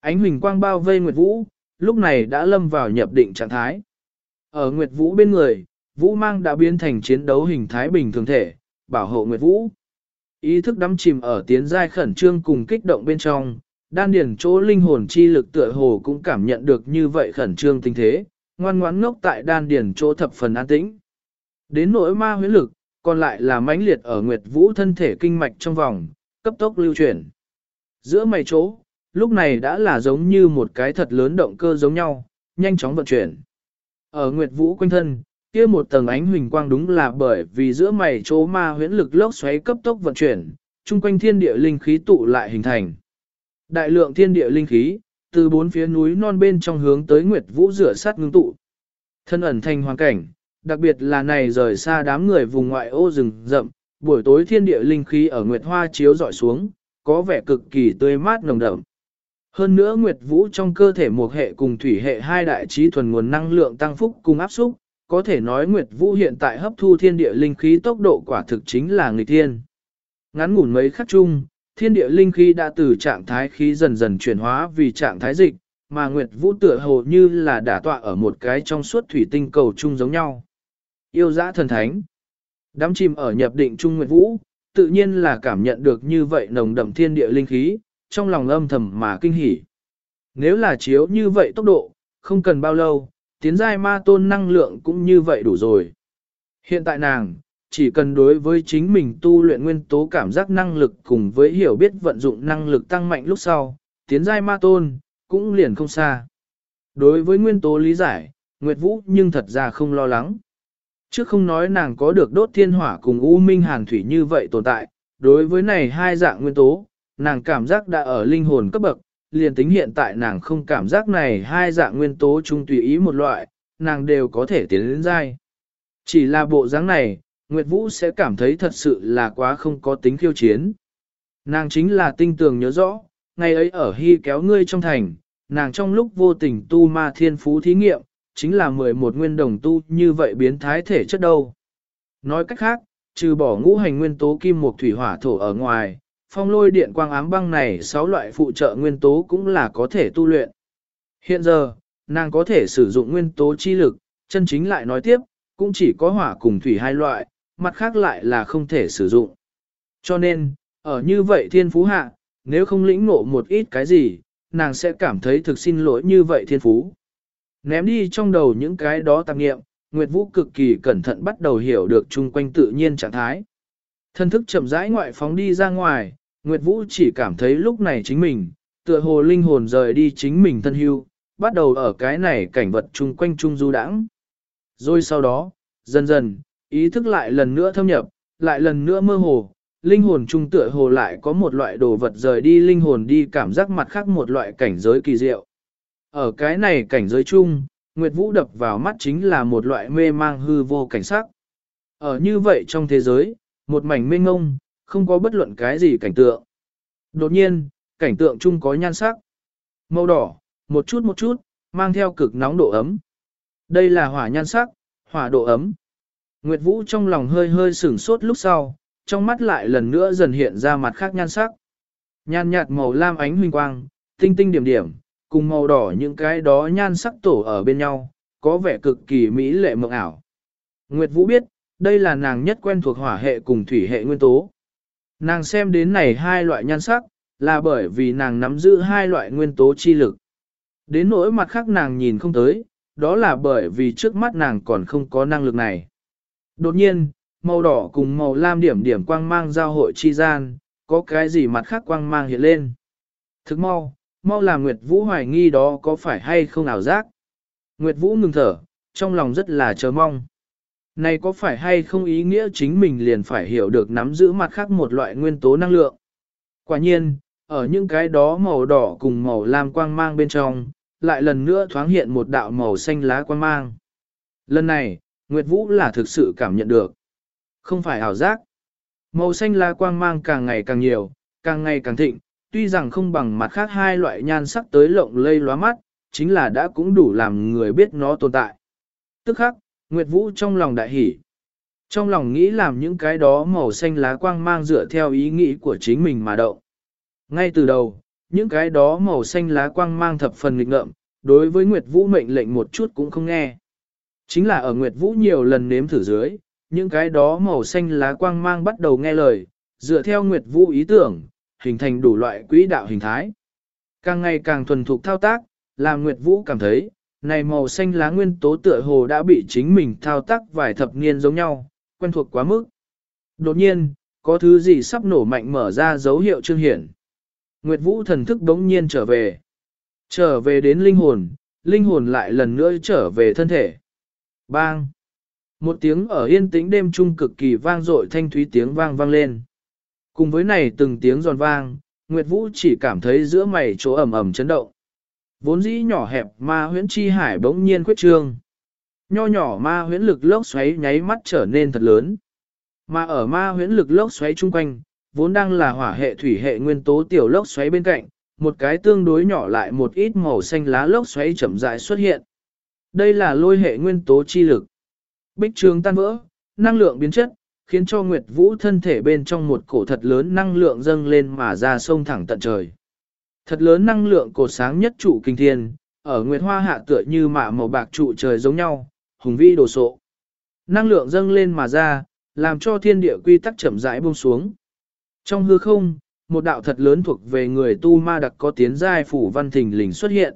Ánh huỳnh quang bao vây Nguyệt Vũ, lúc này đã lâm vào nhập định trạng thái. Ở Nguyệt Vũ bên người, Vũ mang đã biến thành chiến đấu hình thái bình thường thể, bảo hộ Nguyệt Vũ. Ý thức đắm chìm ở tiến giai khẩn trương cùng kích động bên trong, đan điển chỗ linh hồn chi lực tựa hồ cũng cảm nhận được như vậy khẩn trương tình thế, ngoan ngoãn ngốc tại đan điển chỗ thập phần an tĩnh. Đến nỗi ma huyết lực, còn lại là mãnh liệt ở Nguyệt Vũ thân thể kinh mạch trong vòng, cấp tốc lưu chuyển. Giữa mày chỗ, lúc này đã là giống như một cái thật lớn động cơ giống nhau, nhanh chóng vận chuyển. Ở Nguyệt Vũ quanh thân, kia một tầng ánh huỳnh quang đúng là bởi vì giữa mày chỗ ma huyễn lực lốc xoáy cấp tốc vận chuyển, chung quanh thiên địa linh khí tụ lại hình thành. Đại lượng thiên địa linh khí, từ bốn phía núi non bên trong hướng tới Nguyệt Vũ rửa sát ngưng tụ. Thân ẩn thành hoàn cảnh, đặc biệt là này rời xa đám người vùng ngoại ô rừng rậm, buổi tối thiên địa linh khí ở Nguyệt Hoa chiếu dọi xuống, có vẻ cực kỳ tươi mát nồng đậm. Hơn nữa Nguyệt Vũ trong cơ thể một hệ cùng thủy hệ hai đại trí thuần nguồn năng lượng tăng phúc cùng áp xúc, có thể nói Nguyệt Vũ hiện tại hấp thu thiên địa linh khí tốc độ quả thực chính là nghịch thiên. Ngắn ngủn mấy khắc chung, thiên địa linh khí đã từ trạng thái khí dần dần chuyển hóa vì trạng thái dịch, mà Nguyệt Vũ tựa hồ như là đả tọa ở một cái trong suốt thủy tinh cầu chung giống nhau. Yêu dã thần thánh. Đám chìm ở nhập định chung Nguyệt Vũ, tự nhiên là cảm nhận được như vậy nồng đậm thiên địa linh khí, trong lòng âm thầm mà kinh hỉ. Nếu là chiếu như vậy tốc độ, không cần bao lâu, tiến giai ma tôn năng lượng cũng như vậy đủ rồi. Hiện tại nàng, chỉ cần đối với chính mình tu luyện nguyên tố cảm giác năng lực cùng với hiểu biết vận dụng năng lực tăng mạnh lúc sau, tiến giai ma tôn, cũng liền không xa. Đối với nguyên tố lý giải, Nguyệt Vũ nhưng thật ra không lo lắng. Trước không nói nàng có được đốt thiên hỏa cùng U Minh Hàn Thủy như vậy tồn tại, đối với này hai dạng nguyên tố, nàng cảm giác đã ở linh hồn cấp bậc, liền tính hiện tại nàng không cảm giác này hai dạng nguyên tố chung tùy ý một loại, nàng đều có thể tiến đến dai. Chỉ là bộ dáng này, Nguyệt Vũ sẽ cảm thấy thật sự là quá không có tính khiêu chiến. Nàng chính là tinh tường nhớ rõ, ngày ấy ở hy kéo ngươi trong thành, nàng trong lúc vô tình tu ma thiên phú thí nghiệm, chính là 11 nguyên đồng tu như vậy biến thái thể chất đâu. Nói cách khác, trừ bỏ ngũ hành nguyên tố kim mộc thủy hỏa thổ ở ngoài, phong lôi điện quang ám băng này 6 loại phụ trợ nguyên tố cũng là có thể tu luyện. Hiện giờ, nàng có thể sử dụng nguyên tố chi lực, chân chính lại nói tiếp, cũng chỉ có hỏa cùng thủy hai loại, mặt khác lại là không thể sử dụng. Cho nên, ở như vậy thiên phú hạ, nếu không lĩnh ngộ một ít cái gì, nàng sẽ cảm thấy thực xin lỗi như vậy thiên phú. Ném đi trong đầu những cái đó tạp nghiệm, Nguyệt Vũ cực kỳ cẩn thận bắt đầu hiểu được chung quanh tự nhiên trạng thái. Thân thức chậm rãi ngoại phóng đi ra ngoài, Nguyệt Vũ chỉ cảm thấy lúc này chính mình, tựa hồ linh hồn rời đi chính mình thân hưu, bắt đầu ở cái này cảnh vật chung quanh chung du đãng. Rồi sau đó, dần dần, ý thức lại lần nữa thâm nhập, lại lần nữa mơ hồ, linh hồn chung tựa hồ lại có một loại đồ vật rời đi linh hồn đi cảm giác mặt khác một loại cảnh giới kỳ diệu. Ở cái này cảnh giới chung, Nguyệt Vũ đập vào mắt chính là một loại mê mang hư vô cảnh sắc. Ở như vậy trong thế giới, một mảnh mênh ngông, không có bất luận cái gì cảnh tượng. Đột nhiên, cảnh tượng chung có nhan sắc. Màu đỏ, một chút một chút, mang theo cực nóng độ ấm. Đây là hỏa nhan sắc, hỏa độ ấm. Nguyệt Vũ trong lòng hơi hơi sửng sốt lúc sau, trong mắt lại lần nữa dần hiện ra mặt khác nhan sắc. Nhan nhạt màu lam ánh huynh quang, tinh tinh điểm điểm, cùng màu đỏ những cái đó nhan sắc tổ ở bên nhau, có vẻ cực kỳ mỹ lệ mộng ảo. Nguyệt Vũ biết, đây là nàng nhất quen thuộc hỏa hệ cùng thủy hệ nguyên tố. Nàng xem đến này hai loại nhan sắc, là bởi vì nàng nắm giữ hai loại nguyên tố chi lực. Đến nỗi mặt khác nàng nhìn không tới, đó là bởi vì trước mắt nàng còn không có năng lực này. Đột nhiên, màu đỏ cùng màu lam điểm điểm quang mang giao hội chi gian, có cái gì mặt khác quang mang hiện lên. Thức mau, mau làm Nguyệt Vũ hoài nghi đó có phải hay không ảo giác. Nguyệt Vũ ngừng thở, trong lòng rất là chờ mong. Này có phải hay không ý nghĩa chính mình liền phải hiểu được nắm giữ mặt khác một loại nguyên tố năng lượng. Quả nhiên, ở những cái đó màu đỏ cùng màu lam quang mang bên trong, lại lần nữa thoáng hiện một đạo màu xanh lá quang mang. Lần này, Nguyệt Vũ là thực sự cảm nhận được. Không phải ảo giác. Màu xanh lá quang mang càng ngày càng nhiều, càng ngày càng thịnh, tuy rằng không bằng mặt khác hai loại nhan sắc tới lộng lây lóa mắt, chính là đã cũng đủ làm người biết nó tồn tại. Tức khắc, Nguyệt Vũ trong lòng đại hỉ. Trong lòng nghĩ làm những cái đó màu xanh lá quang mang dựa theo ý nghĩ của chính mình mà động. Ngay từ đầu, những cái đó màu xanh lá quang mang thập phần nghịch ngợm, đối với Nguyệt Vũ mệnh lệnh một chút cũng không nghe. Chính là ở Nguyệt Vũ nhiều lần nếm thử dưới, những cái đó màu xanh lá quang mang bắt đầu nghe lời, dựa theo Nguyệt Vũ ý tưởng, hình thành đủ loại quỹ đạo hình thái. Càng ngày càng thuần thục thao tác, làm Nguyệt Vũ cảm thấy, này màu xanh lá nguyên tố tựa hồ đã bị chính mình thao tác vài thập niên giống nhau, quen thuộc quá mức. Đột nhiên, có thứ gì sắp nổ mạnh mở ra dấu hiệu trương hiển. Nguyệt Vũ thần thức đống nhiên trở về. Trở về đến linh hồn, linh hồn lại lần nữa trở về thân thể. Bang! Một tiếng ở yên tĩnh đêm trung cực kỳ vang dội thanh thúy tiếng vang vang lên. Cùng với này từng tiếng giòn vang, Nguyệt Vũ chỉ cảm thấy giữa mày chỗ ẩm ẩm chấn động. Vốn dĩ nhỏ hẹp ma huyễn chi hải bỗng nhiên quyết trương. Nho nhỏ ma huyễn lực lốc xoáy nháy mắt trở nên thật lớn. Mà ở ma huyễn lực lốc xoáy chung quanh, vốn đang là hỏa hệ thủy hệ nguyên tố tiểu lốc xoáy bên cạnh, một cái tương đối nhỏ lại một ít màu xanh lá lốc xoáy chậm rãi xuất hiện. Đây là lôi hệ nguyên tố chi lực. Bích trường tan vỡ, năng lượng biến chất, khiến cho Nguyệt Vũ thân thể bên trong một cổ thật lớn năng lượng dâng lên mà ra sông thẳng tận trời. Thật lớn năng lượng cột sáng nhất trụ kinh thiên, ở Nguyệt Hoa hạ tựa như mạ màu bạc trụ trời giống nhau, hùng vĩ đồ sộ. Năng lượng dâng lên mà ra, làm cho thiên địa quy tắc chậm rãi buông xuống. Trong hư không, một đạo thật lớn thuộc về người tu ma đặc có tiến giai phủ văn thình lình xuất hiện.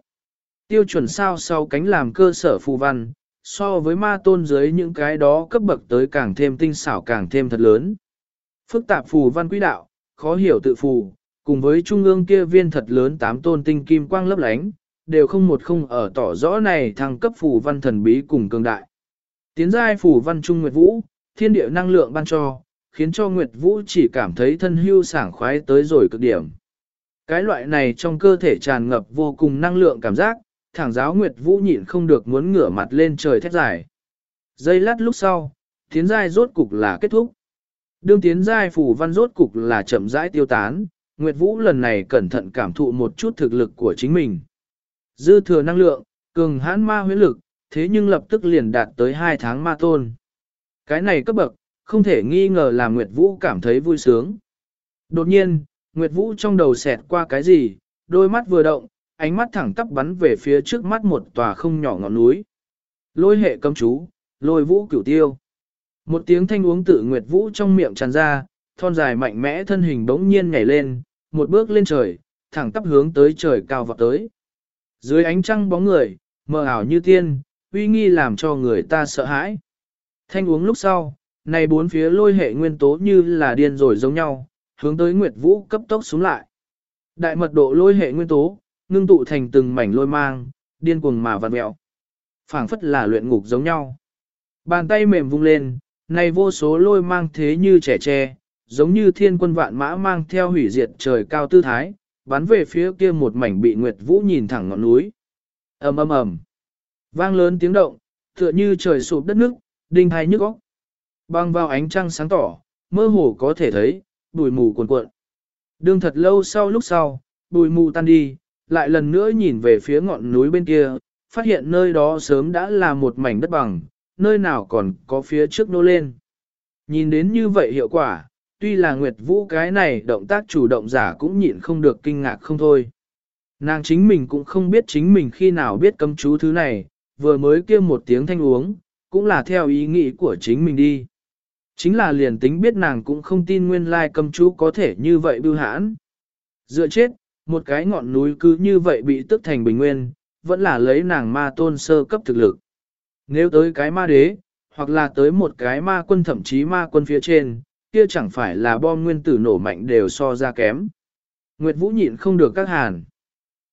Tiêu chuẩn sao sau cánh làm cơ sở phù văn, so với ma tôn dưới những cái đó cấp bậc tới càng thêm tinh xảo càng thêm thật lớn. Phức tạp phù văn quỹ đạo, khó hiểu tự phù, cùng với trung ương kia viên thật lớn tám tôn tinh kim quang lấp lánh, đều không một không ở tỏ rõ này thăng cấp phủ văn thần bí cùng cường đại. Tiến giai phủ văn trung nguyệt vũ, thiên địa năng lượng ban cho, khiến cho Nguyệt Vũ chỉ cảm thấy thân hưu sảng khoái tới rồi cực điểm. Cái loại này trong cơ thể tràn ngập vô cùng năng lượng cảm giác, thẳng giáo Nguyệt Vũ nhịn không được muốn ngửa mặt lên trời thét dài. Giây lát lúc sau, tiến giai rốt cục là kết thúc. Đương tiến giai phủ văn rốt cục là chậm rãi tiêu tán, Nguyệt Vũ lần này cẩn thận cảm thụ một chút thực lực của chính mình. Dư thừa năng lượng, cường hãn ma huyết lực, thế nhưng lập tức liền đạt tới 2 tháng ma tôn. Cái này cấp bậc, không thể nghi ngờ là Nguyệt Vũ cảm thấy vui sướng. Đột nhiên, Nguyệt Vũ trong đầu xẹt qua cái gì, đôi mắt vừa động, ánh mắt thẳng tắp bắn về phía trước mắt một tòa không nhỏ ngọn núi. Lôi hệ cấm chú, lôi vũ cửu tiêu. Một tiếng thanh uống tự Nguyệt Vũ trong miệng tràn ra, thon dài mạnh mẽ thân hình bỗng nhiên nhảy lên, một bước lên trời, thẳng tắp hướng tới trời cao vọt tới. Dưới ánh trăng bóng người, mờ ảo như tiên, uy nghi làm cho người ta sợ hãi. Thanh uống lúc sau, này bốn phía lôi hệ nguyên tố như là điên rồi giống nhau, hướng tới Nguyệt Vũ cấp tốc xuống lại. Đại mật độ lôi hệ nguyên tố, ngưng tụ thành từng mảnh lôi mang, điên cuồng mà vặn mẹo. phảng phất là luyện ngục giống nhau. Bàn tay mềm vung lên, này vô số lôi mang thế như trẻ tre, giống như thiên quân vạn mã mang theo hủy diệt trời cao tư thái, bắn về phía kia một mảnh bị Nguyệt Vũ nhìn thẳng ngọn núi. ầm ầm ầm, vang lớn tiếng động, tựa như trời sụp đất nước, đinh hai nhức óc. Băng vào ánh trăng sáng tỏ, mơ hồ có thể thấy, bụi mù cuồn cuộn. Đương thật lâu sau lúc sau, bụi mù tan đi, lại lần nữa nhìn về phía ngọn núi bên kia, phát hiện nơi đó sớm đã là một mảnh đất bằng, nơi nào còn có phía trước nô lên. Nhìn đến như vậy hiệu quả, tuy là Nguyệt Vũ cái này động tác chủ động giả cũng nhịn không được kinh ngạc không thôi. Nàng chính mình cũng không biết chính mình khi nào biết cấm chú thứ này, vừa mới kêu một tiếng thanh uống, cũng là theo ý nghĩ của chính mình đi. Chính là liền tính biết nàng cũng không tin nguyên lai cầm chú có thể như vậy bưu hãn. Dựa chết, một cái ngọn núi cứ như vậy bị tức thành bình nguyên, vẫn là lấy nàng ma tôn sơ cấp thực lực. Nếu tới cái ma đế, hoặc là tới một cái ma quân thậm chí ma quân phía trên, kia chẳng phải là bom nguyên tử nổ mạnh đều so ra kém. Nguyệt Vũ nhịn không được các hàn.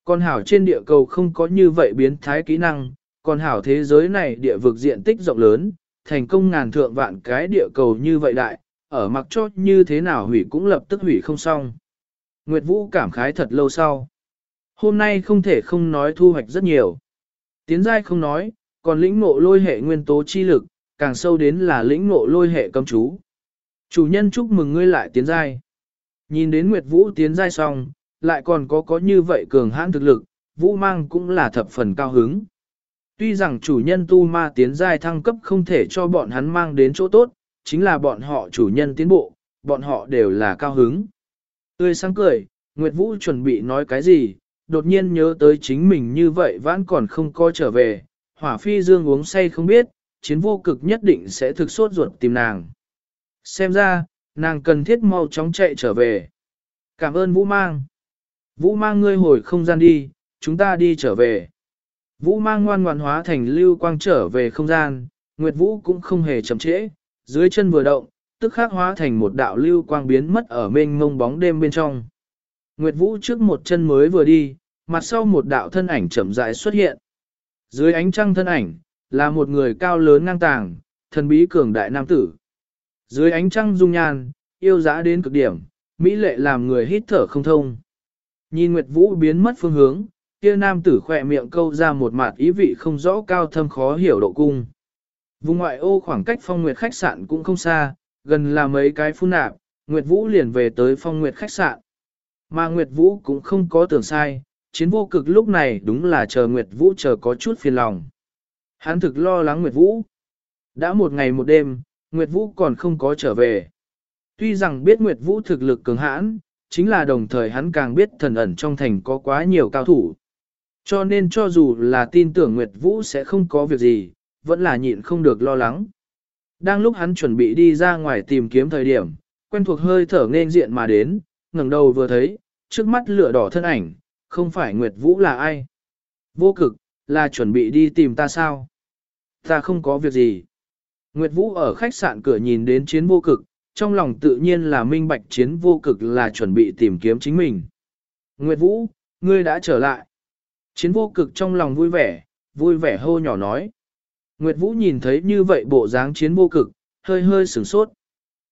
Con hảo trên địa cầu không có như vậy biến thái kỹ năng, còn hảo thế giới này địa vực diện tích rộng lớn, thành công ngàn thượng vạn cái địa cầu như vậy đại, ở mặc cho như thế nào hủy cũng lập tức hủy không xong. Nguyệt Vũ cảm khái thật lâu sau. Hôm nay không thể không nói thu hoạch rất nhiều. Tiến giai không nói, còn lĩnh ngộ lôi hệ nguyên tố chi lực, càng sâu đến là lĩnh ngộ lôi hệ cấm chú. Chủ nhân chúc mừng ngươi lại tiến giai. Nhìn đến Nguyệt Vũ tiến giai xong, lại còn có có như vậy cường hãn thực lực, Vũ mang cũng là thập phần cao hứng. Tuy rằng chủ nhân tu ma tiến giai thăng cấp không thể cho bọn hắn mang đến chỗ tốt, chính là bọn họ chủ nhân tiến bộ, bọn họ đều là cao hứng. Tươi sáng cười, Nguyệt Vũ chuẩn bị nói cái gì, đột nhiên nhớ tới chính mình như vậy vẫn còn không có trở về, hỏa phi dương uống say không biết, chiến vô cực nhất định sẽ thực sốt ruột tìm nàng. Xem ra, nàng cần thiết mau chóng chạy trở về. Cảm ơn Vũ Mang. Vũ Mang ngươi hồi không gian đi, chúng ta đi trở về. Vũ Mang ngoan ngoan hóa thành lưu quang trở về không gian, Nguyệt Vũ cũng không hề chậm trễ, dưới chân vừa động, tức khắc hóa thành một đạo lưu quang biến mất ở mênh mông bóng đêm bên trong. Nguyệt Vũ trước một chân mới vừa đi, mặt sau một đạo thân ảnh chậm rãi xuất hiện. Dưới ánh trăng thân ảnh, là một người cao lớn ngang tàng, thần bí cường đại nam tử. Dưới ánh trăng dung nhan, yêu dã đến cực điểm, mỹ lệ làm người hít thở không thông. Nhìn Nguyệt Vũ biến mất phương hướng, kia nam tử khỏe miệng câu ra một mặt ý vị không rõ cao thâm khó hiểu độ cung. Vùng ngoại ô khoảng cách phong nguyệt khách sạn cũng không xa, gần là mấy cái phun nạp, Nguyệt Vũ liền về tới phong nguyệt khách sạn. Mà Nguyệt Vũ cũng không có tưởng sai, chiến vô cực lúc này đúng là chờ Nguyệt Vũ chờ có chút phiền lòng. Hắn thực lo lắng Nguyệt Vũ. Đã một ngày một đêm, Nguyệt Vũ còn không có trở về. Tuy rằng biết Nguyệt Vũ thực lực cường hãn, chính là đồng thời hắn càng biết thần ẩn trong thành có quá nhiều cao thủ. Cho nên cho dù là tin tưởng Nguyệt Vũ sẽ không có việc gì, vẫn là nhịn không được lo lắng. Đang lúc hắn chuẩn bị đi ra ngoài tìm kiếm thời điểm, quen thuộc hơi thở nên diện mà đến, ngẩng đầu vừa thấy, trước mắt lửa đỏ thân ảnh, không phải Nguyệt Vũ là ai. Vô cực, là chuẩn bị đi tìm ta sao? Ta không có việc gì. Nguyệt Vũ ở khách sạn cửa nhìn đến chiến vô cực, trong lòng tự nhiên là minh bạch chiến vô cực là chuẩn bị tìm kiếm chính mình. Nguyệt Vũ, ngươi đã trở lại. Chiến vô cực trong lòng vui vẻ, vui vẻ hô nhỏ nói. Nguyệt Vũ nhìn thấy như vậy bộ dáng chiến vô cực, hơi hơi sửng sốt.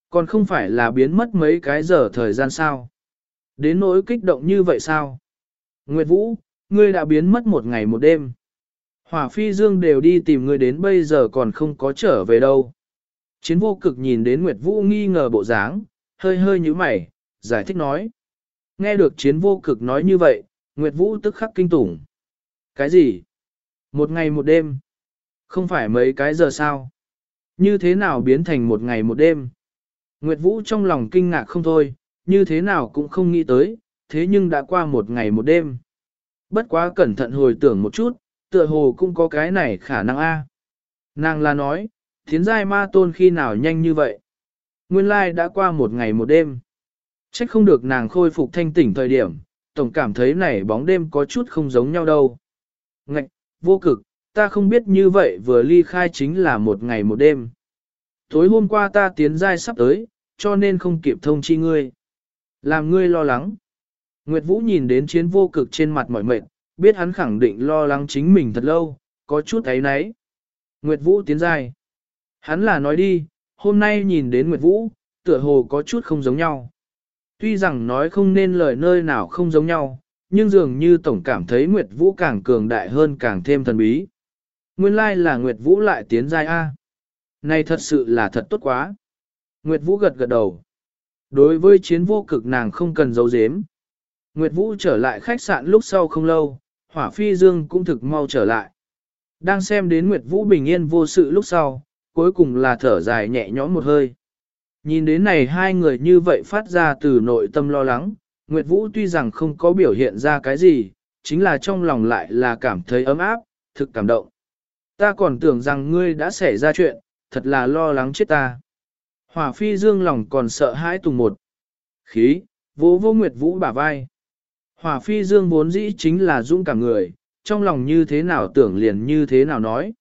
Còn không phải là biến mất mấy cái giờ thời gian sao? Đến nỗi kích động như vậy sao? Nguyệt Vũ, ngươi đã biến mất một ngày một đêm. Hỏa phi dương đều đi tìm người đến bây giờ còn không có trở về đâu. Chiến vô cực nhìn đến Nguyệt Vũ nghi ngờ bộ dáng, hơi hơi như mày, giải thích nói. Nghe được chiến vô cực nói như vậy, Nguyệt Vũ tức khắc kinh tủng. Cái gì? Một ngày một đêm? Không phải mấy cái giờ sao? Như thế nào biến thành một ngày một đêm? Nguyệt Vũ trong lòng kinh ngạc không thôi, như thế nào cũng không nghĩ tới, thế nhưng đã qua một ngày một đêm. Bất quá cẩn thận hồi tưởng một chút, tựa hồ cũng có cái này khả năng a. Nàng là nói, thiến giai ma tôn khi nào nhanh như vậy? Nguyên lai đã qua một ngày một đêm. Trách không được nàng khôi phục thanh tỉnh thời điểm, tổng cảm thấy này bóng đêm có chút không giống nhau đâu. Ngạch, vô cực, ta không biết như vậy vừa ly khai chính là một ngày một đêm. Tối hôm qua ta tiến giai sắp tới, cho nên không kịp thông chi ngươi. Làm ngươi lo lắng. Nguyệt Vũ nhìn đến chiến vô cực trên mặt mỏi mệt, biết hắn khẳng định lo lắng chính mình thật lâu, có chút thấy nấy. Nguyệt Vũ tiến dài, Hắn là nói đi, hôm nay nhìn đến Nguyệt Vũ, tựa hồ có chút không giống nhau. Tuy rằng nói không nên lời nơi nào không giống nhau, nhưng dường như tổng cảm thấy Nguyệt Vũ càng cường đại hơn càng thêm thần bí. Nguyên lai là Nguyệt Vũ lại tiến giai A. Này thật sự là thật tốt quá. Nguyệt Vũ gật gật đầu. Đối với chiến vô cực nàng không cần giấu giếm. Nguyệt Vũ trở lại khách sạn lúc sau không lâu, hỏa phi dương cũng thực mau trở lại. Đang xem đến Nguyệt Vũ bình yên vô sự lúc sau, cuối cùng là thở dài nhẹ nhõm một hơi. Nhìn đến này hai người như vậy phát ra từ nội tâm lo lắng, Nguyệt Vũ tuy rằng không có biểu hiện ra cái gì, chính là trong lòng lại là cảm thấy ấm áp, thực cảm động. Ta còn tưởng rằng ngươi đã xảy ra chuyện, thật là lo lắng chết ta. Hỏa phi dương lòng còn sợ hãi tùng một. Khí, vô vô Nguyệt Vũ bả vai. Hòa phi dương vốn dĩ chính là dũng cả người, trong lòng như thế nào tưởng liền như thế nào nói.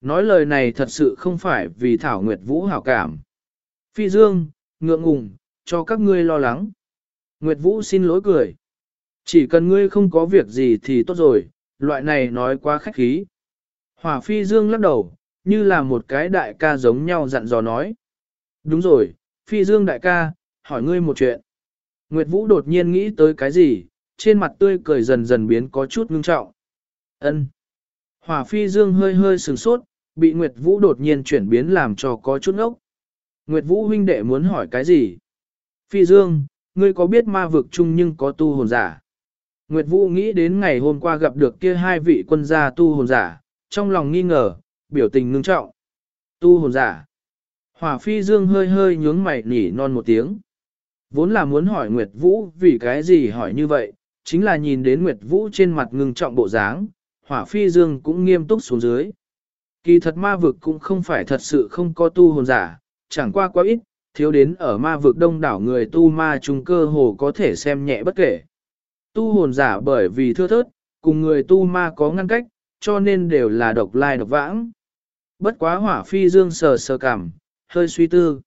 Nói lời này thật sự không phải vì Thảo Nguyệt Vũ hảo cảm. Phi dương, ngượng ngùng, cho các ngươi lo lắng. Nguyệt Vũ xin lỗi cười. Chỉ cần ngươi không có việc gì thì tốt rồi, loại này nói quá khách khí. Hỏa phi dương lắc đầu, như là một cái đại ca giống nhau dặn dò nói. Đúng rồi, phi dương đại ca, hỏi ngươi một chuyện. Nguyệt Vũ đột nhiên nghĩ tới cái gì, trên mặt tươi cười dần dần biến có chút ngưng trọng. Ân. Hỏa phi dương hơi hơi sừng sốt, bị Nguyệt Vũ đột nhiên chuyển biến làm cho có chút ngốc Nguyệt Vũ huynh đệ muốn hỏi cái gì? Phi dương, ngươi có biết ma vực chung nhưng có tu hồn giả? Nguyệt Vũ nghĩ đến ngày hôm qua gặp được kia hai vị quân gia tu hồn giả, trong lòng nghi ngờ, biểu tình ngưng trọng. Tu hồn giả. Hỏa phi dương hơi hơi nhướng mày nỉ non một tiếng. Vốn là muốn hỏi Nguyệt Vũ vì cái gì hỏi như vậy, chính là nhìn đến Nguyệt Vũ trên mặt ngưng trọng bộ dáng, hỏa phi dương cũng nghiêm túc xuống dưới. Kỳ thật ma vực cũng không phải thật sự không có tu hồn giả, chẳng qua quá ít, thiếu đến ở ma vực đông đảo người tu ma trung cơ hồ có thể xem nhẹ bất kể. Tu hồn giả bởi vì thưa thớt, cùng người tu ma có ngăn cách, cho nên đều là độc lai độc vãng. Bất quá hỏa phi dương sờ sờ cảm, hơi suy tư.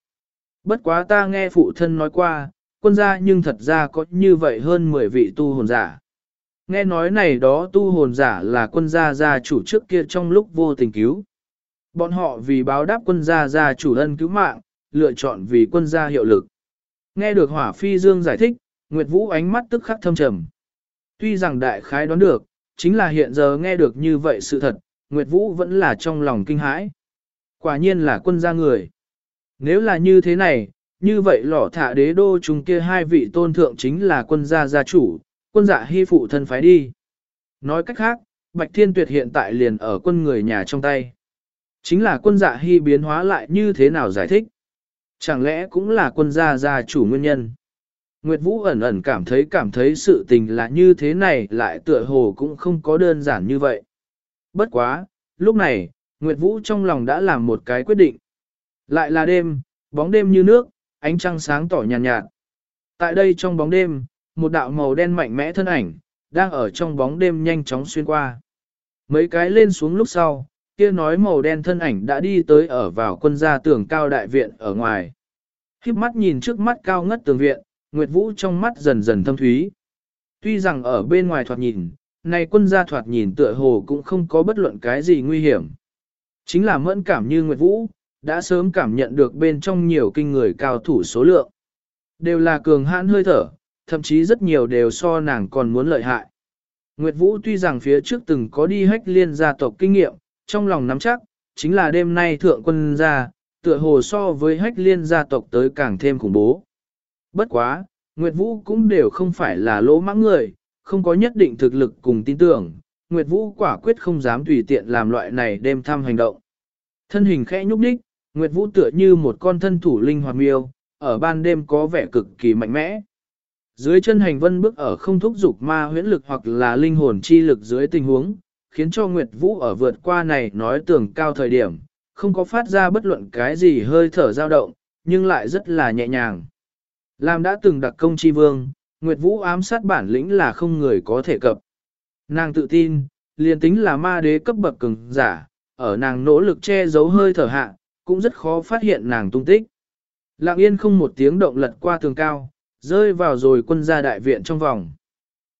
Bất quá ta nghe phụ thân nói qua, quân gia nhưng thật ra có như vậy hơn 10 vị tu hồn giả. Nghe nói này đó tu hồn giả là quân gia gia chủ trước kia trong lúc vô tình cứu. Bọn họ vì báo đáp quân gia gia chủ ân cứu mạng, lựa chọn vì quân gia hiệu lực. Nghe được hỏa phi dương giải thích, Nguyệt Vũ ánh mắt tức khắc thâm trầm. Tuy rằng đại khái đoán được, chính là hiện giờ nghe được như vậy sự thật, Nguyệt Vũ vẫn là trong lòng kinh hãi. Quả nhiên là quân gia người. Nếu là như thế này, như vậy lỏ thả đế đô chúng kia hai vị tôn thượng chính là quân gia gia chủ, quân dạ hy phụ thân phái đi. Nói cách khác, Bạch Thiên Tuyệt hiện tại liền ở quân người nhà trong tay. Chính là quân dạ hy biến hóa lại như thế nào giải thích? Chẳng lẽ cũng là quân gia gia chủ nguyên nhân? Nguyệt Vũ ẩn ẩn cảm thấy cảm thấy sự tình là như thế này lại tựa hồ cũng không có đơn giản như vậy. Bất quá, lúc này, Nguyệt Vũ trong lòng đã làm một cái quyết định. Lại là đêm, bóng đêm như nước, ánh trăng sáng tỏ nhàn nhạt, nhạt. Tại đây trong bóng đêm, một đạo màu đen mạnh mẽ thân ảnh, đang ở trong bóng đêm nhanh chóng xuyên qua. Mấy cái lên xuống lúc sau, kia nói màu đen thân ảnh đã đi tới ở vào quân gia tường cao đại viện ở ngoài. Khiếp mắt nhìn trước mắt cao ngất tường viện, Nguyệt Vũ trong mắt dần dần thâm thúy. Tuy rằng ở bên ngoài thoạt nhìn, này quân gia thoạt nhìn tựa hồ cũng không có bất luận cái gì nguy hiểm. Chính là mẫn cảm như Nguyệt Vũ, đã sớm cảm nhận được bên trong nhiều kinh người cao thủ số lượng. Đều là cường hãn hơi thở, thậm chí rất nhiều đều so nàng còn muốn lợi hại. Nguyệt Vũ tuy rằng phía trước từng có đi hách liên gia tộc kinh nghiệm, trong lòng nắm chắc, chính là đêm nay thượng quân gia, tựa hồ so với hách liên gia tộc tới càng thêm khủng bố. Bất quá, Nguyệt Vũ cũng đều không phải là lỗ mãng người, không có nhất định thực lực cùng tin tưởng, Nguyệt Vũ quả quyết không dám tùy tiện làm loại này đêm thăm hành động. Thân hình khẽ nhúc nhích, Nguyệt Vũ tựa như một con thân thủ linh hoạt miêu, ở ban đêm có vẻ cực kỳ mạnh mẽ. Dưới chân hành vân bước ở không thúc dục ma huyễn lực hoặc là linh hồn chi lực dưới tình huống, khiến cho Nguyệt Vũ ở vượt qua này nói tưởng cao thời điểm, không có phát ra bất luận cái gì hơi thở dao động, nhưng lại rất là nhẹ nhàng. Làm đã từng đặc công chi vương, Nguyệt Vũ ám sát bản lĩnh là không người có thể cập. Nàng tự tin, liền tính là ma đế cấp bậc cường giả, ở nàng nỗ lực che giấu hơi thở hạ, cũng rất khó phát hiện nàng tung tích. Lặng yên không một tiếng động lật qua tường cao, rơi vào rồi quân gia đại viện trong vòng.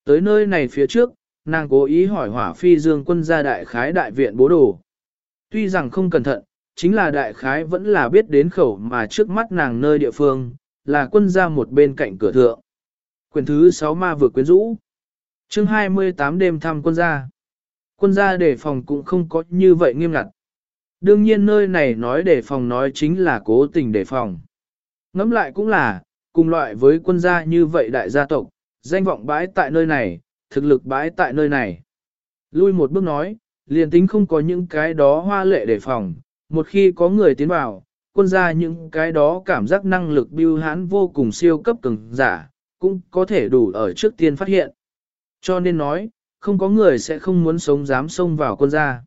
Tới nơi này phía trước, nàng cố ý hỏi hỏa phi dương quân gia đại khái đại viện bố đồ. Tuy rằng không cẩn thận, chính là đại khái vẫn là biết đến khẩu mà trước mắt nàng nơi địa phương, là quân gia một bên cạnh cửa thượng. Quyền thứ 6 ma vừa quyến rũ. chương 28 đêm thăm quân gia. Quân gia đề phòng cũng không có như vậy nghiêm ngặt. Đương nhiên nơi này nói đề phòng nói chính là cố tình đề phòng. Ngẫm lại cũng là, cùng loại với quân gia như vậy đại gia tộc, danh vọng bãi tại nơi này, thực lực bãi tại nơi này. Lui một bước nói, liền tính không có những cái đó hoa lệ đề phòng, một khi có người tiến vào, quân gia những cái đó cảm giác năng lực biêu hãn vô cùng siêu cấp cường giả, cũng có thể đủ ở trước tiên phát hiện. Cho nên nói, không có người sẽ không muốn sống dám xông vào quân gia.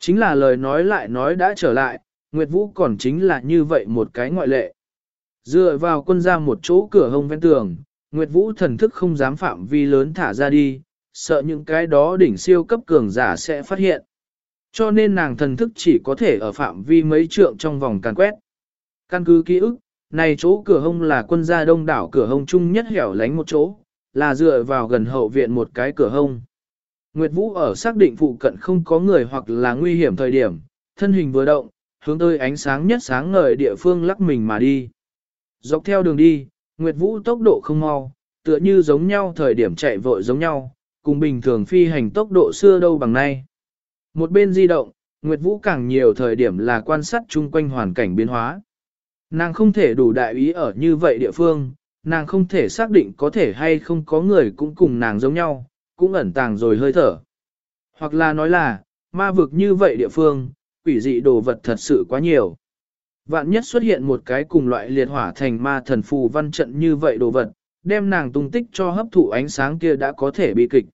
Chính là lời nói lại nói đã trở lại, Nguyệt Vũ còn chính là như vậy một cái ngoại lệ. Dựa vào quân gia một chỗ cửa hông ven tường, Nguyệt Vũ thần thức không dám phạm vi lớn thả ra đi, sợ những cái đó đỉnh siêu cấp cường giả sẽ phát hiện. Cho nên nàng thần thức chỉ có thể ở phạm vi mấy trượng trong vòng càn quét. Căn cứ ký ức, này chỗ cửa hông là quân gia đông đảo cửa hông chung nhất hẻo lánh một chỗ, là dựa vào gần hậu viện một cái cửa hông. Nguyệt Vũ ở xác định phụ cận không có người hoặc là nguy hiểm thời điểm, thân hình vừa động, hướng tới ánh sáng nhất sáng ngời địa phương lắc mình mà đi. Dọc theo đường đi, Nguyệt Vũ tốc độ không mau, tựa như giống nhau thời điểm chạy vội giống nhau, cùng bình thường phi hành tốc độ xưa đâu bằng nay. Một bên di động, Nguyệt Vũ càng nhiều thời điểm là quan sát chung quanh hoàn cảnh biến hóa. Nàng không thể đủ đại ý ở như vậy địa phương, nàng không thể xác định có thể hay không có người cũng cùng nàng giống nhau, cũng ẩn tàng rồi hơi thở. Hoặc là nói là, ma vực như vậy địa phương, quỷ dị đồ vật thật sự quá nhiều. Vạn nhất xuất hiện một cái cùng loại liệt hỏa thành ma thần phù văn trận như vậy đồ vật, đem nàng tung tích cho hấp thụ ánh sáng kia đã có thể bị kịch.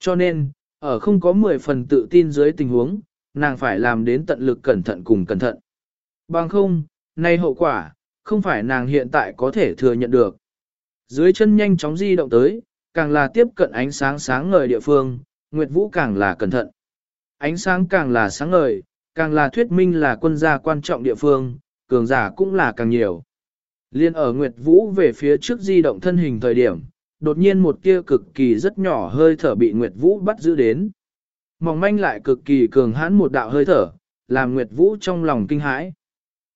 Cho nên, ở không có 10 phần tự tin dưới tình huống, nàng phải làm đến tận lực cẩn thận cùng cẩn thận. Bằng không, nay hậu quả, không phải nàng hiện tại có thể thừa nhận được. Dưới chân nhanh chóng di động tới, càng là tiếp cận ánh sáng sáng ngời địa phương, Nguyệt Vũ càng là cẩn thận. Ánh sáng càng là sáng ngời, càng là thuyết minh là quân gia quan trọng địa phương, cường giả cũng là càng nhiều. Liên ở Nguyệt Vũ về phía trước di động thân hình thời điểm, đột nhiên một tia cực kỳ rất nhỏ hơi thở bị Nguyệt Vũ bắt giữ đến. Mỏng manh lại cực kỳ cường hãn một đạo hơi thở, làm Nguyệt Vũ trong lòng kinh hãi.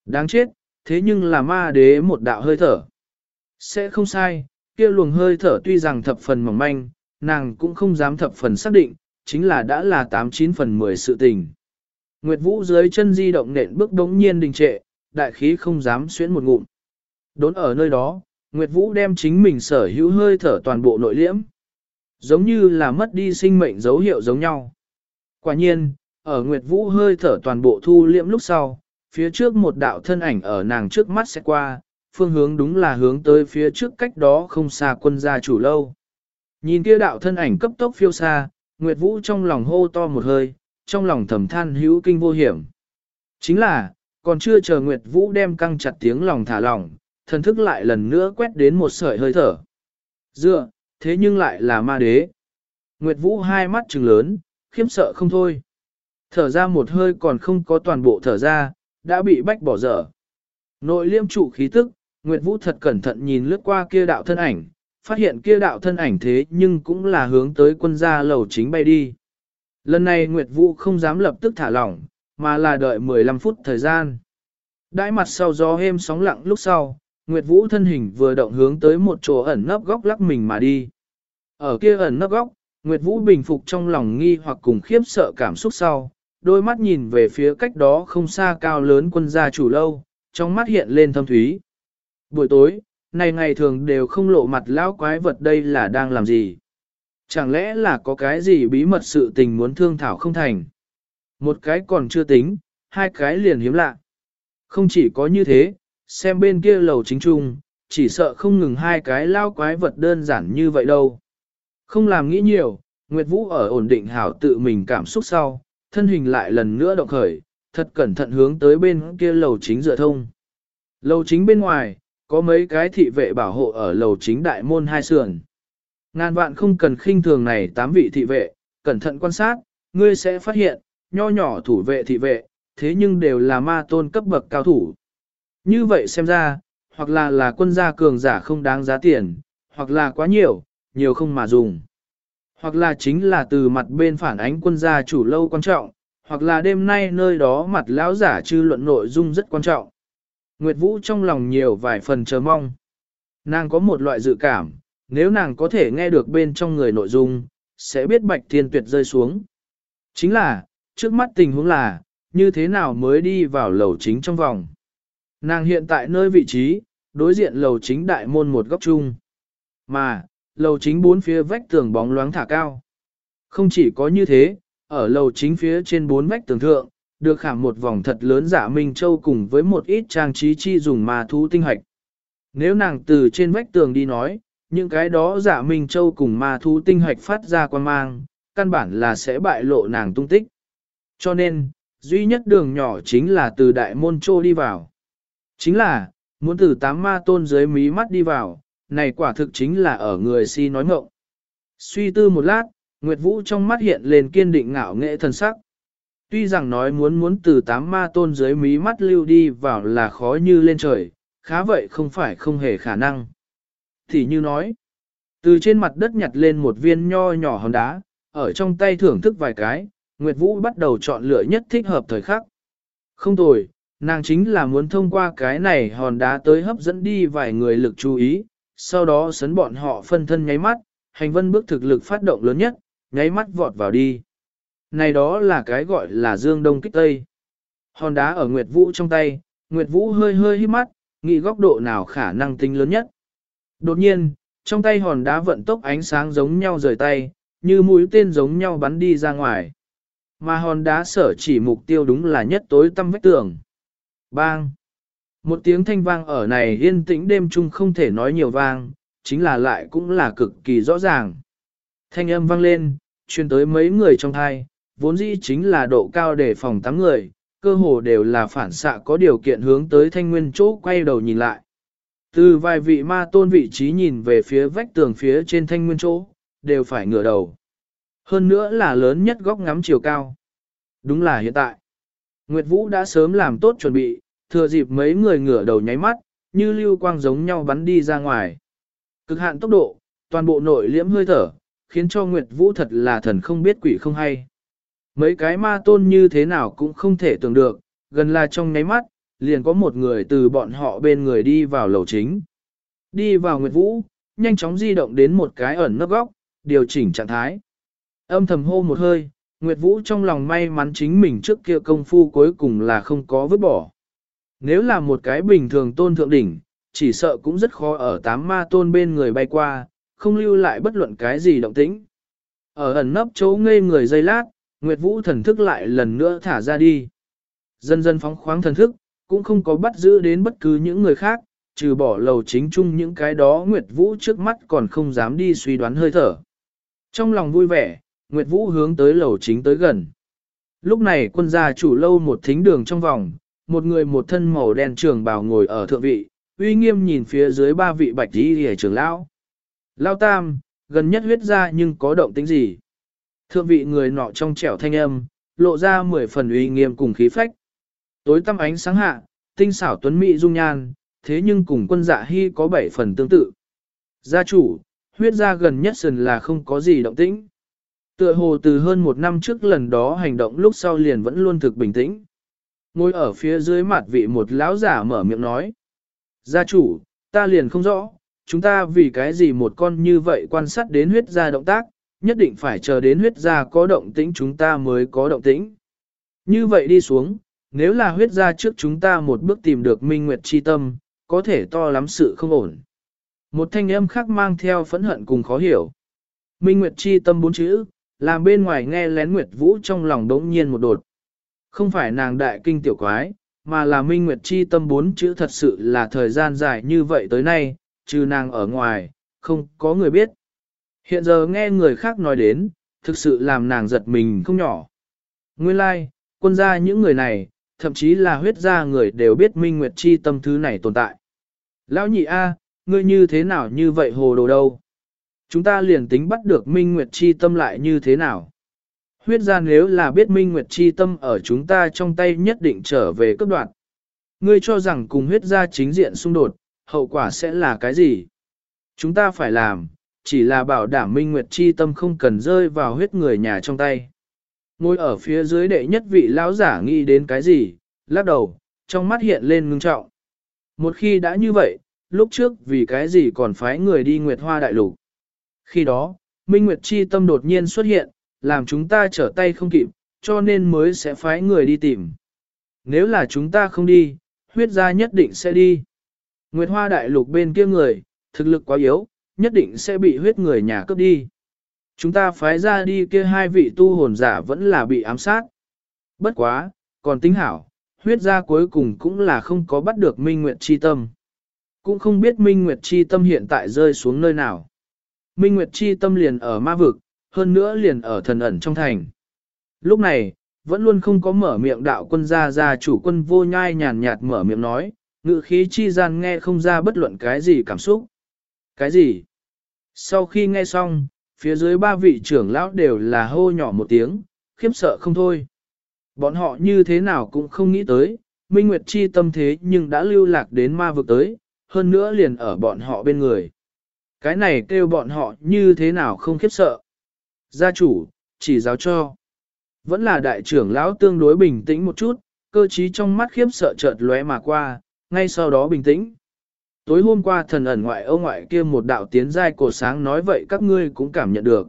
Đáng chết, thế nhưng là ma đế một đạo hơi thở. Sẽ không sai, kia luồng hơi thở tuy rằng thập phần mỏng manh, nàng cũng không dám thập phần xác định, chính là đã là 89 phần 10 sự tình. Nguyệt Vũ dưới chân di động nện bước đống nhiên đình trệ, đại khí không dám xuyến một ngụm. Đốn ở nơi đó, Nguyệt Vũ đem chính mình sở hữu hơi thở toàn bộ nội liễm. Giống như là mất đi sinh mệnh dấu hiệu giống nhau. Quả nhiên, ở Nguyệt Vũ hơi thở toàn bộ thu liễm lúc sau, phía trước một đạo thân ảnh ở nàng trước mắt sẽ qua, phương hướng đúng là hướng tới phía trước cách đó không xa quân gia chủ lâu. Nhìn kia đạo thân ảnh cấp tốc phiêu xa, Nguyệt Vũ trong lòng hô to một hơi, trong lòng thầm than hữu kinh vô hiểm. Chính là, còn chưa chờ Nguyệt Vũ đem căng chặt tiếng lòng thả lỏng, thần thức lại lần nữa quét đến một sợi hơi thở. Dựa, thế nhưng lại là ma đế. Nguyệt Vũ hai mắt trừng lớn, khiếp sợ không thôi. Thở ra một hơi còn không có toàn bộ thở ra, đã bị bách bỏ dở. Nội liêm trụ khí tức, Nguyệt Vũ thật cẩn thận nhìn lướt qua kia đạo thân ảnh, phát hiện kia đạo thân ảnh thế nhưng cũng là hướng tới quân gia lầu chính bay đi. Lần này Nguyệt Vũ không dám lập tức thả lỏng, mà là đợi 15 phút thời gian. Đãi mặt sau gió êm sóng lặng lúc sau, Nguyệt Vũ thân hình vừa động hướng tới một chỗ ẩn nấp góc lắc mình mà đi. Ở kia ẩn nấp góc, Nguyệt Vũ bình phục trong lòng nghi hoặc cùng khiếp sợ cảm xúc sau, đôi mắt nhìn về phía cách đó không xa cao lớn quân gia chủ lâu, trong mắt hiện lên thâm thúy. Buổi tối, này ngày thường đều không lộ mặt lão quái vật đây là đang làm gì? Chẳng lẽ là có cái gì bí mật sự tình muốn thương thảo không thành? Một cái còn chưa tính, hai cái liền hiếm lạ. Không chỉ có như thế, xem bên kia lầu chính trung, chỉ sợ không ngừng hai cái lao quái vật đơn giản như vậy đâu. Không làm nghĩ nhiều, Nguyệt Vũ ở ổn định hảo tự mình cảm xúc sau, thân hình lại lần nữa động khởi, thật cẩn thận hướng tới bên kia lầu chính dựa thông. Lầu chính bên ngoài, có mấy cái thị vệ bảo hộ ở lầu chính đại môn hai sườn. Ngàn vạn không cần khinh thường này tám vị thị vệ, cẩn thận quan sát, ngươi sẽ phát hiện, nho nhỏ thủ vệ thị vệ, thế nhưng đều là ma tôn cấp bậc cao thủ. Như vậy xem ra, hoặc là là quân gia cường giả không đáng giá tiền, hoặc là quá nhiều, nhiều không mà dùng. Hoặc là chính là từ mặt bên phản ánh quân gia chủ lâu quan trọng, hoặc là đêm nay nơi đó mặt lão giả chư luận nội dung rất quan trọng. Nguyệt Vũ trong lòng nhiều vài phần chờ mong. Nàng có một loại dự cảm, nếu nàng có thể nghe được bên trong người nội dung, sẽ biết bạch thiên tuyệt rơi xuống. Chính là, trước mắt tình huống là, như thế nào mới đi vào lầu chính trong vòng. Nàng hiện tại nơi vị trí, đối diện lầu chính đại môn một góc chung. Mà, lầu chính bốn phía vách tường bóng loáng thả cao. Không chỉ có như thế, ở lầu chính phía trên bốn vách tường thượng, được khảm một vòng thật lớn giả minh châu cùng với một ít trang trí chi dùng mà thú tinh hạch. Nếu nàng từ trên vách tường đi nói, những cái đó giả minh châu cùng ma thú tinh hạch phát ra quan mang, căn bản là sẽ bại lộ nàng tung tích. Cho nên, duy nhất đường nhỏ chính là từ đại môn châu đi vào. Chính là, muốn từ tám ma tôn dưới mí mắt đi vào, này quả thực chính là ở người si nói ngộng. Suy tư một lát, Nguyệt Vũ trong mắt hiện lên kiên định ngạo nghệ thần sắc. Tuy rằng nói muốn muốn từ tám ma tôn dưới mí mắt lưu đi vào là khó như lên trời, khá vậy không phải không hề khả năng. Thì như nói, từ trên mặt đất nhặt lên một viên nho nhỏ hòn đá, ở trong tay thưởng thức vài cái, Nguyệt Vũ bắt đầu chọn lựa nhất thích hợp thời khắc. Không tồi, nàng chính là muốn thông qua cái này hòn đá tới hấp dẫn đi vài người lực chú ý, sau đó sấn bọn họ phân thân nháy mắt, hành vân bước thực lực phát động lớn nhất, nháy mắt vọt vào đi. Này đó là cái gọi là dương đông kích tây. Hòn đá ở Nguyệt Vũ trong tay, Nguyệt Vũ hơi hơi hít mắt, nghĩ góc độ nào khả năng tính lớn nhất. Đột nhiên, trong tay hòn đá vận tốc ánh sáng giống nhau rời tay, như mũi tên giống nhau bắn đi ra ngoài. Mà hòn đá sở chỉ mục tiêu đúng là nhất tối tâm vách tường. Bang! Một tiếng thanh vang ở này yên tĩnh đêm chung không thể nói nhiều vang, chính là lại cũng là cực kỳ rõ ràng. Thanh âm vang lên, truyền tới mấy người trong thai, vốn dĩ chính là độ cao để phòng tám người, cơ hồ đều là phản xạ có điều kiện hướng tới thanh nguyên chỗ quay đầu nhìn lại. Từ vài vị ma tôn vị trí nhìn về phía vách tường phía trên thanh nguyên chỗ, đều phải ngửa đầu. Hơn nữa là lớn nhất góc ngắm chiều cao. Đúng là hiện tại. Nguyệt Vũ đã sớm làm tốt chuẩn bị, thừa dịp mấy người ngửa đầu nháy mắt, như lưu quang giống nhau bắn đi ra ngoài. Cực hạn tốc độ, toàn bộ nội liễm hơi thở, khiến cho Nguyệt Vũ thật là thần không biết quỷ không hay. Mấy cái ma tôn như thế nào cũng không thể tưởng được, gần là trong nháy mắt, liền có một người từ bọn họ bên người đi vào lầu chính. Đi vào Nguyệt Vũ, nhanh chóng di động đến một cái ẩn nấp góc, điều chỉnh trạng thái. Âm thầm hô một hơi, Nguyệt Vũ trong lòng may mắn chính mình trước kia công phu cuối cùng là không có vứt bỏ. Nếu là một cái bình thường tôn thượng đỉnh, chỉ sợ cũng rất khó ở tám ma tôn bên người bay qua, không lưu lại bất luận cái gì động tĩnh. Ở ẩn nấp chỗ ngây người dây lát, Nguyệt Vũ thần thức lại lần nữa thả ra đi. Dần dần phóng khoáng thần thức, cũng không có bắt giữ đến bất cứ những người khác, trừ bỏ lầu chính chung những cái đó Nguyệt Vũ trước mắt còn không dám đi suy đoán hơi thở. Trong lòng vui vẻ, Nguyệt Vũ hướng tới lầu chính tới gần. Lúc này quân gia chủ lâu một thính đường trong vòng, một người một thân màu đen trường bào ngồi ở thượng vị, uy nghiêm nhìn phía dưới ba vị bạch y hề trưởng lão. Lao tam, gần nhất huyết ra nhưng có động tính gì? Thượng vị người nọ trong trẻo thanh âm, lộ ra mười phần uy nghiêm cùng khí phách. Tối tăm ánh sáng hạ, tinh xảo tuấn mỹ dung nhan, thế nhưng cùng quân dạ hy có bảy phần tương tự. Gia chủ, huyết gia gần nhất sần là không có gì động tĩnh. Tựa hồ từ hơn một năm trước lần đó hành động lúc sau liền vẫn luôn thực bình tĩnh. Ngồi ở phía dưới mặt vị một lão giả mở miệng nói. Gia chủ, ta liền không rõ, chúng ta vì cái gì một con như vậy quan sát đến huyết gia động tác, nhất định phải chờ đến huyết gia có động tĩnh chúng ta mới có động tĩnh. Như vậy đi xuống, nếu là huyết gia trước chúng ta một bước tìm được minh nguyệt chi tâm, có thể to lắm sự không ổn. Một thanh âm khác mang theo phẫn hận cùng khó hiểu. Minh nguyệt chi tâm bốn chữ, làm bên ngoài nghe lén nguyệt vũ trong lòng đống nhiên một đột. Không phải nàng đại kinh tiểu quái, mà là minh nguyệt chi tâm bốn chữ thật sự là thời gian dài như vậy tới nay, trừ nàng ở ngoài, không có người biết. Hiện giờ nghe người khác nói đến, thực sự làm nàng giật mình không nhỏ. Nguyên lai, like, quân gia những người này, thậm chí là huyết gia người đều biết minh nguyệt chi tâm thứ này tồn tại. Lão nhị A, ngươi như thế nào như vậy hồ đồ đâu? Chúng ta liền tính bắt được minh nguyệt chi tâm lại như thế nào? Huyết gia nếu là biết minh nguyệt chi tâm ở chúng ta trong tay nhất định trở về cấp đoạn. Ngươi cho rằng cùng huyết gia chính diện xung đột, hậu quả sẽ là cái gì? Chúng ta phải làm, chỉ là bảo đảm minh nguyệt chi tâm không cần rơi vào huyết người nhà trong tay. Ngồi ở phía dưới đệ nhất vị lão giả nghĩ đến cái gì, lắc đầu, trong mắt hiện lên ngưng trọng. Một khi đã như vậy, lúc trước vì cái gì còn phái người đi Nguyệt Hoa Đại Lục. Khi đó, Minh Nguyệt Chi tâm đột nhiên xuất hiện, làm chúng ta trở tay không kịp, cho nên mới sẽ phái người đi tìm. Nếu là chúng ta không đi, huyết gia nhất định sẽ đi. Nguyệt Hoa Đại Lục bên kia người, thực lực quá yếu, nhất định sẽ bị huyết người nhà cướp đi. Chúng ta phái ra đi kia hai vị tu hồn giả vẫn là bị ám sát. Bất quá, còn tính hảo, huyết gia cuối cùng cũng là không có bắt được Minh Nguyệt Chi Tâm. Cũng không biết Minh Nguyệt Chi Tâm hiện tại rơi xuống nơi nào. Minh Nguyệt Chi Tâm liền ở ma vực, hơn nữa liền ở thần ẩn trong thành. Lúc này, vẫn luôn không có mở miệng đạo quân gia gia chủ quân vô nhai nhàn nhạt mở miệng nói, ngự khí chi gian nghe không ra bất luận cái gì cảm xúc. Cái gì? Sau khi nghe xong, phía dưới ba vị trưởng lão đều là hô nhỏ một tiếng, khiếp sợ không thôi. Bọn họ như thế nào cũng không nghĩ tới, Minh Nguyệt Chi tâm thế nhưng đã lưu lạc đến ma vực tới, hơn nữa liền ở bọn họ bên người. Cái này kêu bọn họ như thế nào không khiếp sợ. Gia chủ, chỉ giáo cho. Vẫn là đại trưởng lão tương đối bình tĩnh một chút, cơ trí trong mắt khiếp sợ chợt lóe mà qua, ngay sau đó bình tĩnh. Tối hôm qua thần ẩn ngoại ông ngoại kia một đạo tiến giai cổ sáng nói vậy các ngươi cũng cảm nhận được.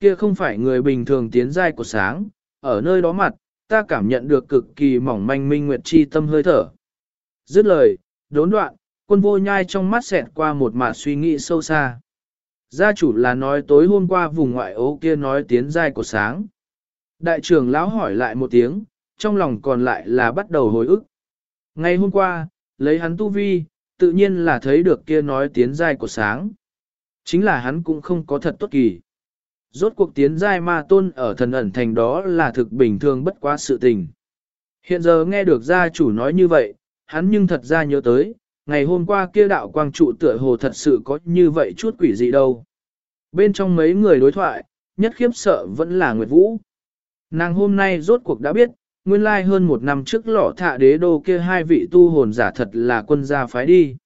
Kia không phải người bình thường tiến giai cổ sáng, ở nơi đó mặt, ta cảm nhận được cực kỳ mỏng manh minh nguyệt chi tâm hơi thở. Dứt lời, đốn đoạn, quân vô nhai trong mắt xẹt qua một mạt suy nghĩ sâu xa. Gia chủ là nói tối hôm qua vùng ngoại ố kia nói tiến giai của sáng. Đại trưởng lão hỏi lại một tiếng, trong lòng còn lại là bắt đầu hồi ức. Ngày hôm qua, Lấy hắn tu vi, tự nhiên là thấy được kia nói tiến giai của sáng. Chính là hắn cũng không có thật tốt kỳ. Rốt cuộc tiến giai ma tôn ở thần ẩn thành đó là thực bình thường bất quá sự tình. Hiện giờ nghe được gia chủ nói như vậy, hắn nhưng thật ra nhớ tới, ngày hôm qua kia đạo quang trụ tựa hồ thật sự có như vậy chút quỷ gì đâu. Bên trong mấy người đối thoại, nhất khiếp sợ vẫn là Nguyệt Vũ. Nàng hôm nay rốt cuộc đã biết, nguyên lai hơn một năm trước lọ thạ đế đô kia hai vị tu hồn giả thật là quân gia phái đi.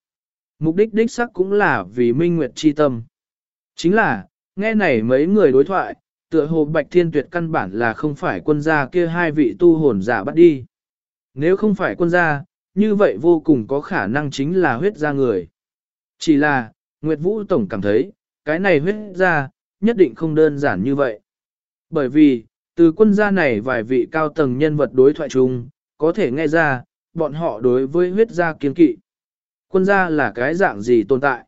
Mục đích đích sắc cũng là vì minh nguyệt chi tâm. Chính là, nghe này mấy người đối thoại, tựa hồ bạch thiên tuyệt căn bản là không phải quân gia kia hai vị tu hồn giả bắt đi. Nếu không phải quân gia, như vậy vô cùng có khả năng chính là huyết gia người. Chỉ là, Nguyệt Vũ Tổng cảm thấy, cái này huyết gia, nhất định không đơn giản như vậy. Bởi vì, từ quân gia này vài vị cao tầng nhân vật đối thoại chung, có thể nghe ra, bọn họ đối với huyết gia kiên kỵ. Quân gia là cái dạng gì tồn tại?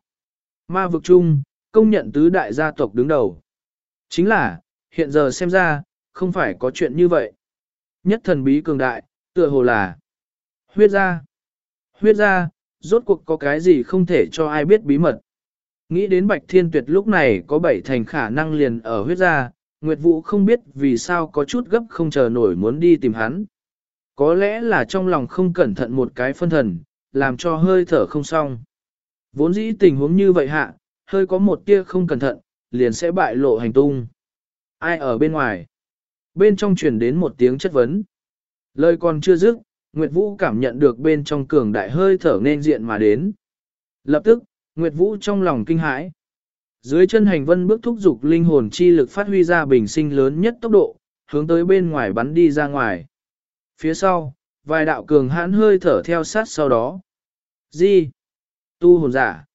Ma vực chung, công nhận tứ đại gia tộc đứng đầu. Chính là, hiện giờ xem ra, không phải có chuyện như vậy. Nhất thần bí cường đại, tựa hồ là huyết gia. Huyết gia, rốt cuộc có cái gì không thể cho ai biết bí mật. Nghĩ đến Bạch Thiên Tuyệt lúc này có bảy thành khả năng liền ở huyết gia, Nguyệt Vũ không biết vì sao có chút gấp không chờ nổi muốn đi tìm hắn. Có lẽ là trong lòng không cẩn thận một cái phân thần, làm cho hơi thở không xong. Vốn dĩ tình huống như vậy hạ, hơi có một tia không cẩn thận, liền sẽ bại lộ hành tung. Ai ở bên ngoài? Bên trong truyền đến một tiếng chất vấn. Lời còn chưa dứt, Nguyệt Vũ cảm nhận được bên trong cường đại hơi thở nên diện mà đến. Lập tức, Nguyệt Vũ trong lòng kinh hãi. Dưới chân hành vân bước thúc dục linh hồn chi lực phát huy ra bình sinh lớn nhất tốc độ, hướng tới bên ngoài bắn đi ra ngoài. Phía sau, vài đạo cường hãn hơi thở theo sát sau đó. Gì? Tu hồn giả.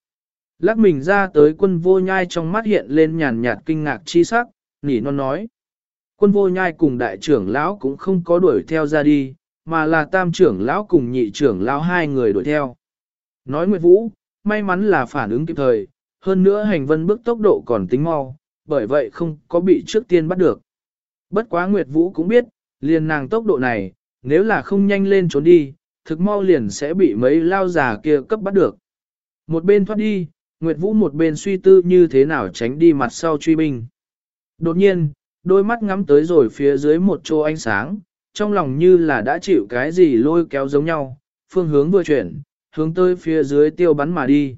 Lắc mình ra tới quân vô nhai trong mắt hiện lên nhàn nhạt kinh ngạc chi sắc, nỉ non nói. Quân vô nhai cùng đại trưởng lão cũng không có đuổi theo ra đi, mà là tam trưởng lão cùng nhị trưởng lão hai người đuổi theo. Nói Nguyệt Vũ, may mắn là phản ứng kịp thời, hơn nữa hành vân bước tốc độ còn tính mau, bởi vậy không có bị trước tiên bắt được. Bất quá Nguyệt Vũ cũng biết, liền nàng tốc độ này, nếu là không nhanh lên trốn đi, thực mau liền sẽ bị mấy lao già kia cấp bắt được. Một bên thoát đi, Nguyệt Vũ một bên suy tư như thế nào tránh đi mặt sau truy binh. Đột nhiên, đôi mắt ngắm tới rồi phía dưới một chỗ ánh sáng, trong lòng như là đã chịu cái gì lôi kéo giống nhau, phương hướng vừa chuyển, hướng tới phía dưới tiêu bắn mà đi.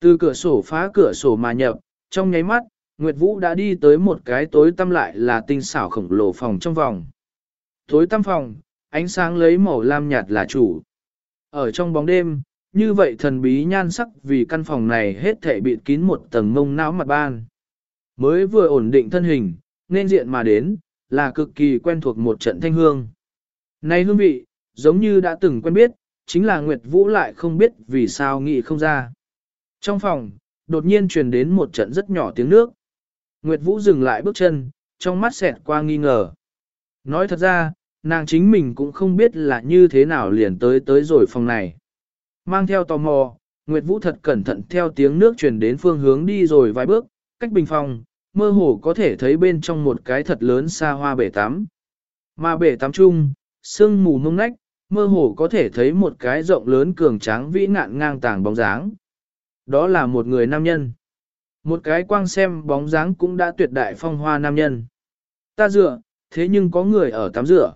Từ cửa sổ phá cửa sổ mà nhập, trong nháy mắt, Nguyệt Vũ đã đi tới một cái tối tăm lại là tinh xảo khổng lồ phòng trong vòng. Tối tăm phòng, ánh sáng lấy màu lam nhạt là chủ. Ở trong bóng đêm, như vậy thần bí nhan sắc vì căn phòng này hết thể bịt kín một tầng mông não mặt ban. Mới vừa ổn định thân hình, nên diện mà đến, là cực kỳ quen thuộc một trận thanh hương. Này hương vị, giống như đã từng quen biết, chính là Nguyệt Vũ lại không biết vì sao nghĩ không ra. Trong phòng, đột nhiên truyền đến một trận rất nhỏ tiếng nước. Nguyệt Vũ dừng lại bước chân, trong mắt xẹt qua nghi ngờ. Nói thật ra, nàng chính mình cũng không biết là như thế nào liền tới tới rồi phòng này. Mang theo tò mò, Nguyệt Vũ thật cẩn thận theo tiếng nước truyền đến phương hướng đi rồi vài bước, cách bình phòng, mơ hồ có thể thấy bên trong một cái thật lớn xa hoa bể tắm. Mà bể tắm chung, sương mù mông nách, mơ hồ có thể thấy một cái rộng lớn cường tráng vĩ nạn ngang tàng bóng dáng. Đó là một người nam nhân. Một cái quang xem bóng dáng cũng đã tuyệt đại phong hoa nam nhân. Ta dựa, thế nhưng có người ở tắm rửa.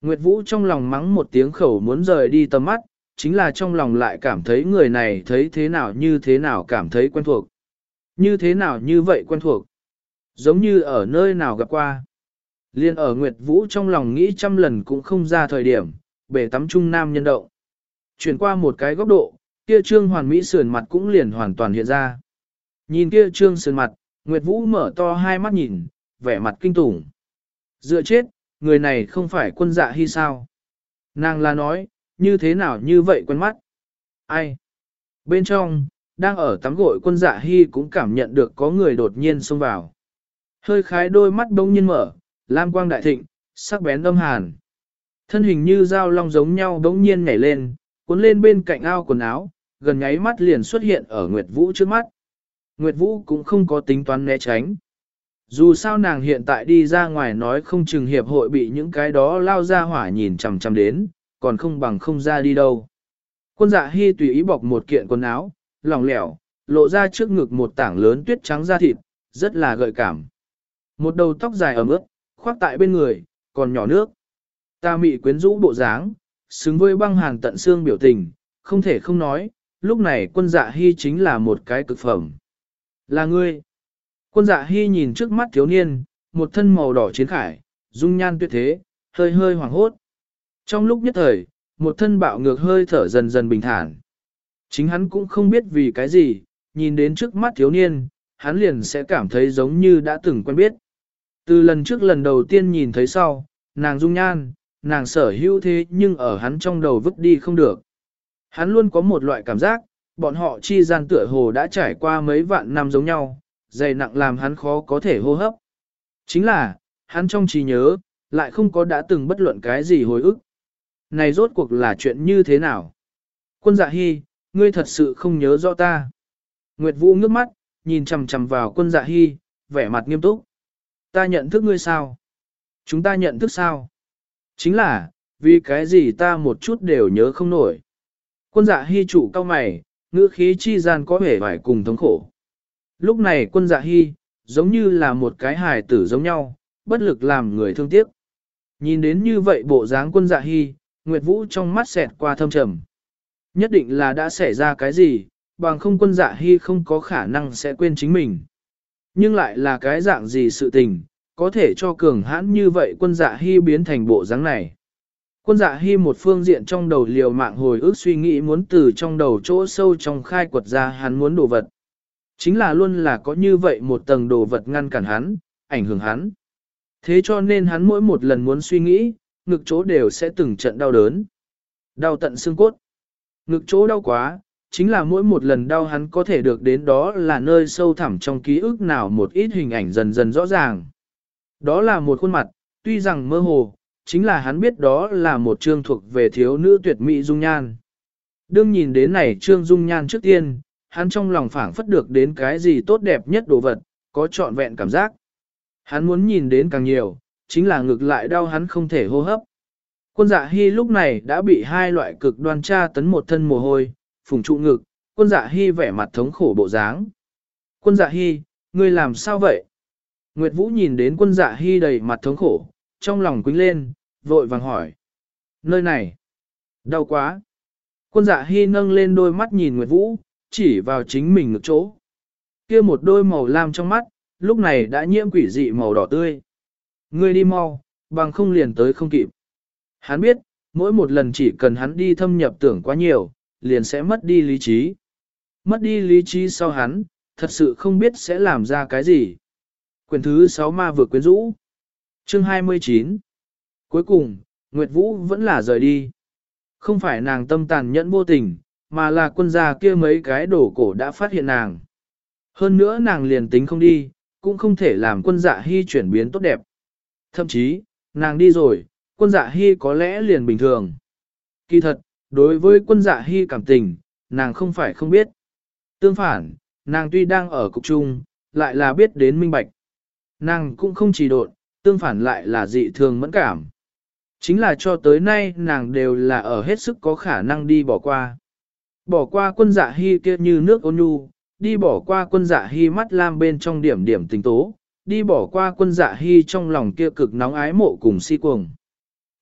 Nguyệt Vũ trong lòng mắng một tiếng khẩu muốn rời đi tầm mắt, chính là trong lòng lại cảm thấy người này thấy thế nào như thế nào cảm thấy quen thuộc. Như thế nào như vậy quen thuộc. Giống như ở nơi nào gặp qua. Liên ở Nguyệt Vũ trong lòng nghĩ trăm lần cũng không ra thời điểm, bể tắm trung nam nhân động. Chuyển qua một cái góc độ, kia trương hoàn mỹ sườn mặt cũng liền hoàn toàn hiện ra. Nhìn kia trương sườn mặt, Nguyệt Vũ mở to hai mắt nhìn, vẻ mặt kinh tủng. Dựa chết, người này không phải quân dạ hy sao? Nàng là nói, như thế nào như vậy quen mắt? Ai? Bên trong, đang ở tắm gội quân dạ hy cũng cảm nhận được có người đột nhiên xông vào. Hơi khái đôi mắt bỗng nhiên mở, lam quang đại thịnh, sắc bén âm hàn. Thân hình như dao long giống nhau bỗng nhiên nhảy lên, cuốn lên bên cạnh ao quần áo, gần nháy mắt liền xuất hiện ở Nguyệt Vũ trước mắt. Nguyệt Vũ cũng không có tính toán né tránh. Dù sao nàng hiện tại đi ra ngoài nói không chừng hiệp hội bị những cái đó lao ra hỏa nhìn chằm chằm đến, còn không bằng không ra đi đâu. Quân dạ hy tùy ý bọc một kiện quần áo, lỏng lẻo, lộ ra trước ngực một tảng lớn tuyết trắng da thịt, rất là gợi cảm. Một đầu tóc dài ẩm ướt, khoác tại bên người, còn nhỏ nước. Ta mị quyến rũ bộ dáng, xứng với băng hàng tận xương biểu tình, không thể không nói, lúc này quân dạ hy chính là một cái cực phẩm. Là ngươi. Quân dạ hy nhìn trước mắt thiếu niên, một thân màu đỏ chiến khải, dung nhan tuyệt thế, hơi hơi hoảng hốt. Trong lúc nhất thời, một thân bạo ngược hơi thở dần dần bình thản. Chính hắn cũng không biết vì cái gì, nhìn đến trước mắt thiếu niên, hắn liền sẽ cảm thấy giống như đã từng quen biết. Từ lần trước lần đầu tiên nhìn thấy sau, nàng dung nhan, nàng sở hữu thế nhưng ở hắn trong đầu vứt đi không được. Hắn luôn có một loại cảm giác, bọn họ chi gian tựa hồ đã trải qua mấy vạn năm giống nhau, dày nặng làm hắn khó có thể hô hấp. Chính là, hắn trong trí nhớ, lại không có đã từng bất luận cái gì hồi ức. Này rốt cuộc là chuyện như thế nào? Quân dạ hy, ngươi thật sự không nhớ rõ ta. Nguyệt Vũ ngước mắt, nhìn chằm chằm vào quân dạ hy, vẻ mặt nghiêm túc. Ta nhận thức ngươi sao? Chúng ta nhận thức sao? Chính là, vì cái gì ta một chút đều nhớ không nổi. Quân dạ hy chủ cao mày, ngữ khí chi gian có vẻ vải cùng thống khổ. Lúc này quân dạ hy, giống như là một cái hài tử giống nhau, bất lực làm người thương tiếc. Nhìn đến như vậy bộ dáng quân dạ hy, Nguyệt Vũ trong mắt xẹt qua thâm trầm. Nhất định là đã xảy ra cái gì, bằng không quân dạ hy không có khả năng sẽ quên chính mình. Nhưng lại là cái dạng gì sự tình, có thể cho cường hãn như vậy quân dạ hy biến thành bộ dáng này. Quân dạ hy một phương diện trong đầu liều mạng hồi ức suy nghĩ muốn từ trong đầu chỗ sâu trong khai quật ra hắn muốn đồ vật. Chính là luôn là có như vậy một tầng đồ vật ngăn cản hắn, ảnh hưởng hắn. Thế cho nên hắn mỗi một lần muốn suy nghĩ, ngực chỗ đều sẽ từng trận đau đớn. Đau tận xương cốt. Ngực chỗ đau quá, chính là mỗi một lần đau hắn có thể được đến đó là nơi sâu thẳm trong ký ức nào một ít hình ảnh dần dần rõ ràng. Đó là một khuôn mặt, tuy rằng mơ hồ, chính là hắn biết đó là một trương thuộc về thiếu nữ tuyệt mỹ dung nhan. Đương nhìn đến này trương dung nhan trước tiên, hắn trong lòng phảng phất được đến cái gì tốt đẹp nhất đồ vật, có trọn vẹn cảm giác. Hắn muốn nhìn đến càng nhiều, chính là ngược lại đau hắn không thể hô hấp. Quân dạ hy lúc này đã bị hai loại cực đoan tra tấn một thân mồ hôi, phùng trụ ngực, quân dạ hy vẻ mặt thống khổ bộ dáng. Quân dạ hy, ngươi làm sao vậy? Nguyệt Vũ nhìn đến quân dạ hy đầy mặt thống khổ, trong lòng quính lên, vội vàng hỏi. Nơi này, đau quá. Quân dạ hy nâng lên đôi mắt nhìn Nguyệt Vũ, chỉ vào chính mình ngực chỗ. kia một đôi màu lam trong mắt, lúc này đã nhiễm quỷ dị màu đỏ tươi. Ngươi đi mau, bằng không liền tới không kịp. Hắn biết, mỗi một lần chỉ cần hắn đi thâm nhập tưởng quá nhiều, liền sẽ mất đi lý trí. Mất đi lý trí sau hắn, thật sự không biết sẽ làm ra cái gì. Quyển thứ 6 ma vừa quyến rũ. Chương 29 Cuối cùng, Nguyệt Vũ vẫn là rời đi. Không phải nàng tâm tàn nhẫn vô tình, mà là quân gia kia mấy cái đổ cổ đã phát hiện nàng. Hơn nữa nàng liền tính không đi, cũng không thể làm quân dạ hy chuyển biến tốt đẹp. Thậm chí, nàng đi rồi, quân dạ hy có lẽ liền bình thường. Kỳ thật, đối với quân dạ hy cảm tình, nàng không phải không biết. Tương phản, nàng tuy đang ở cục trung, lại là biết đến minh bạch. Nàng cũng không chỉ độn, tương phản lại là dị thường mẫn cảm. Chính là cho tới nay nàng đều là ở hết sức có khả năng đi bỏ qua. Bỏ qua quân dạ hy kia như nước ôn nhu, đi bỏ qua quân dạ hy mắt lam bên trong điểm điểm tình tố, đi bỏ qua quân dạ hy trong lòng kia cực nóng ái mộ cùng si cuồng.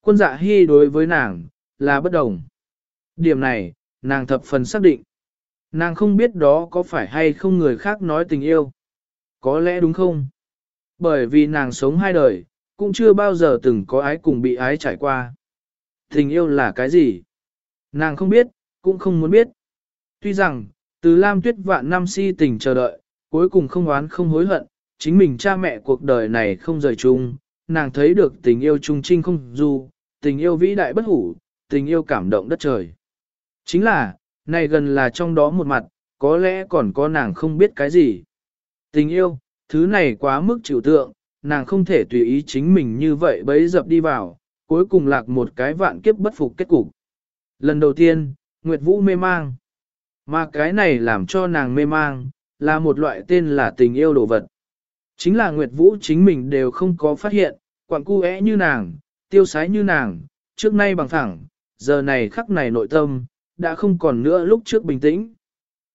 Quân dạ hy đối với nàng, là bất đồng. Điểm này, nàng thập phần xác định. Nàng không biết đó có phải hay không người khác nói tình yêu. Có lẽ đúng không? Bởi vì nàng sống hai đời, cũng chưa bao giờ từng có ái cùng bị ái trải qua. Tình yêu là cái gì? Nàng không biết, cũng không muốn biết. Tuy rằng, từ Lam Tuyết vạn năm si tình chờ đợi, cuối cùng không oán không hối hận, chính mình cha mẹ cuộc đời này không rời chung, nàng thấy được tình yêu trung trinh không du, tình yêu vĩ đại bất hủ, tình yêu cảm động đất trời. Chính là, này gần là trong đó một mặt, có lẽ còn có nàng không biết cái gì. Tình yêu, thứ này quá mức chịu tượng, nàng không thể tùy ý chính mình như vậy bấy dập đi vào, cuối cùng lạc một cái vạn kiếp bất phục kết cục. Lần đầu tiên, Nguyệt Vũ mê mang. Mà cái này làm cho nàng mê mang, là một loại tên là tình yêu đồ vật. Chính là Nguyệt Vũ chính mình đều không có phát hiện, quặng cu é như nàng, tiêu sái như nàng, trước nay bằng thẳng, giờ này khắc này nội tâm, đã không còn nữa lúc trước bình tĩnh.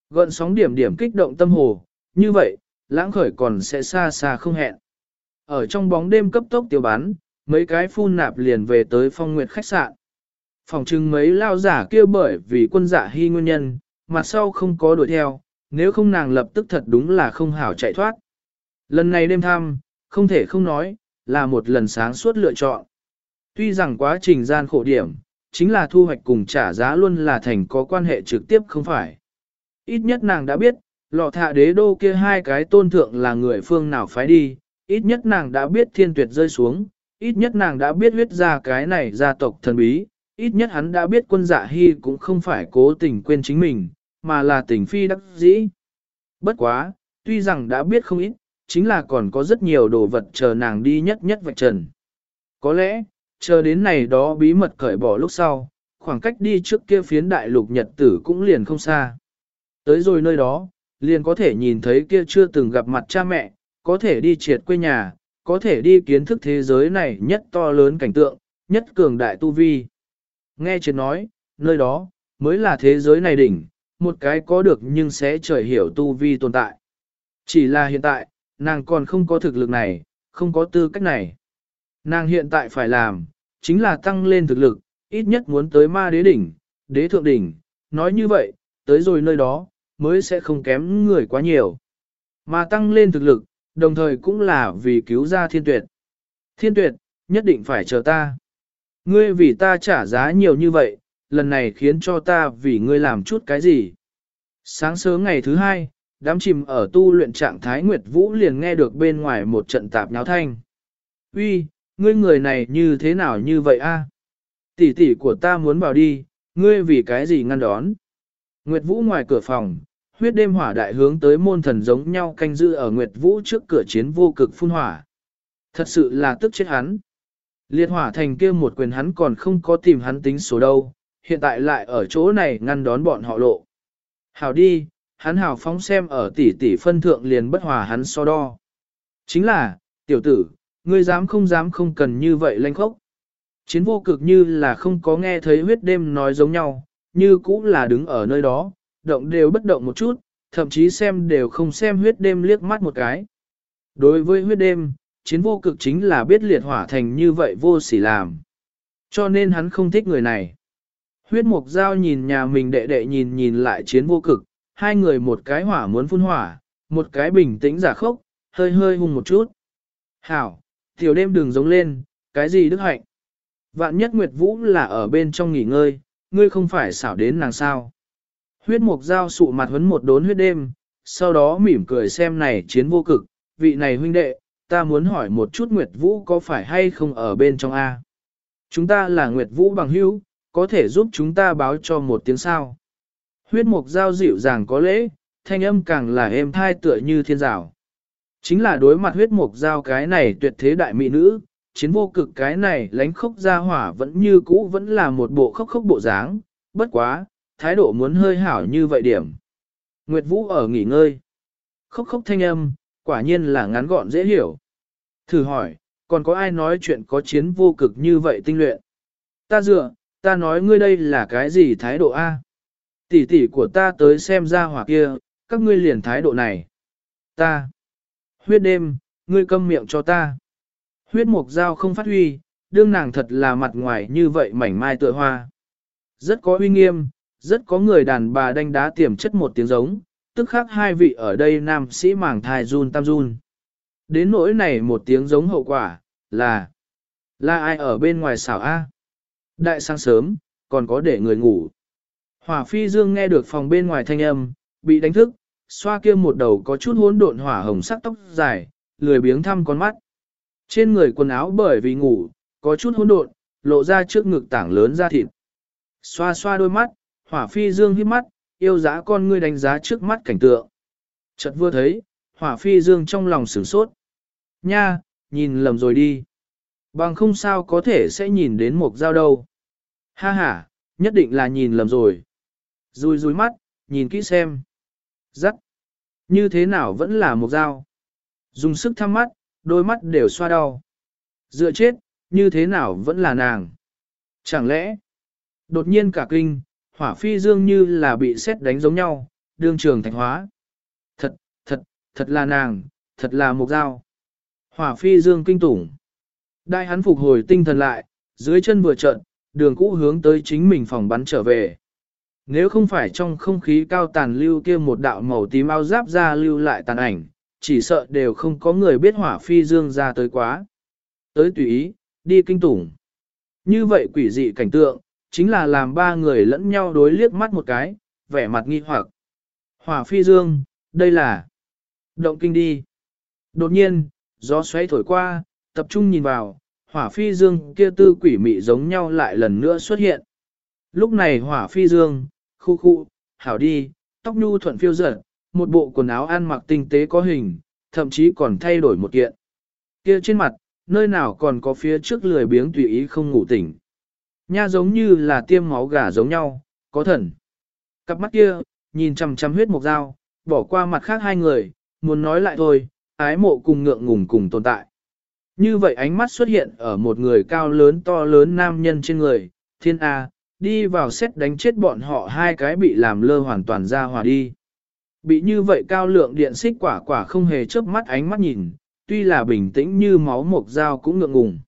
Gợn sóng điểm điểm kích động tâm hồ, như vậy, lãng khởi còn sẽ xa xa không hẹn. Ở trong bóng đêm cấp tốc tiêu bán, mấy cái phun nạp liền về tới phong nguyệt khách sạn. Phòng trưng mấy lao giả kia bởi vì quân giả hy nguyên nhân, mặt sau không có đuổi theo, nếu không nàng lập tức thật đúng là không hảo chạy thoát. Lần này đêm thăm, không thể không nói, là một lần sáng suốt lựa chọn. Tuy rằng quá trình gian khổ điểm, chính là thu hoạch cùng trả giá luôn là thành có quan hệ trực tiếp không phải. Ít nhất nàng đã biết, lọ thạ đế đô kia hai cái tôn thượng là người phương nào phái đi, ít nhất nàng đã biết thiên tuyệt rơi xuống, ít nhất nàng đã biết huyết ra cái này gia tộc thần bí, ít nhất hắn đã biết quân dạ hy cũng không phải cố tình quên chính mình, mà là tình phi đắc dĩ. Bất quá, tuy rằng đã biết không ít, chính là còn có rất nhiều đồ vật chờ nàng đi nhất nhất vạch trần. Có lẽ, chờ đến này đó bí mật cởi bỏ lúc sau, khoảng cách đi trước kia phiến đại lục nhật tử cũng liền không xa. Tới rồi nơi đó, liền có thể nhìn thấy kia chưa từng gặp mặt cha mẹ, có thể đi triệt quê nhà, có thể đi kiến thức thế giới này nhất to lớn cảnh tượng, nhất cường đại tu vi. Nghe triệt nói, nơi đó, mới là thế giới này đỉnh, một cái có được nhưng sẽ trời hiểu tu vi tồn tại. Chỉ là hiện tại, nàng còn không có thực lực này, không có tư cách này. Nàng hiện tại phải làm, chính là tăng lên thực lực, ít nhất muốn tới ma đế đỉnh, đế thượng đỉnh, nói như vậy, tới rồi nơi đó, mới sẽ không kém người quá nhiều. Mà tăng lên thực lực, đồng thời cũng là vì cứu ra thiên tuyệt. Thiên tuyệt, nhất định phải chờ ta. Ngươi vì ta trả giá nhiều như vậy, lần này khiến cho ta vì ngươi làm chút cái gì. Sáng sớm ngày thứ hai, đám chìm ở tu luyện trạng thái Nguyệt Vũ liền nghe được bên ngoài một trận tạp nháo thanh. Uy, ngươi người này như thế nào như vậy a? Tỷ tỷ của ta muốn vào đi, ngươi vì cái gì ngăn đón? Nguyệt Vũ ngoài cửa phòng, huyết đêm hỏa đại hướng tới môn thần giống nhau canh giữ ở Nguyệt Vũ trước cửa chiến vô cực phun hỏa. Thật sự là tức chết hắn. Liệt hỏa thành kia một quyền hắn còn không có tìm hắn tính số đâu, hiện tại lại ở chỗ này ngăn đón bọn họ lộ. Hảo đi, hắn hảo phóng xem ở tỷ tỷ phân thượng liền bất hòa hắn so đo. Chính là, tiểu tử, ngươi dám không dám không cần như vậy lanh khốc. Chiến vô cực như là không có nghe thấy huyết đêm nói giống nhau, như cũng là đứng ở nơi đó, động đều bất động một chút, thậm chí xem đều không xem huyết đêm liếc mắt một cái. Đối với huyết đêm, chiến vô cực chính là biết liệt hỏa thành như vậy vô sỉ làm. Cho nên hắn không thích người này. Huyết mục giao nhìn nhà mình đệ đệ nhìn nhìn lại chiến vô cực, hai người một cái hỏa muốn phun hỏa, một cái bình tĩnh giả khốc, hơi hơi hung một chút. Hảo, tiểu đêm đừng giống lên, cái gì đức hạnh. Vạn nhất Nguyệt Vũ là ở bên trong nghỉ ngơi, ngươi không phải xảo đến nàng sao. Huyết mục giao sụ mặt huấn một đốn huyết đêm, sau đó mỉm cười xem này chiến vô cực, vị này huynh đệ, ta muốn hỏi một chút Nguyệt Vũ có phải hay không ở bên trong A. Chúng ta là Nguyệt Vũ bằng hữu, có thể giúp chúng ta báo cho một tiếng sao. Huyết mục giao dịu dàng có lễ, thanh âm càng là êm thai tựa như thiên rào. Chính là đối mặt huyết mục giao cái này tuyệt thế đại mỹ nữ, chiến vô cực cái này lánh khốc ra hỏa vẫn như cũ vẫn là một bộ khốc khốc bộ dáng, bất quá, thái độ muốn hơi hảo như vậy điểm. Nguyệt Vũ ở nghỉ ngơi. Khốc khốc thanh âm, quả nhiên là ngắn gọn dễ hiểu. Thử hỏi, còn có ai nói chuyện có chiến vô cực như vậy tinh luyện? Ta dựa, ta nói ngươi đây là cái gì thái độ A? Tỷ tỷ của ta tới xem ra hỏa kia, các ngươi liền thái độ này. Ta. Huyết đêm, ngươi câm miệng cho ta. Huyết mục dao không phát huy, đương nàng thật là mặt ngoài như vậy mảnh mai tựa hoa. Rất có uy nghiêm, rất có người đàn bà đánh đá tiềm chất một tiếng giống, tức khác hai vị ở đây nam sĩ màng thai run tam run. Đến nỗi này một tiếng giống hậu quả, là, là ai ở bên ngoài xảo A. Đại sáng sớm, còn có để người ngủ. Hỏa phi dương nghe được phòng bên ngoài thanh âm, bị đánh thức, xoa kia một đầu có chút hỗn độn hỏa hồng sắc tóc dài, lười biếng thăm con mắt. Trên người quần áo bởi vì ngủ, có chút hỗn độn, lộ ra trước ngực tảng lớn da thịt. Xoa xoa đôi mắt, hỏa phi dương hít mắt, yêu giá con ngươi đánh giá trước mắt cảnh tượng. Chợt vừa thấy, hỏa phi dương trong lòng sửng sốt. Nha, nhìn lầm rồi đi. Bằng không sao có thể sẽ nhìn đến một dao đâu. Ha ha, nhất định là nhìn lầm rồi. Rùi rùi mắt, nhìn kỹ xem. Rắc. Như thế nào vẫn là một dao. Dùng sức thăm mắt, đôi mắt đều xoa đau. Dựa chết, như thế nào vẫn là nàng. Chẳng lẽ, đột nhiên cả kinh, hỏa phi dương như là bị xét đánh giống nhau, đương trường thành hóa. Thật, thật, thật là nàng, thật là một dao. Hỏa phi dương kinh tủng. Đại hắn phục hồi tinh thần lại, dưới chân vừa trận, đường cũ hướng tới chính mình phòng bắn trở về. Nếu không phải trong không khí cao tàn lưu kia một đạo màu tím ao giáp ra lưu lại tàn ảnh, chỉ sợ đều không có người biết hỏa phi dương ra tới quá. Tới tùy ý, đi kinh tủng. Như vậy quỷ dị cảnh tượng, chính là làm ba người lẫn nhau đối liếc mắt một cái, vẻ mặt nghi hoặc. Hỏa phi dương, đây là động kinh đi. Đột nhiên, gió xoáy thổi qua, tập trung nhìn vào, hỏa phi dương kia tư quỷ mị giống nhau lại lần nữa xuất hiện. Lúc này hỏa phi dương, khu khu, hảo đi, tóc nhu thuận phiêu dở, một bộ quần áo ăn mặc tinh tế có hình, thậm chí còn thay đổi một kiện. Kia trên mặt, nơi nào còn có phía trước lười biếng tùy ý không ngủ tỉnh. Nha giống như là tiêm máu gà giống nhau, có thần. Cặp mắt kia, nhìn chằm chằm huyết mục dao, bỏ qua mặt khác hai người, muốn nói lại thôi, ái mộ cùng ngượng ngùng cùng tồn tại. Như vậy ánh mắt xuất hiện ở một người cao lớn to lớn nam nhân trên người, thiên A, đi vào xét đánh chết bọn họ hai cái bị làm lơ hoàn toàn ra hòa đi. Bị như vậy cao lượng điện xích quả quả không hề chớp mắt ánh mắt nhìn, tuy là bình tĩnh như máu mộc dao cũng ngượng ngùng.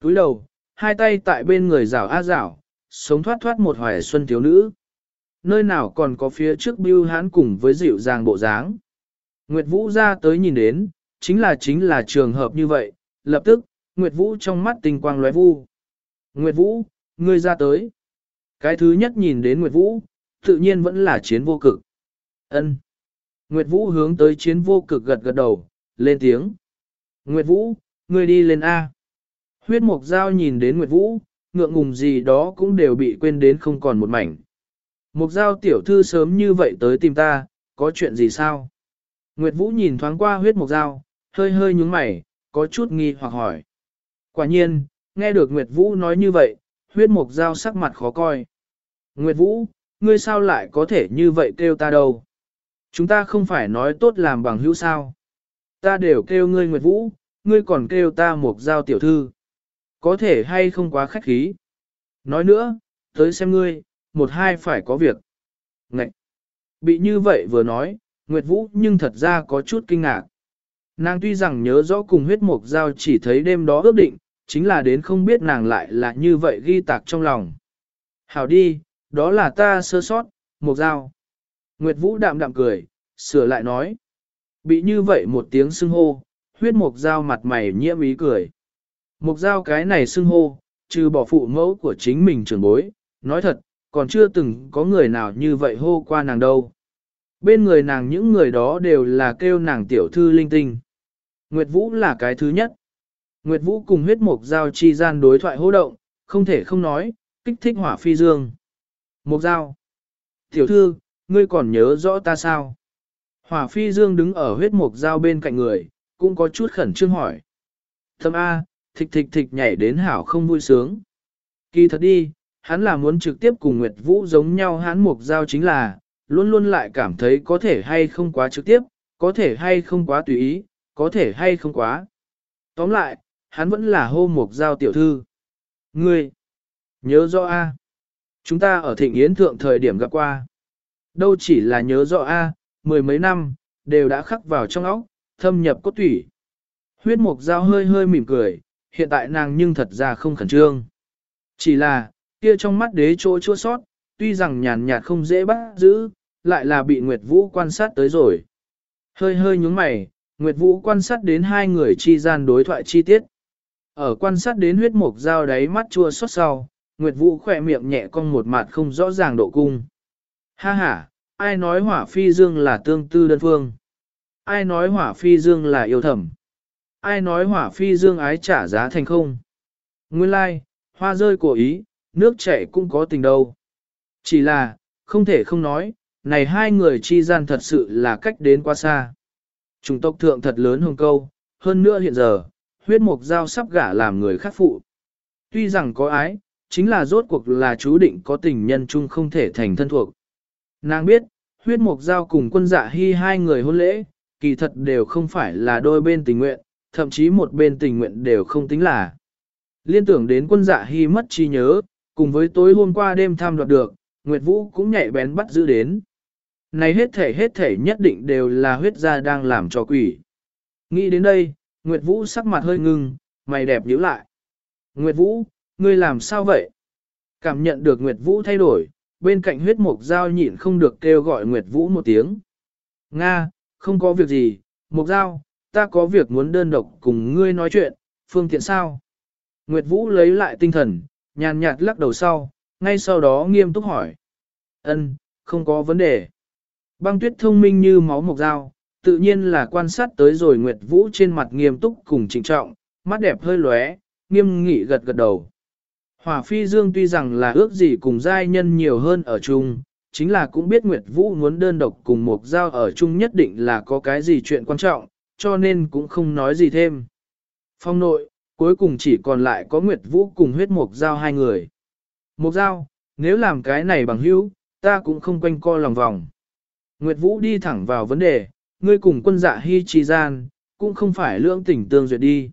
Túi đầu, hai tay tại bên người rảo a rảo, sống thoát thoát một hoài xuân thiếu nữ. Nơi nào còn có phía trước bưu hán cùng với dịu dàng bộ dáng. Nguyệt Vũ ra tới nhìn đến, chính là chính là trường hợp như vậy, lập tức, Nguyệt Vũ trong mắt tình quang lóe vu. Nguyệt Vũ, ngươi ra tới. Cái thứ nhất nhìn đến Nguyệt Vũ, tự nhiên vẫn là chiến vô cực. Ân. Nguyệt Vũ hướng tới chiến vô cực gật gật đầu, lên tiếng. Nguyệt Vũ, ngươi đi lên A. Huyết Mộc Giao nhìn đến Nguyệt Vũ, ngượng ngùng gì đó cũng đều bị quên đến không còn một mảnh. Mộc Giao tiểu thư sớm như vậy tới tìm ta, có chuyện gì sao? Nguyệt Vũ nhìn thoáng qua huyết Mộc Giao, hơi hơi nhúng mày, có chút nghi hoặc hỏi. Quả nhiên, nghe được Nguyệt Vũ nói như vậy, huyết Mộc Giao sắc mặt khó coi. Nguyệt Vũ, ngươi sao lại có thể như vậy kêu ta đâu? Chúng ta không phải nói tốt làm bằng hữu sao? Ta đều kêu ngươi Nguyệt Vũ, ngươi còn kêu ta Mộc Giao tiểu thư. Có thể hay không quá khách khí. Nói nữa, tới xem ngươi, một hai phải có việc. Ngậy! Bị như vậy vừa nói, Nguyệt Vũ nhưng thật ra có chút kinh ngạc. Nàng tuy rằng nhớ rõ cùng huyết mục giao chỉ thấy đêm đó ước định, chính là đến không biết nàng lại là như vậy ghi tạc trong lòng. Hảo đi, đó là ta sơ sót, mục giao. Nguyệt Vũ đạm đạm cười, sửa lại nói. Bị như vậy một tiếng xưng hô, huyết mục giao mặt mày nhiễm ý cười. Mục giao cái này xưng hô, trừ bỏ phụ mẫu của chính mình trưởng bối, nói thật, còn chưa từng có người nào như vậy hô qua nàng đâu. Bên người nàng những người đó đều là kêu nàng tiểu thư linh tinh. Nguyệt Vũ là cái thứ nhất. Nguyệt Vũ cùng huyết mục giao chi gian đối thoại hô động, không thể không nói, kích thích hỏa phi dương. Mục giao. Tiểu thư, ngươi còn nhớ rõ ta sao? Hỏa phi dương đứng ở huyết mục giao bên cạnh người, cũng có chút khẩn trương hỏi. Thâm A, thịch thịch thịch nhảy đến hảo không vui sướng. Kỳ thật đi, hắn là muốn trực tiếp cùng Nguyệt Vũ giống nhau hắn mục giao chính là, luôn luôn lại cảm thấy có thể hay không quá trực tiếp, có thể hay không quá tùy ý, có thể hay không quá. Tóm lại, hắn vẫn là hô mục giao tiểu thư. Ngươi, nhớ rõ A. Chúng ta ở thịnh yến thượng thời điểm gặp qua. Đâu chỉ là nhớ rõ A, mười mấy năm, đều đã khắc vào trong óc, thâm nhập cốt tủy. Huyết mục giao hơi hơi mỉm cười, hiện tại nàng nhưng thật ra không khẩn trương. Chỉ là, kia trong mắt đế chỗ chua sót, tuy rằng nhàn nhạt không dễ bắt giữ, lại là bị Nguyệt Vũ quan sát tới rồi. Hơi hơi nhúng mày, Nguyệt Vũ quan sát đến hai người chi gian đối thoại chi tiết. Ở quan sát đến huyết mục dao đáy mắt chua xót sau, Nguyệt Vũ khỏe miệng nhẹ cong một mặt không rõ ràng độ cung. Ha ha, ai nói hỏa phi dương là tương tư đơn phương? Ai nói hỏa phi dương là yêu thầm? Ai nói hỏa phi dương ái trả giá thành không? Nguyên lai, like, hoa rơi của ý, nước chảy cũng có tình đâu. Chỉ là, không thể không nói, này hai người chi gian thật sự là cách đến quá xa. Chúng tộc thượng thật lớn hồng câu, hơn nữa hiện giờ, huyết mục giao sắp gả làm người khác phụ. Tuy rằng có ái, chính là rốt cuộc là chú định có tình nhân chung không thể thành thân thuộc. Nàng biết, huyết mục giao cùng quân dạ hy hai người hôn lễ, kỳ thật đều không phải là đôi bên tình nguyện, thậm chí một bên tình nguyện đều không tính là. Liên tưởng đến quân dạ hy mất trí nhớ, cùng với tối hôm qua đêm tham đoạt được, Nguyệt Vũ cũng nhạy bén bắt giữ đến. Này hết thể hết thể nhất định đều là huyết gia đang làm cho quỷ. Nghĩ đến đây, Nguyệt Vũ sắc mặt hơi ngưng, mày đẹp nhíu lại. Nguyệt Vũ, ngươi làm sao vậy? Cảm nhận được Nguyệt Vũ thay đổi, bên cạnh huyết mục dao nhịn không được kêu gọi Nguyệt Vũ một tiếng. Nga, không có việc gì, mục dao, ta có việc muốn đơn độc cùng ngươi nói chuyện, phương tiện sao? Nguyệt Vũ lấy lại tinh thần, nhàn nhạt lắc đầu sau, ngay sau đó nghiêm túc hỏi. Ân, không có vấn đề. Băng tuyết thông minh như máu mộc dao, tự nhiên là quan sát tới rồi Nguyệt Vũ trên mặt nghiêm túc cùng trịnh trọng, mắt đẹp hơi lóe, nghiêm nghị gật gật đầu. Hỏa phi dương tuy rằng là ước gì cùng giai nhân nhiều hơn ở chung, chính là cũng biết Nguyệt Vũ muốn đơn độc cùng một giao ở chung nhất định là có cái gì chuyện quan trọng, cho nên cũng không nói gì thêm. Phong nội, cuối cùng chỉ còn lại có Nguyệt Vũ cùng huyết mục giao hai người. Mục giao, nếu làm cái này bằng hữu, ta cũng không quanh co lòng vòng. Nguyệt Vũ đi thẳng vào vấn đề, ngươi cùng quân dạ hy chi gian, cũng không phải lưỡng tình tương duyệt đi.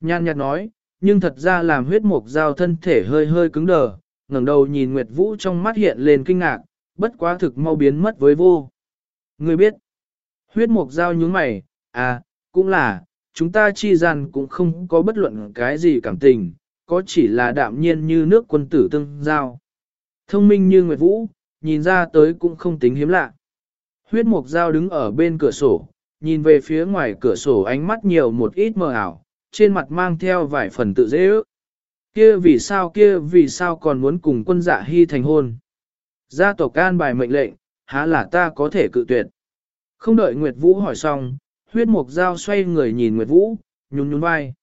Nhan nhạt nói, nhưng thật ra làm huyết mục giao thân thể hơi hơi cứng đờ, ngẩng đầu nhìn Nguyệt Vũ trong mắt hiện lên kinh ngạc, bất quá thực mau biến mất với vô. Ngươi biết, huyết mục giao nhướng mày, à, cũng là, chúng ta chi gian cũng không có bất luận cái gì cảm tình, có chỉ là đạm nhiên như nước quân tử tương giao. Thông minh như Nguyệt Vũ, nhìn ra tới cũng không tính hiếm lạ. Huyết mục giao đứng ở bên cửa sổ, nhìn về phía ngoài cửa sổ ánh mắt nhiều một ít mờ ảo, trên mặt mang theo vài phần tự dễ ước. Kia vì sao kia vì sao còn muốn cùng quân dạ hy thành hôn. Gia tộc can bài mệnh lệnh, há là ta có thể cự tuyệt. Không đợi Nguyệt Vũ hỏi xong, huyết mục dao xoay người nhìn Nguyệt Vũ, nhún nhún vai.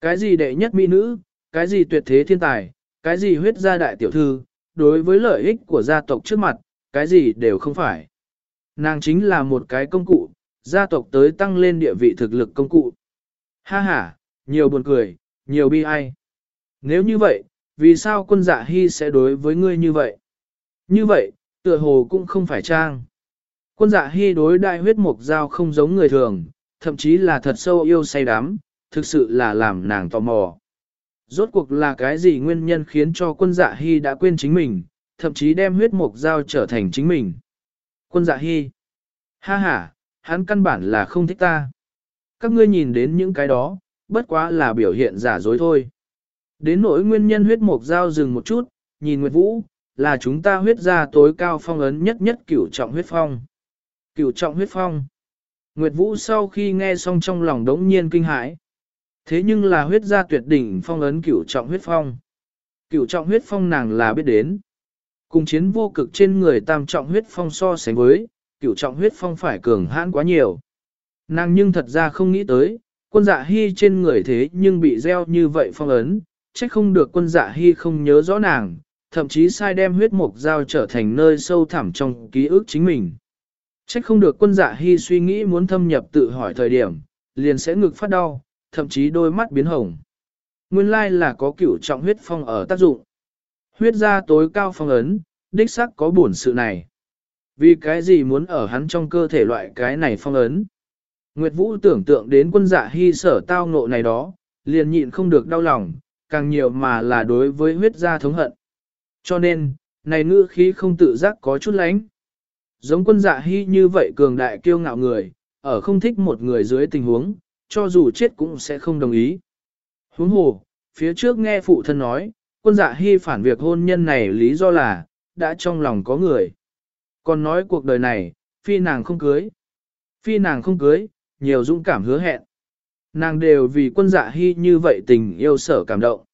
Cái gì đệ nhất mỹ nữ, cái gì tuyệt thế thiên tài, cái gì huyết gia đại tiểu thư, đối với lợi ích của gia tộc trước mặt, cái gì đều không phải. Nàng chính là một cái công cụ, gia tộc tới tăng lên địa vị thực lực công cụ. Ha ha, nhiều buồn cười, nhiều bi ai. Nếu như vậy, vì sao quân dạ hy sẽ đối với ngươi như vậy? Như vậy, tựa hồ cũng không phải trang. Quân dạ hy đối đại huyết mục giao không giống người thường, thậm chí là thật sâu yêu say đắm, thực sự là làm nàng tò mò. Rốt cuộc là cái gì nguyên nhân khiến cho quân dạ hy đã quên chính mình, thậm chí đem huyết mục giao trở thành chính mình. Quân dạ hy. Ha ha, hắn căn bản là không thích ta. Các ngươi nhìn đến những cái đó, bất quá là biểu hiện giả dối thôi. Đến nỗi nguyên nhân huyết mục giao dừng một chút, nhìn Nguyệt Vũ, là chúng ta huyết ra tối cao phong ấn nhất nhất cửu trọng huyết phong. Cửu trọng huyết phong. Nguyệt Vũ sau khi nghe xong trong lòng đống nhiên kinh hãi. Thế nhưng là huyết gia tuyệt đỉnh phong ấn cửu trọng huyết phong. Cửu trọng huyết phong nàng là biết đến. Cùng chiến vô cực trên người tam trọng huyết phong so sánh với, cửu trọng huyết phong phải cường hãn quá nhiều. Nàng nhưng thật ra không nghĩ tới, quân dạ hy trên người thế nhưng bị gieo như vậy phong ấn, trách không được quân dạ hy không nhớ rõ nàng, thậm chí sai đem huyết mục giao trở thành nơi sâu thẳm trong ký ức chính mình. Trách không được quân dạ hy suy nghĩ muốn thâm nhập tự hỏi thời điểm, liền sẽ ngực phát đau, thậm chí đôi mắt biến hồng. Nguyên lai là có cửu trọng huyết phong ở tác dụng. Huyết ra tối cao phong ấn, đích xác có bổn sự này. Vì cái gì muốn ở hắn trong cơ thể loại cái này phong ấn? Nguyệt Vũ tưởng tượng đến quân dạ hy sở tao ngộ này đó, liền nhịn không được đau lòng, càng nhiều mà là đối với huyết gia thống hận. Cho nên, này ngữ khí không tự giác có chút lánh. Giống quân dạ hy như vậy cường đại kiêu ngạo người, ở không thích một người dưới tình huống, cho dù chết cũng sẽ không đồng ý. Huống hồ, phía trước nghe phụ thân nói, quân dạ hy phản việc hôn nhân này lý do là, đã trong lòng có người. Còn nói cuộc đời này, phi nàng không cưới. Phi nàng không cưới, nhiều dũng cảm hứa hẹn. Nàng đều vì quân dạ hy như vậy tình yêu sở cảm động.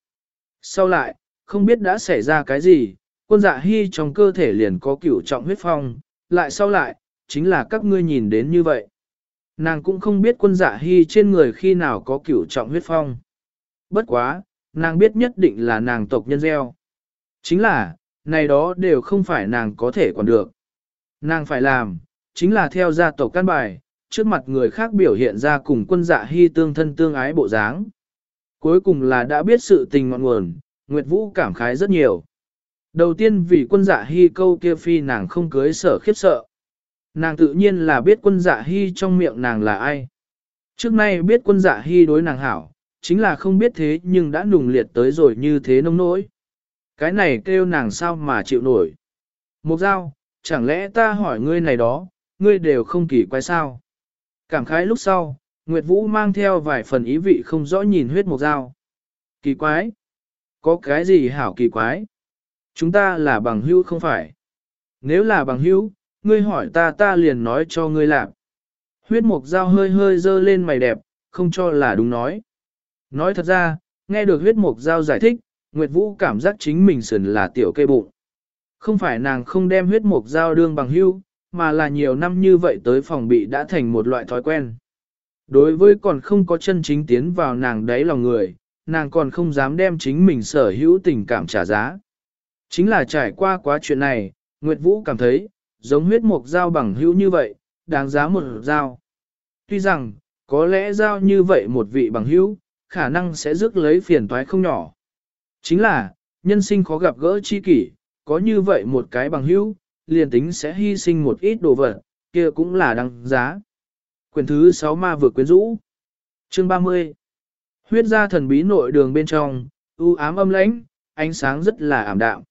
Sau lại, không biết đã xảy ra cái gì, quân dạ hy trong cơ thể liền có cửu trọng huyết phong, lại sau lại, chính là các ngươi nhìn đến như vậy. Nàng cũng không biết quân dạ hy trên người khi nào có cửu trọng huyết phong. Bất quá, nàng biết nhất định là nàng tộc nhân gieo. Chính là, này đó đều không phải nàng có thể còn được. Nàng phải làm, chính là theo gia tộc căn bài, trước mặt người khác biểu hiện ra cùng quân dạ hy tương thân tương ái bộ dáng. Cuối cùng là đã biết sự tình ngọn nguồn, Nguyệt Vũ cảm khái rất nhiều. Đầu tiên vì quân dạ hy câu kia phi nàng không cưới sở khiếp sợ. Nàng tự nhiên là biết quân dạ hy trong miệng nàng là ai. Trước nay biết quân dạ hy đối nàng hảo, chính là không biết thế nhưng đã nùng liệt tới rồi như thế nông nỗi. Cái này kêu nàng sao mà chịu nổi. Mục dao, chẳng lẽ ta hỏi ngươi này đó, ngươi đều không kỳ quái sao? Cảm khái lúc sau, Nguyệt Vũ mang theo vài phần ý vị không rõ nhìn huyết mục dao. Kỳ quái? Có cái gì hảo kỳ quái? Chúng ta là bằng hữu không phải? Nếu là bằng hữu, ngươi hỏi ta ta liền nói cho ngươi làm. Huyết mục dao hơi hơi dơ lên mày đẹp, không cho là đúng nói. Nói thật ra, nghe được huyết mục dao giải thích, Nguyệt Vũ cảm giác chính mình sườn là tiểu cây bụng. Không phải nàng không đem huyết mục dao đương bằng hữu, mà là nhiều năm như vậy tới phòng bị đã thành một loại thói quen. Đối với còn không có chân chính tiến vào nàng đáy lòng người, nàng còn không dám đem chính mình sở hữu tình cảm trả giá. Chính là trải qua quá chuyện này, Nguyệt Vũ cảm thấy, giống huyết mục dao bằng hữu như vậy, đáng giá một dao. Tuy rằng, có lẽ dao như vậy một vị bằng hữu, khả năng sẽ rước lấy phiền toái không nhỏ. Chính là, nhân sinh khó gặp gỡ chi kỷ, có như vậy một cái bằng hữu, liền tính sẽ hy sinh một ít đồ vật, kia cũng là đăng giá. Quyền thứ 6 ma vừa quyến rũ. Chương 30. Huyết ra thần bí nội đường bên trong, u ám âm lãnh, ánh sáng rất là ảm đạm.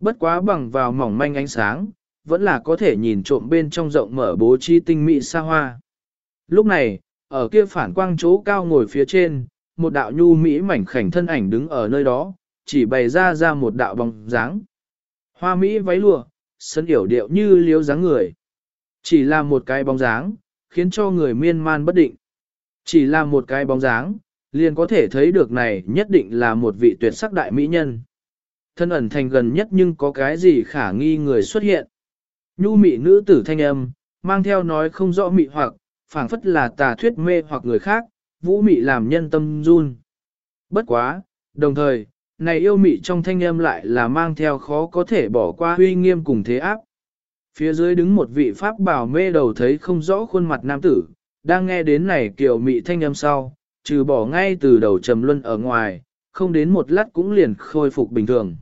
Bất quá bằng vào mỏng manh ánh sáng, vẫn là có thể nhìn trộm bên trong rộng mở bố trí tinh mỹ xa hoa. Lúc này, ở kia phản quang chỗ cao ngồi phía trên, một đạo nhu mỹ mảnh khảnh thân ảnh đứng ở nơi đó, chỉ bày ra ra một đạo bóng dáng. Hoa mỹ váy lụa, sân điểu điệu như liếu dáng người. Chỉ là một cái bóng dáng, khiến cho người miên man bất định. Chỉ là một cái bóng dáng, liền có thể thấy được này nhất định là một vị tuyệt sắc đại mỹ nhân. Thân ẩn thành gần nhất nhưng có cái gì khả nghi người xuất hiện. Nhu mị nữ tử thanh âm, mang theo nói không rõ mị hoặc, phảng phất là tà thuyết mê hoặc người khác, vũ mị làm nhân tâm run. Bất quá, đồng thời, này yêu mị trong thanh âm lại là mang theo khó có thể bỏ qua uy nghiêm cùng thế áp. Phía dưới đứng một vị pháp bảo mê đầu thấy không rõ khuôn mặt nam tử, đang nghe đến này kiểu mị thanh âm sau, trừ bỏ ngay từ đầu trầm luân ở ngoài, không đến một lát cũng liền khôi phục bình thường.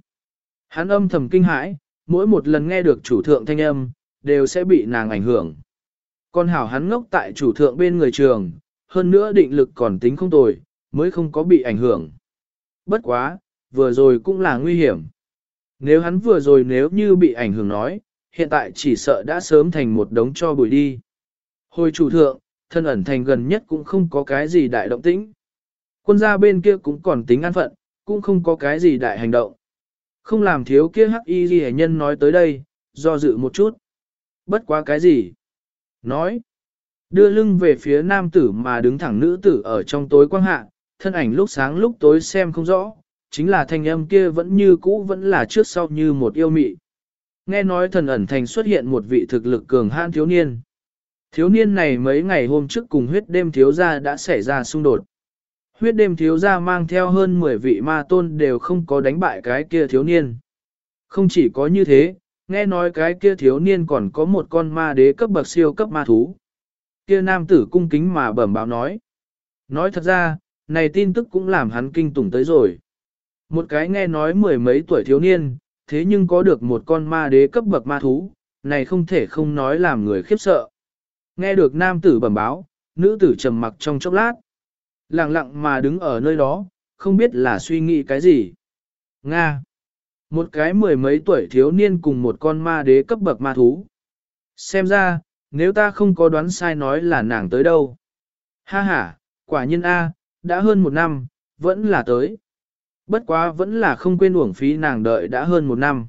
Hắn âm thầm kinh hãi, mỗi một lần nghe được chủ thượng thanh âm, đều sẽ bị nàng ảnh hưởng. Còn hảo hắn ngốc tại chủ thượng bên người trường, hơn nữa định lực còn tính không tồi, mới không có bị ảnh hưởng. Bất quá, vừa rồi cũng là nguy hiểm. Nếu hắn vừa rồi nếu như bị ảnh hưởng nói, hiện tại chỉ sợ đã sớm thành một đống cho bụi đi. Hồi chủ thượng, thân ẩn thành gần nhất cũng không có cái gì đại động tĩnh. Quân gia bên kia cũng còn tính an phận, cũng không có cái gì đại hành động. Không làm thiếu kia hắc y ghi nhân nói tới đây, do dự một chút. Bất quá cái gì? Nói. Đưa lưng về phía nam tử mà đứng thẳng nữ tử ở trong tối quang hạ, thân ảnh lúc sáng lúc tối xem không rõ, chính là thanh âm kia vẫn như cũ vẫn là trước sau như một yêu mị. Nghe nói thần ẩn thành xuất hiện một vị thực lực cường hãn thiếu niên. Thiếu niên này mấy ngày hôm trước cùng huyết đêm thiếu gia đã xảy ra xung đột. Huyết đêm thiếu gia mang theo hơn 10 vị ma tôn đều không có đánh bại cái kia thiếu niên. Không chỉ có như thế, nghe nói cái kia thiếu niên còn có một con ma đế cấp bậc siêu cấp ma thú. Kia nam tử cung kính mà bẩm báo nói. Nói thật ra, này tin tức cũng làm hắn kinh tủng tới rồi. Một cái nghe nói mười mấy tuổi thiếu niên, thế nhưng có được một con ma đế cấp bậc ma thú, này không thể không nói làm người khiếp sợ. Nghe được nam tử bẩm báo, nữ tử trầm mặc trong chốc lát. Lặng lặng mà đứng ở nơi đó, không biết là suy nghĩ cái gì. Nga. Một cái mười mấy tuổi thiếu niên cùng một con ma đế cấp bậc ma thú. Xem ra, nếu ta không có đoán sai nói là nàng tới đâu. Ha ha, quả nhiên A, đã hơn một năm, vẫn là tới. Bất quá vẫn là không quên uổng phí nàng đợi đã hơn một năm.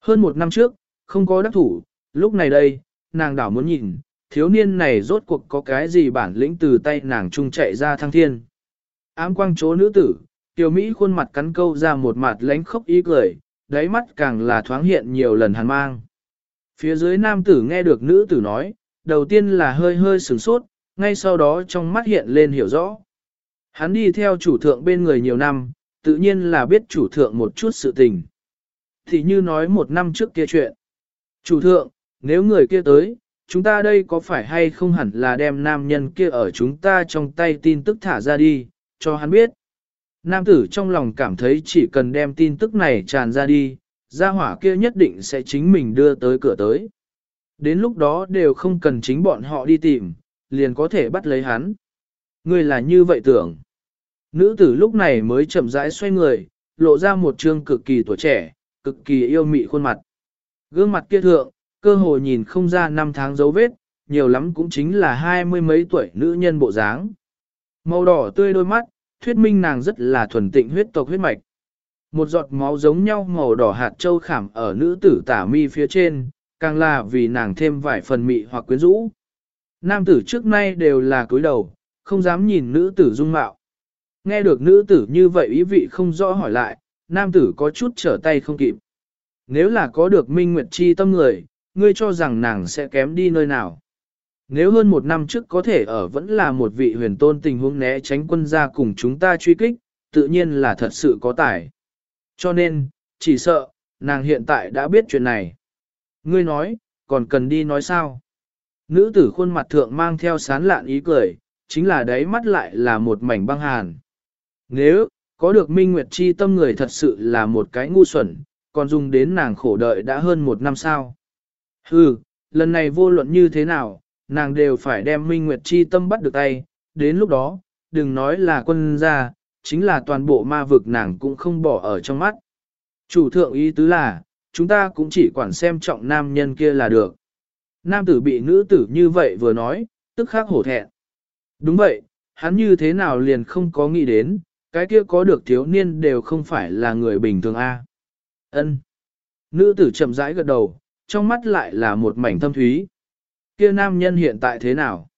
Hơn một năm trước, không có đắc thủ, lúc này đây, nàng đảo muốn nhìn, thiếu niên này rốt cuộc có cái gì bản lĩnh từ tay nàng trung chạy ra thăng thiên. Ám quang chố nữ tử, tiểu Mỹ khuôn mặt cắn câu ra một mặt lánh khóc ý cười, đáy mắt càng là thoáng hiện nhiều lần hàn mang. Phía dưới nam tử nghe được nữ tử nói, đầu tiên là hơi hơi sửng sốt, ngay sau đó trong mắt hiện lên hiểu rõ. Hắn đi theo chủ thượng bên người nhiều năm, tự nhiên là biết chủ thượng một chút sự tình. Thì như nói một năm trước kia chuyện. Chủ thượng, nếu người kia tới, chúng ta đây có phải hay không hẳn là đem nam nhân kia ở chúng ta trong tay tin tức thả ra đi, cho hắn biết. Nam tử trong lòng cảm thấy chỉ cần đem tin tức này tràn ra đi, gia hỏa kia nhất định sẽ chính mình đưa tới cửa tới. Đến lúc đó đều không cần chính bọn họ đi tìm, liền có thể bắt lấy hắn. Người là như vậy tưởng. Nữ tử lúc này mới chậm rãi xoay người, lộ ra một trương cực kỳ tuổi trẻ, cực kỳ yêu mị khuôn mặt. Gương mặt kia thượng, cơ hồ nhìn không ra năm tháng dấu vết, nhiều lắm cũng chính là hai mươi mấy tuổi nữ nhân bộ dáng. Màu đỏ tươi đôi mắt, thuyết minh nàng rất là thuần tịnh huyết tộc huyết mạch. Một giọt máu giống nhau màu đỏ hạt châu khảm ở nữ tử tả mi phía trên, càng là vì nàng thêm vài phần mị hoặc quyến rũ. Nam tử trước nay đều là cúi đầu, không dám nhìn nữ tử dung mạo. Nghe được nữ tử như vậy ý vị không rõ hỏi lại, nam tử có chút trở tay không kịp. Nếu là có được minh nguyệt chi tâm người, ngươi cho rằng nàng sẽ kém đi nơi nào. Nếu hơn một năm trước có thể ở vẫn là một vị huyền tôn tình huống né tránh quân gia cùng chúng ta truy kích, tự nhiên là thật sự có tài. Cho nên, chỉ sợ, nàng hiện tại đã biết chuyện này. Ngươi nói, còn cần đi nói sao? Nữ tử khuôn mặt thượng mang theo sán lạn ý cười, chính là đáy mắt lại là một mảnh băng hàn. Nếu, có được minh nguyệt chi tâm người thật sự là một cái ngu xuẩn, còn dùng đến nàng khổ đợi đã hơn một năm sao. Hừ, lần này vô luận như thế nào, nàng đều phải đem minh nguyệt chi tâm bắt được tay, đến lúc đó, đừng nói là quân gia, chính là toàn bộ ma vực nàng cũng không bỏ ở trong mắt. Chủ thượng ý tứ là, chúng ta cũng chỉ quản xem trọng nam nhân kia là được. Nam tử bị nữ tử như vậy vừa nói, tức khắc hổ thẹn. Đúng vậy, hắn như thế nào liền không có nghĩ đến, cái kia có được thiếu niên đều không phải là người bình thường a. Ân. Nữ tử chậm rãi gật đầu, trong mắt lại là một mảnh thâm thúy. Kia nam nhân hiện tại thế nào?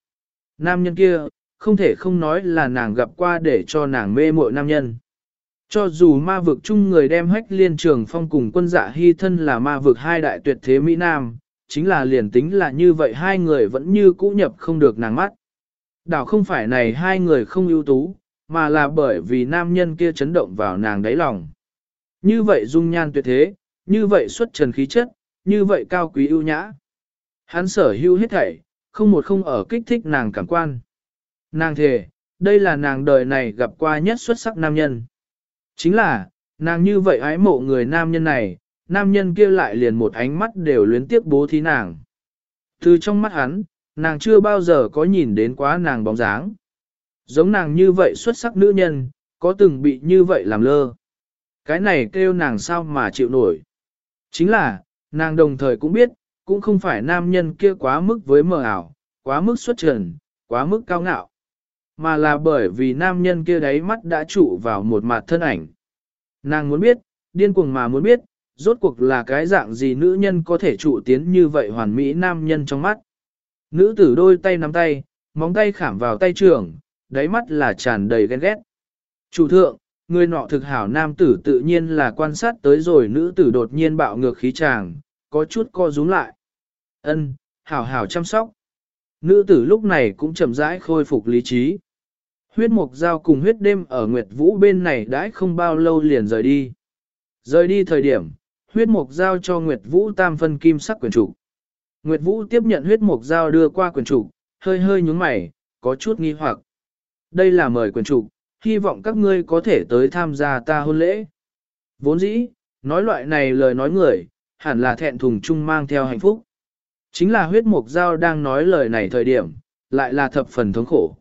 Nam nhân kia, không thể không nói là nàng gặp qua để cho nàng mê muội nam nhân. Cho dù ma vực chung người đem hách liên trường phong cùng quân dạ hy thân là ma vực hai đại tuyệt thế Mỹ Nam, chính là liền tính là như vậy hai người vẫn như cũ nhập không được nàng mắt. Đảo không phải này hai người không ưu tú, mà là bởi vì nam nhân kia chấn động vào nàng đáy lòng. Như vậy dung nhan tuyệt thế, như vậy xuất trần khí chất, như vậy cao quý ưu nhã. Hắn sở hữu hết thảy, không một không ở kích thích nàng cảm quan. Nàng thề, đây là nàng đời này gặp qua nhất xuất sắc nam nhân. Chính là, nàng như vậy ái mộ người nam nhân này, nam nhân kia lại liền một ánh mắt đều luyến tiếc bố thí nàng. Từ trong mắt hắn, nàng chưa bao giờ có nhìn đến quá nàng bóng dáng. Giống nàng như vậy xuất sắc nữ nhân, có từng bị như vậy làm lơ. Cái này kêu nàng sao mà chịu nổi. Chính là, nàng đồng thời cũng biết, cũng không phải nam nhân kia quá mức với mờ ảo, quá mức xuất trần, quá mức cao ngạo. Mà là bởi vì nam nhân kia đáy mắt đã trụ vào một mặt thân ảnh. Nàng muốn biết, điên cuồng mà muốn biết, rốt cuộc là cái dạng gì nữ nhân có thể trụ tiến như vậy hoàn mỹ nam nhân trong mắt. Nữ tử đôi tay nắm tay, móng tay khảm vào tay trưởng, đáy mắt là tràn đầy ghen ghét. Chủ thượng, người nọ thực hảo nam tử tự nhiên là quan sát tới rồi nữ tử đột nhiên bạo ngược khí chàng, có chút co rúm lại. Ân, hảo hảo chăm sóc. Nữ tử lúc này cũng chậm rãi khôi phục lý trí. Huyết mục giao cùng huyết đêm ở Nguyệt Vũ bên này đãi không bao lâu liền rời đi. Rời đi thời điểm, huyết mục giao cho Nguyệt Vũ tam phân kim sắc quyền trục. Nguyệt Vũ tiếp nhận huyết mục giao đưa qua quyền trục, hơi hơi nhúng mày, có chút nghi hoặc. Đây là mời quyền trục, hy vọng các ngươi có thể tới tham gia ta hôn lễ. Vốn dĩ, nói loại này lời nói người, hẳn là thẹn thùng chung mang theo hạnh phúc. Chính là huyết mục giao đang nói lời này thời điểm, lại là thập phần thống khổ.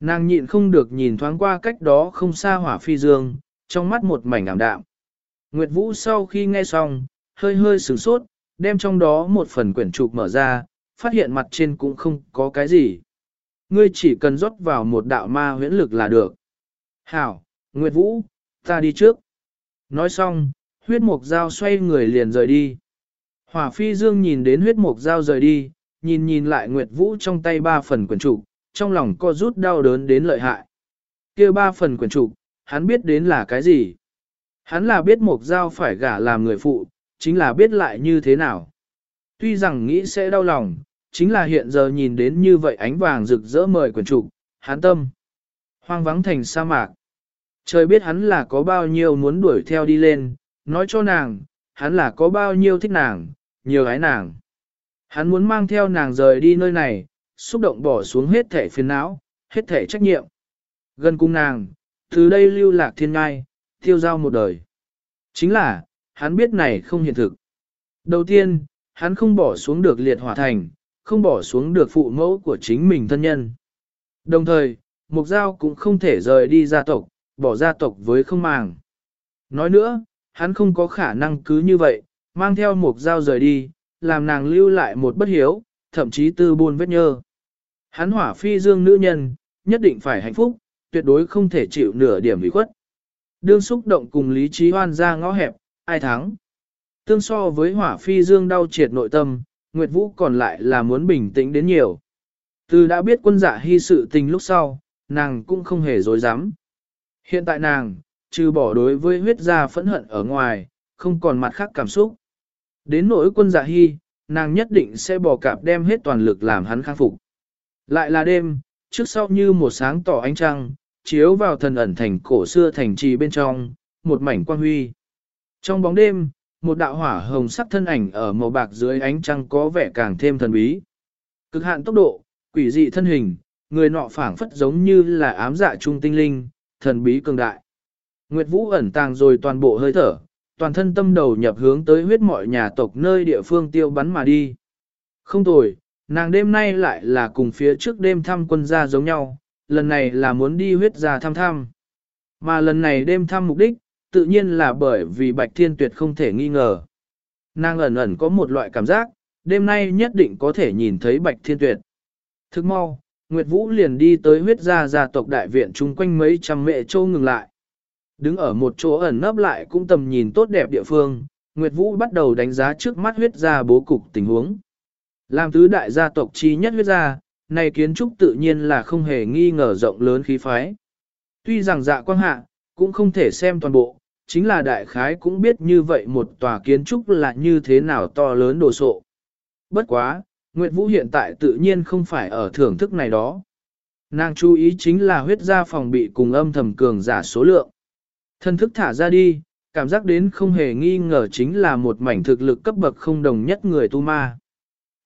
Nàng nhịn không được nhìn thoáng qua cách đó không xa hỏa phi dương, trong mắt một mảnh ảm đạm. Nguyệt Vũ sau khi nghe xong, hơi hơi sửng sốt, đem trong đó một phần quyển trục mở ra, phát hiện mặt trên cũng không có cái gì. Ngươi chỉ cần rót vào một đạo ma huyễn lực là được. Hảo, Nguyệt Vũ, ta đi trước. Nói xong, huyết mục dao xoay người liền rời đi. Hỏa phi dương nhìn đến huyết mục dao rời đi, nhìn nhìn lại Nguyệt Vũ trong tay ba phần quyển trục, trong lòng co rút đau đớn đến lợi hại. kia ba phần quyển trục, hắn biết đến là cái gì? Hắn là biết mục dao phải gả làm người phụ, chính là biết lại như thế nào. Tuy rằng nghĩ sẽ đau lòng, chính là hiện giờ nhìn đến như vậy ánh vàng rực rỡ mời quyển trục, hán tâm. Hoang vắng thành sa mạc. Trời biết hắn là có bao nhiêu muốn đuổi theo đi lên, nói cho nàng, hắn là có bao nhiêu thích nàng, nhiều ái nàng. Hắn muốn mang theo nàng rời đi nơi này, xúc động bỏ xuống hết thể phiền não, hết thể trách nhiệm. Gần cung nàng, từ đây lưu lạc thiên ngai, tiêu giao một đời. Chính là, hắn biết này không hiện thực. Đầu tiên, hắn không bỏ xuống được liệt hỏa thành, không bỏ xuống được phụ mẫu của chính mình thân nhân. Đồng thời, Mục Giao cũng không thể rời đi gia tộc, bỏ gia tộc với không màng. Nói nữa, hắn không có khả năng cứ như vậy, mang theo mục giao rời đi, làm nàng lưu lại một bất hiếu, thậm chí tư buôn vết nhơ. Hắn hỏa phi dương nữ nhân, nhất định phải hạnh phúc, tuyệt đối không thể chịu nửa điểm bị khuất. Đương xúc động cùng lý trí hoan ra ngõ hẹp, ai thắng. Tương so với hỏa phi dương đau triệt nội tâm, Nguyệt Vũ còn lại là muốn bình tĩnh đến nhiều. Từ đã biết quân dạ hy sự tình lúc sau, nàng cũng không hề dối dám. Hiện tại nàng, trừ bỏ đối với huyết gia phẫn hận ở ngoài, không còn mặt khác cảm xúc. Đến nỗi quân dạ hy, nàng nhất định sẽ bỏ cạp đem hết toàn lực làm hắn khang phục. Lại là đêm, trước sau như một sáng tỏ ánh trăng, chiếu vào thần ẩn thành cổ xưa thành trì bên trong, một mảnh quang huy. Trong bóng đêm, một đạo hỏa hồng sắc thân ảnh ở màu bạc dưới ánh trăng có vẻ càng thêm thần bí. Cực hạn tốc độ, quỷ dị thân hình, người nọ phảng phất giống như là ám dạ trung tinh linh, thần bí cường đại. Nguyệt Vũ ẩn tàng rồi toàn bộ hơi thở, toàn thân tâm đầu nhập hướng tới huyết mọi nhà tộc nơi địa phương tiêu bắn mà đi. Không tồi, nàng đêm nay lại là cùng phía trước đêm thăm quân gia giống nhau, lần này là muốn đi huyết gia thăm thăm. Mà lần này đêm thăm mục đích, tự nhiên là bởi vì Bạch Thiên Tuyệt không thể nghi ngờ. Nàng ẩn ẩn có một loại cảm giác, đêm nay nhất định có thể nhìn thấy Bạch Thiên Tuyệt. Thức mau, Nguyệt Vũ liền đi tới huyết gia gia tộc đại viện chung quanh mấy trăm mẹ châu ngừng lại. Đứng ở một chỗ ẩn nấp lại cũng tầm nhìn tốt đẹp địa phương, Nguyệt Vũ bắt đầu đánh giá trước mắt huyết gia bố cục tình huống. Làm tứ đại gia tộc chi nhất huyết gia, này kiến trúc tự nhiên là không hề nghi ngờ rộng lớn khí phái. Tuy rằng dạ quang hạ, cũng không thể xem toàn bộ, chính là đại khái cũng biết như vậy một tòa kiến trúc là như thế nào to lớn đồ sộ. Bất quá, Nguyệt Vũ hiện tại tự nhiên không phải ở thưởng thức này đó. Nàng chú ý chính là huyết gia phòng bị cùng âm thầm cường giả số lượng. Thân thức thả ra đi, cảm giác đến không hề nghi ngờ chính là một mảnh thực lực cấp bậc không đồng nhất người tu ma.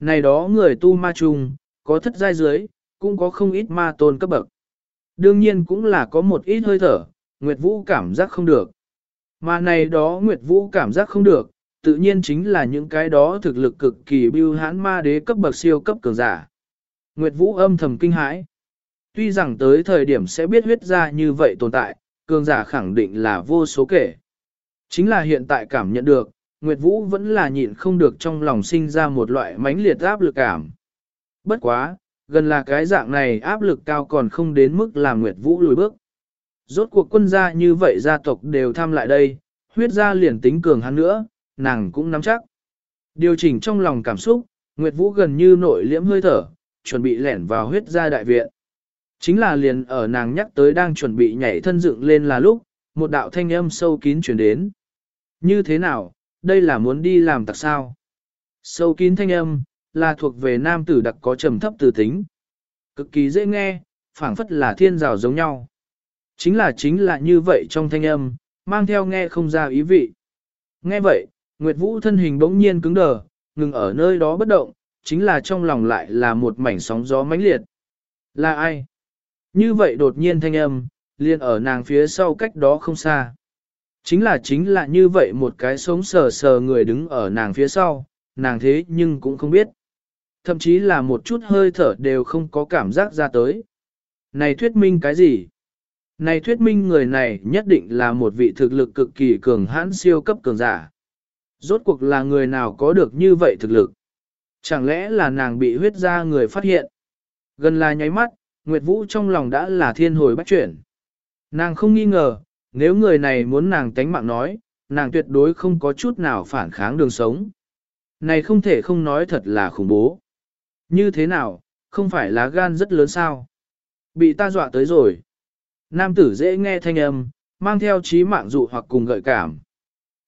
Này đó người tu ma chung, có thất giai dưới, cũng có không ít ma tôn cấp bậc. Đương nhiên cũng là có một ít hơi thở, Nguyệt Vũ cảm giác không được. Mà này đó Nguyệt Vũ cảm giác không được, tự nhiên chính là những cái đó thực lực cực kỳ biêu hãn ma đế cấp bậc siêu cấp cường giả. Nguyệt Vũ âm thầm kinh hãi. Tuy rằng tới thời điểm sẽ biết huyết ra như vậy tồn tại, cường giả khẳng định là vô số kể. Chính là hiện tại cảm nhận được, Nguyệt Vũ vẫn là nhịn không được trong lòng sinh ra một loại mãnh liệt áp lực cảm. Bất quá, gần là cái dạng này áp lực cao còn không đến mức làm Nguyệt Vũ lùi bước. Rốt cuộc quân gia như vậy gia tộc đều tham lại đây, huyết gia liền tính cường hắn nữa, nàng cũng nắm chắc. Điều chỉnh trong lòng cảm xúc, Nguyệt Vũ gần như nội liễm hơi thở, chuẩn bị lẻn vào huyết gia đại viện. Chính là liền ở nàng nhắc tới đang chuẩn bị nhảy thân dựng lên là lúc, một đạo thanh âm sâu kín chuyển đến. Như thế nào, đây là muốn đi làm tặc sao? Sâu kín thanh âm, là thuộc về nam tử đặc có trầm thấp từ tính. Cực kỳ dễ nghe, phảng phất là thiên rào giống nhau. Chính là chính là như vậy trong thanh âm, mang theo nghe không ra ý vị. Nghe vậy, Nguyệt Vũ thân hình bỗng nhiên cứng đờ, ngừng ở nơi đó bất động, chính là trong lòng lại là một mảnh sóng gió mãnh liệt. Là ai? Như vậy đột nhiên thanh âm, liền ở nàng phía sau cách đó không xa. Chính là chính là như vậy một cái sống sờ sờ người đứng ở nàng phía sau, nàng thế nhưng cũng không biết. Thậm chí là một chút hơi thở đều không có cảm giác ra tới. Này thuyết minh cái gì? Này thuyết minh người này nhất định là một vị thực lực cực kỳ cường hãn siêu cấp cường giả. Rốt cuộc là người nào có được như vậy thực lực? Chẳng lẽ là nàng bị huyết ra người phát hiện? Gần là nháy mắt, Nguyệt Vũ trong lòng đã là thiên hồi bắt chuyển. Nàng không nghi ngờ, nếu người này muốn nàng tánh mạng nói, nàng tuyệt đối không có chút nào phản kháng đường sống. Này không thể không nói thật là khủng bố. Như thế nào, không phải lá gan rất lớn sao? Bị ta dọa tới rồi. Nam tử dễ nghe thanh âm, mang theo trí mạng dụ hoặc cùng gợi cảm.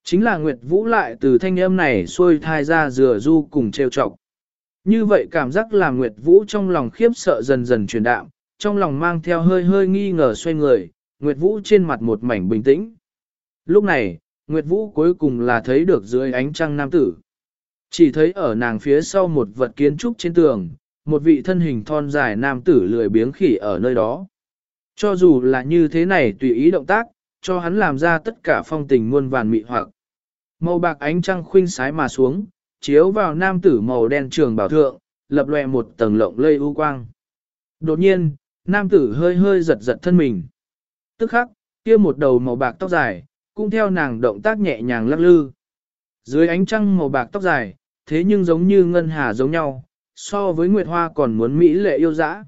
Chính là Nguyệt Vũ lại từ thanh âm này xuôi thai ra dừa du cùng trêu chọc. Như vậy cảm giác làm Nguyệt Vũ trong lòng khiếp sợ dần dần truyền đạm, trong lòng mang theo hơi hơi nghi ngờ xoay người, Nguyệt Vũ trên mặt một mảnh bình tĩnh. Lúc này, Nguyệt Vũ cuối cùng là thấy được dưới ánh trăng nam tử. Chỉ thấy ở nàng phía sau một vật kiến trúc trên tường, một vị thân hình thon dài nam tử lười biếng khỉ ở nơi đó. Cho dù là như thế này tùy ý động tác, cho hắn làm ra tất cả phong tình muôn vàn mị hoặc. Màu bạc ánh trăng khuynh sái mà xuống, chiếu vào nam tử màu đen trường bảo thượng, lập lòe một tầng lộng lây u quang. Đột nhiên, nam tử hơi hơi giật giật thân mình. Tức khắc, kia một đầu màu bạc tóc dài, cũng theo nàng động tác nhẹ nhàng lắc lư. Dưới ánh trăng màu bạc tóc dài, thế nhưng giống như ngân hà giống nhau, so với Nguyệt Hoa còn muốn mỹ lệ yêu dã.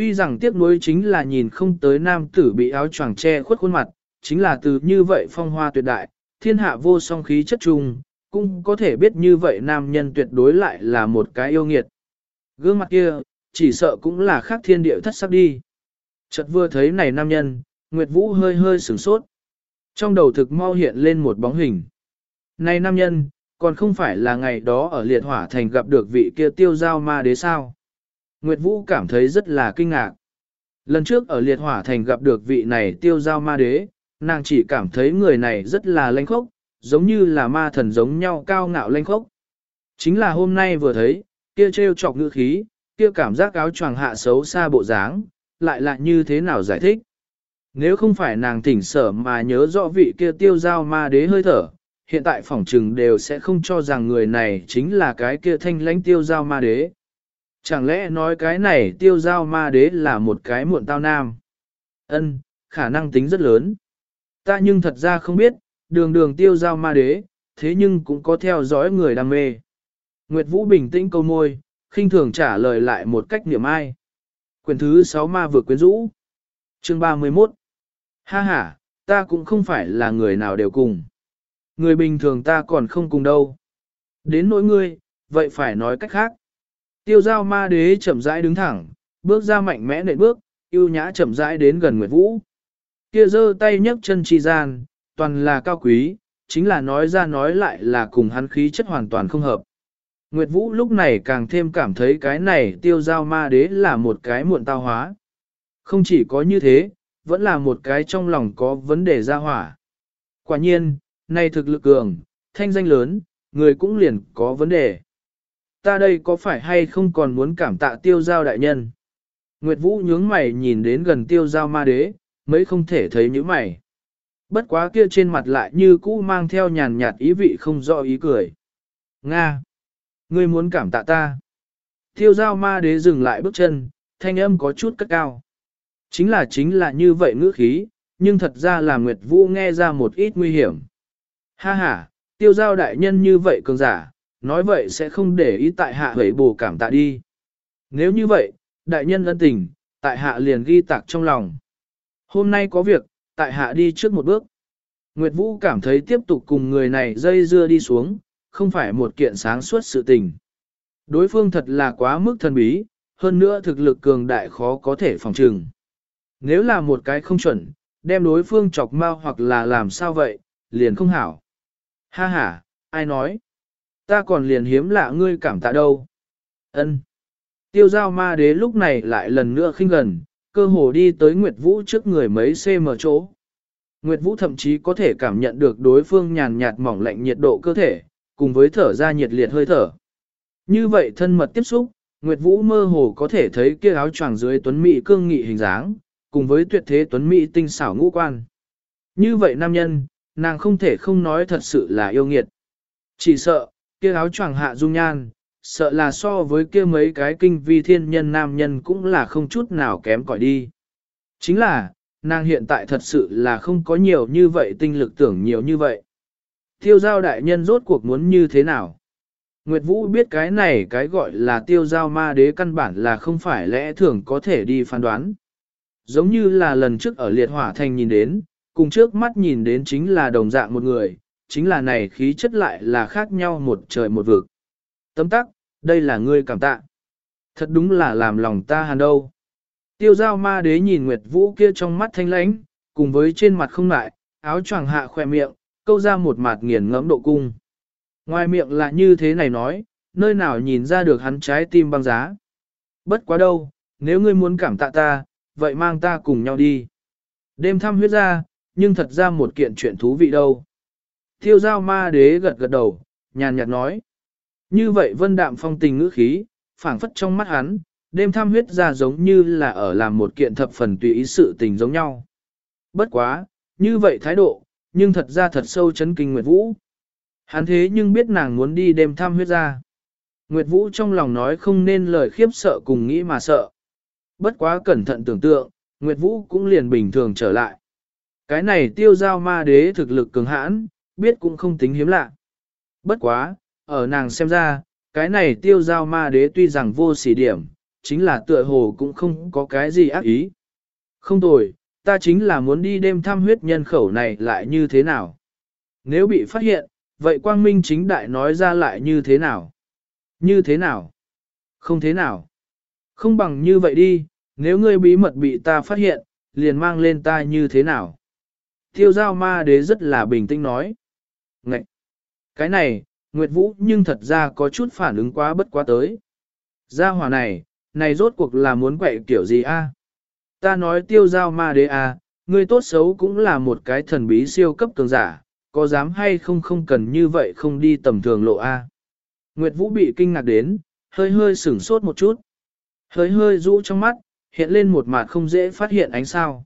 Tuy rằng tiếc nuối chính là nhìn không tới nam tử bị áo choàng che khuất khuôn mặt, chính là từ như vậy phong hoa tuyệt đại, thiên hạ vô song khí chất trùng, cũng có thể biết như vậy nam nhân tuyệt đối lại là một cái yêu nghiệt. Gương mặt kia, chỉ sợ cũng là khác thiên địa thất sắc đi. Chợt vừa thấy này nam nhân, Nguyệt Vũ hơi hơi sửng sốt. Trong đầu thực mau hiện lên một bóng hình. Này nam nhân, còn không phải là ngày đó ở liệt hỏa thành gặp được vị kia tiêu giao ma đế sao. Nguyệt Vũ cảm thấy rất là kinh ngạc. Lần trước ở liệt hỏa thành gặp được vị này tiêu giao ma đế, nàng chỉ cảm thấy người này rất là lanh khốc, giống như là ma thần giống nhau cao ngạo lanh khốc. Chính là hôm nay vừa thấy, kia trêu chọc ngữ khí, kia cảm giác áo choàng hạ xấu xa bộ dáng, lại là như thế nào giải thích. Nếu không phải nàng tỉnh sở mà nhớ rõ vị kia tiêu giao ma đế hơi thở, hiện tại phỏng trừng đều sẽ không cho rằng người này chính là cái kia thanh lãnh tiêu giao ma đế. Chẳng lẽ nói cái này tiêu giao ma đế là một cái muộn tao nam? Ân, khả năng tính rất lớn. Ta nhưng thật ra không biết, đường đường tiêu giao ma đế, thế nhưng cũng có theo dõi người đam mê. Nguyệt Vũ bình tĩnh câu môi, khinh thường trả lời lại một cách niệm ai. Quyền thứ 6 ma vừa quyến rũ. Chương 31 Ha ha, ta cũng không phải là người nào đều cùng. Người bình thường ta còn không cùng đâu. Đến nỗi ngươi, vậy phải nói cách khác. Tiêu giao ma đế chậm rãi đứng thẳng, bước ra mạnh mẽ nện bước, yêu nhã chậm rãi đến gần Nguyệt Vũ. Kia giơ tay nhấc chân chi gian, toàn là cao quý, chính là nói ra nói lại là cùng hắn khí chất hoàn toàn không hợp. Nguyệt Vũ lúc này càng thêm cảm thấy cái này tiêu giao ma đế là một cái muộn tao hóa. Không chỉ có như thế, vẫn là một cái trong lòng có vấn đề ra hỏa. Quả nhiên, nay thực lực cường, thanh danh lớn, người cũng liền có vấn đề. Ta đây có phải hay không còn muốn cảm tạ tiêu giao đại nhân? Nguyệt Vũ nhướng mày nhìn đến gần tiêu giao ma đế, mấy không thể thấy những mày. Bất quá kia trên mặt lại như cũ mang theo nhàn nhạt ý vị không rõ ý cười. Nga! Ngươi muốn cảm tạ ta. Tiêu giao ma đế dừng lại bước chân, thanh âm có chút cất cao. Chính là chính là như vậy ngữ khí, nhưng thật ra là Nguyệt Vũ nghe ra một ít nguy hiểm. Ha ha, tiêu giao đại nhân như vậy cường giả, nói vậy sẽ không để ý tại hạ hủy bổ cảm tạ đi. Nếu như vậy, đại nhân ân tình, tại hạ liền ghi tạc trong lòng. Hôm nay có việc, tại hạ đi trước một bước. Nguyệt Vũ cảm thấy tiếp tục cùng người này dây dưa đi xuống, không phải một kiện sáng suốt sự tình. Đối phương thật là quá mức thần bí, hơn nữa thực lực cường đại khó có thể phòng trừng. Nếu là một cái không chuẩn, đem đối phương chọc mau hoặc là làm sao vậy, liền không hảo. Ha ha, ai nói? Ta còn liền hiếm lạ ngươi cảm tạ đâu. Ân. Tiêu giao ma đế lúc này lại lần nữa khinh gần, cơ hồ đi tới Nguyệt Vũ trước người mấy cm chỗ. Nguyệt Vũ thậm chí có thể cảm nhận được đối phương nhàn nhạt mỏng lạnh nhiệt độ cơ thể, cùng với thở ra nhiệt liệt hơi thở. Như vậy thân mật tiếp xúc, Nguyệt Vũ mơ hồ có thể thấy kia áo choàng dưới tuấn mỹ cương nghị hình dáng, cùng với tuyệt thế tuấn mỹ tinh xảo ngũ quan. Như vậy nam nhân, nàng không thể không nói thật sự là yêu nghiệt. Chỉ sợ, kia áo choàng hạ dung nhan, sợ là so với kia mấy cái kinh vi thiên nhân nam nhân cũng là không chút nào kém cỏi đi. Chính là, nàng hiện tại thật sự là không có nhiều như vậy tinh lực tưởng nhiều như vậy. Tiêu giao đại nhân rốt cuộc muốn như thế nào? Nguyệt Vũ biết cái này cái gọi là tiêu giao ma đế căn bản là không phải lẽ thường có thể đi phán đoán. Giống như là lần trước ở liệt hỏa thành nhìn đến, cùng trước mắt nhìn đến chính là đồng dạng một người, chính là này khí chất lại là khác nhau một trời một vực. Tấm tắc, đây là ngươi cảm tạ. Thật đúng là làm lòng ta hàn đâu. Tiêu giao ma đế nhìn Nguyệt Vũ kia trong mắt thanh lãnh, cùng với trên mặt không lại, áo choàng hạ khỏe miệng, câu ra một mặt nghiền ngẫm độ cung. Ngoài miệng là như thế này nói, nơi nào nhìn ra được hắn trái tim băng giá. Bất quá đâu, nếu ngươi muốn cảm tạ ta, vậy mang ta cùng nhau đi. Đêm thăm huyết ra, nhưng thật ra một kiện chuyện thú vị đâu. Tiêu giao ma đế gật gật đầu, nhàn nhạt nói. Như vậy vân đạm phong tình ngữ khí, phảng phất trong mắt hắn, đêm tham huyết ra giống như là ở làm một kiện thập phần tùy ý sự tình giống nhau. Bất quá, như vậy thái độ, nhưng thật ra thật sâu chấn kinh Nguyệt Vũ. Hắn thế nhưng biết nàng muốn đi đêm tham huyết ra. Nguyệt Vũ trong lòng nói không nên lời khiếp sợ cùng nghĩ mà sợ. Bất quá cẩn thận tưởng tượng, Nguyệt Vũ cũng liền bình thường trở lại. Cái này tiêu giao ma đế thực lực cường hãn, biết cũng không tính hiếm lạ. Bất quá, ở nàng xem ra, cái này tiêu giao ma đế tuy rằng vô sỉ điểm, chính là tựa hồ cũng không có cái gì ác ý. Không tồi, ta chính là muốn đi đêm thăm huyết nhân khẩu này lại như thế nào. Nếu bị phát hiện, vậy quang minh chính đại nói ra lại như thế nào? Như thế nào? Không thế nào. Không bằng như vậy đi, nếu ngươi bí mật bị ta phát hiện, liền mang lên ta như thế nào? Tiêu giao ma đế rất là bình tĩnh nói. Ngậy! Cái này, Nguyệt Vũ nhưng thật ra có chút phản ứng quá bất quá tới. Gia hỏa này, này rốt cuộc là muốn quậy kiểu gì a? Ta nói tiêu giao ma đế a, ngươi tốt xấu cũng là một cái thần bí siêu cấp cường giả, có dám hay không không cần như vậy không đi tầm thường lộ a. Nguyệt Vũ bị kinh ngạc đến, hơi hơi sửng sốt một chút. Hơi hơi rũ trong mắt, hiện lên một mặt không dễ phát hiện ánh sao.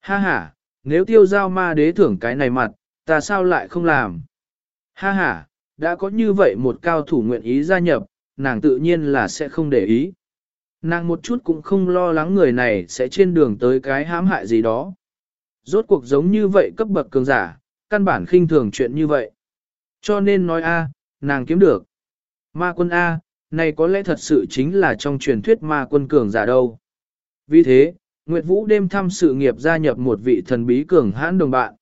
Ha ha, nếu tiêu giao ma đế thưởng cái này mặt, ta sao lại không làm? Ha ha, đã có như vậy một cao thủ nguyện ý gia nhập, nàng tự nhiên là sẽ không để ý. Nàng một chút cũng không lo lắng người này sẽ trên đường tới cái hãm hại gì đó. Rốt cuộc giống như vậy cấp bậc cường giả, căn bản khinh thường chuyện như vậy. Cho nên nói a, nàng kiếm được. Ma quân A, này có lẽ thật sự chính là trong truyền thuyết ma quân cường giả đâu. Vì thế, Nguyệt Vũ đêm thăm sự nghiệp gia nhập một vị thần bí cường hãn đồng bạn.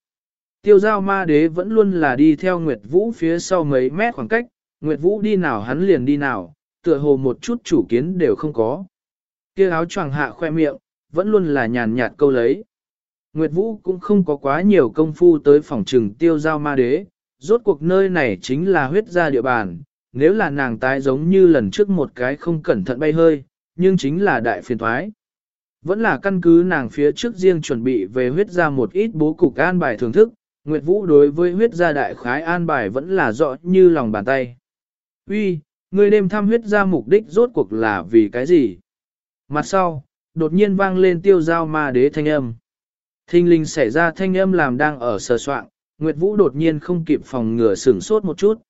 Tiêu giao ma đế vẫn luôn là đi theo Nguyệt Vũ phía sau mấy mét khoảng cách, Nguyệt Vũ đi nào hắn liền đi nào, tựa hồ một chút chủ kiến đều không có. Kia áo choàng hạ khoe miệng, vẫn luôn là nhàn nhạt câu lấy. Nguyệt Vũ cũng không có quá nhiều công phu tới phòng trừng tiêu giao ma đế, rốt cuộc nơi này chính là huyết gia địa bàn, nếu là nàng tái giống như lần trước một cái không cẩn thận bay hơi, nhưng chính là đại phiền thoái. Vẫn là căn cứ nàng phía trước riêng chuẩn bị về huyết gia một ít bố cục an bài thưởng thức, Nguyệt Vũ đối với huyết gia đại khái an bài vẫn là rõ như lòng bàn tay. Uy, người đêm thăm huyết gia mục đích rốt cuộc là vì cái gì? Mặt sau, đột nhiên vang lên tiêu giao ma đế thanh âm. Thinh linh xảy ra thanh âm làm đang ở sờ soạn, Nguyệt Vũ đột nhiên không kịp phòng ngừa sửng sốt một chút.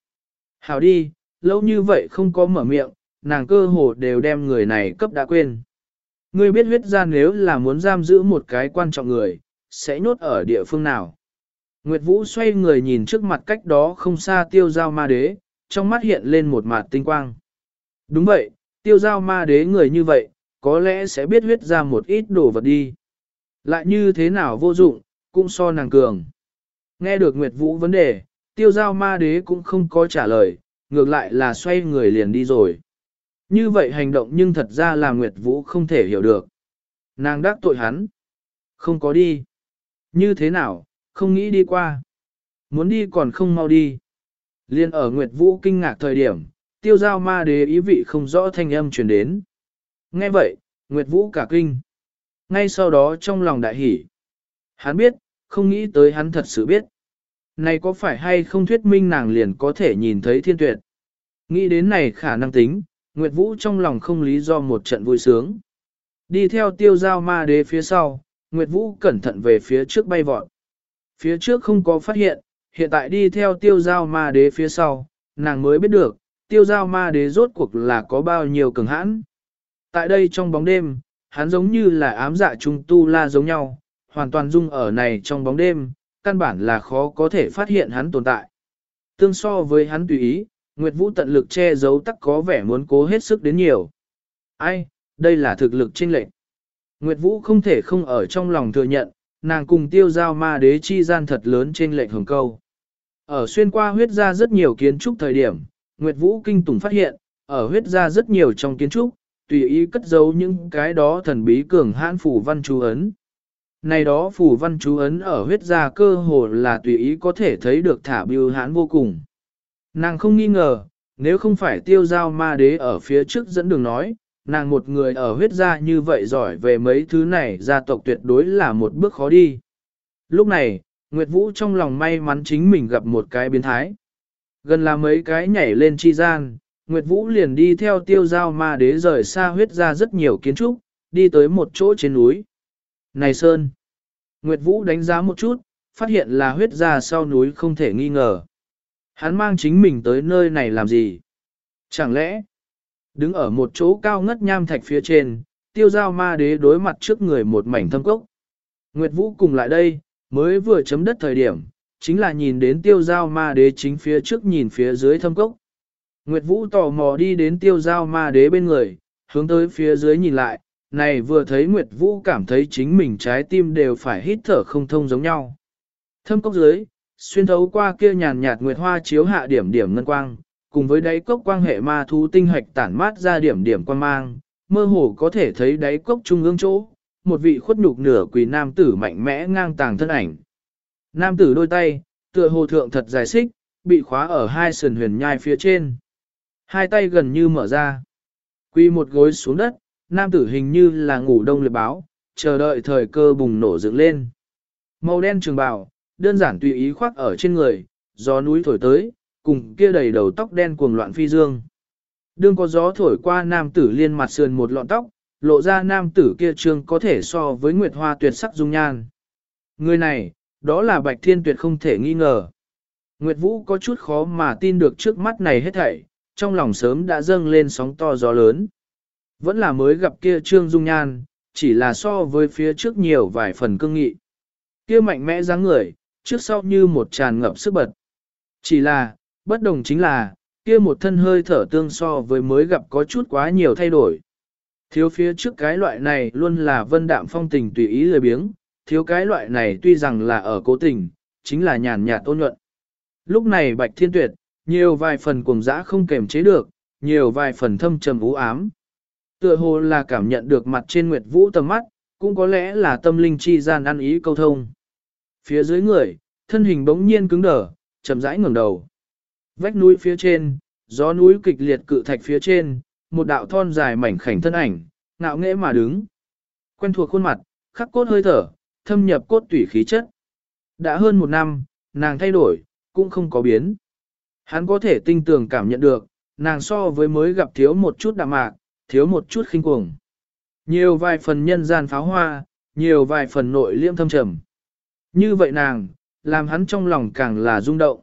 Hảo đi, lâu như vậy không có mở miệng, nàng cơ hồ đều đem người này cấp đã quên. Ngươi biết huyết gia nếu là muốn giam giữ một cái quan trọng người, sẽ nhốt ở địa phương nào. Nguyệt Vũ xoay người nhìn trước mặt cách đó không xa tiêu giao ma đế, trong mắt hiện lên một mặt tinh quang. Đúng vậy, tiêu giao ma đế người như vậy, có lẽ sẽ biết huyết ra một ít đồ vật đi. Lại như thế nào vô dụng, cũng so nàng cường. Nghe được Nguyệt Vũ vấn đề, tiêu giao ma đế cũng không có trả lời, ngược lại là xoay người liền đi rồi. Như vậy hành động nhưng thật ra là Nguyệt Vũ không thể hiểu được. Nàng đắc tội hắn. Không có đi. Như thế nào, không nghĩ đi qua. Muốn đi còn không mau đi. Liên ở Nguyệt Vũ kinh ngạc thời điểm, tiêu giao ma đế ý vị không rõ thanh âm truyền đến. Nghe vậy, Nguyệt Vũ cả kinh. Ngay sau đó trong lòng đại hỉ. Hắn biết, không nghĩ tới hắn thật sự biết. Này có phải hay không thuyết minh nàng liền có thể nhìn thấy thiên tuyệt. Nghĩ đến này khả năng tính, Nguyệt Vũ trong lòng không lý do một trận vui sướng. Đi theo tiêu giao ma đế phía sau, Nguyệt Vũ cẩn thận về phía trước bay vọt. Phía trước không có phát hiện, hiện tại đi theo tiêu giao ma đế phía sau, nàng mới biết được, tiêu giao ma đế rốt cuộc là có bao nhiêu cường hãn. Tại đây trong bóng đêm, hắn giống như là ám dạ trung tu la giống nhau, hoàn toàn dung ở này trong bóng đêm, căn bản là khó có thể phát hiện hắn tồn tại. Tương so với hắn tùy ý, Nguyệt Vũ tận lực che giấu tắc có vẻ muốn cố hết sức đến nhiều. Ai, đây là thực lực chênh lệch. Nguyệt Vũ không thể không ở trong lòng thừa nhận, nàng cùng tiêu giao ma đế chi gian thật lớn trên lệnh hồng câu. Ở xuyên qua huyết ra rất nhiều kiến trúc thời điểm, Nguyệt Vũ Kinh Tùng phát hiện, ở huyết ra rất nhiều trong kiến trúc, tùy ý cất giấu những cái đó thần bí cường hãn phủ văn chú ấn. Này đó phủ văn chú ấn ở huyết ra cơ hồ là tùy ý có thể thấy được thả biêu hãn vô cùng. Nàng không nghi ngờ, nếu không phải tiêu giao ma đế ở phía trước dẫn đường nói, nàng một người ở huyết gia như vậy giỏi về mấy thứ này gia tộc tuyệt đối là một bước khó đi. Lúc này, Nguyệt Vũ trong lòng may mắn chính mình gặp một cái biến thái. Gần là mấy cái nhảy lên chi gian, Nguyệt Vũ liền đi theo tiêu giao ma đế rời xa huyết ra rất nhiều kiến trúc, đi tới một chỗ trên núi. Này Sơn! Nguyệt Vũ đánh giá một chút, phát hiện là huyết ra sau núi không thể nghi ngờ. Hắn mang chính mình tới nơi này làm gì? Chẳng lẽ, đứng ở một chỗ cao ngất nham thạch phía trên, tiêu giao ma đế đối mặt trước người một mảnh thâm cốc. Nguyệt Vũ cùng lại đây, mới vừa chấm đất thời điểm, chính là nhìn đến tiêu giao ma đế chính phía trước nhìn phía dưới thâm cốc. Nguyệt Vũ tò mò đi đến tiêu giao ma đế bên người, hướng tới phía dưới nhìn lại, này vừa thấy Nguyệt Vũ cảm thấy chính mình trái tim đều phải hít thở không thông giống nhau. Thâm cốc dưới, xuyên thấu qua kia nhàn nhạt Nguyệt Hoa chiếu hạ điểm điểm ngân quang, cùng với đáy cốc quang hệ ma thú tinh hạch tản mát ra điểm điểm quan mang, mơ hồ có thể thấy đáy cốc trung ương chỗ, một vị khuất nhục nửa quỳ nam tử mạnh mẽ ngang tàng thân ảnh. Nam tử đôi tay, tựa hồ thượng thật dài xích, bị khóa ở hai sườn huyền nhai phía trên. Hai tay gần như mở ra. Quy một gối xuống đất, nam tử hình như là ngủ đông liệt báo, chờ đợi thời cơ bùng nổ dựng lên. Màu đen trường bào, đơn giản tùy ý khoác ở trên người, gió núi thổi tới, cùng kia đầy đầu tóc đen cuồng loạn phi dương. Đương có gió thổi qua nam tử liên mặt sườn một lọn tóc, lộ ra nam tử kia trương có thể so với nguyệt hoa tuyệt sắc dung nhan. Người này, đó là bạch thiên tuyệt không thể nghi ngờ. Nguyệt Vũ có chút khó mà tin được trước mắt này hết thảy, trong lòng sớm đã dâng lên sóng to gió lớn. Vẫn là mới gặp kia trương dung nhan, chỉ là so với phía trước nhiều vài phần cương nghị. Kia mạnh mẽ dáng người, trước sau như một tràn ngập sức bật. Chỉ là, bất đồng chính là, kia một thân hơi thở tương so với mới gặp có chút quá nhiều thay đổi. Thiếu phía trước cái loại này luôn là vân đạm phong tình tùy ý lười biếng, thiếu cái loại này tuy rằng là ở cố tình, chính là nhàn nhạt ôn nhuận. Lúc này bạch thiên tuyệt, nhiều vài phần cuồng dã không kềm chế được, nhiều vài phần thâm trầm u ám. Tựa hồ là cảm nhận được mặt trên nguyệt vũ tầm mắt, cũng có lẽ là tâm linh chi gian ăn ý câu thông. Phía dưới người, thân hình bỗng nhiên cứng đờ, chậm rãi ngẩng đầu. Vách núi phía trên, gió núi kịch liệt cự thạch phía trên, một đạo thon dài mảnh khảnh thân ảnh, ngạo nghễ mà đứng. Quen thuộc khuôn mặt, khắc cốt hơi thở, thâm nhập cốt tủy khí chất. Đã hơn một năm, nàng thay đổi, cũng không có biến. Hắn có thể tinh tường cảm nhận được, nàng so với mới gặp thiếu một chút đạm mạc, thiếu một chút khinh cuồng. Nhiều vài phần nhân gian pháo hoa, nhiều vài phần nội liêm thâm trầm. Như vậy nàng, làm hắn trong lòng càng là rung động.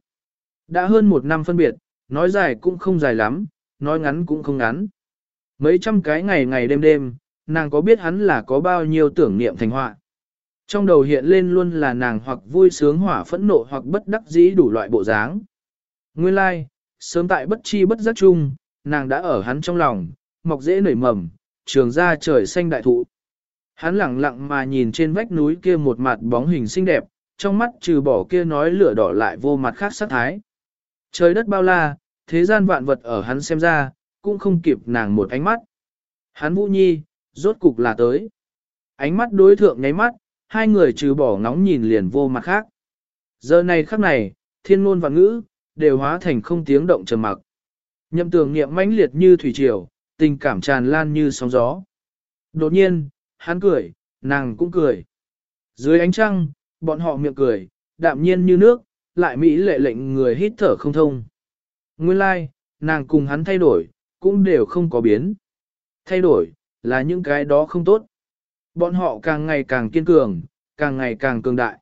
Đã hơn một năm phân biệt, nói dài cũng không dài lắm, nói ngắn cũng không ngắn. Mấy trăm cái ngày ngày đêm đêm, nàng có biết hắn là có bao nhiêu tưởng niệm thành họa. Trong đầu hiện lên luôn là nàng hoặc vui sướng hỏa phẫn nộ hoặc bất đắc dĩ đủ loại bộ dáng. Nguyên lai, like, sớm tại bất chi bất giác chung, nàng đã ở hắn trong lòng, mọc dễ nảy mầm, trường ra trời xanh đại thụ. Hắn lặng lặng mà nhìn trên vách núi kia một mặt bóng hình xinh đẹp, trong mắt trừ bỏ kia nói lửa đỏ lại vô mặt khác sát thái. Trời đất bao la, thế gian vạn vật ở hắn xem ra, cũng không kịp nàng một ánh mắt. Hắn Vũ Nhi, rốt cục là tới. Ánh mắt đối thượng nháy mắt, hai người trừ bỏ ngóng nhìn liền vô mặt khác. Giờ này khắc này, thiên ngôn và ngữ, đều hóa thành không tiếng động trầm mặc. Nhậm tường niệm mãnh liệt như thủy triều, tình cảm tràn lan như sóng gió. Đột nhiên, hắn cười, nàng cũng cười. Dưới ánh trăng, bọn họ miệng cười, đạm nhiên như nước, lại mỹ lệ lệnh người hít thở không thông. Nguyên lai, like, nàng cùng hắn thay đổi, cũng đều không có biến. Thay đổi, là những cái đó không tốt. Bọn họ càng ngày càng kiên cường, càng ngày càng cường đại.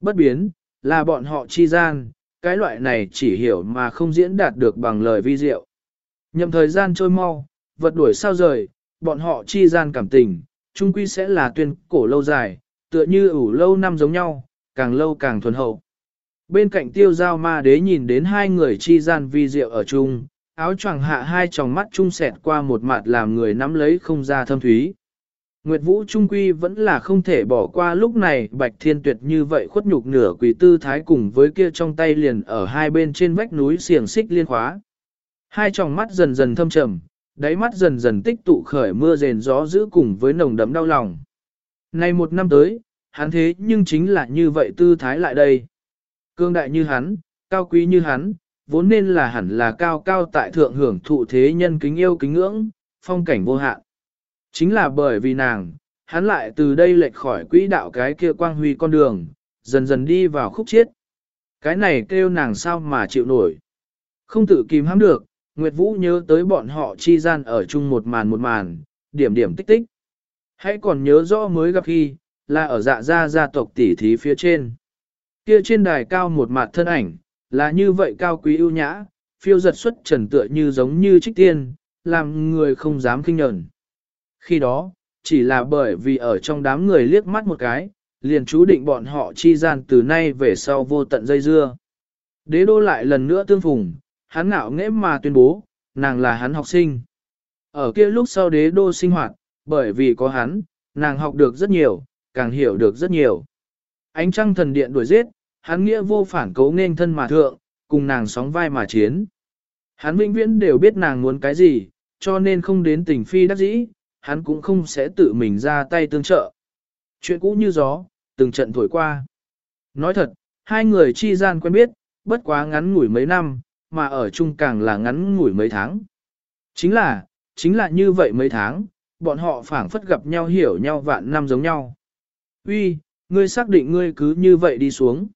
Bất biến, là bọn họ chi gian, cái loại này chỉ hiểu mà không diễn đạt được bằng lời vi diệu. Nhậm thời gian trôi mau, vật đuổi sao rời, bọn họ chi gian cảm tình, chung quy sẽ là tuyên cổ lâu dài, tựa như ủ lâu năm giống nhau, càng lâu càng thuần hậu. Bên cạnh tiêu giao ma đế nhìn đến hai người chi gian vi diệu ở chung, áo choàng hạ hai tròng mắt chung sẹt qua một mặt làm người nắm lấy không ra thâm thúy. Nguyệt Vũ Trung Quy vẫn là không thể bỏ qua lúc này Bạch Thiên Tuyệt như vậy khuất nhục nửa quỷ tư thái cùng với kia trong tay liền ở hai bên trên vách núi xiềng xích liên khóa. Hai tròng mắt dần dần thâm trầm, đáy mắt dần dần tích tụ khởi mưa rền gió giữ cùng với nồng đấm đau lòng. Nay một năm tới, hắn thế nhưng chính là như vậy tư thái lại đây. Cương đại như hắn, cao quý như hắn, vốn nên là hẳn là cao cao tại thượng hưởng thụ thế nhân kính yêu kính ngưỡng, phong cảnh vô hạn. Chính là bởi vì nàng, hắn lại từ đây lệch khỏi quỹ đạo cái kia quang huy con đường, dần dần đi vào khúc chiết. Cái này kêu nàng sao mà chịu nổi. Không tự kìm hãm được, Nguyệt Vũ nhớ tới bọn họ chi gian ở chung một màn một màn, điểm điểm tích tích. Hãy còn nhớ rõ mới gặp khi, là ở dạ gia gia tộc tỷ thí phía trên. Kia trên đài cao một mặt thân ảnh, là như vậy cao quý ưu nhã, phiêu giật xuất trần tựa như giống như trích tiên, làm người không dám kinh nhẫn. Khi đó, chỉ là bởi vì ở trong đám người liếc mắt một cái, liền chú định bọn họ chi gian từ nay về sau vô tận dây dưa. Đế đô lại lần nữa tương phùng, hắn ngạo nghễ mà tuyên bố, nàng là hắn học sinh. Ở kia lúc sau đế đô sinh hoạt, bởi vì có hắn, nàng học được rất nhiều, càng hiểu được rất nhiều. Ánh trăng thần điện đuổi giết, hắn nghĩa vô phản cấu nên thân mà thượng, cùng nàng sóng vai mà chiến. Hắn vĩnh viễn đều biết nàng muốn cái gì, cho nên không đến tình phi đắc dĩ, hắn cũng không sẽ tự mình ra tay tương trợ. Chuyện cũ như gió, từng trận thổi qua. Nói thật, hai người chi gian quen biết, bất quá ngắn ngủi mấy năm, mà ở chung càng là ngắn ngủi mấy tháng. Chính là, chính là như vậy mấy tháng, bọn họ phảng phất gặp nhau hiểu nhau vạn năm giống nhau. Uy, ngươi xác định ngươi cứ như vậy đi xuống.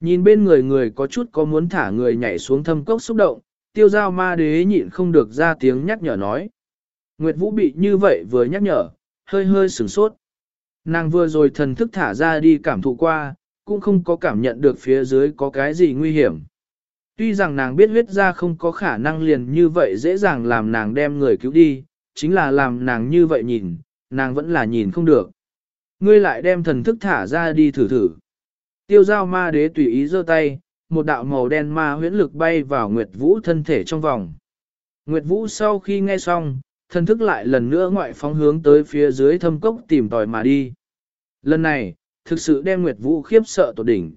Nhìn bên người người có chút có muốn thả người nhảy xuống thâm cốc xúc động, tiêu giao ma đế nhịn không được ra tiếng nhắc nhở nói. Nguyệt Vũ bị như vậy vừa nhắc nhở, hơi hơi sửng sốt. Nàng vừa rồi thần thức thả ra đi cảm thụ qua, cũng không có cảm nhận được phía dưới có cái gì nguy hiểm. Tuy rằng nàng biết huyết ra không có khả năng liền như vậy dễ dàng làm nàng đem người cứu đi, chính là làm nàng như vậy nhìn, nàng vẫn là nhìn không được. Ngươi lại đem thần thức thả ra đi thử thử. Tiêu giao ma đế tùy ý giơ tay, một đạo màu đen ma huyễn lực bay vào Nguyệt Vũ thân thể trong vòng. Nguyệt Vũ sau khi nghe xong, thần thức lại lần nữa ngoại phóng hướng tới phía dưới thâm cốc tìm tòi mà đi. Lần này, thực sự đem Nguyệt Vũ khiếp sợ tột đỉnh.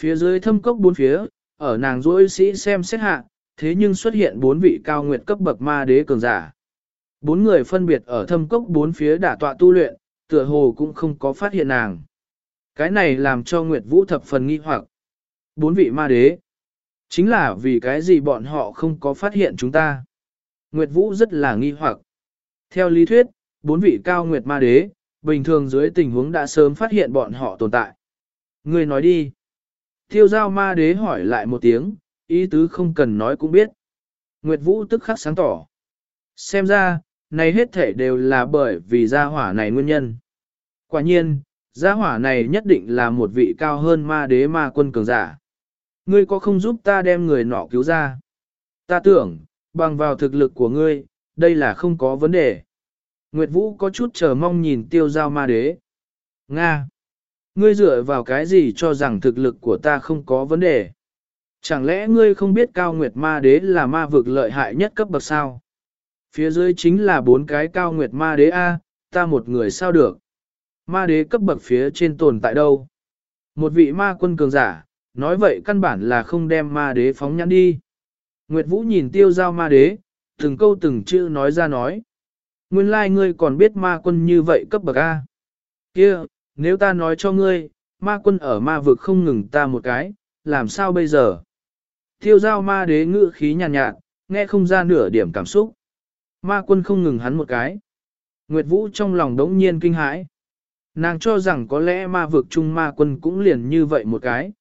Phía dưới thâm cốc bốn phía, ở nàng dối sĩ xem xét hạ, thế nhưng xuất hiện bốn vị cao nguyệt cấp bậc ma đế cường giả. Bốn người phân biệt ở thâm cốc bốn phía đả tọa tu luyện, tựa hồ cũng không có phát hiện nàng. Cái này làm cho Nguyệt Vũ thập phần nghi hoặc. Bốn vị ma đế. Chính là vì cái gì bọn họ không có phát hiện chúng ta. Nguyệt Vũ rất là nghi hoặc. Theo lý thuyết, bốn vị cao Nguyệt ma đế, bình thường dưới tình huống đã sớm phát hiện bọn họ tồn tại. Người nói đi. Tiêu giao ma đế hỏi lại một tiếng, ý tứ không cần nói cũng biết. Nguyệt Vũ tức khắc sáng tỏ. Xem ra, này hết thể đều là bởi vì gia hỏa này nguyên nhân. Quả nhiên, gia hỏa này nhất định là một vị cao hơn ma đế ma quân cường giả. Ngươi có không giúp ta đem người nọ cứu ra? Ta tưởng, bằng vào thực lực của ngươi, đây là không có vấn đề. Nguyệt Vũ có chút chờ mong nhìn tiêu giao ma đế. Nga! Ngươi dựa vào cái gì cho rằng thực lực của ta không có vấn đề? Chẳng lẽ ngươi không biết cao nguyệt ma đế là ma vực lợi hại nhất cấp bậc sao? Phía dưới chính là bốn cái cao nguyệt ma đế A, ta một người sao được? Ma đế cấp bậc phía trên tồn tại đâu? Một vị ma quân cường giả, nói vậy căn bản là không đem ma đế phóng nhãn đi. Nguyệt Vũ nhìn tiêu giao ma đế, từng câu từng chữ nói ra nói. Nguyên lai like ngươi còn biết ma quân như vậy cấp bậc A. kia nếu ta nói cho ngươi, ma quân ở ma vực không ngừng ta một cái, làm sao bây giờ? Tiêu giao ma đế ngữ khí nhàn nhạt, nhạt, nghe không ra nửa điểm cảm xúc. Ma quân không ngừng hắn một cái. Nguyệt Vũ trong lòng đống nhiên kinh hãi. Nàng cho rằng có lẽ ma vực chung ma quân cũng liền như vậy một cái.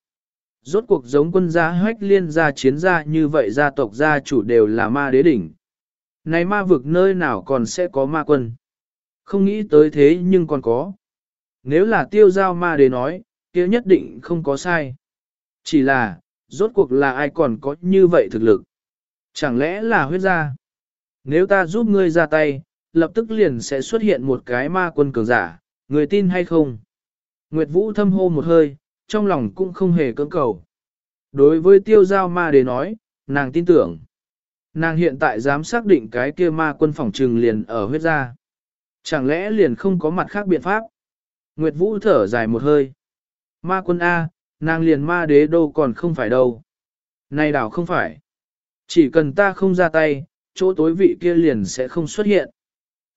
Rốt cuộc giống quân gia hách liên gia chiến gia như vậy gia tộc gia chủ đều là ma đế đỉnh. Này ma vực nơi nào còn sẽ có ma quân? Không nghĩ tới thế nhưng còn có. Nếu là tiêu giao ma đế nói, kia nhất định không có sai. Chỉ là, rốt cuộc là ai còn có như vậy thực lực? Chẳng lẽ là huyết gia? Nếu ta giúp ngươi ra tay, lập tức liền sẽ xuất hiện một cái ma quân cường giả, người tin hay không? Nguyệt Vũ thâm hô một hơi, trong lòng cũng không hề cưỡng cầu. Đối với tiêu giao ma để nói, nàng tin tưởng. Nàng hiện tại dám xác định cái kia ma quân phỏng trừng liền ở huyết gia. Chẳng lẽ liền không có mặt khác biện pháp? Nguyệt Vũ thở dài một hơi. Ma quân A, nàng liền ma đế đâu còn không phải đâu. Này đảo không phải. Chỉ cần ta không ra tay, chỗ tối vị kia liền sẽ không xuất hiện.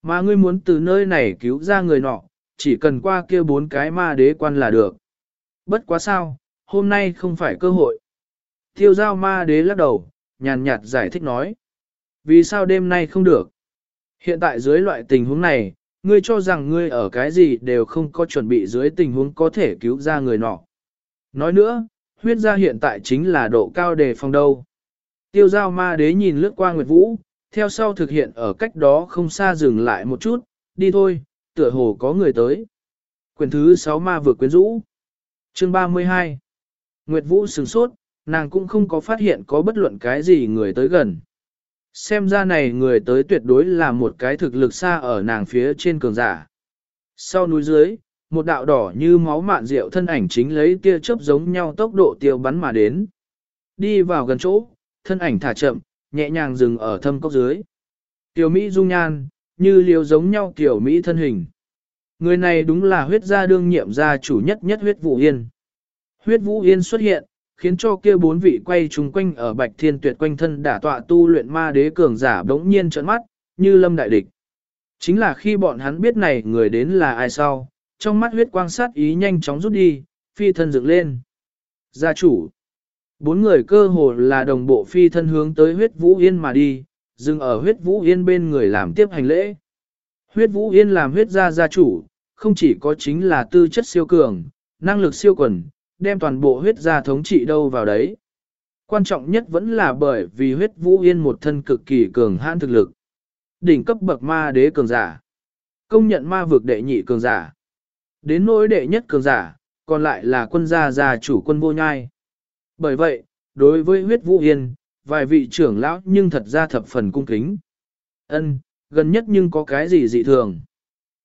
Mà ngươi muốn từ nơi này cứu ra người nọ, chỉ cần qua kia bốn cái ma đế quan là được. Bất quá sao, hôm nay không phải cơ hội. Tiêu giao ma đế lắc đầu, nhàn nhạt giải thích nói. Vì sao đêm nay không được? Hiện tại dưới loại tình huống này, ngươi cho rằng ngươi ở cái gì đều không có chuẩn bị dưới tình huống có thể cứu ra người nọ. Nói nữa, huyết gia hiện tại chính là độ cao đề phòng đâu. Tiêu giao ma đế nhìn lướt qua Nguyệt Vũ, theo sau thực hiện ở cách đó không xa dừng lại một chút, đi thôi, tựa hồ có người tới. Quyền thứ 6 ma vừa quyến rũ. Chương 32 Nguyệt Vũ sừng sốt, nàng cũng không có phát hiện có bất luận cái gì người tới gần. Xem ra này người tới tuyệt đối là một cái thực lực xa ở nàng phía trên cường giả. Sau núi dưới, một đạo đỏ như máu mạn rượu thân ảnh chính lấy tia chớp giống nhau tốc độ tiêu bắn mà đến. Đi vào gần chỗ, thân ảnh thả chậm, nhẹ nhàng dừng ở thâm cốc dưới. Tiểu Mỹ dung nhan, như liều giống nhau tiểu Mỹ thân hình. Người này đúng là huyết gia đương nhiệm gia chủ nhất nhất huyết vũ yên. Huyết vũ yên xuất hiện, khiến cho kia bốn vị quay chung quanh ở bạch thiên tuyệt quanh thân đả tọa tu luyện ma đế cường giả đống nhiên trợn mắt, như lâm đại địch. Chính là khi bọn hắn biết này người đến là ai sau, trong mắt huyết quang sát ý nhanh chóng rút đi, phi thân dựng lên. Gia chủ. Bốn người cơ hồ là đồng bộ phi thân hướng tới huyết vũ yên mà đi, dừng ở huyết vũ yên bên người làm tiếp hành lễ. Huyết vũ yên làm huyết gia gia chủ, không chỉ có chính là tư chất siêu cường, năng lực siêu quần, đem toàn bộ huyết gia thống trị đâu vào đấy. Quan trọng nhất vẫn là bởi vì huyết vũ yên một thân cực kỳ cường hãn thực lực. Đỉnh cấp bậc ma đế cường giả. Công nhận ma vực đệ nhị cường giả. Đến nỗi đệ nhất cường giả, còn lại là quân gia gia chủ quân vô nhai. Bởi vậy, đối với huyết vũ yên, vài vị trưởng lão nhưng thật ra thập phần cung kính. Ân, gần nhất nhưng có cái gì dị thường.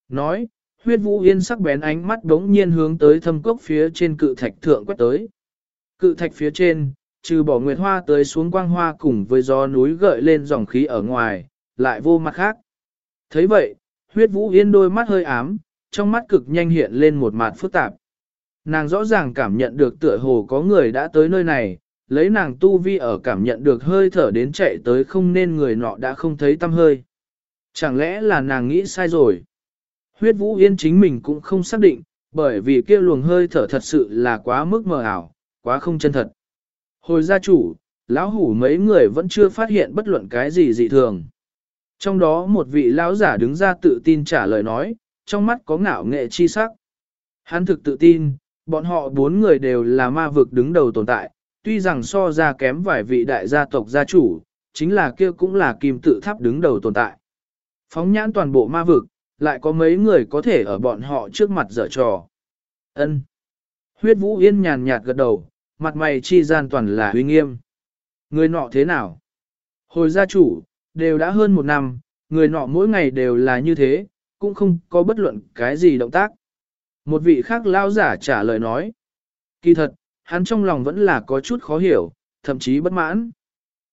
Nói, huyết vũ yên sắc bén ánh mắt đống nhiên hướng tới thâm cốc phía trên cự thạch thượng quét tới. Cự thạch phía trên, trừ bỏ nguyệt hoa tới xuống quang hoa cùng với gió núi gợi lên dòng khí ở ngoài, lại vô mặt khác. thấy vậy, huyết vũ yên đôi mắt hơi ám, trong mắt cực nhanh hiện lên một mặt phức tạp. Nàng rõ ràng cảm nhận được tựa hồ có người đã tới nơi này, lấy nàng tu vi ở cảm nhận được hơi thở đến chạy tới không nên người nọ đã không thấy tâm hơi. Chẳng lẽ là nàng nghĩ sai rồi? Huyết Vũ Yên chính mình cũng không xác định, bởi vì kia luồng hơi thở thật sự là quá mức mờ ảo, quá không chân thật. Hồi gia chủ, lão hủ mấy người vẫn chưa phát hiện bất luận cái gì dị thường. Trong đó một vị lão giả đứng ra tự tin trả lời nói, trong mắt có ngạo nghệ chi sắc. Hắn thực tự tin, bọn họ bốn người đều là ma vực đứng đầu tồn tại, tuy rằng so ra kém vài vị đại gia tộc gia chủ, chính là kia cũng là kim tự tháp đứng đầu tồn tại. Phóng nhãn toàn bộ ma vực, lại có mấy người có thể ở bọn họ trước mặt dở trò. Ân. Huyết Vũ Yên nhàn nhạt gật đầu, mặt mày chi gian toàn là uy nghiêm. Người nọ thế nào? Hồi gia chủ, đều đã hơn một năm, người nọ mỗi ngày đều là như thế, cũng không có bất luận cái gì động tác. Một vị khác lao giả trả lời nói. Kỳ thật, hắn trong lòng vẫn là có chút khó hiểu, thậm chí bất mãn.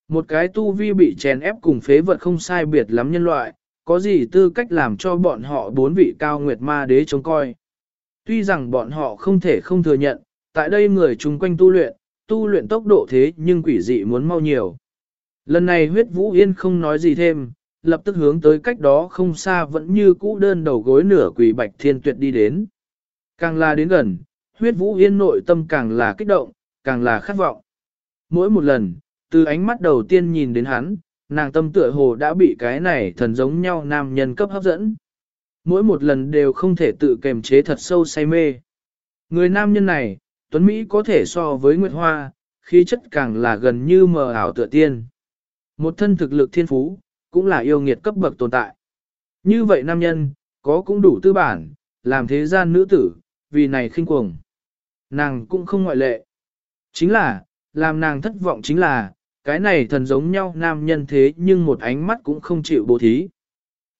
Một cái tu vi bị chèn ép cùng phế vật không sai biệt lắm nhân loại, có gì tư cách làm cho bọn họ bốn vị cao nguyệt ma đế trông coi. Tuy rằng bọn họ không thể không thừa nhận, tại đây người chung quanh tu luyện, tu luyện tốc độ thế nhưng quỷ dị muốn mau nhiều. Lần này huyết vũ yên không nói gì thêm, lập tức hướng tới cách đó không xa vẫn như cũ đơn đầu gối nửa quỷ bạch thiên tuyệt đi đến. Càng la đến gần, huyết vũ yên nội tâm càng là kích động, càng là khát vọng. Mỗi một lần, từ ánh mắt đầu tiên nhìn đến hắn, nàng tâm tựa hồ đã bị cái này thần giống nhau nam nhân cấp hấp dẫn. Mỗi một lần đều không thể tự kềm chế thật sâu say mê. Người nam nhân này, Tuấn Mỹ có thể so với Nguyệt Hoa, khí chất càng là gần như mờ ảo tựa tiên. Một thân thực lực thiên phú, cũng là yêu nghiệt cấp bậc tồn tại. Như vậy nam nhân, có cũng đủ tư bản, làm thế gian nữ tử, vì này khinh cuồng. Nàng cũng không ngoại lệ. Chính là, làm nàng thất vọng chính là, cái này thần giống nhau nam nhân thế nhưng một ánh mắt cũng không chịu bố thí.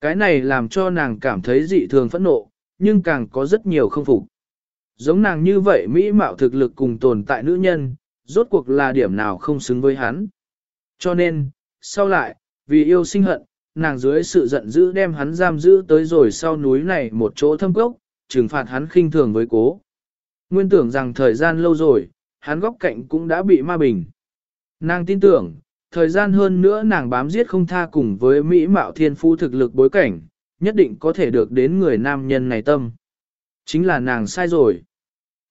Cái này làm cho nàng cảm thấy dị thường phẫn nộ, nhưng càng có rất nhiều không phục. Giống nàng như vậy mỹ mạo thực lực cùng tồn tại nữ nhân, rốt cuộc là điểm nào không xứng với hắn. Cho nên, sau lại, vì yêu sinh hận, nàng dưới sự giận dữ đem hắn giam giữ tới rồi sau núi này một chỗ thâm cốc, trừng phạt hắn khinh thường với cố. Nguyên tưởng rằng thời gian lâu rồi, hắn góc cạnh cũng đã bị ma bình. Nàng tin tưởng, thời gian hơn nữa nàng bám giết không tha cùng với Mỹ Mạo Thiên Phu thực lực bối cảnh, nhất định có thể được đến người nam nhân này tâm. Chính là nàng sai rồi.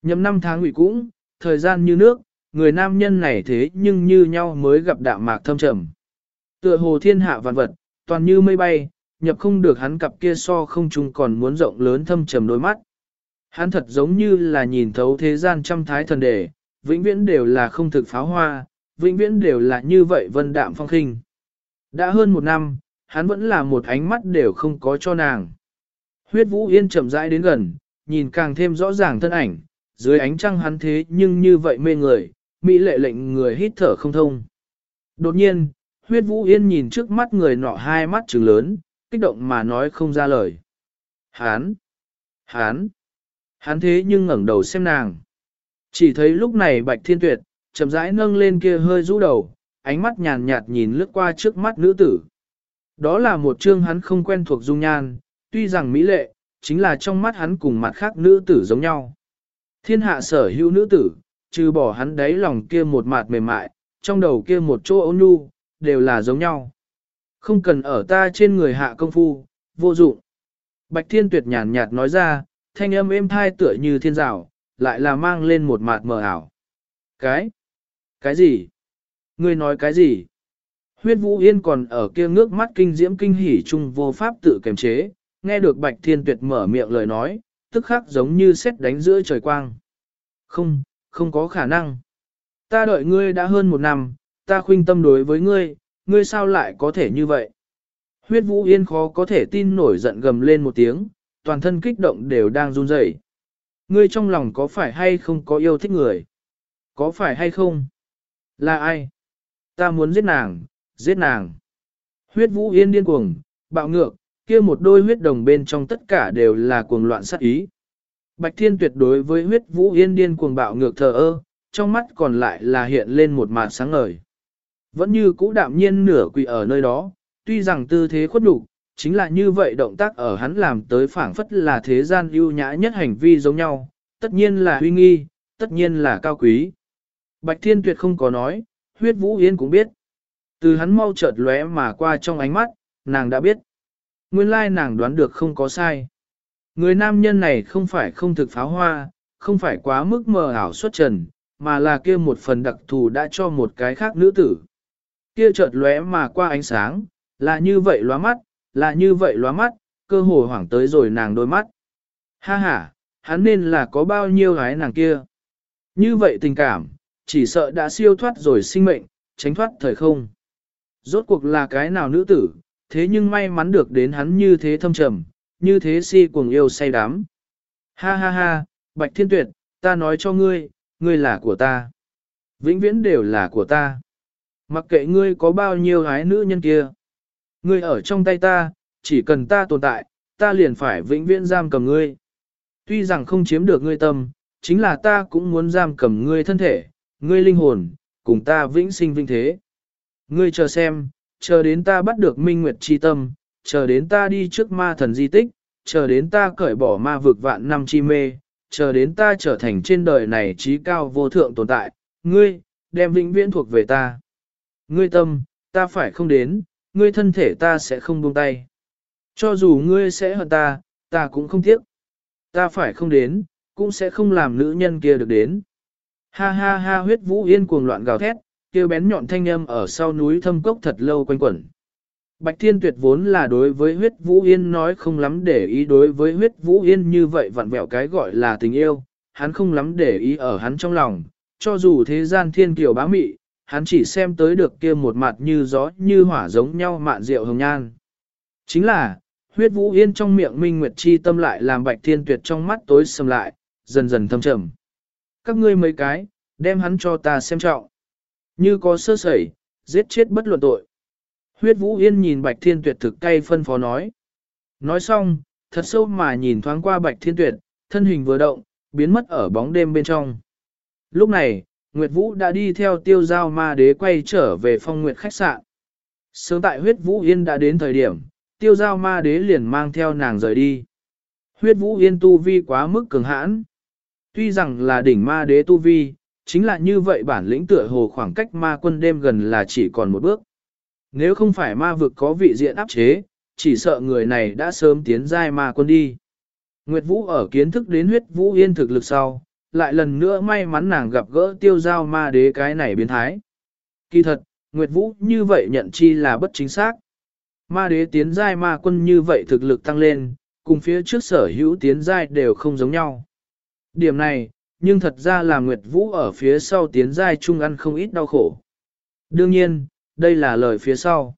Nhầm năm tháng ủy cũng, thời gian như nước, người nam nhân này thế nhưng như nhau mới gặp đạm mạc thâm trầm. Tựa hồ thiên hạ vạn vật, toàn như mây bay, nhập không được hắn cặp kia so không chung còn muốn rộng lớn thâm trầm đôi mắt. Hắn thật giống như là nhìn thấu thế gian trăm thái thần đề, vĩnh viễn đều là không thực pháo hoa, vĩnh viễn đều là như vậy vân đạm phong khinh. Đã hơn một năm, hắn vẫn là một ánh mắt đều không có cho nàng. Huyết Vũ Yên chậm rãi đến gần, nhìn càng thêm rõ ràng thân ảnh, dưới ánh trăng hắn thế nhưng như vậy mê người, mỹ lệ lệnh người hít thở không thông. Đột nhiên, huyết Vũ Yên nhìn trước mắt người nọ hai mắt trừng lớn, kích động mà nói không ra lời. Hán! Hán! Hắn thế nhưng ngẩng đầu xem nàng. Chỉ thấy lúc này Bạch Thiên Tuyệt, chậm rãi nâng lên kia hơi rũ đầu, ánh mắt nhàn nhạt nhìn lướt qua trước mắt nữ tử. Đó là một chương hắn không quen thuộc dung nhan, tuy rằng mỹ lệ, chính là trong mắt hắn cùng mặt khác nữ tử giống nhau. Thiên hạ sở hữu nữ tử, trừ bỏ hắn đáy lòng kia một mặt mềm mại, trong đầu kia một chỗ ấu nhu, đều là giống nhau. Không cần ở ta trên người hạ công phu, vô dụng. Bạch Thiên Tuyệt nhàn nhạt nói ra, thanh âm êm thai tựa như thiên rào, lại là mang lên một mạt mờ ảo. Cái? Cái gì? Ngươi nói cái gì? Huyết Vũ Yên còn ở kia ngước mắt kinh diễm kinh hỉ chung vô pháp tự kiềm chế, nghe được Bạch Thiên Tuyệt mở miệng lời nói, tức khắc giống như xét đánh giữa trời quang. Không, không có khả năng. Ta đợi ngươi đã hơn một năm, ta khuynh tâm đối với ngươi, ngươi sao lại có thể như vậy? Huyết Vũ Yên khó có thể tin nổi giận gầm lên một tiếng, toàn thân kích động đều đang run rẩy. Ngươi trong lòng có phải hay không có yêu thích người? Có phải hay không? Là ai? Ta muốn giết nàng, giết nàng. Huyết Vũ Yên điên cuồng, bạo ngược, kia một đôi huyết đồng bên trong tất cả đều là cuồng loạn sát ý. Bạch Thiên tuyệt đối với huyết Vũ Yên điên cuồng bạo ngược thờ ơ, trong mắt còn lại là hiện lên một màn sáng ngời. Vẫn như cũ đạm nhiên nửa quỳ ở nơi đó, tuy rằng tư thế khuất nhục, chính là như vậy động tác ở hắn làm tới phảng phất là thế gian ưu nhã nhất hành vi giống nhau, tất nhiên là huy nghi, tất nhiên là cao quý. Bạch Thiên Tuyệt không có nói, huyết Vũ Yên cũng biết. Từ hắn mau chợt lóe mà qua trong ánh mắt, nàng đã biết. Nguyên lai nàng đoán được không có sai. Người nam nhân này không phải không thực pháo hoa, không phải quá mức mờ ảo xuất trần, mà là kia một phần đặc thù đã cho một cái khác nữ tử. Kia chợt lóe mà qua ánh sáng, là như vậy lóa mắt, là như vậy lóa mắt, cơ hồ hoảng tới rồi nàng đôi mắt. Ha ha, hắn nên là có bao nhiêu gái nàng kia. Như vậy tình cảm, chỉ sợ đã siêu thoát rồi sinh mệnh, tránh thoát thời không. Rốt cuộc là cái nào nữ tử, thế nhưng may mắn được đến hắn như thế thâm trầm, như thế si cuồng yêu say đắm. Ha ha ha, Bạch Thiên Tuyệt, ta nói cho ngươi, ngươi là của ta. Vĩnh viễn đều là của ta. Mặc kệ ngươi có bao nhiêu gái nữ nhân kia. Ngươi ở trong tay ta, chỉ cần ta tồn tại, ta liền phải vĩnh viễn giam cầm ngươi. Tuy rằng không chiếm được ngươi tâm, chính là ta cũng muốn giam cầm ngươi thân thể, ngươi linh hồn, cùng ta vĩnh sinh vinh thế. Ngươi chờ xem, chờ đến ta bắt được minh nguyệt chi tâm, chờ đến ta đi trước ma thần di tích, chờ đến ta cởi bỏ ma vực vạn năm chi mê, chờ đến ta trở thành trên đời này trí cao vô thượng tồn tại, ngươi, đem vĩnh viễn thuộc về ta. Ngươi tâm, ta phải không đến, ngươi thân thể ta sẽ không buông tay. Cho dù ngươi sẽ hận ta, ta cũng không tiếc. Ta phải không đến, cũng sẽ không làm nữ nhân kia được đến. Ha ha ha huyết vũ yên cuồng loạn gào thét, kêu bén nhọn thanh âm ở sau núi thâm cốc thật lâu quanh quẩn. Bạch Thiên Tuyệt vốn là đối với huyết Vũ Yên nói không lắm để ý đối với huyết Vũ Yên như vậy vặn vẹo cái gọi là tình yêu, hắn không lắm để ý ở hắn trong lòng, cho dù thế gian thiên kiều bá mị, hắn chỉ xem tới được kia một mặt như gió như hỏa giống nhau mạn rượu hồng nhan. Chính là, huyết Vũ Yên trong miệng Minh Nguyệt Chi tâm lại làm Bạch Thiên Tuyệt trong mắt tối sầm lại, dần dần thâm trầm. Các ngươi mấy cái, đem hắn cho ta xem trọng. Như có sơ sẩy, giết chết bất luận tội. Huyết Vũ Yên nhìn Bạch Thiên Tuyệt thực cay phân phó nói. Nói xong, thật sâu mà nhìn thoáng qua Bạch Thiên Tuyệt, thân hình vừa động, biến mất ở bóng đêm bên trong. Lúc này, Nguyệt Vũ đã đi theo tiêu giao ma đế quay trở về phong nguyệt khách sạn. Sớm tại huyết Vũ Yên đã đến thời điểm, tiêu giao ma đế liền mang theo nàng rời đi. Huyết Vũ Yên tu vi quá mức cường hãn. Tuy rằng là đỉnh ma đế tu vi, chính là như vậy bản lĩnh tựa hồ khoảng cách ma quân đêm gần là chỉ còn một bước. Nếu không phải ma vực có vị diện áp chế, chỉ sợ người này đã sớm tiến giai ma quân đi. Nguyệt Vũ ở kiến thức đến huyết Vũ Yên thực lực sau, lại lần nữa may mắn nàng gặp gỡ tiêu giao ma đế cái này biến thái. Kỳ thật, Nguyệt Vũ như vậy nhận chi là bất chính xác. Ma đế tiến giai ma quân như vậy thực lực tăng lên, cùng phía trước sở hữu tiến giai đều không giống nhau. Điểm này, nhưng thật ra là Nguyệt Vũ ở phía sau tiến giai chung ăn không ít đau khổ. Đương nhiên, đây là lời phía sau.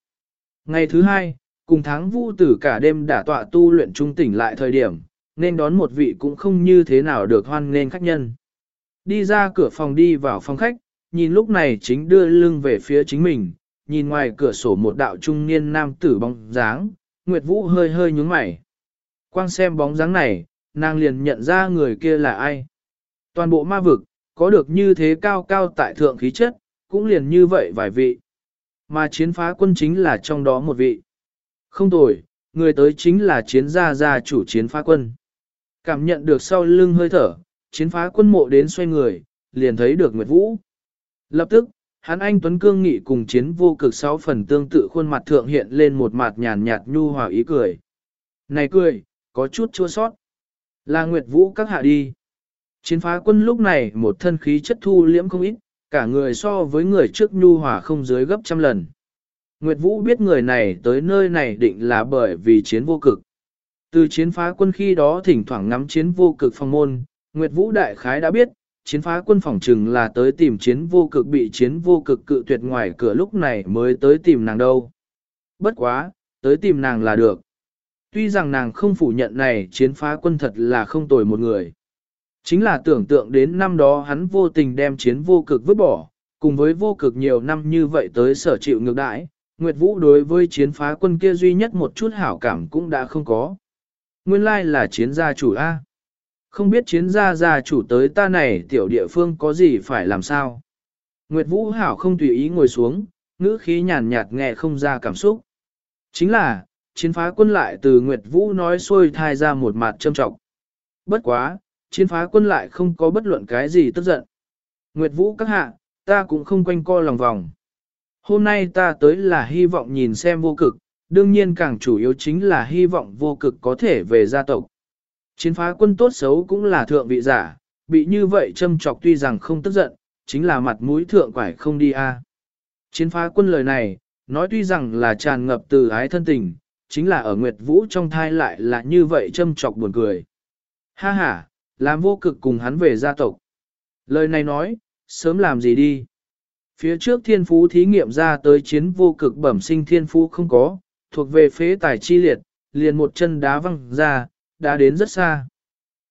Ngày thứ hai, cùng tháng Vũ tử cả đêm đã tọa tu luyện trung tỉnh lại thời điểm, nên đón một vị cũng không như thế nào được hoan nên khách nhân. Đi ra cửa phòng đi vào phòng khách, nhìn lúc này chính đưa lưng về phía chính mình, nhìn ngoài cửa sổ một đạo trung niên nam tử bóng dáng, Nguyệt Vũ hơi hơi nhướng mày. Quang xem bóng dáng này, nàng liền nhận ra người kia là ai. Toàn bộ ma vực, có được như thế cao cao tại thượng khí chất, cũng liền như vậy vài vị. Mà chiến phá quân chính là trong đó một vị. Không tồi, người tới chính là chiến gia gia chủ chiến phá quân. Cảm nhận được sau lưng hơi thở, chiến phá quân mộ đến xoay người, liền thấy được Nguyệt Vũ. Lập tức, hắn anh Tuấn Cương Nghị cùng chiến vô cực sáu phần tương tự khuôn mặt thượng hiện lên một mặt nhàn nhạt nhu hòa ý cười. Này cười, có chút chua sót. Là Nguyệt Vũ các hạ đi. Chiến phá quân lúc này một thân khí chất thu liễm không ít, cả người so với người trước nhu hòa không dưới gấp trăm lần. Nguyệt Vũ biết người này tới nơi này định là bởi vì chiến vô cực. Từ chiến phá quân khi đó thỉnh thoảng ngắm chiến vô cực phong môn, Nguyệt Vũ đại khái đã biết, chiến phá quân phòng trừng là tới tìm chiến vô cực bị chiến vô cực cự tuyệt ngoài cửa lúc này mới tới tìm nàng đâu. Bất quá, tới tìm nàng là được. Tuy rằng nàng không phủ nhận này chiến phá quân thật là không tồi một người. Chính là tưởng tượng đến năm đó hắn vô tình đem chiến vô cực vứt bỏ, cùng với vô cực nhiều năm như vậy tới sở chịu ngược đãi, Nguyệt Vũ đối với chiến phá quân kia duy nhất một chút hảo cảm cũng đã không có. Nguyên lai là chiến gia chủ A. Không biết chiến gia gia chủ tới ta này tiểu địa phương có gì phải làm sao. Nguyệt Vũ hảo không tùy ý ngồi xuống, ngữ khí nhàn nhạt nghe không ra cảm xúc. Chính là, chiến phá quân lại từ Nguyệt Vũ nói xuôi thai ra một mặt châm trọng. Bất quá, chiến phá quân lại không có bất luận cái gì tức giận. Nguyệt Vũ các hạ, ta cũng không quanh co lòng vòng. Hôm nay ta tới là hy vọng nhìn xem vô cực, đương nhiên càng chủ yếu chính là hy vọng vô cực có thể về gia tộc. Chiến phá quân tốt xấu cũng là thượng vị giả, bị như vậy châm chọc tuy rằng không tức giận, chính là mặt mũi thượng quải không đi a. Chiến phá quân lời này, nói tuy rằng là tràn ngập từ ái thân tình, chính là ở Nguyệt Vũ trong thai lại là như vậy châm chọc buồn cười. Ha ha, làm vô cực cùng hắn về gia tộc. Lời này nói, sớm làm gì đi. Phía trước thiên phú thí nghiệm ra tới chiến vô cực bẩm sinh thiên phú không có, thuộc về phế tài chi liệt, liền một chân đá văng ra, đã đến rất xa.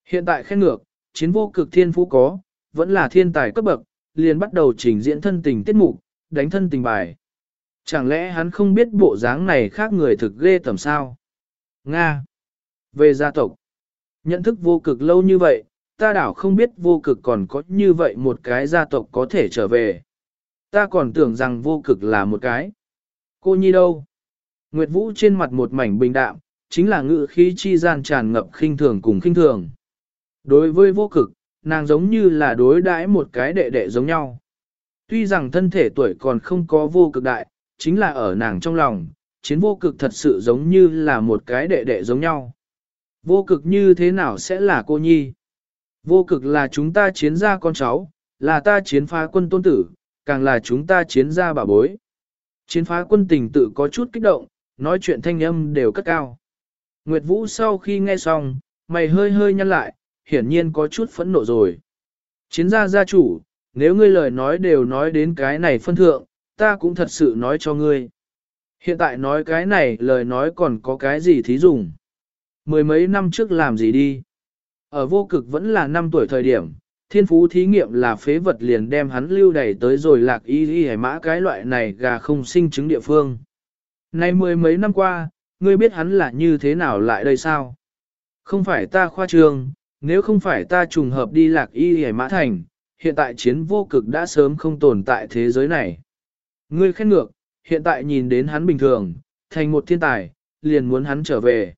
Hiện tại khen ngược, chiến vô cực thiên phú có, vẫn là thiên tài cấp bậc, liền bắt đầu trình diễn thân tình tiết mục, đánh thân tình bài. Chẳng lẽ hắn không biết bộ dáng này khác người thực ghê tầm sao? Nga. Về gia tộc. Nhận thức vô cực lâu như vậy, ta đảo không biết vô cực còn có như vậy một cái gia tộc có thể trở về. Ta còn tưởng rằng vô cực là một cái. Cô nhi đâu? Nguyệt Vũ trên mặt một mảnh bình đạm, chính là ngự khí chi gian tràn ngập khinh thường cùng khinh thường. Đối với vô cực, nàng giống như là đối đãi một cái đệ đệ giống nhau. Tuy rằng thân thể tuổi còn không có vô cực đại, chính là ở nàng trong lòng, chiến vô cực thật sự giống như là một cái đệ đệ giống nhau. Vô cực như thế nào sẽ là cô nhi? Vô cực là chúng ta chiến gia con cháu, là ta chiến phá quân tôn tử, càng là chúng ta chiến gia bà bối. Chiến phá quân tình tự có chút kích động, nói chuyện thanh âm đều cất cao. Nguyệt Vũ sau khi nghe xong, mày hơi hơi nhăn lại, hiển nhiên có chút phẫn nộ rồi. Chiến gia gia chủ, nếu ngươi lời nói đều nói đến cái này phân thượng, ta cũng thật sự nói cho ngươi. Hiện tại nói cái này lời nói còn có cái gì thí dùng. Mười mấy năm trước làm gì đi. Ở vô cực vẫn là năm tuổi thời điểm, thiên phú thí nghiệm là phế vật liền đem hắn lưu đẩy tới rồi lạc y y hải mã cái loại này gà không sinh chứng địa phương. Nay mười mấy năm qua, ngươi biết hắn là như thế nào lại đây sao? Không phải ta khoa trương, nếu không phải ta trùng hợp đi lạc y hề mã thành, hiện tại chiến vô cực đã sớm không tồn tại thế giới này. Ngươi khen ngược, hiện tại nhìn đến hắn bình thường, thành một thiên tài, liền muốn hắn trở về.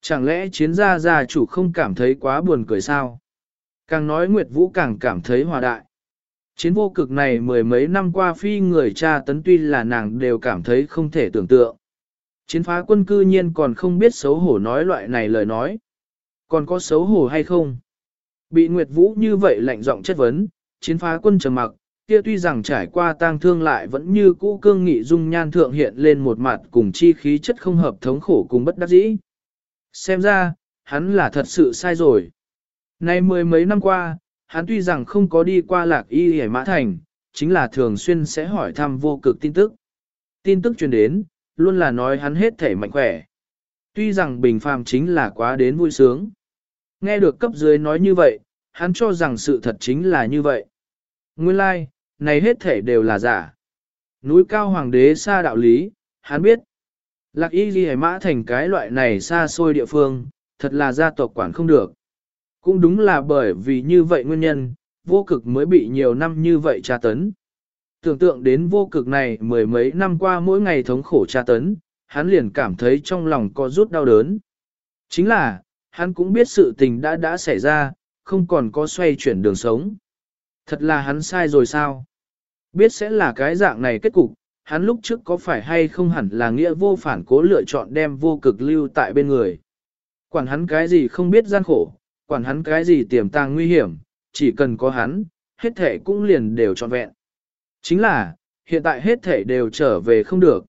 Chẳng lẽ chiến gia gia chủ không cảm thấy quá buồn cười sao? Càng nói Nguyệt Vũ càng cảm thấy hòa đại. Chiến vô cực này mười mấy năm qua phi người cha tấn tuy là nàng đều cảm thấy không thể tưởng tượng. Chiến phá quân cư nhiên còn không biết xấu hổ nói loại này lời nói. Còn có xấu hổ hay không? Bị Nguyệt Vũ như vậy lạnh giọng chất vấn, chiến phá quân trầm mặc, kia tuy rằng trải qua tang thương lại vẫn như cũ cương nghị dung nhan thượng hiện lên một mặt cùng chi khí chất không hợp thống khổ cùng bất đắc dĩ. Xem ra, hắn là thật sự sai rồi. Nay mười mấy năm qua, hắn tuy rằng không có đi qua lạc y hề mã thành, chính là thường xuyên sẽ hỏi thăm vô cực tin tức. Tin tức truyền đến, luôn là nói hắn hết thể mạnh khỏe. Tuy rằng bình phàm chính là quá đến vui sướng. Nghe được cấp dưới nói như vậy, hắn cho rằng sự thật chính là như vậy. Nguyên lai, like, này hết thể đều là giả. Núi cao hoàng đế xa đạo lý, hắn biết. Lạc y ghi mã thành cái loại này xa xôi địa phương, thật là gia tộc quản không được. Cũng đúng là bởi vì như vậy nguyên nhân, vô cực mới bị nhiều năm như vậy tra tấn. Tưởng tượng đến vô cực này mười mấy năm qua mỗi ngày thống khổ tra tấn, hắn liền cảm thấy trong lòng có rút đau đớn. Chính là, hắn cũng biết sự tình đã đã xảy ra, không còn có xoay chuyển đường sống. Thật là hắn sai rồi sao? Biết sẽ là cái dạng này kết cục, hắn lúc trước có phải hay không hẳn là nghĩa vô phản cố lựa chọn đem vô cực lưu tại bên người. Quản hắn cái gì không biết gian khổ, quản hắn cái gì tiềm tàng nguy hiểm, chỉ cần có hắn, hết thể cũng liền đều trọn vẹn. Chính là, hiện tại hết thể đều trở về không được.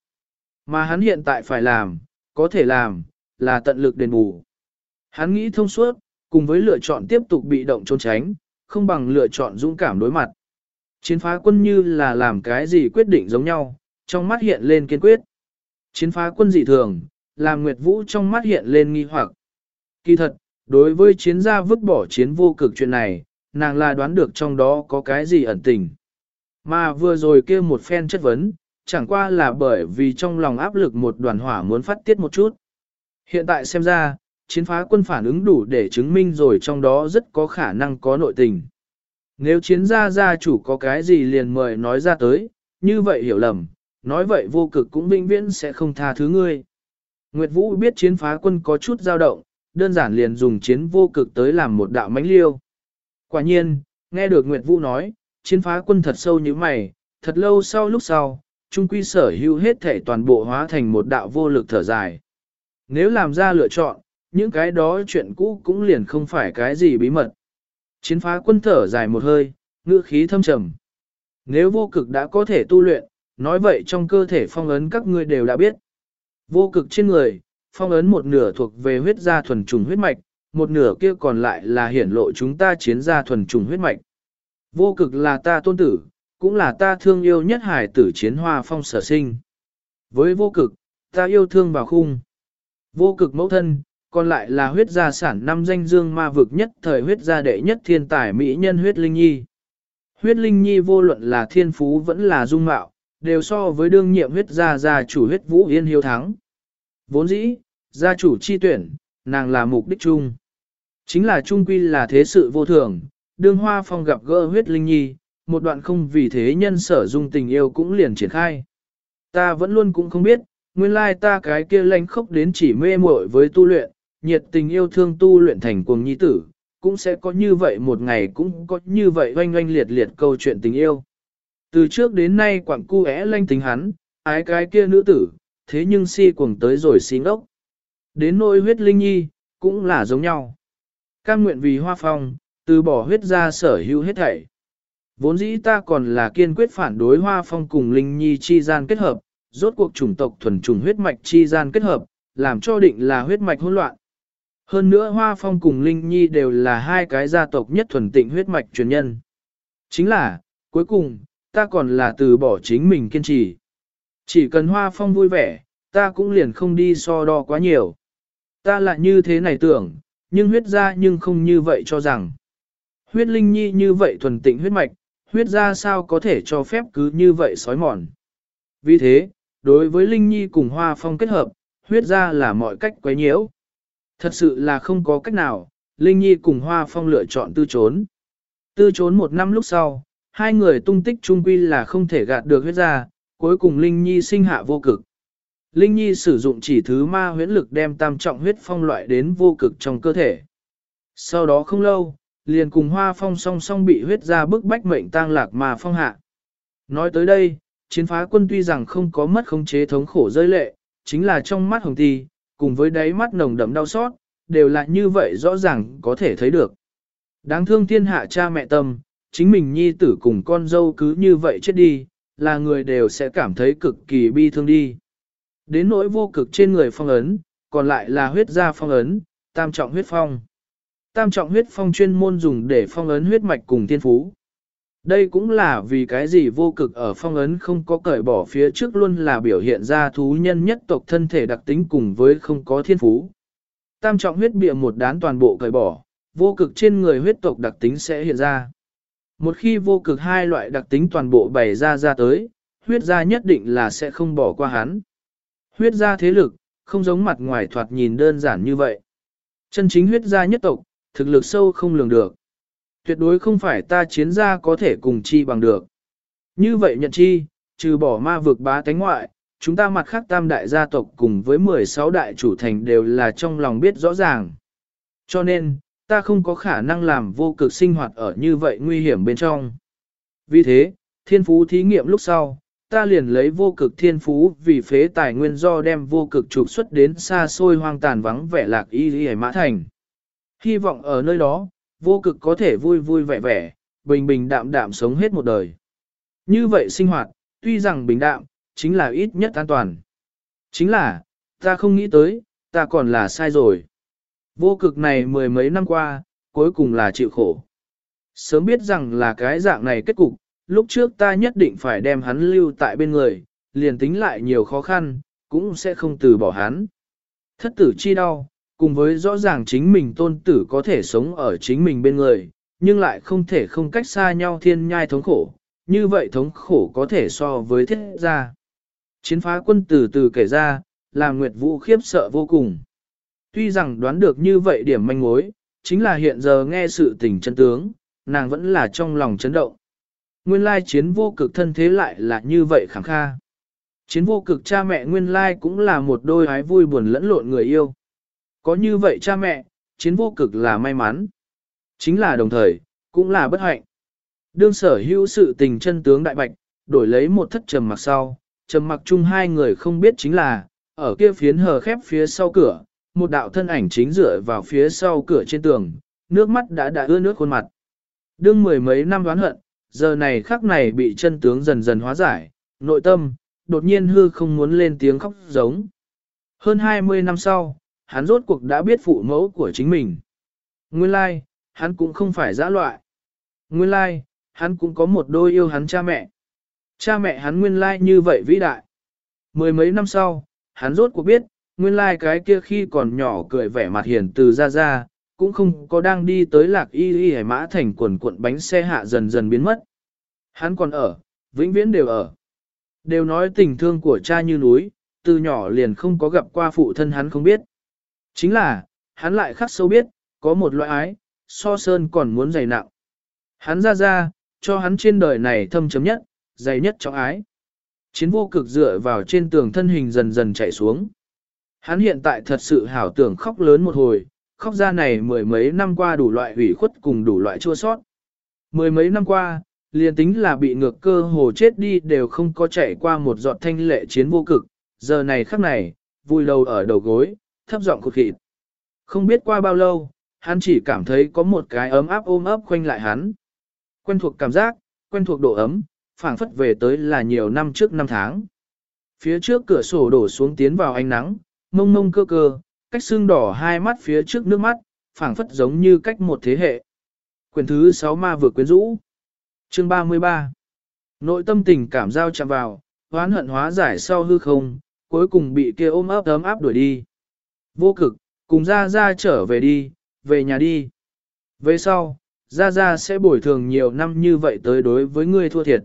Mà hắn hiện tại phải làm, có thể làm, là tận lực đền bù. Hắn nghĩ thông suốt, cùng với lựa chọn tiếp tục bị động trốn tránh, không bằng lựa chọn dũng cảm đối mặt. Chiến phá quân như là làm cái gì quyết định giống nhau, trong mắt hiện lên kiên quyết. Chiến phá quân dị thường, làm Nguyệt Vũ trong mắt hiện lên nghi hoặc. Kỳ thật, đối với chiến gia vứt bỏ chiến vô cực chuyện này, nàng là đoán được trong đó có cái gì ẩn tình. Mà vừa rồi kia một phen chất vấn, chẳng qua là bởi vì trong lòng áp lực một đoàn hỏa muốn phát tiết một chút. Hiện tại xem ra, chiến phá quân phản ứng đủ để chứng minh rồi trong đó rất có khả năng có nội tình. Nếu chiến gia gia chủ có cái gì liền mời nói ra tới, như vậy hiểu lầm, nói vậy vô cực cũng vĩnh viễn sẽ không tha thứ ngươi. Nguyệt Vũ biết chiến phá quân có chút dao động, đơn giản liền dùng chiến vô cực tới làm một đạo mánh liêu. Quả nhiên, nghe được Nguyệt Vũ nói, chiến phá quân thật sâu như mày, thật lâu sau lúc sau, trung quy sở hữu hết thể toàn bộ hóa thành một đạo vô lực thở dài. Nếu làm ra lựa chọn, những cái đó chuyện cũ cũng liền không phải cái gì bí mật. Chiến phá quân thở dài một hơi, ngữ khí thâm trầm. Nếu vô cực đã có thể tu luyện, nói vậy trong cơ thể phong ấn các ngươi đều đã biết. Vô cực trên người, phong ấn một nửa thuộc về huyết gia thuần trùng huyết mạch, một nửa kia còn lại là hiển lộ chúng ta chiến gia thuần trùng huyết mạch. Vô cực là ta tôn tử, cũng là ta thương yêu nhất hải tử chiến hoa phong sở sinh. Với vô cực, ta yêu thương vào khung. Vô cực mẫu thân, còn lại là huyết gia sản năm danh dương ma vực nhất thời huyết gia đệ nhất thiên tài mỹ nhân huyết linh nhi. Huyết linh nhi vô luận là thiên phú vẫn là dung mạo, đều so với đương nhiệm huyết gia gia chủ huyết vũ yên hiếu thắng. Vốn dĩ, gia chủ chi tuyển, nàng là mục đích chung. Chính là trung quy là thế sự vô thường, đương hoa phong gặp gỡ huyết linh nhi, một đoạn không vì thế nhân sở dung tình yêu cũng liền triển khai. Ta vẫn luôn cũng không biết, nguyên lai ta cái kia lãnh khốc đến chỉ mê muội với tu luyện, nhiệt tình yêu thương tu luyện thành cuồng nhi tử, cũng sẽ có như vậy một ngày cũng có như vậy oanh oanh liệt liệt câu chuyện tình yêu. Từ trước đến nay quảng cu é lanh tính hắn, ái cái kia nữ tử, thế nhưng si cuồng tới rồi xin ngốc. Đến nỗi huyết linh nhi, cũng là giống nhau. Cam nguyện vì hoa phong, từ bỏ huyết ra sở hữu hết thảy. Vốn dĩ ta còn là kiên quyết phản đối hoa phong cùng linh nhi chi gian kết hợp, rốt cuộc chủng tộc thuần trùng huyết mạch chi gian kết hợp, làm cho định là huyết mạch hỗn loạn. Hơn nữa Hoa Phong cùng Linh Nhi đều là hai cái gia tộc nhất thuần tịnh huyết mạch truyền nhân. Chính là, cuối cùng, ta còn là từ bỏ chính mình kiên trì. Chỉ cần Hoa Phong vui vẻ, ta cũng liền không đi so đo quá nhiều. Ta lại như thế này tưởng, nhưng huyết ra nhưng không như vậy cho rằng. Huyết Linh Nhi như vậy thuần tịnh huyết mạch, huyết ra sao có thể cho phép cứ như vậy sói mòn. Vì thế, đối với Linh Nhi cùng Hoa Phong kết hợp, huyết ra là mọi cách quấy nhiễu. Thật sự là không có cách nào, Linh Nhi cùng Hoa Phong lựa chọn tư trốn. Tư trốn một năm lúc sau, hai người tung tích trung quy là không thể gạt được huyết ra, cuối cùng Linh Nhi sinh hạ vô cực. Linh Nhi sử dụng chỉ thứ ma huyễn lực đem tam trọng huyết phong loại đến vô cực trong cơ thể. Sau đó không lâu, liền cùng hoa phong song song bị huyết ra bức bách mệnh tang lạc mà phong hạ. Nói tới đây, chiến phá quân tuy rằng không có mất khống chế thống khổ rơi lệ, chính là trong mắt hồng thi, cùng với đáy mắt nồng đậm đau xót, đều là như vậy rõ ràng có thể thấy được. Đáng thương thiên hạ cha mẹ tâm, chính mình nhi tử cùng con dâu cứ như vậy chết đi, là người đều sẽ cảm thấy cực kỳ bi thương đi. Đến nỗi vô cực trên người phong ấn, còn lại là huyết gia phong ấn, tam trọng huyết phong. Tam trọng huyết phong chuyên môn dùng để phong ấn huyết mạch cùng thiên phú. Đây cũng là vì cái gì vô cực ở phong ấn không có cởi bỏ phía trước luôn là biểu hiện ra thú nhân nhất tộc thân thể đặc tính cùng với không có thiên phú. Tam trọng huyết bịa một đán toàn bộ cởi bỏ, vô cực trên người huyết tộc đặc tính sẽ hiện ra. Một khi vô cực hai loại đặc tính toàn bộ bày ra ra tới, huyết gia nhất định là sẽ không bỏ qua hắn. Huyết gia thế lực, không giống mặt ngoài thoạt nhìn đơn giản như vậy. Chân chính huyết gia nhất tộc, thực lực sâu không lường được. Tuyệt đối không phải ta chiến gia có thể cùng chi bằng được. Như vậy nhận chi, trừ bỏ ma vực bá tánh ngoại, chúng ta mặt khác tam đại gia tộc cùng với 16 đại chủ thành đều là trong lòng biết rõ ràng. Cho nên, ta không có khả năng làm vô cực sinh hoạt ở như vậy nguy hiểm bên trong. Vì thế, thiên phú thí nghiệm lúc sau, ta liền lấy vô cực thiên phú vì phế tài nguyên do đem vô cực trục xuất đến xa xôi hoang tàn vắng vẻ lạc y y mã thành. Hy vọng ở nơi đó, vô cực có thể vui vui vẻ vẻ, bình bình đạm đạm sống hết một đời. Như vậy sinh hoạt, tuy rằng bình đạm, chính là ít nhất an toàn. Chính là, ta không nghĩ tới, ta còn là sai rồi. Vô cực này mười mấy năm qua, cuối cùng là chịu khổ. Sớm biết rằng là cái dạng này kết cục, lúc trước ta nhất định phải đem hắn lưu tại bên người, liền tính lại nhiều khó khăn, cũng sẽ không từ bỏ hắn. Thất tử chi đau, cùng với rõ ràng chính mình tôn tử có thể sống ở chính mình bên người, nhưng lại không thể không cách xa nhau thiên nhai thống khổ, như vậy thống khổ có thể so với thiết gia. Chiến phá quân từ từ kể ra, làm Nguyệt Vũ khiếp sợ vô cùng. Tuy rằng đoán được như vậy điểm manh mối, chính là hiện giờ nghe sự tình chân tướng, nàng vẫn là trong lòng chấn động. Nguyên lai chiến vô cực thân thế lại là như vậy khẳng kha. Chiến vô cực cha mẹ nguyên lai cũng là một đôi ái vui buồn lẫn lộn người yêu. Có như vậy cha mẹ, chiến vô cực là may mắn. Chính là đồng thời, cũng là bất hạnh. Đương sở hữu sự tình chân tướng đại bạch, đổi lấy một thất trầm mặc sau, trầm mặc chung hai người không biết chính là, ở kia phiến hờ khép phía sau cửa, một đạo thân ảnh chính dựa vào phía sau cửa trên tường, nước mắt đã đã ưa nước khuôn mặt. Đương mười mấy năm đoán hận, giờ này khắc này bị chân tướng dần dần hóa giải, nội tâm, đột nhiên hư không muốn lên tiếng khóc giống. Hơn 20 năm sau, hắn rốt cuộc đã biết phụ mẫu của chính mình. Nguyên lai, like, hắn cũng không phải dã loại. Nguyên lai, like, hắn cũng có một đôi yêu hắn cha mẹ. Cha mẹ hắn nguyên lai like như vậy vĩ đại. Mười mấy năm sau, hắn rốt cuộc biết, nguyên lai like cái kia khi còn nhỏ cười vẻ mặt hiền từ ra ra, cũng không có đang đi tới lạc y y hải mã thành quần cuộn bánh xe hạ dần dần biến mất. Hắn còn ở, vĩnh viễn đều ở. Đều nói tình thương của cha như núi, từ nhỏ liền không có gặp qua phụ thân hắn không biết. Chính là, hắn lại khắc sâu biết, có một loại ái, so sơn còn muốn dày nặng. Hắn ra ra, cho hắn trên đời này thâm chấm nhất, dày nhất trọng ái. Chiến vô cực dựa vào trên tường thân hình dần dần chạy xuống. Hắn hiện tại thật sự hảo tưởng khóc lớn một hồi, khóc ra này mười mấy năm qua đủ loại hủy khuất cùng đủ loại chua sót. Mười mấy năm qua, liền tính là bị ngược cơ hồ chết đi đều không có chạy qua một giọt thanh lệ chiến vô cực, giờ này khắc này, vui đầu ở đầu gối, thấp giọng cột khịt. Không biết qua bao lâu, hắn chỉ cảm thấy có một cái ấm áp ôm ấp quanh lại hắn. Quen thuộc cảm giác, quen thuộc độ ấm, phảng phất về tới là nhiều năm trước năm tháng. Phía trước cửa sổ đổ xuống tiến vào ánh nắng, mông mông cơ cơ, cách xương đỏ hai mắt phía trước nước mắt, phảng phất giống như cách một thế hệ. Quyền thứ 6 ma vừa quyến rũ. Chương 33 Nội tâm tình cảm giao chạm vào, hoán hận hóa giải sau hư không, cuối cùng bị kia ôm ấp ấm áp đuổi đi. Vô cực, cùng ra ra trở về đi, về nhà đi. Về sau, ra ra sẽ bồi thường nhiều năm như vậy tới đối với ngươi thua thiệt.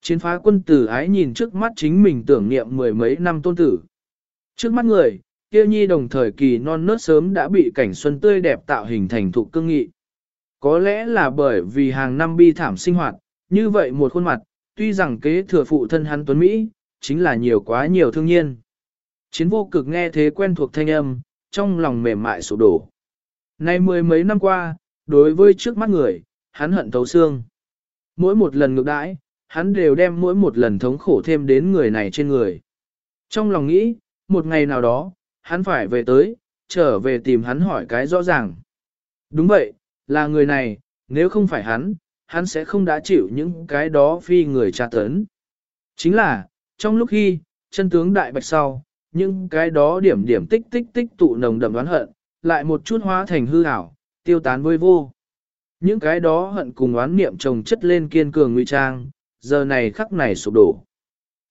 Chiến phá quân tử ái nhìn trước mắt chính mình tưởng niệm mười mấy năm tôn tử. Trước mắt người, kia nhi đồng thời kỳ non nớt sớm đã bị cảnh xuân tươi đẹp tạo hình thành thụ cương nghị. Có lẽ là bởi vì hàng năm bi thảm sinh hoạt, như vậy một khuôn mặt, tuy rằng kế thừa phụ thân hắn tuấn Mỹ, chính là nhiều quá nhiều thương nhiên. Chiến vô cực nghe thế quen thuộc thanh âm, trong lòng mềm mại sụp đổ. Nay mười mấy năm qua, đối với trước mắt người, hắn hận thấu xương. Mỗi một lần ngược đãi, hắn đều đem mỗi một lần thống khổ thêm đến người này trên người. Trong lòng nghĩ, một ngày nào đó, hắn phải về tới, trở về tìm hắn hỏi cái rõ ràng. Đúng vậy, là người này, nếu không phải hắn, hắn sẽ không đã chịu những cái đó phi người tra tấn. Chính là, trong lúc khi, chân tướng đại bạch sau, những cái đó điểm điểm tích tích tích tụ nồng đậm đoán hận, lại một chút hóa thành hư ảo, tiêu tán vơi vô. Những cái đó hận cùng oán niệm chồng chất lên kiên cường nguy trang, giờ này khắc này sụp đổ.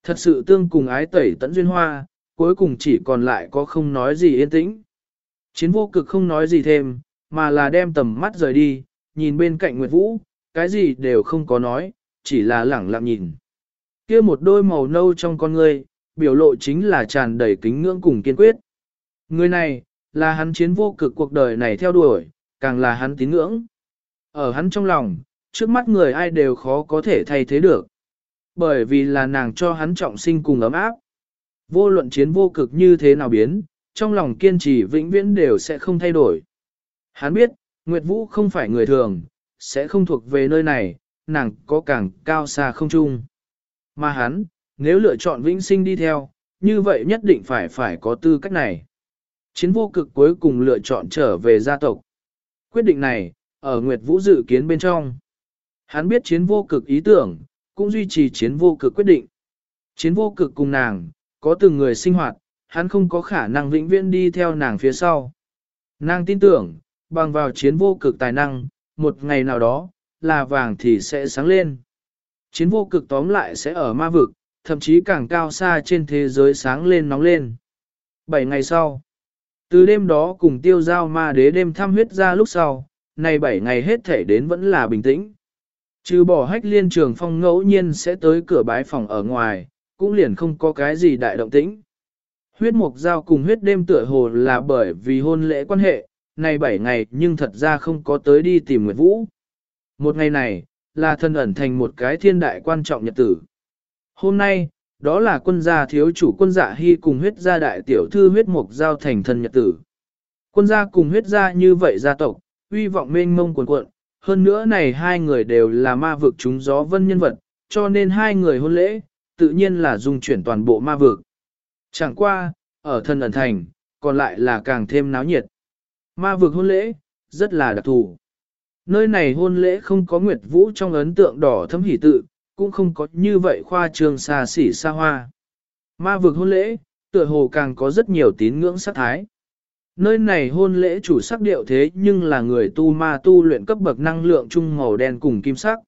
Thật sự tương cùng ái tẩy tận duyên hoa, cuối cùng chỉ còn lại có không nói gì yên tĩnh. Chiến vô cực không nói gì thêm, mà là đem tầm mắt rời đi, nhìn bên cạnh Nguyệt Vũ, cái gì đều không có nói, chỉ là lẳng lặng nhìn. kia một đôi màu nâu trong con người, biểu lộ chính là tràn đầy kính ngưỡng cùng kiên quyết. Người này, là hắn chiến vô cực cuộc đời này theo đuổi, càng là hắn tín ngưỡng. Ở hắn trong lòng, trước mắt người ai đều khó có thể thay thế được. Bởi vì là nàng cho hắn trọng sinh cùng ấm áp. Vô luận chiến vô cực như thế nào biến, trong lòng kiên trì vĩnh viễn đều sẽ không thay đổi. Hắn biết, Nguyệt Vũ không phải người thường, sẽ không thuộc về nơi này, nàng có càng cao xa không chung. Mà hắn, nếu lựa chọn vĩnh sinh đi theo, như vậy nhất định phải phải có tư cách này. Chiến vô cực cuối cùng lựa chọn trở về gia tộc. Quyết định này, ở Nguyệt Vũ dự kiến bên trong. Hắn biết chiến vô cực ý tưởng, cũng duy trì chiến vô cực quyết định. Chiến vô cực cùng nàng, có từng người sinh hoạt, hắn không có khả năng vĩnh viễn đi theo nàng phía sau. Nàng tin tưởng, bằng vào chiến vô cực tài năng, một ngày nào đó, là vàng thì sẽ sáng lên. Chiến vô cực tóm lại sẽ ở ma vực, thậm chí càng cao xa trên thế giới sáng lên nóng lên. Bảy ngày sau, từ đêm đó cùng tiêu giao ma đế đêm thăm huyết ra lúc sau, này bảy ngày hết thể đến vẫn là bình tĩnh. Trừ bỏ hách liên trường phong ngẫu nhiên sẽ tới cửa bái phòng ở ngoài, cũng liền không có cái gì đại động tĩnh. Huyết mục giao cùng huyết đêm tựa hồ là bởi vì hôn lễ quan hệ, này bảy ngày nhưng thật ra không có tới đi tìm Nguyệt Vũ. Một ngày này, là thân ẩn thành một cái thiên đại quan trọng nhật tử. Hôm nay, đó là quân gia thiếu chủ quân dạ hy cùng huyết gia đại tiểu thư huyết mục giao thành thân nhật tử. Quân gia cùng huyết gia như vậy gia tộc, uy vọng mênh mông cuồn cuộn, hơn nữa này hai người đều là ma vực chúng gió vân nhân vật, cho nên hai người hôn lễ, tự nhiên là dung chuyển toàn bộ ma vực. Chẳng qua, ở thân ẩn thành, còn lại là càng thêm náo nhiệt. Ma vực hôn lễ, rất là đặc thù. Nơi này hôn lễ không có Nguyệt Vũ trong ấn tượng đỏ thấm hỷ tự, cũng không có như vậy khoa trường xa xỉ xa hoa. Ma vực hôn lễ, tựa hồ càng có rất nhiều tín ngưỡng sắc thái. Nơi này hôn lễ chủ sắc điệu thế nhưng là người tu ma tu luyện cấp bậc năng lượng trung màu đen cùng kim sắc.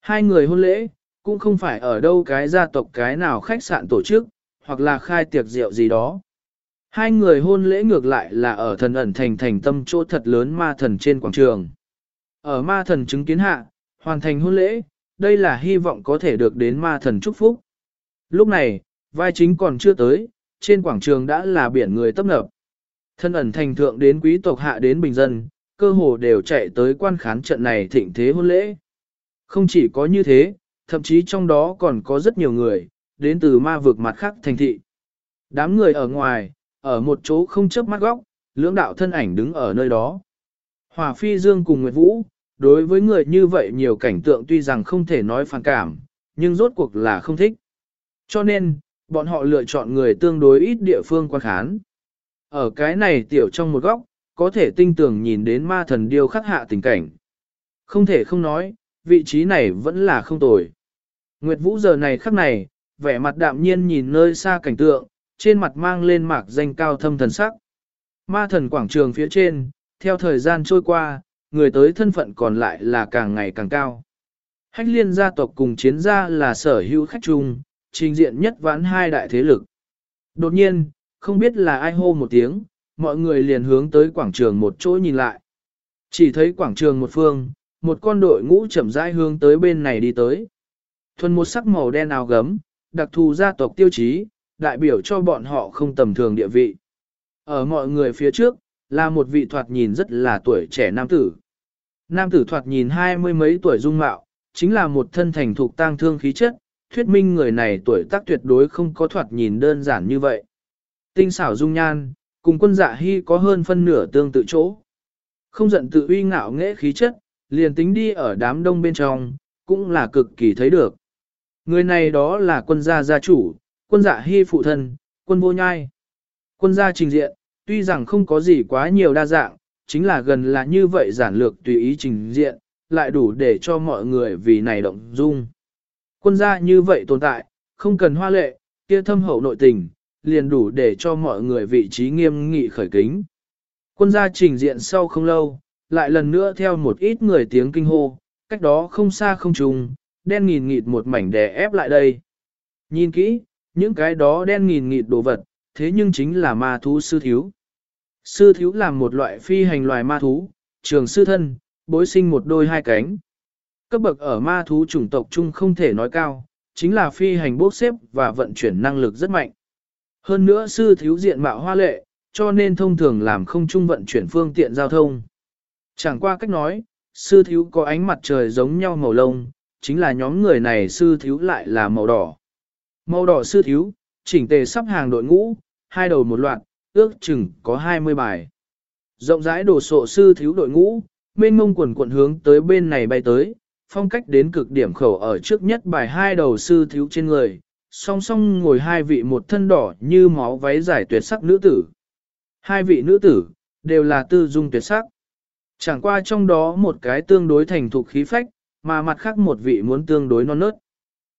Hai người hôn lễ, cũng không phải ở đâu cái gia tộc cái nào khách sạn tổ chức, hoặc là khai tiệc rượu gì đó. Hai người hôn lễ ngược lại là ở thần ẩn thành thành tâm chỗ thật lớn ma thần trên quảng trường. Ở ma thần chứng kiến hạ, hoàn thành hôn lễ, đây là hy vọng có thể được đến ma thần chúc phúc. Lúc này, vai chính còn chưa tới, trên quảng trường đã là biển người tấp nập. Thân ẩn thành thượng đến quý tộc hạ đến bình dân, cơ hồ đều chạy tới quan khán trận này thịnh thế hôn lễ. Không chỉ có như thế, thậm chí trong đó còn có rất nhiều người, đến từ ma vực mặt khác thành thị. Đám người ở ngoài, ở một chỗ không chấp mắt góc, lưỡng đạo thân ảnh đứng ở nơi đó. Hòa Phi Dương cùng Nguyệt Vũ, đối với người như vậy nhiều cảnh tượng tuy rằng không thể nói phản cảm, nhưng rốt cuộc là không thích. Cho nên, bọn họ lựa chọn người tương đối ít địa phương quan khán. Ở cái này tiểu trong một góc, có thể tinh tường nhìn đến ma thần điêu khắc hạ tình cảnh. Không thể không nói, vị trí này vẫn là không tồi. Nguyệt Vũ giờ này khắc này, vẻ mặt đạm nhiên nhìn nơi xa cảnh tượng, trên mặt mang lên mạc danh cao thâm thần sắc. Ma thần quảng trường phía trên, theo thời gian trôi qua, người tới thân phận còn lại là càng ngày càng cao. Hách liên gia tộc cùng chiến gia là sở hữu khách chung, trình diện nhất vãn hai đại thế lực. Đột nhiên, không biết là ai hô một tiếng, mọi người liền hướng tới quảng trường một chỗ nhìn lại. Chỉ thấy quảng trường một phương, một con đội ngũ chậm rãi hướng tới bên này đi tới. Thuần một sắc màu đen áo gấm, đặc thù gia tộc tiêu chí, đại biểu cho bọn họ không tầm thường địa vị. Ở mọi người phía trước, là một vị thoạt nhìn rất là tuổi trẻ nam tử. Nam tử thoạt nhìn hai mươi mấy tuổi dung mạo, chính là một thân thành thục tang thương khí chất, thuyết minh người này tuổi tác tuyệt đối không có thoạt nhìn đơn giản như vậy. Tinh xảo dung nhan, cùng quân dạ hy có hơn phân nửa tương tự chỗ. Không giận tự uy ngạo nghễ khí chất, liền tính đi ở đám đông bên trong, cũng là cực kỳ thấy được. Người này đó là quân gia gia chủ, quân dạ hy phụ thân, quân vô nhai. Quân gia trình diện, tuy rằng không có gì quá nhiều đa dạng, chính là gần là như vậy giản lược tùy ý trình diện, lại đủ để cho mọi người vì này động dung. Quân gia như vậy tồn tại, không cần hoa lệ, kia thâm hậu nội tình, liền đủ để cho mọi người vị trí nghiêm nghị khởi kính. Quân gia trình diện sau không lâu, lại lần nữa theo một ít người tiếng kinh hô, cách đó không xa không trùng, đen nghìn nghịt một mảnh đè ép lại đây. Nhìn kỹ, những cái đó đen nghìn nghịt đồ vật, thế nhưng chính là ma thú sư thiếu. Sư thiếu là một loại phi hành loài ma thú, trường sư thân, bối sinh một đôi hai cánh. Cấp bậc ở ma thú chủng tộc chung không thể nói cao, chính là phi hành bốc xếp và vận chuyển năng lực rất mạnh. Hơn nữa sư thiếu diện mạo hoa lệ, cho nên thông thường làm không chung vận chuyển phương tiện giao thông. Chẳng qua cách nói, sư thiếu có ánh mặt trời giống nhau màu lông, chính là nhóm người này sư thiếu lại là màu đỏ. Màu đỏ sư thiếu, chỉnh tề sắp hàng đội ngũ, hai đầu một loạt, ước chừng có 20 bài. Rộng rãi đồ sộ sư thiếu đội ngũ, mênh mông quần quận hướng tới bên này bay tới, phong cách đến cực điểm khẩu ở trước nhất bài hai đầu sư thiếu trên người, song song ngồi hai vị một thân đỏ như máu váy dài tuyệt sắc nữ tử. Hai vị nữ tử, đều là tư dung tuyệt sắc. Chẳng qua trong đó một cái tương đối thành thục khí phách, mà mặt khác một vị muốn tương đối non nớt.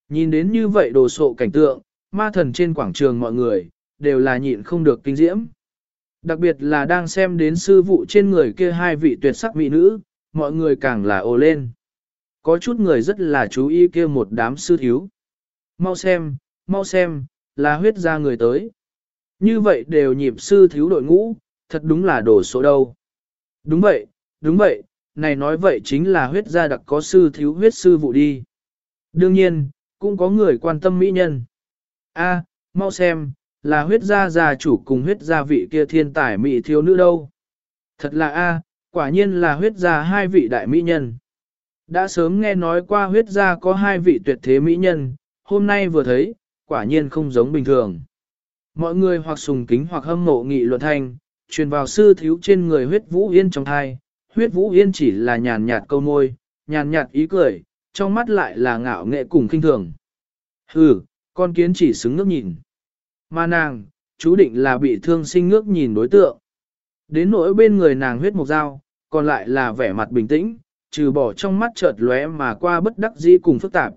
Nhìn đến như vậy đồ sộ cảnh tượng, ma thần trên quảng trường mọi người, đều là nhịn không được kinh diễm. Đặc biệt là đang xem đến sư vụ trên người kia hai vị tuyệt sắc mỹ nữ, mọi người càng là ồ lên. Có chút người rất là chú ý kia một đám sư thiếu. Mau xem, mau xem, là huyết ra người tới. Như vậy đều nhịp sư thiếu đội ngũ, thật đúng là đổ số đâu. Đúng vậy, đúng vậy, này nói vậy chính là huyết gia đặc có sư thiếu huyết sư vụ đi. Đương nhiên, cũng có người quan tâm mỹ nhân. A, mau xem, là huyết gia gia chủ cùng huyết gia vị kia thiên tài mỹ thiếu nữ đâu. Thật là A, quả nhiên là huyết gia hai vị đại mỹ nhân. Đã sớm nghe nói qua huyết gia có hai vị tuyệt thế mỹ nhân, hôm nay vừa thấy, quả nhiên không giống bình thường. Mọi người hoặc sùng kính hoặc hâm mộ nghị luận thanh, truyền vào sư thiếu trên người huyết vũ yên trong thai, huyết vũ yên chỉ là nhàn nhạt câu môi, nhàn nhạt ý cười, trong mắt lại là ngạo nghệ cùng kinh thường. Hừ, con kiến chỉ xứng ngước nhìn. Mà nàng, chú định là bị thương sinh ngước nhìn đối tượng. Đến nỗi bên người nàng huyết mục dao, còn lại là vẻ mặt bình tĩnh, trừ bỏ trong mắt chợt lóe mà qua bất đắc dĩ cùng phức tạp.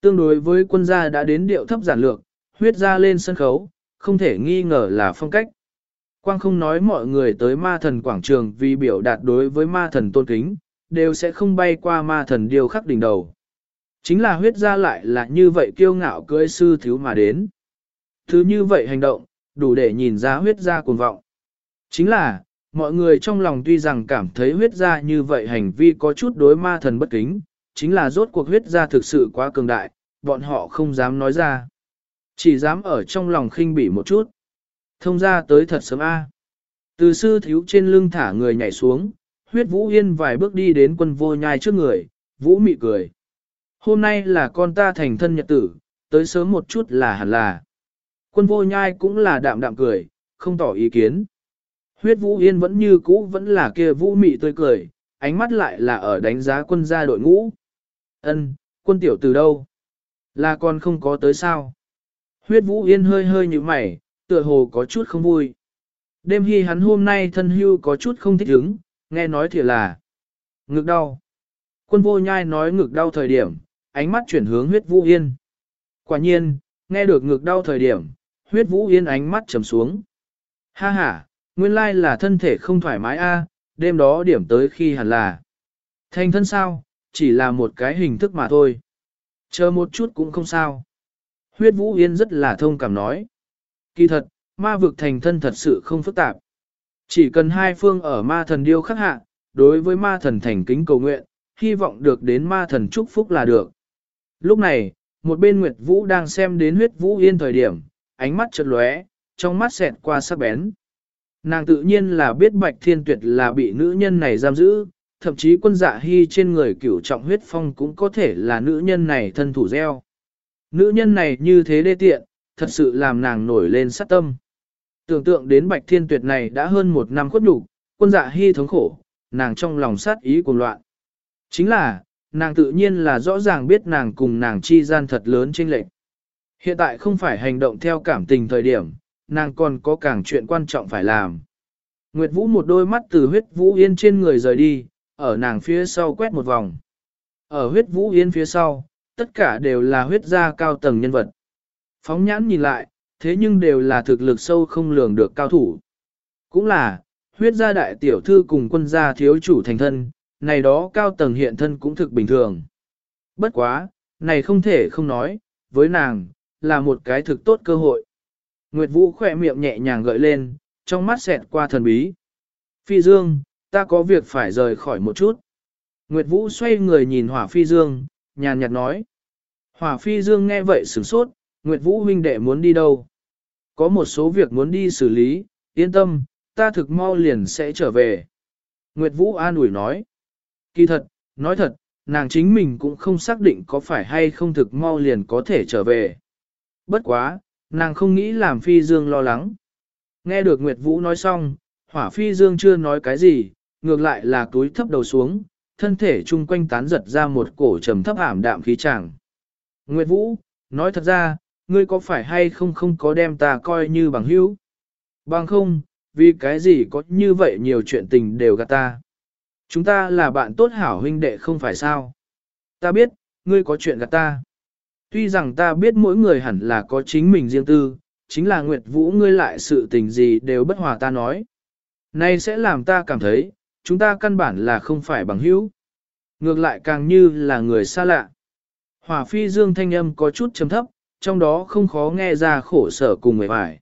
Tương đối với quân gia đã đến điệu thấp giản lược, huyết ra lên sân khấu, không thể nghi ngờ là phong cách. Quang không nói mọi người tới ma thần quảng trường vì biểu đạt đối với ma thần tôn kính, đều sẽ không bay qua ma thần điều khắc đỉnh đầu. Chính là huyết ra lại là như vậy kiêu ngạo cưỡi sư thiếu mà đến. Thứ như vậy hành động, đủ để nhìn ra huyết ra cuồng vọng. Chính là, mọi người trong lòng tuy rằng cảm thấy huyết ra như vậy hành vi có chút đối ma thần bất kính, chính là rốt cuộc huyết ra thực sự quá cường đại, bọn họ không dám nói ra. Chỉ dám ở trong lòng khinh bỉ một chút. Thông ra tới thật sớm a. Từ sư thiếu trên lưng thả người nhảy xuống, huyết vũ yên vài bước đi đến quân vô nhai trước người, vũ mị cười. Hôm nay là con ta thành thân nhật tử, tới sớm một chút là hẳn là. Quân vô nhai cũng là đạm đạm cười, không tỏ ý kiến. Huyết vũ yên vẫn như cũ vẫn là kia vũ mị tươi cười, ánh mắt lại là ở đánh giá quân gia đội ngũ. Ân, quân tiểu từ đâu? Là con không có tới sao? Huyết vũ yên hơi hơi như mày, tựa hồ có chút không vui. Đêm hy hắn hôm nay thân hưu có chút không thích ứng, nghe nói thì là ngực đau. Quân vô nhai nói ngực đau thời điểm, ánh mắt chuyển hướng huyết vũ yên. Quả nhiên, nghe được ngực đau thời điểm, huyết vũ yên ánh mắt trầm xuống. Ha ha, nguyên lai là thân thể không thoải mái a, đêm đó điểm tới khi hẳn là. Thành thân sao, chỉ là một cái hình thức mà thôi. Chờ một chút cũng không sao. Huyết vũ yên rất là thông cảm nói. Kỳ thật, ma vực thành thân thật sự không phức tạp. Chỉ cần hai phương ở ma thần điêu khắc hạ, đối với ma thần thành kính cầu nguyện, hy vọng được đến ma thần chúc phúc là được. Lúc này, một bên Nguyệt Vũ đang xem đến huyết Vũ Yên thời điểm, ánh mắt chợt lóe, trong mắt xẹt qua sắc bén. Nàng tự nhiên là biết Bạch Thiên Tuyệt là bị nữ nhân này giam giữ, thậm chí quân dạ hy trên người cửu trọng huyết phong cũng có thể là nữ nhân này thân thủ gieo. Nữ nhân này như thế đê tiện, thật sự làm nàng nổi lên sát tâm. Tưởng tượng đến Bạch Thiên Tuyệt này đã hơn một năm khuất nhục, quân dạ hy thống khổ, nàng trong lòng sát ý cuồng loạn. Chính là, nàng tự nhiên là rõ ràng biết nàng cùng nàng chi gian thật lớn chênh lệch. Hiện tại không phải hành động theo cảm tình thời điểm, nàng còn có càng chuyện quan trọng phải làm. Nguyệt Vũ một đôi mắt từ huyết Vũ Yên trên người rời đi, ở nàng phía sau quét một vòng. Ở huyết Vũ Yên phía sau, tất cả đều là huyết gia cao tầng nhân vật. Phóng nhãn nhìn lại, thế nhưng đều là thực lực sâu không lường được cao thủ. Cũng là, huyết gia đại tiểu thư cùng quân gia thiếu chủ thành thân, này đó cao tầng hiện thân cũng thực bình thường. Bất quá, này không thể không nói, với nàng, là một cái thực tốt cơ hội. Nguyệt Vũ khỏe miệng nhẹ nhàng gợi lên, trong mắt xẹt qua thần bí. Phi Dương, ta có việc phải rời khỏi một chút. Nguyệt Vũ xoay người nhìn Hỏa Phi Dương, nhàn nhạt nói. Hỏa Phi Dương nghe vậy sửng sốt, Nguyệt Vũ huynh đệ muốn đi đâu? Có một số việc muốn đi xử lý, yên tâm, ta thực mau liền sẽ trở về. Nguyệt Vũ an ủi nói. Kỳ thật, nói thật, nàng chính mình cũng không xác định có phải hay không thực mau liền có thể trở về. Bất quá, nàng không nghĩ làm Phi Dương lo lắng. Nghe được Nguyệt Vũ nói xong, hỏa Phi Dương chưa nói cái gì, ngược lại là túi thấp đầu xuống, thân thể chung quanh tán giật ra một cổ trầm thấp ảm đạm khí chẳng. Nguyệt Vũ, nói thật ra, ngươi có phải hay không không có đem ta coi như bằng hữu? Bằng không, vì cái gì có như vậy nhiều chuyện tình đều gạt ta? Chúng ta là bạn tốt hảo huynh đệ không phải sao? Ta biết, ngươi có chuyện gạt ta. Tuy rằng ta biết mỗi người hẳn là có chính mình riêng tư, chính là Nguyệt Vũ ngươi lại sự tình gì đều bất hòa ta nói. Này sẽ làm ta cảm thấy, chúng ta căn bản là không phải bằng hữu. Ngược lại càng như là người xa lạ. Hỏa phi dương thanh âm có chút trầm thấp, trong đó không khó nghe ra khổ sở cùng người phải.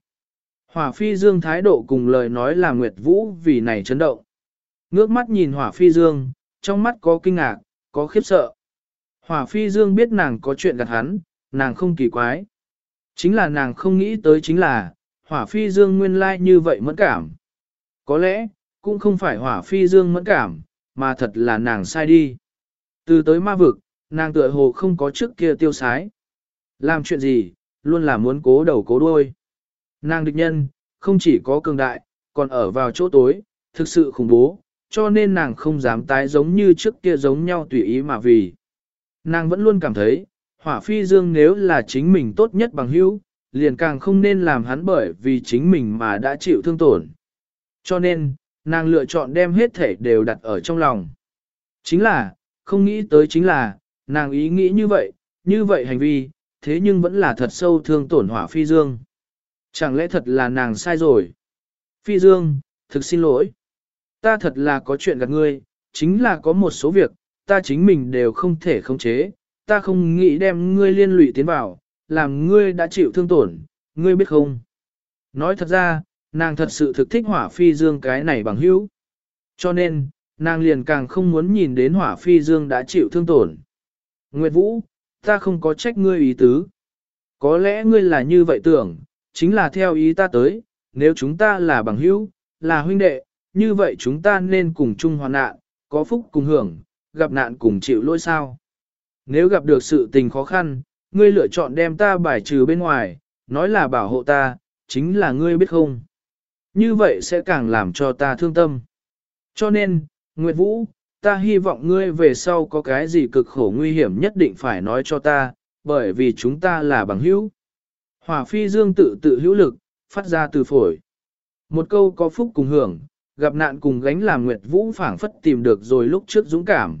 Hỏa phi dương thái độ cùng lời nói là Nguyệt Vũ vì này chấn động. Ngước mắt nhìn hỏa phi dương, trong mắt có kinh ngạc, có khiếp sợ. Hỏa phi dương biết nàng có chuyện gặp hắn, nàng không kỳ quái. Chính là nàng không nghĩ tới chính là, hỏa phi dương nguyên lai như vậy mẫn cảm. Có lẽ, cũng không phải hỏa phi dương mẫn cảm, mà thật là nàng sai đi. Từ tới ma vực, nàng tựa hồ không có trước kia tiêu sái. Làm chuyện gì, luôn là muốn cố đầu cố đuôi. Nàng địch nhân, không chỉ có cường đại, còn ở vào chỗ tối, thực sự khủng bố, cho nên nàng không dám tái giống như trước kia giống nhau tùy ý mà vì. Nàng vẫn luôn cảm thấy, hỏa phi dương nếu là chính mình tốt nhất bằng hữu, liền càng không nên làm hắn bởi vì chính mình mà đã chịu thương tổn. Cho nên, nàng lựa chọn đem hết thể đều đặt ở trong lòng. Chính là, không nghĩ tới chính là, nàng ý nghĩ như vậy, như vậy hành vi, thế nhưng vẫn là thật sâu thương tổn hỏa phi dương. Chẳng lẽ thật là nàng sai rồi? Phi dương, thực xin lỗi. Ta thật là có chuyện gặp ngươi, chính là có một số việc, ta chính mình đều không thể khống chế, ta không nghĩ đem ngươi liên lụy tiến vào, làm ngươi đã chịu thương tổn, ngươi biết không? Nói thật ra, nàng thật sự thực thích hỏa phi dương cái này bằng hữu. Cho nên, nàng liền càng không muốn nhìn đến hỏa phi dương đã chịu thương tổn. Nguyệt Vũ, ta không có trách ngươi ý tứ. Có lẽ ngươi là như vậy tưởng, chính là theo ý ta tới, nếu chúng ta là bằng hữu, là huynh đệ, như vậy chúng ta nên cùng chung hoàn nạn, có phúc cùng hưởng, gặp nạn cùng chịu lỗi sao. Nếu gặp được sự tình khó khăn, ngươi lựa chọn đem ta bài trừ bên ngoài, nói là bảo hộ ta, chính là ngươi biết không. Như vậy sẽ càng làm cho ta thương tâm. Cho nên, Nguyệt Vũ, ta hy vọng ngươi về sau có cái gì cực khổ nguy hiểm nhất định phải nói cho ta, bởi vì chúng ta là bằng hữu. Hỏa phi dương tự tự hữu lực, phát ra từ phổi. Một câu có phúc cùng hưởng, gặp nạn cùng gánh làm Nguyệt Vũ phảng phất tìm được rồi lúc trước dũng cảm.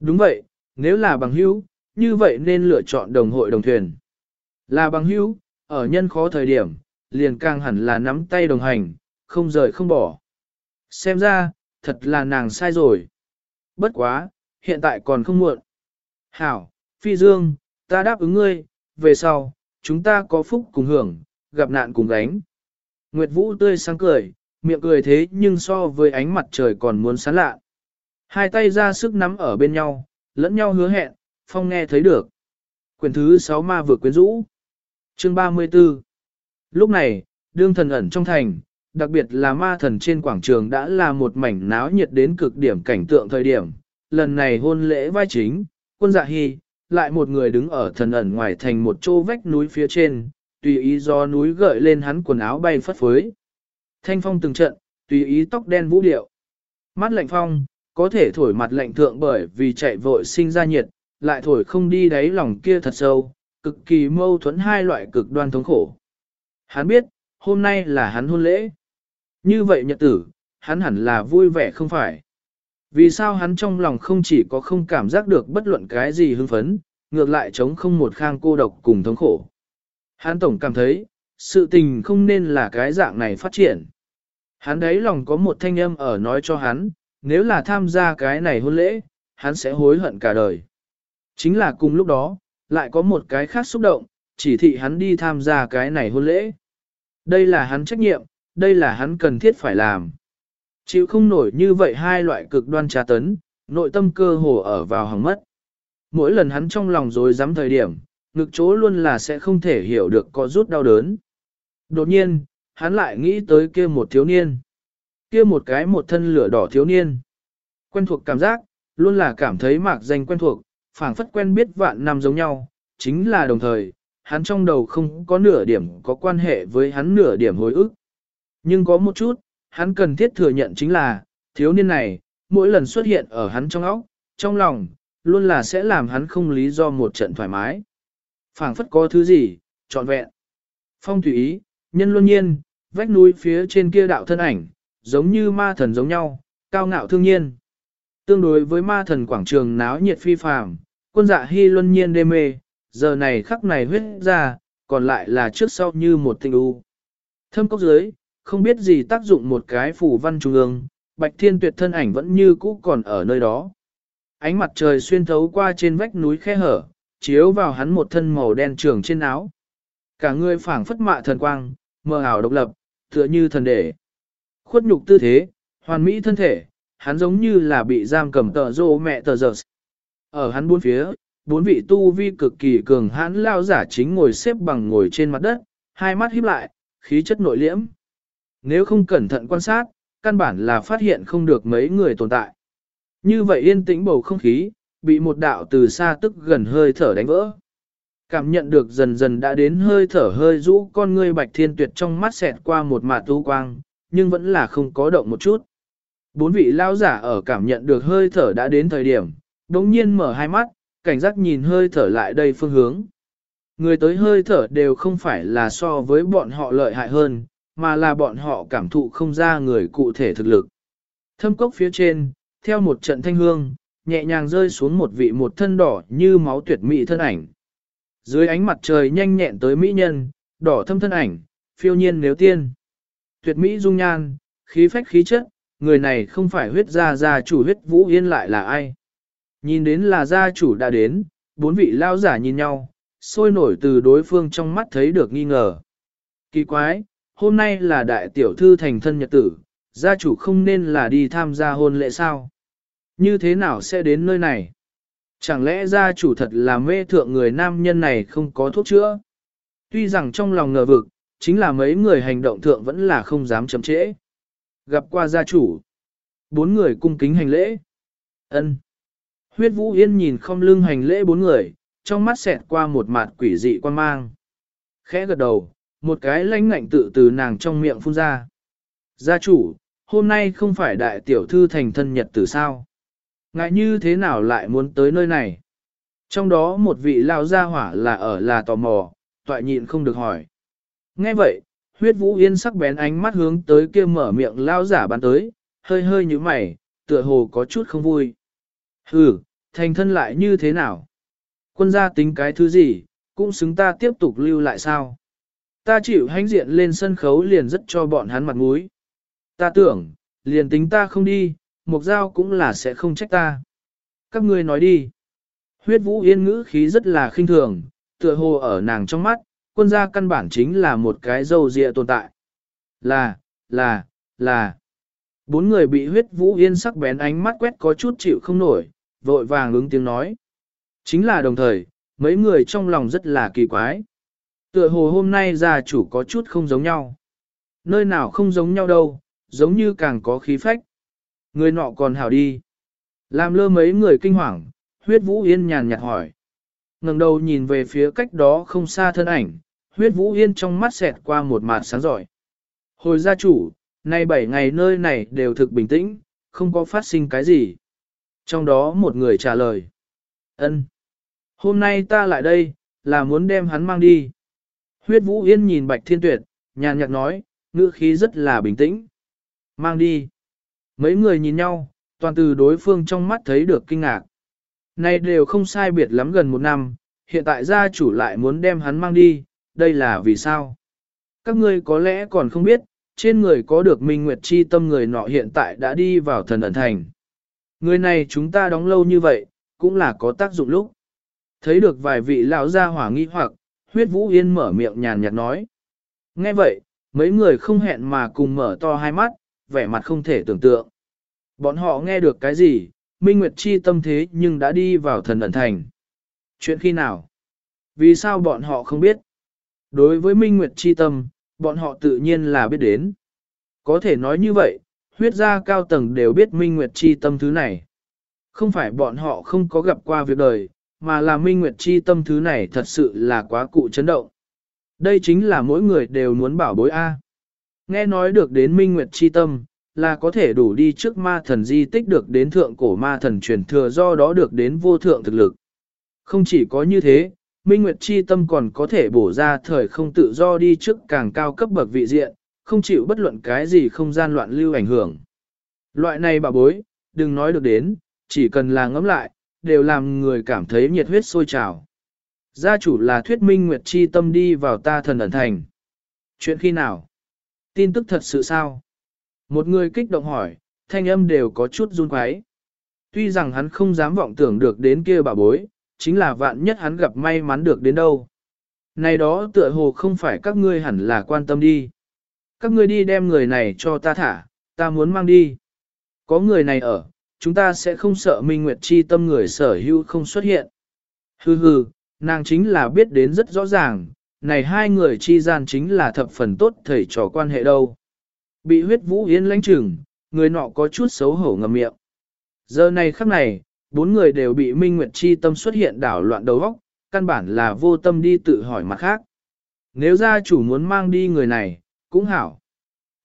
Đúng vậy, nếu là bằng hữu, như vậy nên lựa chọn đồng hội đồng thuyền. Là bằng hữu, ở nhân khó thời điểm, liền càng hẳn là nắm tay đồng hành, không rời không bỏ. Xem ra, thật là nàng sai rồi. Bất quá, hiện tại còn không muộn. Hảo, Phi Dương, ta đáp ứng ngươi, về sau, chúng ta có phúc cùng hưởng, gặp nạn cùng gánh. Nguyệt Vũ tươi sáng cười, miệng cười thế nhưng so với ánh mặt trời còn muốn sáng lạ. Hai tay ra sức nắm ở bên nhau, lẫn nhau hứa hẹn, phong nghe thấy được. Quyền thứ 6 ma vừa quyến rũ. Chương 34 Lúc này, đương thần ẩn trong thành, đặc biệt là ma thần trên quảng trường đã là một mảnh náo nhiệt đến cực điểm cảnh tượng thời điểm. Lần này hôn lễ vai chính, quân dạ hy, lại một người đứng ở thần ẩn ngoài thành một chỗ vách núi phía trên, tùy ý do núi gợi lên hắn quần áo bay phất phới. Thanh phong từng trận, tùy ý tóc đen vũ điệu. Mắt lạnh phong, có thể thổi mặt lạnh thượng bởi vì chạy vội sinh ra nhiệt, lại thổi không đi đáy lòng kia thật sâu, cực kỳ mâu thuẫn hai loại cực đoan thống khổ. Hắn biết, hôm nay là hắn hôn lễ. Như vậy nhật tử, hắn hẳn là vui vẻ không phải. Vì sao hắn trong lòng không chỉ có không cảm giác được bất luận cái gì hưng phấn, ngược lại chống không một khang cô độc cùng thống khổ. Hắn tổng cảm thấy, sự tình không nên là cái dạng này phát triển. Hắn đấy lòng có một thanh âm ở nói cho hắn, nếu là tham gia cái này hôn lễ, hắn sẽ hối hận cả đời. Chính là cùng lúc đó, lại có một cái khác xúc động, chỉ thị hắn đi tham gia cái này hôn lễ. Đây là hắn trách nhiệm, đây là hắn cần thiết phải làm. Chịu không nổi như vậy hai loại cực đoan trà tấn, nội tâm cơ hồ ở vào hằng mất. Mỗi lần hắn trong lòng rồi dám thời điểm, ngực chỗ luôn là sẽ không thể hiểu được có rút đau đớn. Đột nhiên, hắn lại nghĩ tới kia một thiếu niên. Kia một cái một thân lửa đỏ thiếu niên. Quen thuộc cảm giác, luôn là cảm thấy mạc danh quen thuộc, phảng phất quen biết vạn năm giống nhau, chính là đồng thời, hắn trong đầu không có nửa điểm có quan hệ với hắn nửa điểm hồi ức. Nhưng có một chút, hắn cần thiết thừa nhận chính là, thiếu niên này, mỗi lần xuất hiện ở hắn trong óc, trong lòng, luôn là sẽ làm hắn không lý do một trận thoải mái. phảng phất có thứ gì, trọn vẹn. Phong thủy ý, nhân luân nhiên, vách núi phía trên kia đạo thân ảnh, giống như ma thần giống nhau, cao ngạo thương nhiên. Tương đối với ma thần quảng trường náo nhiệt phi phàm, quân dạ hy luân nhiên đê mê, giờ này khắc này huyết ra, còn lại là trước sau như một tinh u. Thâm cốc dưới, không biết gì tác dụng một cái phủ văn trung ương, bạch thiên tuyệt thân ảnh vẫn như cũ còn ở nơi đó. Ánh mặt trời xuyên thấu qua trên vách núi khe hở, chiếu vào hắn một thân màu đen trường trên áo. Cả người phảng phất mạ thần quang, mờ ảo độc lập, tựa như thần đệ. Khuất nhục tư thế, hoàn mỹ thân thể, hắn giống như là bị giam cầm tờ rô mẹ tờ giờ. Ở hắn bốn phía, bốn vị tu vi cực kỳ cường hãn lao giả chính ngồi xếp bằng ngồi trên mặt đất, hai mắt híp lại, khí chất nội liễm. Nếu không cẩn thận quan sát, căn bản là phát hiện không được mấy người tồn tại. Như vậy yên tĩnh bầu không khí, bị một đạo từ xa tức gần hơi thở đánh vỡ. Cảm nhận được dần dần đã đến hơi thở hơi rũ con ngươi bạch thiên tuyệt trong mắt xẹt qua một mạt tu quang, nhưng vẫn là không có động một chút. Bốn vị lao giả ở cảm nhận được hơi thở đã đến thời điểm, đống nhiên mở hai mắt, cảnh giác nhìn hơi thở lại đây phương hướng. Người tới hơi thở đều không phải là so với bọn họ lợi hại hơn, mà là bọn họ cảm thụ không ra người cụ thể thực lực. Thâm cốc phía trên, theo một trận thanh hương, nhẹ nhàng rơi xuống một vị một thân đỏ như máu tuyệt mỹ thân ảnh. Dưới ánh mặt trời nhanh nhẹn tới mỹ nhân, đỏ thâm thân ảnh, phiêu nhiên nếu tiên. Tuyệt mỹ dung nhan, khí phách khí chất, người này không phải huyết gia gia chủ huyết vũ yên lại là ai. Nhìn đến là gia chủ đã đến, bốn vị lao giả nhìn nhau, sôi nổi từ đối phương trong mắt thấy được nghi ngờ. Kỳ quái, hôm nay là đại tiểu thư thành thân nhật tử, gia chủ không nên là đi tham gia hôn lễ sao? Như thế nào sẽ đến nơi này? Chẳng lẽ gia chủ thật là mê thượng người nam nhân này không có thuốc chữa? Tuy rằng trong lòng ngờ vực, chính là mấy người hành động thượng vẫn là không dám chậm trễ. Gặp qua gia chủ. Bốn người cung kính hành lễ. ân Huyết Vũ Yên nhìn không lưng hành lễ bốn người, trong mắt xẹt qua một mặt quỷ dị quan mang. Khẽ gật đầu, một cái lãnh ngạnh tự từ nàng trong miệng phun ra. Gia chủ, hôm nay không phải đại tiểu thư thành thân nhật tử sao? Ngại như thế nào lại muốn tới nơi này? Trong đó một vị lao gia hỏa là ở là tò mò, toại nhịn không được hỏi. Nghe vậy, huyết vũ yên sắc bén ánh mắt hướng tới kia mở miệng lao giả bắn tới, hơi hơi như mày, tựa hồ có chút không vui. Hừ, thành thân lại như thế nào? Quân gia tính cái thứ gì, cũng xứng ta tiếp tục lưu lại sao? Ta chịu hãnh diện lên sân khấu liền rất cho bọn hắn mặt mũi. Ta tưởng, liền tính ta không đi, mục giao cũng là sẽ không trách ta. Các ngươi nói đi. Huyết vũ yên ngữ khí rất là khinh thường, tựa hồ ở nàng trong mắt, quân gia căn bản chính là một cái dâu dịa tồn tại. Là, là, là. Bốn người bị huyết vũ yên sắc bén ánh mắt quét có chút chịu không nổi, vội vàng ứng tiếng nói. Chính là đồng thời, mấy người trong lòng rất là kỳ quái. Tựa hồ hôm nay gia chủ có chút không giống nhau. Nơi nào không giống nhau đâu, giống như càng có khí phách. Người nọ còn hảo đi. Làm lơ mấy người kinh hoàng, huyết vũ yên nhàn nhạt hỏi. ngẩng đầu nhìn về phía cách đó không xa thân ảnh, huyết vũ yên trong mắt xẹt qua một mạt sáng giỏi. Hồi gia chủ, nay bảy ngày nơi này đều thực bình tĩnh, không có phát sinh cái gì. Trong đó một người trả lời. ân, Hôm nay ta lại đây, là muốn đem hắn mang đi. Huyết Vũ Yên nhìn Bạch Thiên Tuyệt, nhàn nhạt nói, ngữ khí rất là bình tĩnh. Mang đi. Mấy người nhìn nhau, toàn từ đối phương trong mắt thấy được kinh ngạc. Này đều không sai biệt lắm gần một năm, hiện tại gia chủ lại muốn đem hắn mang đi, đây là vì sao? Các ngươi có lẽ còn không biết, trên người có được minh nguyệt chi tâm người nọ hiện tại đã đi vào thần ẩn thành. Người này chúng ta đóng lâu như vậy, cũng là có tác dụng lúc. Thấy được vài vị lão gia hỏa nghi hoặc, huyết vũ yên mở miệng nhàn nhạt nói. Nghe vậy, mấy người không hẹn mà cùng mở to hai mắt, vẻ mặt không thể tưởng tượng. Bọn họ nghe được cái gì, Minh Nguyệt Chi tâm thế nhưng đã đi vào thần ẩn thành. Chuyện khi nào? Vì sao bọn họ không biết? Đối với Minh Nguyệt Chi tâm, bọn họ tự nhiên là biết đến. Có thể nói như vậy, huyết gia cao tầng đều biết Minh Nguyệt chi tâm thứ này. Không phải bọn họ không có gặp qua việc đời, mà là Minh Nguyệt chi tâm thứ này thật sự là quá cụ chấn động. Đây chính là mỗi người đều muốn bảo bối A. Nghe nói được đến Minh Nguyệt chi tâm, là có thể đủ đi trước ma thần di tích được đến thượng cổ ma thần truyền thừa do đó được đến vô thượng thực lực. Không chỉ có như thế, Minh Nguyệt chi tâm còn có thể bổ ra thời không tự do đi trước càng cao cấp bậc vị diện, không chịu bất luận cái gì không gian loạn lưu ảnh hưởng. Loại này bà bối, đừng nói được đến, chỉ cần là ngẫm lại, đều làm người cảm thấy nhiệt huyết sôi trào. Gia chủ là thuyết minh Nguyệt chi tâm đi vào ta thần ẩn thành. Chuyện khi nào? Tin tức thật sự sao? Một người kích động hỏi, thanh âm đều có chút run quái. Tuy rằng hắn không dám vọng tưởng được đến kia bà bối, chính là vạn nhất hắn gặp may mắn được đến đâu. Này đó tựa hồ không phải các ngươi hẳn là quan tâm đi. Các ngươi đi đem người này cho ta thả, ta muốn mang đi. Có người này ở, chúng ta sẽ không sợ Minh Nguyệt chi tâm người sở hữu không xuất hiện. Hừ hừ, nàng chính là biết đến rất rõ ràng, này hai người chi gian chính là thập phần tốt thầy trò quan hệ đâu. Bị huyết vũ yên lãnh trừng, người nọ có chút xấu hổ ngầm miệng. Giờ này khắc này, bốn người đều bị Minh Nguyệt chi tâm xuất hiện đảo loạn đầu óc, căn bản là vô tâm đi tự hỏi mặt khác. Nếu gia chủ muốn mang đi người này, cũng hảo.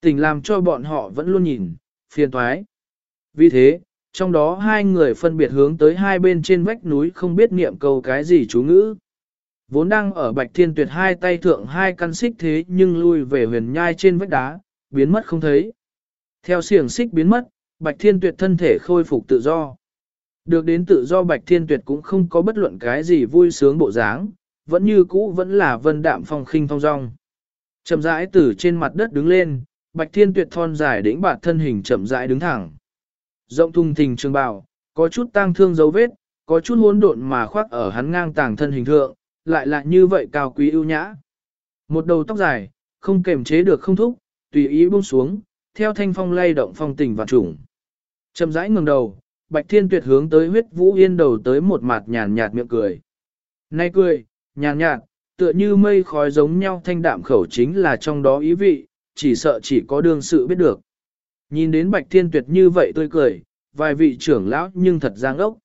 Tình làm cho bọn họ vẫn luôn nhìn, phiền toái. Vì thế, trong đó hai người phân biệt hướng tới hai bên trên vách núi không biết niệm câu cái gì chú ngữ. Vốn đang ở bạch thiên tuyệt hai tay thượng hai căn xích thế nhưng lui về huyền nhai trên vách đá, biến mất không thấy. Theo xiềng xích biến mất, bạch thiên tuyệt thân thể khôi phục tự do. Được đến tự do bạch thiên tuyệt cũng không có bất luận cái gì vui sướng bộ dáng, vẫn như cũ vẫn là vân đạm phong khinh phong rong. Chậm rãi từ trên mặt đất đứng lên, bạch thiên tuyệt thon dài đĩnh bạt thân hình chậm rãi đứng thẳng. Rộng thùng thình trường bào, có chút tang thương dấu vết, có chút hỗn độn mà khoác ở hắn ngang tàng thân hình thượng, lại là như vậy cao quý ưu nhã. Một đầu tóc dài, không kềm chế được không thúc, tùy ý buông xuống, theo thanh phong lay động phong tình và trùng. Chậm rãi ngẩng đầu, Bạch Thiên Tuyệt hướng tới huyết vũ yên đầu tới một mặt nhàn nhạt miệng cười. Nay cười, nhàn nhạt, tựa như mây khói giống nhau thanh đạm khẩu chính là trong đó ý vị, chỉ sợ chỉ có đương sự biết được. Nhìn đến Bạch Thiên Tuyệt như vậy tươi cười, vài vị trưởng lão nhưng thật giang ốc.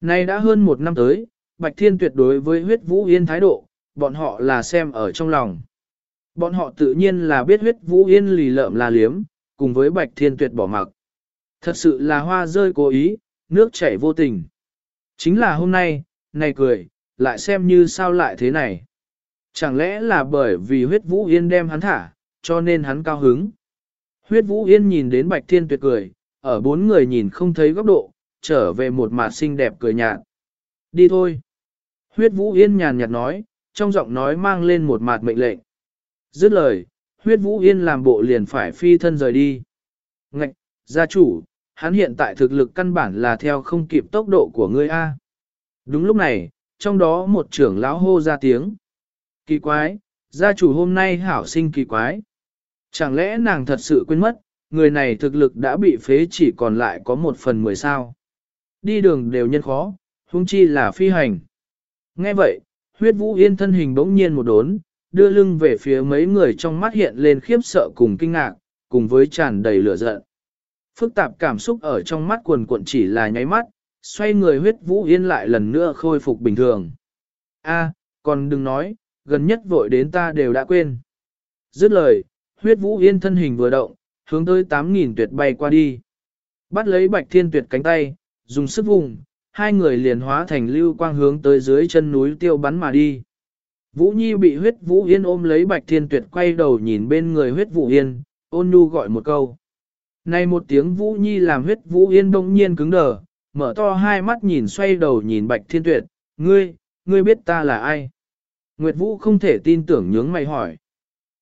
Nay đã hơn một năm tới, Bạch Thiên Tuyệt đối với huyết vũ yên thái độ, bọn họ là xem ở trong lòng. Bọn họ tự nhiên là biết huyết vũ yên lì lợm là liếm, cùng với Bạch Thiên Tuyệt bỏ mặc. Thật sự là hoa rơi cố ý, nước chảy vô tình. Chính là hôm nay, này cười, lại xem như sao lại thế này. Chẳng lẽ là bởi vì huyết vũ yên đem hắn thả, cho nên hắn cao hứng. Huyết vũ yên nhìn đến bạch thiên tuyệt cười, ở bốn người nhìn không thấy góc độ, trở về một mặt xinh đẹp cười nhạt. Đi thôi. Huyết vũ yên nhàn nhạt nói, trong giọng nói mang lên một mặt mệnh lệnh. Dứt lời, huyết vũ yên làm bộ liền phải phi thân rời đi. Ngạch, gia chủ, hắn hiện tại thực lực căn bản là theo không kịp tốc độ của ngươi A. Đúng lúc này, trong đó một trưởng lão hô ra tiếng. Kỳ quái, gia chủ hôm nay hảo sinh kỳ quái. Chẳng lẽ nàng thật sự quên mất, người này thực lực đã bị phế chỉ còn lại có một phần mười sao. Đi đường đều nhân khó, huống chi là phi hành. Nghe vậy, huyết vũ yên thân hình bỗng nhiên một đốn, đưa lưng về phía mấy người trong mắt hiện lên khiếp sợ cùng kinh ngạc, cùng với tràn đầy lửa giận. Phức tạp cảm xúc ở trong mắt quần cuộn chỉ là nháy mắt, xoay người huyết vũ yên lại lần nữa khôi phục bình thường. A, còn đừng nói, gần nhất vội đến ta đều đã quên. Dứt lời, huyết vũ yên thân hình vừa động, hướng tới 8.000 tuyệt bay qua đi. Bắt lấy bạch thiên tuyệt cánh tay, dùng sức vùng, hai người liền hóa thành lưu quang hướng tới dưới chân núi tiêu bắn mà đi. Vũ Nhi bị huyết Vũ Yên ôm lấy Bạch Thiên Tuyệt quay đầu nhìn bên người huyết Vũ Yên, ôn nhu gọi một câu. Này một tiếng Vũ Nhi làm huyết Vũ Yên đông nhiên cứng đờ, mở to hai mắt nhìn xoay đầu nhìn Bạch Thiên Tuyệt, ngươi, ngươi biết ta là ai? Nguyệt Vũ không thể tin tưởng nhướng mày hỏi.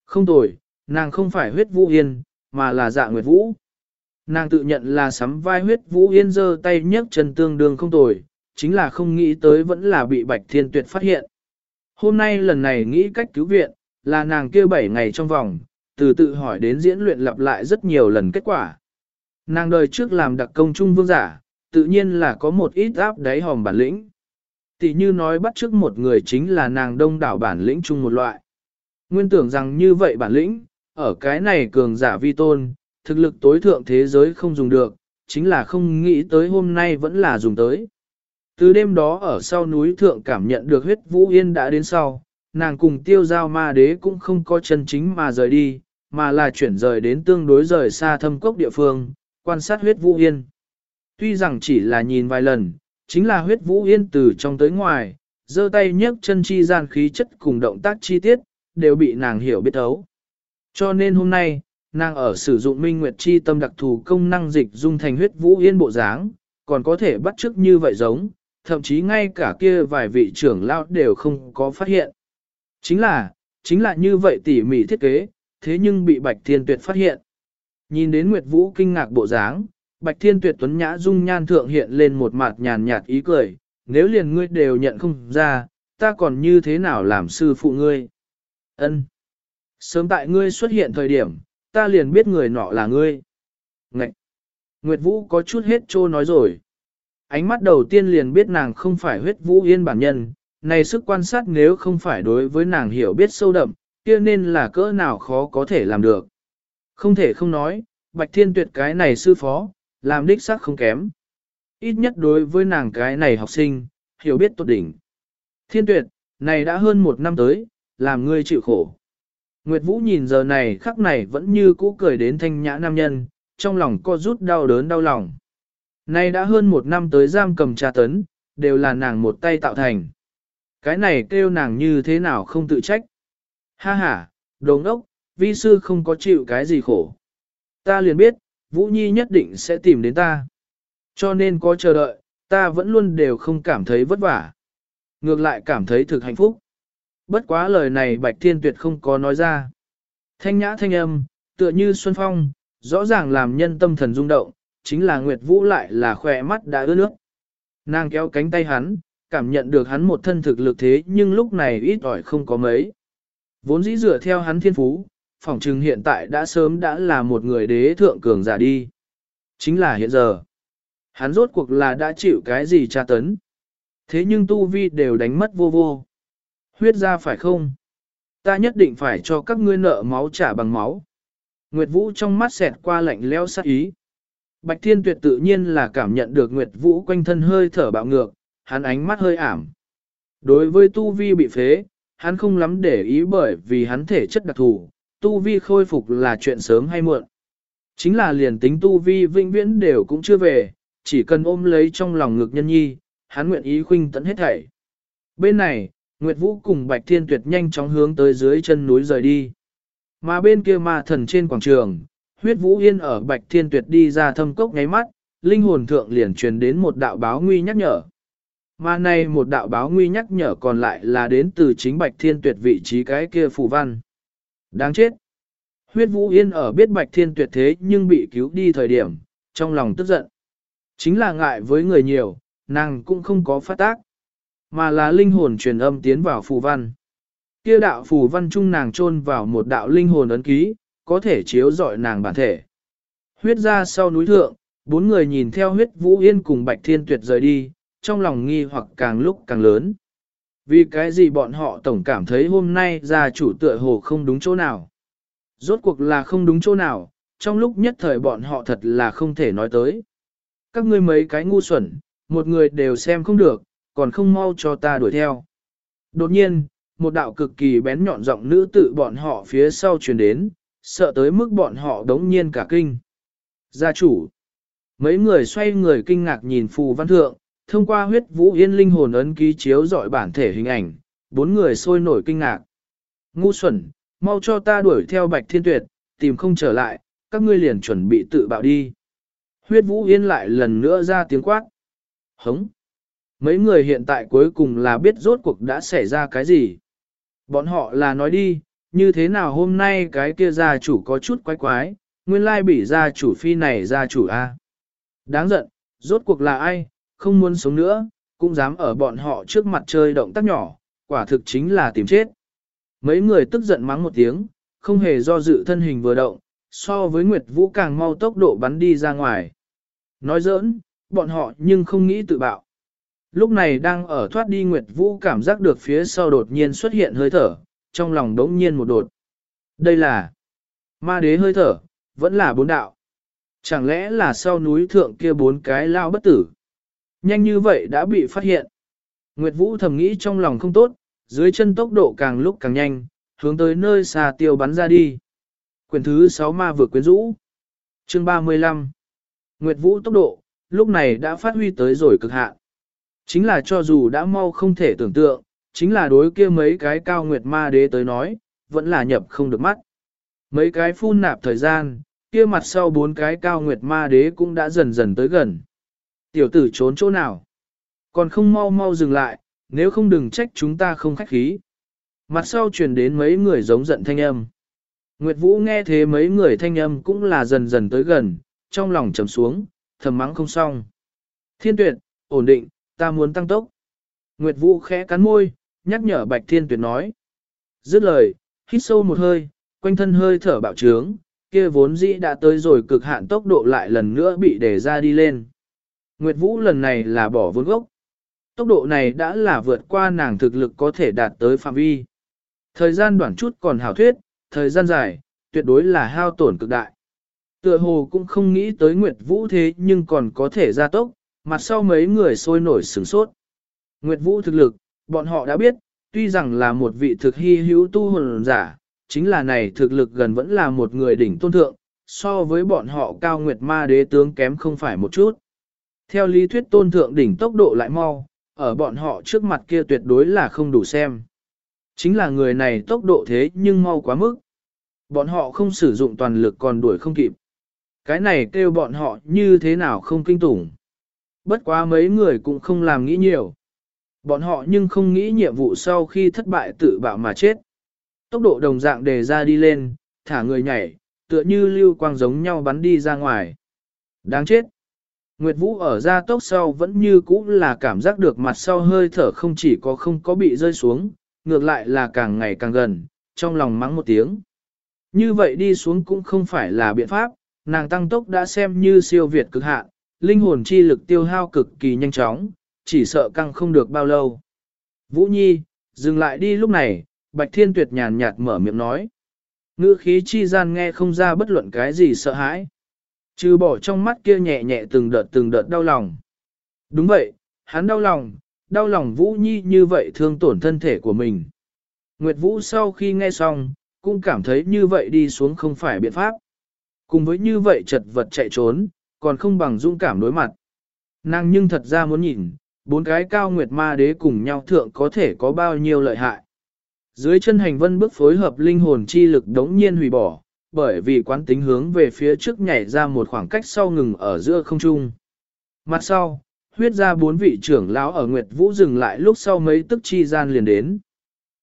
Không tồi, nàng không phải huyết Vũ Yên, mà là dạ Nguyệt Vũ. Nàng tự nhận là sắm vai huyết Vũ Yên giơ tay nhấc chân tương đương không tồi, chính là không nghĩ tới vẫn là bị Bạch Thiên Tuyệt phát hiện. Hôm nay lần này nghĩ cách cứu viện, là nàng kêu bảy ngày trong vòng, từ tự hỏi đến diễn luyện lặp lại rất nhiều lần kết quả. Nàng đời trước làm đặc công trung vương giả, tự nhiên là có một ít áp đáy hòm bản lĩnh. Tỷ như nói bắt trước một người chính là nàng đông đảo bản lĩnh chung một loại. Nguyên tưởng rằng như vậy bản lĩnh, ở cái này cường giả vi tôn, thực lực tối thượng thế giới không dùng được, chính là không nghĩ tới hôm nay vẫn là dùng tới. Từ đêm đó ở sau núi thượng cảm nhận được huyết vũ yên đã đến sau, nàng cùng tiêu giao ma đế cũng không có chân chính mà rời đi, mà là chuyển rời đến tương đối rời xa thâm cốc địa phương, quan sát huyết vũ yên. Tuy rằng chỉ là nhìn vài lần, chính là huyết vũ yên từ trong tới ngoài, giơ tay nhấc chân chi gian khí chất cùng động tác chi tiết, đều bị nàng hiểu biết thấu. Cho nên hôm nay, nàng ở sử dụng minh nguyệt chi tâm đặc thù công năng dịch dung thành huyết vũ yên bộ dáng, còn có thể bắt chước như vậy giống, thậm chí ngay cả kia vài vị trưởng lão đều không có phát hiện. Chính là, chính là như vậy tỉ mỉ thiết kế, thế nhưng bị Bạch Thiên Tuyệt phát hiện. Nhìn đến Nguyệt Vũ kinh ngạc bộ dáng, Bạch Thiên Tuyệt tuấn nhã dung nhan thượng hiện lên một mặt nhàn nhạt ý cười, nếu liền ngươi đều nhận không ra, ta còn như thế nào làm sư phụ ngươi? Ân. Sớm tại ngươi xuất hiện thời điểm, ta liền biết người nọ là ngươi. Ngậy! Nguyệt Vũ có chút hết trô nói rồi. Ánh mắt đầu tiên liền biết nàng không phải huyết vũ yên bản nhân, này sức quan sát nếu không phải đối với nàng hiểu biết sâu đậm, kia nên là cỡ nào khó có thể làm được. Không thể không nói, Bạch Thiên Tuyệt cái này sư phó, làm đích xác không kém. Ít nhất đối với nàng cái này học sinh, hiểu biết tốt đỉnh. Thiên Tuyệt, này đã hơn một năm tới, làm ngươi chịu khổ. Nguyệt Vũ nhìn giờ này khắc này vẫn như cũ cười đến thanh nhã nam nhân, trong lòng co rút đau đớn đau lòng. Nay đã hơn một năm tới giam cầm tra tấn, đều là nàng một tay tạo thành. Cái này kêu nàng như thế nào không tự trách. Ha ha, đồ ngốc, vi sư không có chịu cái gì khổ. Ta liền biết, Vũ Nhi nhất định sẽ tìm đến ta. Cho nên có chờ đợi, ta vẫn luôn đều không cảm thấy vất vả. Ngược lại cảm thấy thực hạnh phúc. Bất quá lời này Bạch Thiên Tuyệt không có nói ra. Thanh nhã thanh âm, tựa như Xuân Phong, rõ ràng làm nhân tâm thần rung động, chính là Nguyệt Vũ lại là khỏe mắt đã ướt nước. Nàng kéo cánh tay hắn, cảm nhận được hắn một thân thực lực thế nhưng lúc này ít ỏi không có mấy. Vốn dĩ dựa theo hắn thiên phú, phỏng trừng hiện tại đã sớm đã là một người đế thượng cường giả đi. Chính là hiện giờ. Hắn rốt cuộc là đã chịu cái gì tra tấn. Thế nhưng tu vi đều đánh mất vô vô. Huyết ra phải không? Ta nhất định phải cho các ngươi nợ máu trả bằng máu. Nguyệt Vũ trong mắt xẹt qua lạnh leo sát ý. Bạch Thiên Tuyệt tự nhiên là cảm nhận được Nguyệt Vũ quanh thân hơi thở bạo ngược, hắn ánh mắt hơi ảm. Đối với tu vi bị phế, hắn không lắm để ý bởi vì hắn thể chất đặc thù, tu vi khôi phục là chuyện sớm hay muộn. Chính là liền tính tu vi vinh viễn đều cũng chưa về, chỉ cần ôm lấy trong lòng ngực nhân nhi, hắn nguyện ý khuynh tận hết thảy. Bên này, Nguyệt Vũ cùng Bạch Thiên Tuyệt nhanh chóng hướng tới dưới chân núi rời đi. Mà bên kia ma thần trên quảng trường, huyết Vũ Yên ở Bạch Thiên Tuyệt đi ra thâm cốc ngáy mắt, linh hồn thượng liền truyền đến một đạo báo nguy nhắc nhở. Mà này một đạo báo nguy nhắc nhở còn lại là đến từ chính Bạch Thiên Tuyệt vị trí cái kia phù văn. Đáng chết! Huyết Vũ Yên ở biết Bạch Thiên Tuyệt thế nhưng bị cứu đi thời điểm, trong lòng tức giận. Chính là ngại với người nhiều, nàng cũng không có phát tác mà là linh hồn truyền âm tiến vào phù văn. Kia đạo phù văn trung nàng chôn vào một đạo linh hồn ấn ký, có thể chiếu rọi nàng bản thể. Huyết ra sau núi thượng, bốn người nhìn theo huyết vũ yên cùng bạch thiên tuyệt rời đi, trong lòng nghi hoặc càng lúc càng lớn. Vì cái gì bọn họ tổng cảm thấy hôm nay gia chủ tựa hồ không đúng chỗ nào. Rốt cuộc là không đúng chỗ nào, trong lúc nhất thời bọn họ thật là không thể nói tới. Các ngươi mấy cái ngu xuẩn, một người đều xem không được, còn không mau cho ta đuổi theo. Đột nhiên, một đạo cực kỳ bén nhọn giọng nữ tự bọn họ phía sau truyền đến, sợ tới mức bọn họ đống nhiên cả kinh. Gia chủ. Mấy người xoay người kinh ngạc nhìn phù văn thượng, thông qua huyết vũ yên linh hồn ấn ký chiếu dọi bản thể hình ảnh, bốn người sôi nổi kinh ngạc. Ngu xuẩn, mau cho ta đuổi theo bạch thiên tuyệt, tìm không trở lại, các ngươi liền chuẩn bị tự bạo đi. Huyết vũ yên lại lần nữa ra tiếng quát. Hống. Mấy người hiện tại cuối cùng là biết rốt cuộc đã xảy ra cái gì. Bọn họ là nói đi, như thế nào hôm nay cái kia gia chủ có chút quái quái, nguyên lai bị gia chủ phi này gia chủ A. Đáng giận, rốt cuộc là ai, không muốn sống nữa, cũng dám ở bọn họ trước mặt chơi động tác nhỏ, quả thực chính là tìm chết. Mấy người tức giận mắng một tiếng, không hề do dự thân hình vừa động, so với Nguyệt Vũ càng mau tốc độ bắn đi ra ngoài. Nói giỡn, bọn họ nhưng không nghĩ tự bạo. Lúc này đang ở thoát đi Nguyệt Vũ cảm giác được phía sau đột nhiên xuất hiện hơi thở, trong lòng đống nhiên một đột. Đây là ma đế hơi thở, vẫn là bốn đạo. Chẳng lẽ là sau núi thượng kia bốn cái lao bất tử? Nhanh như vậy đã bị phát hiện. Nguyệt Vũ thầm nghĩ trong lòng không tốt, dưới chân tốc độ càng lúc càng nhanh, hướng tới nơi xa tiêu bắn ra đi. Quyển thứ 6 ma vừa quyến rũ. Chương 35 Nguyệt Vũ tốc độ, lúc này đã phát huy tới rồi cực hạn. Chính là cho dù đã mau không thể tưởng tượng, chính là đối kia mấy cái cao nguyệt ma đế tới nói, vẫn là nhập không được mắt. Mấy cái phun nạp thời gian, kia mặt sau bốn cái cao nguyệt ma đế cũng đã dần dần tới gần. Tiểu tử trốn chỗ nào? Còn không mau mau dừng lại, nếu không đừng trách chúng ta không khách khí. Mặt sau truyền đến mấy người giống giận thanh âm. Nguyệt Vũ nghe thế mấy người thanh âm cũng là dần dần tới gần, trong lòng trầm xuống, thầm mắng không xong. Thiên tuyệt, ổn định, ta muốn tăng tốc. Nguyệt Vũ khẽ cắn môi, nhắc nhở Bạch Thiên tuyệt nói. Dứt lời, hít sâu một hơi, quanh thân hơi thở bạo trướng, kia vốn dĩ đã tới rồi cực hạn tốc độ lại lần nữa bị để ra đi lên. Nguyệt Vũ lần này là bỏ vốn gốc. Tốc độ này đã là vượt qua nàng thực lực có thể đạt tới phạm vi. Thời gian đoạn chút còn hảo thuyết, thời gian dài, tuyệt đối là hao tổn cực đại. Tựa hồ cũng không nghĩ tới Nguyệt Vũ thế nhưng còn có thể gia tốc, mặt sau mấy người sôi nổi sửng sốt. Nguyệt Vũ thực lực, bọn họ đã biết, tuy rằng là một vị thực hy hữu tu hồn giả, chính là này thực lực gần vẫn là một người đỉnh tôn thượng, so với bọn họ cao Nguyệt Ma đế tướng kém không phải một chút. Theo lý thuyết tôn thượng đỉnh tốc độ lại mau, ở bọn họ trước mặt kia tuyệt đối là không đủ xem. Chính là người này tốc độ thế nhưng mau quá mức. Bọn họ không sử dụng toàn lực còn đuổi không kịp. Cái này kêu bọn họ như thế nào không kinh tủng. Bất quá mấy người cũng không làm nghĩ nhiều. Bọn họ nhưng không nghĩ nhiệm vụ sau khi thất bại tự bạo mà chết. Tốc độ đồng dạng đề ra đi lên, thả người nhảy, tựa như lưu quang giống nhau bắn đi ra ngoài. Đáng chết. Nguyệt Vũ ở ra tốc sau vẫn như cũ là cảm giác được mặt sau hơi thở không chỉ có không có bị rơi xuống, ngược lại là càng ngày càng gần, trong lòng mắng một tiếng. Như vậy đi xuống cũng không phải là biện pháp, nàng tăng tốc đã xem như siêu việt cực hạn, linh hồn chi lực tiêu hao cực kỳ nhanh chóng, chỉ sợ căng không được bao lâu. Vũ Nhi, dừng lại đi lúc này, Bạch Thiên Tuyệt nhàn nhạt mở miệng nói. Ngữ khí chi gian nghe không ra bất luận cái gì sợ hãi. Trừ bỏ trong mắt kia nhẹ nhẹ từng đợt từng đợt đau lòng. Đúng vậy, hắn đau lòng, đau lòng Vũ Nhi như vậy thương tổn thân thể của mình. Nguyệt Vũ sau khi nghe xong, cũng cảm thấy như vậy đi xuống không phải biện pháp. Cùng với như vậy chật vật chạy trốn, còn không bằng dũng cảm đối mặt. Nàng nhưng thật ra muốn nhìn, bốn cái cao nguyệt ma đế cùng nhau thượng có thể có bao nhiêu lợi hại. Dưới chân hành vân bước phối hợp linh hồn chi lực đống nhiên hủy bỏ, bởi vì quán tính hướng về phía trước nhảy ra một khoảng cách sau ngừng ở giữa không trung. Mặt sau, huyết ra bốn vị trưởng lão ở Nguyệt Vũ dừng lại lúc sau mấy tức chi gian liền đến.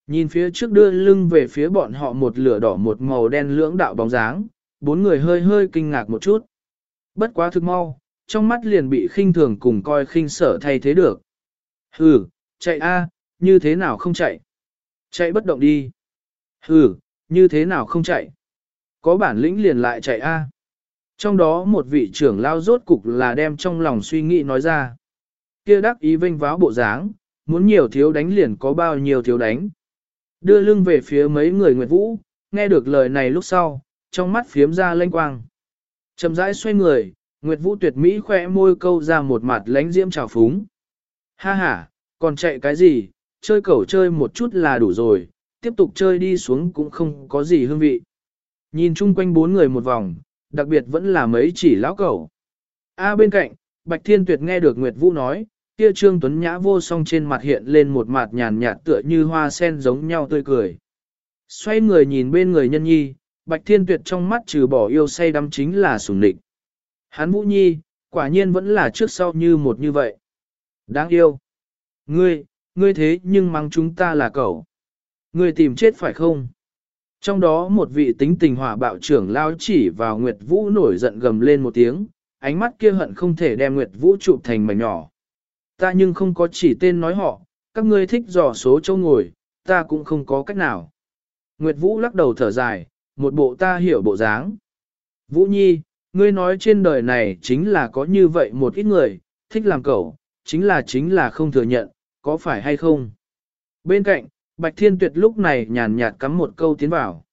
Nhìn phía trước đưa lưng về phía bọn họ một lửa đỏ một màu đen lưỡng đạo bóng dáng, bốn người hơi hơi kinh ngạc một chút. Bất quá thực mau, trong mắt liền bị khinh thường cùng coi khinh sở thay thế được. Hừ, chạy a, như thế nào không chạy? Chạy bất động đi. Hừ, như thế nào không chạy? Có bản lĩnh liền lại chạy a. Trong đó một vị trưởng lao rốt cục là đem trong lòng suy nghĩ nói ra. Kia đắc ý vinh váo bộ dáng, muốn nhiều thiếu đánh liền có bao nhiêu thiếu đánh. Đưa lưng về phía mấy người Nguyệt Vũ, nghe được lời này lúc sau, trong mắt phiếm ra lênh quang. Chầm rãi xoay người, Nguyệt Vũ tuyệt mỹ khỏe môi câu ra một mặt lánh diễm trào phúng. Ha ha, còn chạy cái gì, chơi cẩu chơi một chút là đủ rồi, tiếp tục chơi đi xuống cũng không có gì hương vị. Nhìn chung quanh bốn người một vòng, đặc biệt vẫn là mấy chỉ lão cẩu. A bên cạnh, Bạch Thiên Tuyệt nghe được Nguyệt Vũ nói, kia Trương Tuấn Nhã vô song trên mặt hiện lên một mặt nhàn nhạt tựa như hoa sen giống nhau tươi cười. Xoay người nhìn bên người nhân nhi, Bạch Thiên Tuyệt trong mắt trừ bỏ yêu say đắm chính là sùng địch. Hán Vũ Nhi, quả nhiên vẫn là trước sau như một như vậy. Đáng yêu. Ngươi, ngươi thế nhưng mắng chúng ta là cậu. Ngươi tìm chết phải không? Trong đó một vị tính tình hỏa bạo trưởng lao chỉ vào Nguyệt Vũ nổi giận gầm lên một tiếng, ánh mắt kia hận không thể đem Nguyệt Vũ chụp thành mảnh nhỏ. Ta nhưng không có chỉ tên nói họ, các ngươi thích dò số châu ngồi, ta cũng không có cách nào. Nguyệt Vũ lắc đầu thở dài, một bộ ta hiểu bộ dáng. Vũ Nhi, ngươi nói trên đời này chính là có như vậy một ít người, thích làm cẩu, chính là chính là không thừa nhận, có phải hay không? Bên cạnh, Bạch Thiên Tuyệt lúc này nhàn nhạt cắm một câu tiến vào.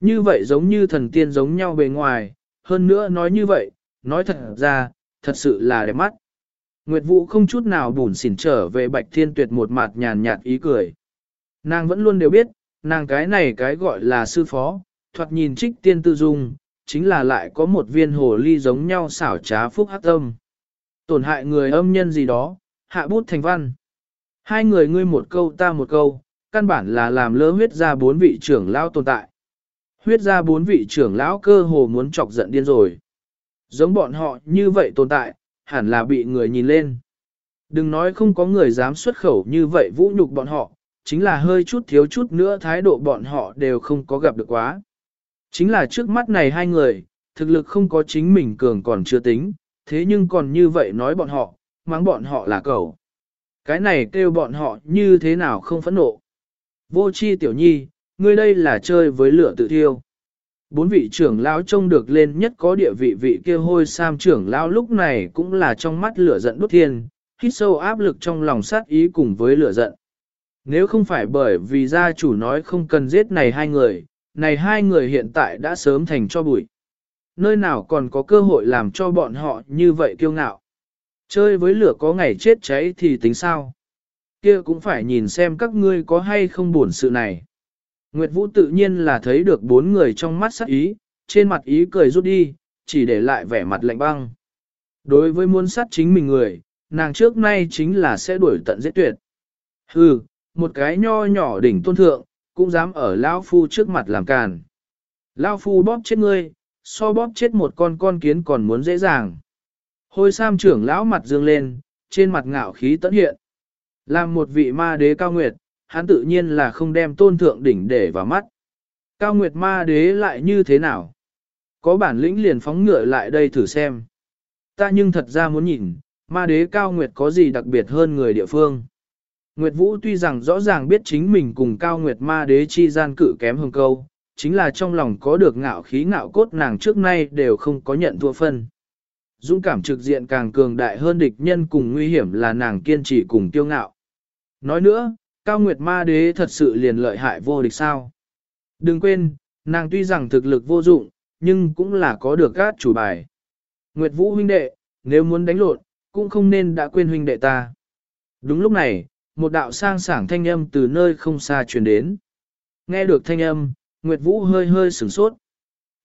Như vậy giống như thần tiên giống nhau bề ngoài, hơn nữa nói như vậy, nói thật ra, thật sự là đẹp mắt. Nguyệt Vũ không chút nào bùn xỉn trở về Bạch Thiên Tuyệt một mặt nhàn nhạt ý cười. Nàng vẫn luôn đều biết, nàng cái này cái gọi là sư phó, thoạt nhìn trích tiên tư dung, chính là lại có một viên hồ ly giống nhau xảo trá phúc hắc âm. Tổn hại người âm nhân gì đó, hạ bút thành văn. Hai người ngươi một câu ta một câu, căn bản là làm lỡ huyết ra bốn vị trưởng lão tồn tại. Huyết ra bốn vị trưởng lão cơ hồ muốn chọc giận điên rồi. Giống bọn họ như vậy tồn tại, hẳn là bị người nhìn lên. Đừng nói không có người dám xuất khẩu như vậy vũ nhục bọn họ, chính là hơi chút thiếu chút nữa thái độ bọn họ đều không có gặp được quá. Chính là trước mắt này hai người, thực lực không có chính mình cường còn chưa tính, thế nhưng còn như vậy nói bọn họ, mắng bọn họ là cẩu. Cái này kêu bọn họ như thế nào không phẫn nộ. Vô chi tiểu nhi, ngươi đây là chơi với lửa tự thiêu. Bốn vị trưởng lão trông được lên nhất có địa vị vị kia hôi sam trưởng lão lúc này cũng là trong mắt lửa giận đốt thiên, hít sâu áp lực trong lòng sát ý cùng với lửa giận. Nếu không phải bởi vì gia chủ nói không cần giết này hai người, này hai người hiện tại đã sớm thành cho bụi. Nơi nào còn có cơ hội làm cho bọn họ như vậy kiêu ngạo. Chơi với lửa có ngày chết cháy thì tính sao? Kia cũng phải nhìn xem các ngươi có hay không buồn sự này. Nguyệt Vũ tự nhiên là thấy được bốn người trong mắt sắc ý, trên mặt ý cười rút đi, chỉ để lại vẻ mặt lạnh băng. Đối với muốn sát chính mình người, nàng trước nay chính là sẽ đuổi tận giết tuyệt. Hừ, một cái nho nhỏ đỉnh tôn thượng, cũng dám ở lão Phu trước mặt làm càn. lão Phu bóp chết ngươi, so bóp chết một con con kiến còn muốn dễ dàng. Hôi Sam trưởng lão mặt dương lên, trên mặt ngạo khí tận hiện. Làm một vị ma đế cao nguyệt, hắn tự nhiên là không đem tôn thượng đỉnh để vào mắt. Cao nguyệt ma đế lại như thế nào? Có bản lĩnh liền phóng ngựa lại đây thử xem. Ta nhưng thật ra muốn nhìn, ma đế cao nguyệt có gì đặc biệt hơn người địa phương. Nguyệt Vũ tuy rằng rõ ràng biết chính mình cùng cao nguyệt ma đế chi gian cử kém hơn câu, chính là trong lòng có được ngạo khí ngạo cốt nàng trước nay đều không có nhận thua phân. Dũng cảm trực diện càng cường đại hơn địch nhân cùng nguy hiểm là nàng kiên trì cùng tiêu ngạo. Nói nữa, cao nguyệt ma đế thật sự liền lợi hại vô địch sao. Đừng quên, nàng tuy rằng thực lực vô dụng, nhưng cũng là có được gát chủ bài. Nguyệt Vũ huynh đệ, nếu muốn đánh lộn, cũng không nên đã quên huynh đệ ta. Đúng lúc này, một đạo sang sảng thanh âm từ nơi không xa truyền đến. Nghe được thanh âm, Nguyệt Vũ hơi hơi sửng sốt.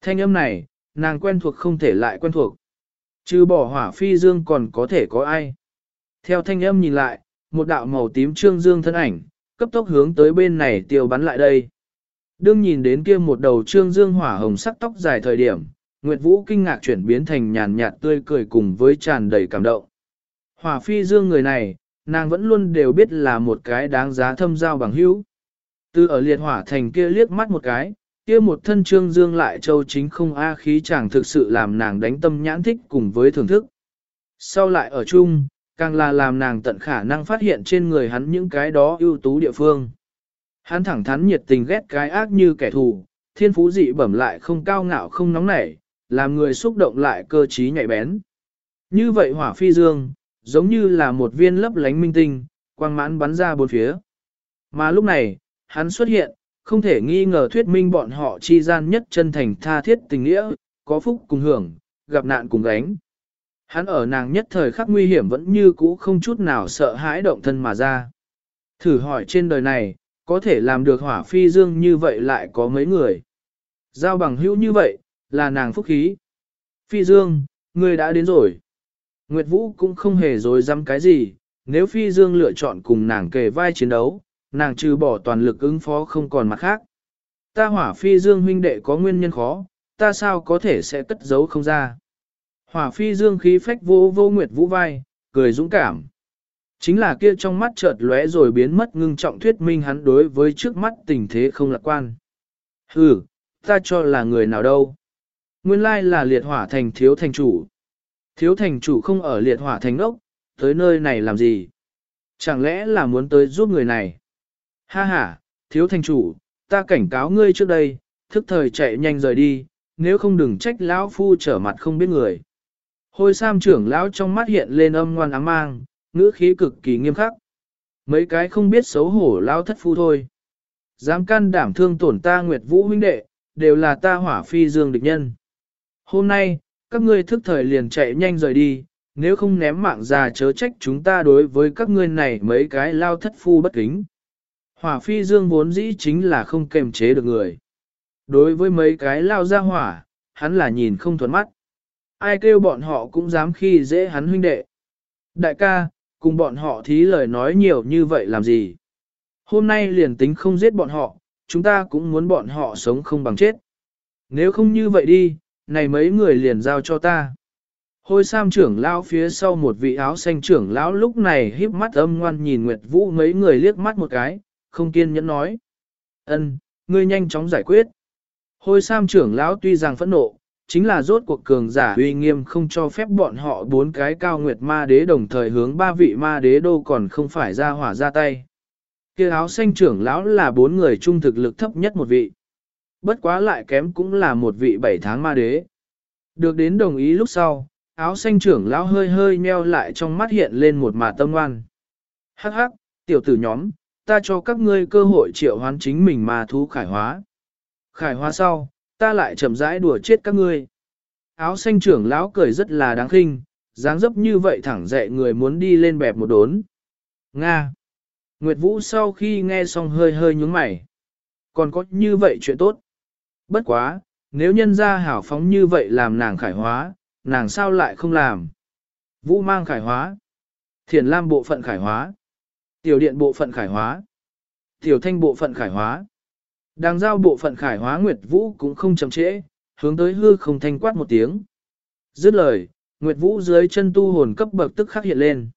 Thanh âm này, nàng quen thuộc không thể lại quen thuộc. Chứ bỏ hỏa phi dương còn có thể có ai. Theo thanh âm nhìn lại, một đạo màu tím trương dương thân ảnh, cấp tốc hướng tới bên này tiêu bắn lại đây. Đương nhìn đến kia một đầu trương dương hỏa hồng sắc tóc dài thời điểm, Nguyệt Vũ kinh ngạc chuyển biến thành nhàn nhạt tươi cười cùng với tràn đầy cảm động. Hỏa phi dương người này, nàng vẫn luôn đều biết là một cái đáng giá thâm giao bằng hữu. Từ ở liệt hỏa thành kia liếc mắt một cái, kia một thân trương dương lại châu chính không a khí chẳng thực sự làm nàng đánh tâm nhãn thích cùng với thưởng thức. Sau lại ở chung, càng là làm nàng tận khả năng phát hiện trên người hắn những cái đó ưu tú địa phương. Hắn thẳng thắn nhiệt tình ghét cái ác như kẻ thù, thiên phú dị bẩm lại không cao ngạo không nóng nảy, làm người xúc động lại cơ trí nhạy bén. Như vậy hỏa phi dương, giống như là một viên lấp lánh minh tinh, quang mãn bắn ra bốn phía. Mà lúc này, hắn xuất hiện, không thể nghi ngờ thuyết minh bọn họ chi gian nhất chân thành tha thiết tình nghĩa, có phúc cùng hưởng, gặp nạn cùng gánh. Hắn ở nàng nhất thời khắc nguy hiểm vẫn như cũ không chút nào sợ hãi động thân mà ra. Thử hỏi trên đời này, có thể làm được hỏa phi dương như vậy lại có mấy người. Giao bằng hữu như vậy, là nàng phúc khí. Phi dương, ngươi đã đến rồi. Nguyệt Vũ cũng không hề dối dăm cái gì, nếu Phi Dương lựa chọn cùng nàng kề vai chiến đấu, nàng trừ bỏ toàn lực ứng phó không còn mặt khác. Ta hỏa Phi Dương huynh đệ có nguyên nhân khó, ta sao có thể sẽ cất giấu không ra. Hỏa Phi Dương khí phách vô vô Nguyệt Vũ vai, cười dũng cảm. Chính là kia trong mắt chợt lóe rồi biến mất ngưng trọng thuyết minh hắn đối với trước mắt tình thế không lạc quan. Hừ, ta cho là người nào đâu. Nguyên lai là liệt hỏa thành thiếu thành chủ. Thiếu thành chủ không ở liệt hỏa thành ốc, tới nơi này làm gì? Chẳng lẽ là muốn tới giúp người này? Ha ha, thiếu thành chủ, ta cảnh cáo ngươi trước đây, thức thời chạy nhanh rời đi, nếu không đừng trách lão phu trở mặt không biết người. Hôi sam trưởng lão trong mắt hiện lên âm ngoan ám mang, ngữ khí cực kỳ nghiêm khắc. Mấy cái không biết xấu hổ lão thất phu thôi. Dám can đảm thương tổn ta Nguyệt Vũ huynh đệ, đều là ta hỏa phi dương địch nhân. Hôm nay, các ngươi thức thời liền chạy nhanh rời đi, nếu không ném mạng ra chớ trách chúng ta đối với các ngươi này mấy cái lao thất phu bất kính. Hỏa phi dương vốn dĩ chính là không kềm chế được người. Đối với mấy cái lao ra hỏa, hắn là nhìn không thuận mắt. Ai kêu bọn họ cũng dám khi dễ hắn huynh đệ. Đại ca, cùng bọn họ thí lời nói nhiều như vậy làm gì? Hôm nay liền tính không giết bọn họ, chúng ta cũng muốn bọn họ sống không bằng chết. Nếu không như vậy đi, này mấy người liền giao cho ta. Hôi Sam trưởng lão phía sau một vị áo xanh trưởng lão lúc này híp mắt âm ngoan nhìn Nguyệt Vũ mấy người liếc mắt một cái, không kiên nhẫn nói. ân, ngươi nhanh chóng giải quyết. Hôi Sam trưởng lão tuy rằng phẫn nộ, chính là rốt cuộc cường giả uy nghiêm không cho phép bọn họ bốn cái cao nguyệt ma đế đồng thời hướng ba vị ma đế đô còn không phải ra hỏa ra tay. kia áo xanh trưởng lão là bốn người trung thực lực thấp nhất một vị. Bất quá lại kém cũng là một vị bảy tháng ma đế. Được đến đồng ý lúc sau, áo xanh trưởng lão hơi hơi nheo lại trong mắt hiện lên một mà tâm ngoan. Hắc hắc, tiểu tử nhóm, ta cho các ngươi cơ hội triệu hoán chính mình mà thú khải hóa. Khải hóa sau, ta lại chậm rãi đùa chết các ngươi. Áo xanh trưởng lão cười rất là đáng khinh, dáng dấp như vậy thẳng dậy người muốn đi lên bẹp một đốn. Nga. Nguyệt Vũ sau khi nghe xong hơi hơi nhúng mày. Còn có như vậy chuyện tốt. Bất quá, nếu nhân ra hảo phóng như vậy làm nàng khải hóa, nàng sao lại không làm? Vũ mang khải hóa. Thiền Lam bộ phận khải hóa. Tiểu điện bộ phận khải hóa. Tiểu thanh bộ phận khải hóa. Đang giao bộ phận khải hóa Nguyệt Vũ cũng không chậm trễ, hướng tới hư không thanh quát một tiếng. Dứt lời, Nguyệt Vũ dưới chân tu hồn cấp bậc tức khắc hiện lên.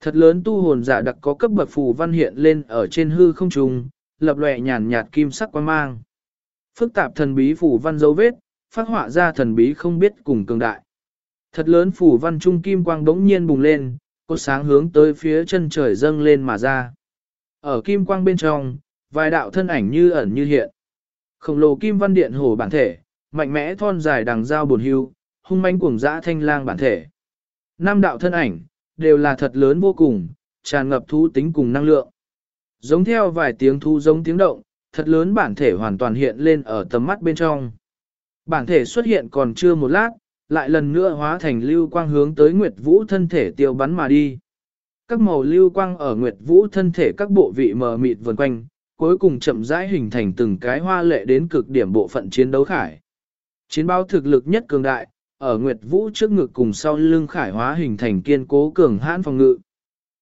Thật lớn tu hồn giả đặc có cấp bậc phù văn hiện lên ở trên hư không trùng, lập lòe nhàn nhạt kim sắc quang mang. Phức tạp thần bí phủ văn dấu vết, phát họa ra thần bí không biết cùng cường đại. Thật lớn phủ văn trung kim quang đống nhiên bùng lên, cột sáng hướng tới phía chân trời dâng lên mà ra. Ở kim quang bên trong, vài đạo thân ảnh như ẩn như hiện. Khổng lồ kim văn điện hồ bản thể, mạnh mẽ thon dài đằng dao buồn hưu, hung manh cuồng dã thanh lang bản thể. Nam đạo thân ảnh, đều là thật lớn vô cùng, tràn ngập thú tính cùng năng lượng. Giống theo vài tiếng thu giống tiếng động, thật lớn bản thể hoàn toàn hiện lên ở tầm mắt bên trong. Bản thể xuất hiện còn chưa một lát, lại lần nữa hóa thành lưu quang hướng tới Nguyệt Vũ thân thể tiêu bắn mà đi. Các màu lưu quang ở Nguyệt Vũ thân thể các bộ vị mờ mịt vần quanh, cuối cùng chậm rãi hình thành từng cái hoa lệ đến cực điểm bộ phận chiến đấu khải. Chiến báo thực lực nhất cường đại, ở Nguyệt Vũ trước ngực cùng sau lưng khải hóa hình thành kiên cố cường hãn phòng ngự.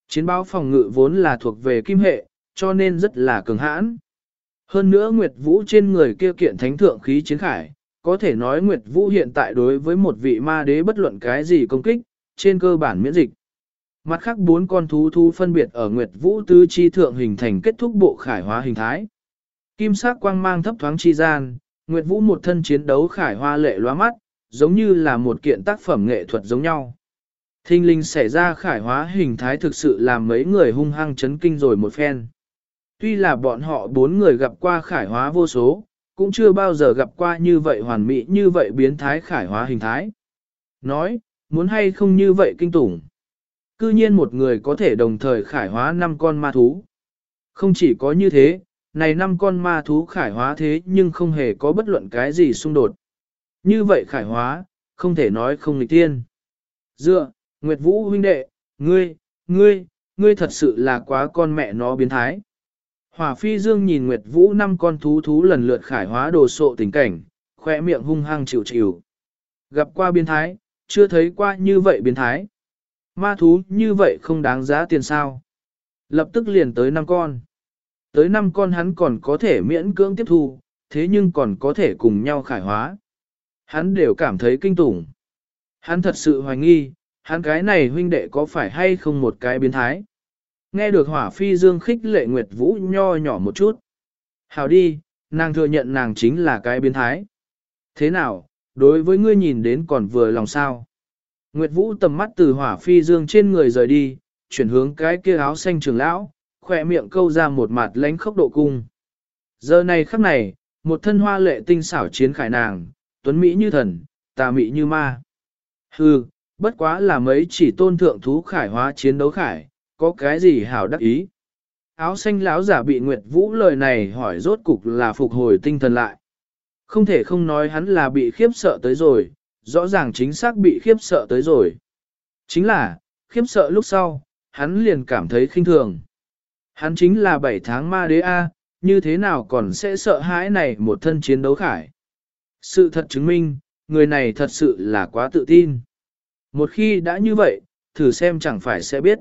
Chiến báo phòng ngự vốn là thuộc về kim hệ, cho nên rất là cường hãn. Hơn nữa Nguyệt Vũ trên người kia kiện thánh thượng khí chiến khải, có thể nói Nguyệt Vũ hiện tại đối với một vị ma đế bất luận cái gì công kích, trên cơ bản miễn dịch. Mặt khác bốn con thú thú phân biệt ở Nguyệt Vũ tứ chi thượng hình thành kết thúc bộ khải hóa hình thái. Kim sắc quang mang thấp thoáng chi gian, Nguyệt Vũ một thân chiến đấu khải hoa lệ loa mắt, giống như là một kiện tác phẩm nghệ thuật giống nhau. Thinh linh xảy ra khải hóa hình thái thực sự làm mấy người hung hăng chấn kinh rồi một phen. Tuy là bọn họ bốn người gặp qua khải hóa vô số, cũng chưa bao giờ gặp qua như vậy hoàn mỹ như vậy biến thái khải hóa hình thái. Nói, muốn hay không như vậy kinh tủng. Cư nhiên một người có thể đồng thời khải hóa năm con ma thú. Không chỉ có như thế, này năm con ma thú khải hóa thế nhưng không hề có bất luận cái gì xung đột. Như vậy khải hóa, không thể nói không nghịch tiên. Dựa, Nguyệt Vũ huynh đệ, ngươi, ngươi, ngươi thật sự là quá con mẹ nó biến thái. Hỏa phi dương nhìn Nguyệt Vũ năm con thú thú lần lượt khải hóa đồ sộ tình cảnh, khoe miệng hung hăng chịu chịu. Gặp qua biến thái, chưa thấy qua như vậy biến thái. Ma thú như vậy không đáng giá tiền sao. Lập tức liền tới năm con. Tới năm con hắn còn có thể miễn cưỡng tiếp thu, thế nhưng còn có thể cùng nhau khải hóa. Hắn đều cảm thấy kinh tủng. Hắn thật sự hoài nghi, hắn cái này huynh đệ có phải hay không một cái biến thái. Nghe được hỏa phi dương khích lệ Nguyệt Vũ nho nhỏ một chút. Hào đi, nàng thừa nhận nàng chính là cái biến thái. Thế nào, đối với ngươi nhìn đến còn vừa lòng sao? Nguyệt Vũ tầm mắt từ hỏa phi dương trên người rời đi, chuyển hướng cái kia áo xanh trường lão, khỏe miệng câu ra một mặt lánh khốc độ cung. Giờ này khắc này, một thân hoa lệ tinh xảo chiến khải nàng, tuấn mỹ như thần, tà mỹ như ma. Hừ, bất quá là mấy chỉ tôn thượng thú khải hóa chiến đấu khải, có cái gì hảo đắc ý. Áo xanh lão giả bị Nguyệt Vũ lời này hỏi rốt cục là phục hồi tinh thần lại. Không thể không nói hắn là bị khiếp sợ tới rồi, rõ ràng chính xác bị khiếp sợ tới rồi. Chính là, khiếp sợ lúc sau, hắn liền cảm thấy khinh thường. Hắn chính là 7 tháng ma đế A, như thế nào còn sẽ sợ hãi này một thân chiến đấu khải. Sự thật chứng minh, người này thật sự là quá tự tin. Một khi đã như vậy, thử xem chẳng phải sẽ biết.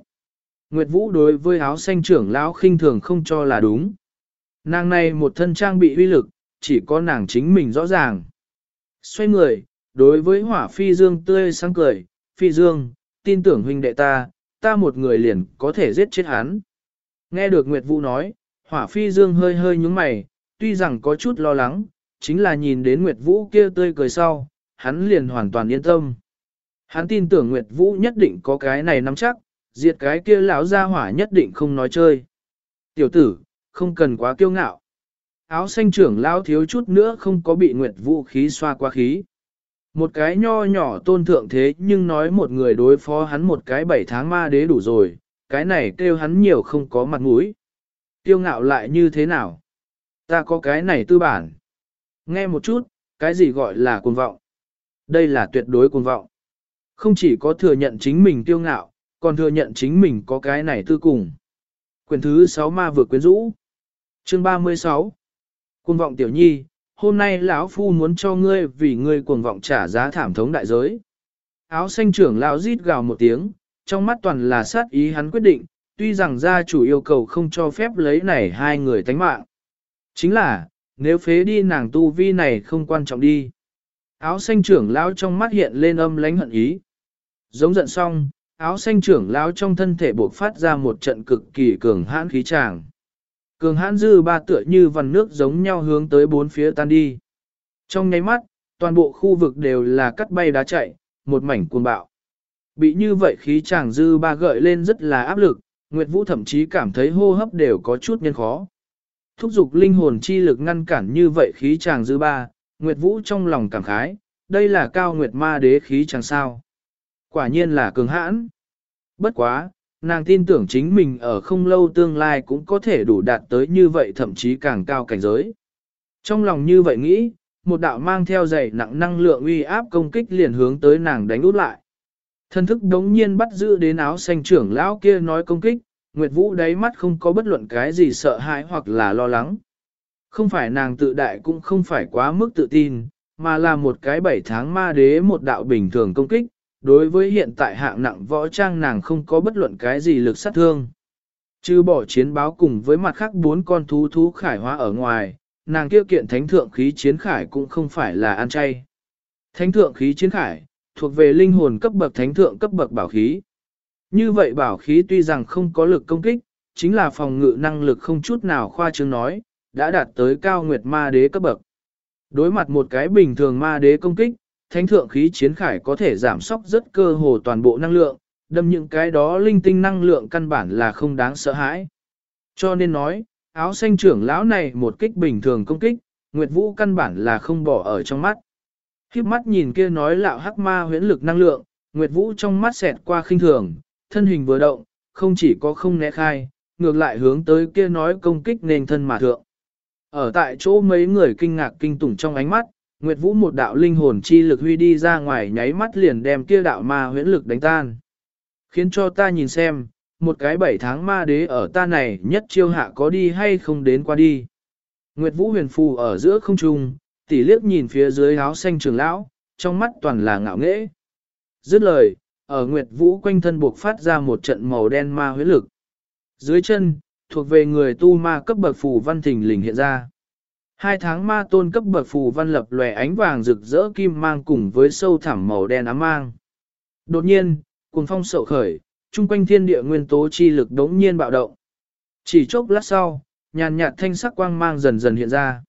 Nguyệt Vũ đối với áo xanh trưởng lão khinh thường không cho là đúng. Nàng này một thân trang bị uy lực, chỉ có nàng chính mình rõ ràng. Xoay người, đối với hỏa phi dương tươi sáng cười, phi dương, tin tưởng huynh đệ ta, ta một người liền có thể giết chết hắn. Nghe được Nguyệt Vũ nói, hỏa phi dương hơi hơi nhúng mày, tuy rằng có chút lo lắng, chính là nhìn đến Nguyệt Vũ kia tươi cười sau, hắn liền hoàn toàn yên tâm. Hắn tin tưởng Nguyệt Vũ nhất định có cái này nắm chắc, diệt cái kia lão gia hỏa nhất định không nói chơi. Tiểu tử, không cần quá kiêu ngạo. Áo xanh trưởng lão thiếu chút nữa không có bị Nguyệt Vũ khí xoa qua khí. Một cái nho nhỏ tôn thượng thế nhưng nói một người đối phó hắn một cái bảy tháng ma đế đủ rồi, cái này kêu hắn nhiều không có mặt mũi. Kiêu ngạo lại như thế nào? Ta có cái này tư bản. Nghe một chút, cái gì gọi là cuồng vọng? Đây là tuyệt đối cuồng vọng. Không chỉ có thừa nhận chính mình kiêu ngạo, còn thừa nhận chính mình có cái này tư cùng. Quyền thứ 6 ma vừa quyến rũ. Chương 36 Cuồng vọng tiểu nhi, hôm nay lão phu muốn cho ngươi vì ngươi cuồng vọng trả giá thảm thống đại giới. Áo xanh trưởng lão rít gào một tiếng, trong mắt toàn là sát ý hắn quyết định, tuy rằng gia chủ yêu cầu không cho phép lấy này hai người tánh mạng. Chính là, nếu phế đi nàng tu vi này không quan trọng đi. Áo xanh trưởng lão trong mắt hiện lên âm lánh hận ý. Giống giận xong, áo xanh trưởng lão trong thân thể buộc phát ra một trận cực kỳ cường hãn khí tràng. Cường hãn dư ba tựa như vằn nước giống nhau hướng tới bốn phía tan đi. Trong nháy mắt, toàn bộ khu vực đều là cắt bay đá chạy, một mảnh cuồng bạo. Bị như vậy khí chàng dư ba gợi lên rất là áp lực, Nguyệt Vũ thậm chí cảm thấy hô hấp đều có chút nhân khó. Thúc giục linh hồn chi lực ngăn cản như vậy khí chàng dư ba, Nguyệt Vũ trong lòng cảm khái, đây là cao Nguyệt ma đế khí chàng sao. Quả nhiên là cường hãn. Bất quá, nàng tin tưởng chính mình ở không lâu tương lai cũng có thể đủ đạt tới như vậy thậm chí càng cao cảnh giới. Trong lòng như vậy nghĩ, một đạo mang theo dày nặng năng lượng uy áp công kích liền hướng tới nàng đánh út lại. Thân thức đống nhiên bắt giữ đến áo xanh trưởng lão kia nói công kích, Nguyệt Vũ đáy mắt không có bất luận cái gì sợ hãi hoặc là lo lắng. Không phải nàng tự đại cũng không phải quá mức tự tin, mà là một cái bảy tháng ma đế một đạo bình thường công kích, đối với hiện tại hạng nặng võ trang nàng không có bất luận cái gì lực sát thương. Chứ bỏ chiến báo cùng với mặt khác bốn con thú thú khải hóa ở ngoài, nàng kia kiện thánh thượng khí chiến khải cũng không phải là ăn chay. Thánh thượng khí chiến khải, thuộc về linh hồn cấp bậc thánh thượng cấp bậc bảo khí. Như vậy bảo khí tuy rằng không có lực công kích, chính là phòng ngự năng lực không chút nào khoa trương nói, đã đạt tới cao nguyệt ma đế cấp bậc. Đối mặt một cái bình thường ma đế công kích, thánh thượng khí chiến khải có thể giảm sóc rất cơ hồ toàn bộ năng lượng, đâm những cái đó linh tinh năng lượng căn bản là không đáng sợ hãi. Cho nên nói, áo xanh trưởng lão này một kích bình thường công kích, Nguyệt Vũ căn bản là không bỏ ở trong mắt. Khiếp mắt nhìn kia nói lạo hắc ma huyễn lực năng lượng, Nguyệt Vũ trong mắt xẹt qua khinh thường, thân hình vừa động, không chỉ có không né khai, ngược lại hướng tới kia nói công kích nền thân mà thượng. Ở tại chỗ mấy người kinh ngạc kinh tủng trong ánh mắt, Nguyệt Vũ một đạo linh hồn chi lực huy đi ra ngoài nháy mắt liền đem kia đạo ma huyễn lực đánh tan. Khiến cho ta nhìn xem, một cái bảy tháng ma đế ở ta này nhất chiêu hạ có đi hay không đến qua đi. Nguyệt Vũ huyền phù ở giữa không trung, tỉ liếc nhìn phía dưới áo xanh trường lão, trong mắt toàn là ngạo nghễ. Dứt lời, ở Nguyệt Vũ quanh thân buộc phát ra một trận màu đen ma huyễn lực. Dưới chân, thuộc về người tu ma cấp bậc phù văn thình lình hiện ra. Hai tháng ma tôn cấp bậc phù văn lập lòe ánh vàng rực rỡ kim mang cùng với sâu thẳm màu đen ám mang. Đột nhiên, cuồng phong sậu khởi, trung quanh thiên địa nguyên tố chi lực đống nhiên bạo động. Chỉ chốc lát sau, nhàn nhạt thanh sắc quang mang dần dần hiện ra.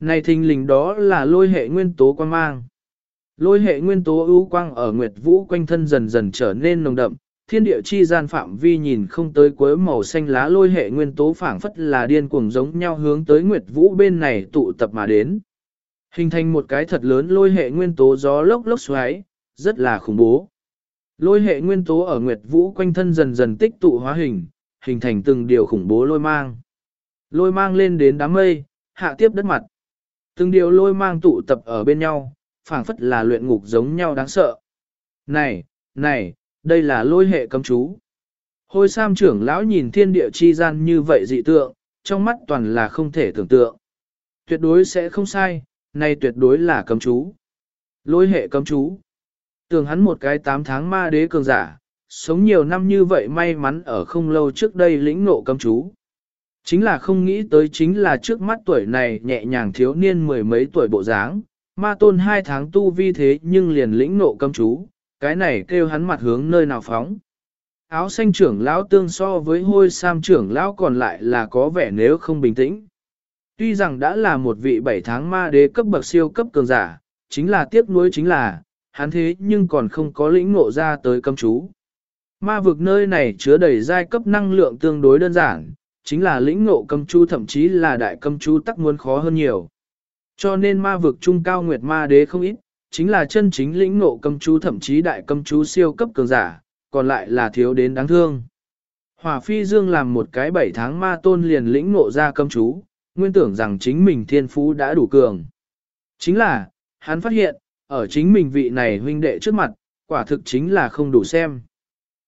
Này thình lình đó là lôi hệ nguyên tố quang mang. Lôi hệ nguyên tố ưu quang ở Nguyệt Vũ quanh thân dần dần trở nên nồng đậm, thiên địa chi gian phạm vi nhìn không tới cuối màu xanh lá lôi hệ nguyên tố phảng phất là điên cuồng giống nhau hướng tới Nguyệt Vũ bên này tụ tập mà đến. Hình thành một cái thật lớn lôi hệ nguyên tố gió lốc lốc xoáy, rất là khủng bố. Lôi hệ nguyên tố ở Nguyệt Vũ quanh thân dần dần tích tụ hóa hình, hình thành từng điều khủng bố lôi mang. Lôi mang lên đến đám mây, hạ tiếp đất mặt. Từng điều lôi mang tụ tập ở bên nhau, phảng phất là luyện ngục giống nhau đáng sợ. Này, này, đây là lôi hệ cấm chú. Hôi Sam trưởng lão nhìn thiên địa chi gian như vậy dị tượng, trong mắt toàn là không thể tưởng tượng. Tuyệt đối sẽ không sai, Nay tuyệt đối là cấm chú. Lôi hệ cấm chú. Tưởng hắn một cái 8 tháng ma đế cường giả, sống nhiều năm như vậy may mắn ở không lâu trước đây lĩnh ngộ cấm chú. Chính là không nghĩ tới chính là trước mắt tuổi này nhẹ nhàng thiếu niên mười mấy tuổi bộ dáng, ma tôn hai tháng tu vi thế nhưng liền lĩnh ngộ cấm chú, cái này kêu hắn mặt hướng nơi nào phóng. Áo xanh trưởng lão tương so với hôi sam trưởng lão còn lại là có vẻ nếu không bình tĩnh. Tuy rằng đã là một vị bảy tháng ma đế cấp bậc siêu cấp cường giả, chính là tiếc nuối chính là, hắn thế nhưng còn không có lĩnh ngộ ra tới cấm chú. Ma vực nơi này chứa đầy giai cấp năng lượng tương đối đơn giản, chính là lĩnh ngộ cấm chú thậm chí là đại cấm chú tắc muốn khó hơn nhiều. Cho nên ma vực trung cao nguyệt ma đế không ít, chính là chân chính lĩnh ngộ cấm chú thậm chí đại cấm chú siêu cấp cường giả, còn lại là thiếu đến đáng thương. Hỏa phi dương làm một cái bảy tháng ma tôn liền lĩnh ngộ ra cấm chú, nguyên tưởng rằng chính mình thiên phú đã đủ cường. Chính là, hắn phát hiện, ở chính mình vị này huynh đệ trước mặt, quả thực chính là không đủ xem.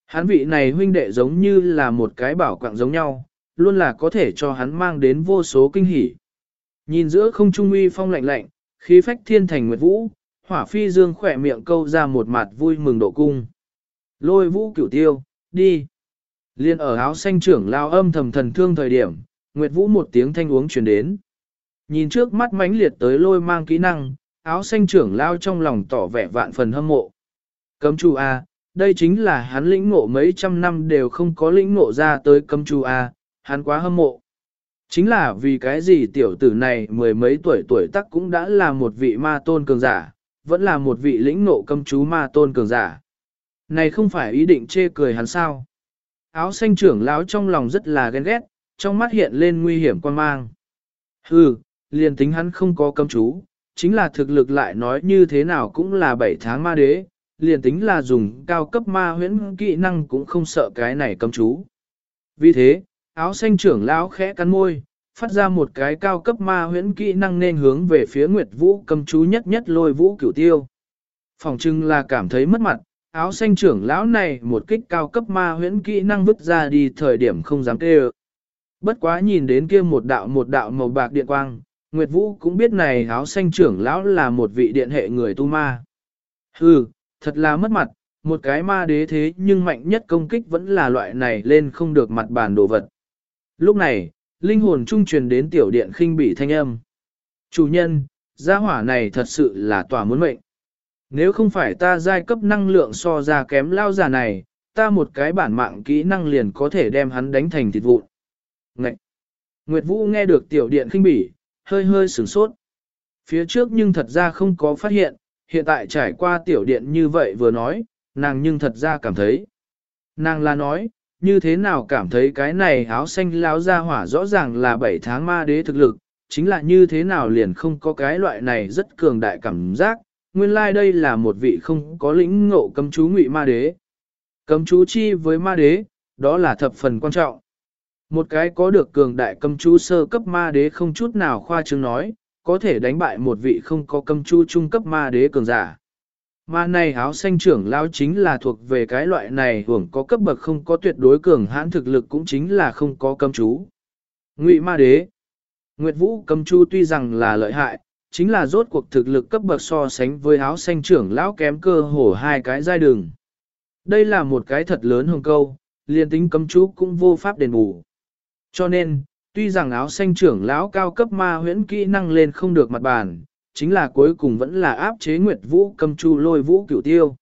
Hắn vị này huynh đệ giống như là một cái bảo quạng giống nhau, luôn là có thể cho hắn mang đến vô số kinh hỉ. Nhìn giữa không trung uy phong lạnh lạnh, khí phách thiên thành nguyệt vũ, hỏa phi dương khỏe miệng câu ra một mặt vui mừng độ cung. Lôi vũ cửu tiêu, đi. Liên ở áo xanh trưởng lao âm thầm thần thương thời điểm, nguyệt vũ một tiếng thanh uống truyền đến. Nhìn trước mắt mãnh liệt tới lôi mang kỹ năng, áo xanh trưởng lao trong lòng tỏ vẻ vạn phần hâm mộ. Cấm chu A, đây chính là hắn lĩnh ngộ mấy trăm năm đều không có lĩnh ngộ ra tới cấm chu A, hắn quá hâm mộ. Chính là vì cái gì tiểu tử này mười mấy tuổi tuổi tắc cũng đã là một vị ma tôn cường giả, vẫn là một vị lĩnh ngộ cấm chú ma tôn cường giả. Này không phải ý định chê cười hắn sao. Áo xanh trưởng lão trong lòng rất là ghen ghét, trong mắt hiện lên nguy hiểm quan mang. Hừ, liền tính hắn không có cấm chú, chính là thực lực lại nói như thế nào cũng là bảy tháng ma đế, liền tính là dùng cao cấp ma huyễn kỹ năng cũng không sợ cái này cấm chú. Vì thế, áo xanh trưởng lão khẽ cắn môi, phát ra một cái cao cấp ma huyễn kỹ năng nên hướng về phía Nguyệt Vũ cầm chú nhất nhất lôi vũ cửu tiêu. Phòng trưng là cảm thấy mất mặt, áo xanh trưởng lão này một kích cao cấp ma huyễn kỹ năng vứt ra đi thời điểm không dám kêu. Bất quá nhìn đến kia một đạo một đạo màu bạc điện quang, Nguyệt Vũ cũng biết này áo xanh trưởng lão là một vị điện hệ người tu ma. Hừ, thật là mất mặt, một cái ma đế thế nhưng mạnh nhất công kích vẫn là loại này lên không được mặt bàn đồ vật. Lúc này, linh hồn trung truyền đến tiểu điện khinh bị thanh âm. Chủ nhân, gia hỏa này thật sự là tòa muốn mệnh. Nếu không phải ta giai cấp năng lượng so ra kém lao giả này, ta một cái bản mạng kỹ năng liền có thể đem hắn đánh thành thịt vụn. Ngậy! Nguyệt Vũ nghe được tiểu điện khinh bỉ, hơi hơi sửng sốt. Phía trước nhưng thật ra không có phát hiện, hiện tại trải qua tiểu điện như vậy vừa nói, nàng nhưng thật ra cảm thấy. Nàng là nói, như thế nào cảm thấy cái này áo xanh láo ra hỏa rõ ràng là 7 tháng ma đế thực lực, chính là như thế nào liền không có cái loại này rất cường đại cảm giác, nguyên lai like đây là một vị không có lĩnh ngộ cấm chú ngụy ma đế. Cấm chú chi với ma đế, đó là thập phần quan trọng. Một cái có được cường đại cấm chú sơ cấp ma đế không chút nào khoa trương nói, có thể đánh bại một vị không có cấm chú trung cấp ma đế cường giả. Ma này áo xanh trưởng lão chính là thuộc về cái loại này hưởng có cấp bậc không có tuyệt đối cường hãn thực lực cũng chính là không có cấm chú. Ngụy ma đế Nguyệt Vũ cấm chú tuy rằng là lợi hại, chính là rốt cuộc thực lực cấp bậc so sánh với áo xanh trưởng lão kém cơ hồ hai cái giai đường. Đây là một cái thật lớn hồng câu, liền tính cấm chú cũng vô pháp đền bù. Cho nên, tuy rằng áo xanh trưởng lão cao cấp ma huyễn kỹ năng lên không được mặt bàn, chính là cuối cùng vẫn là áp chế Nguyệt Vũ cầm chu lôi vũ cửu tiêu.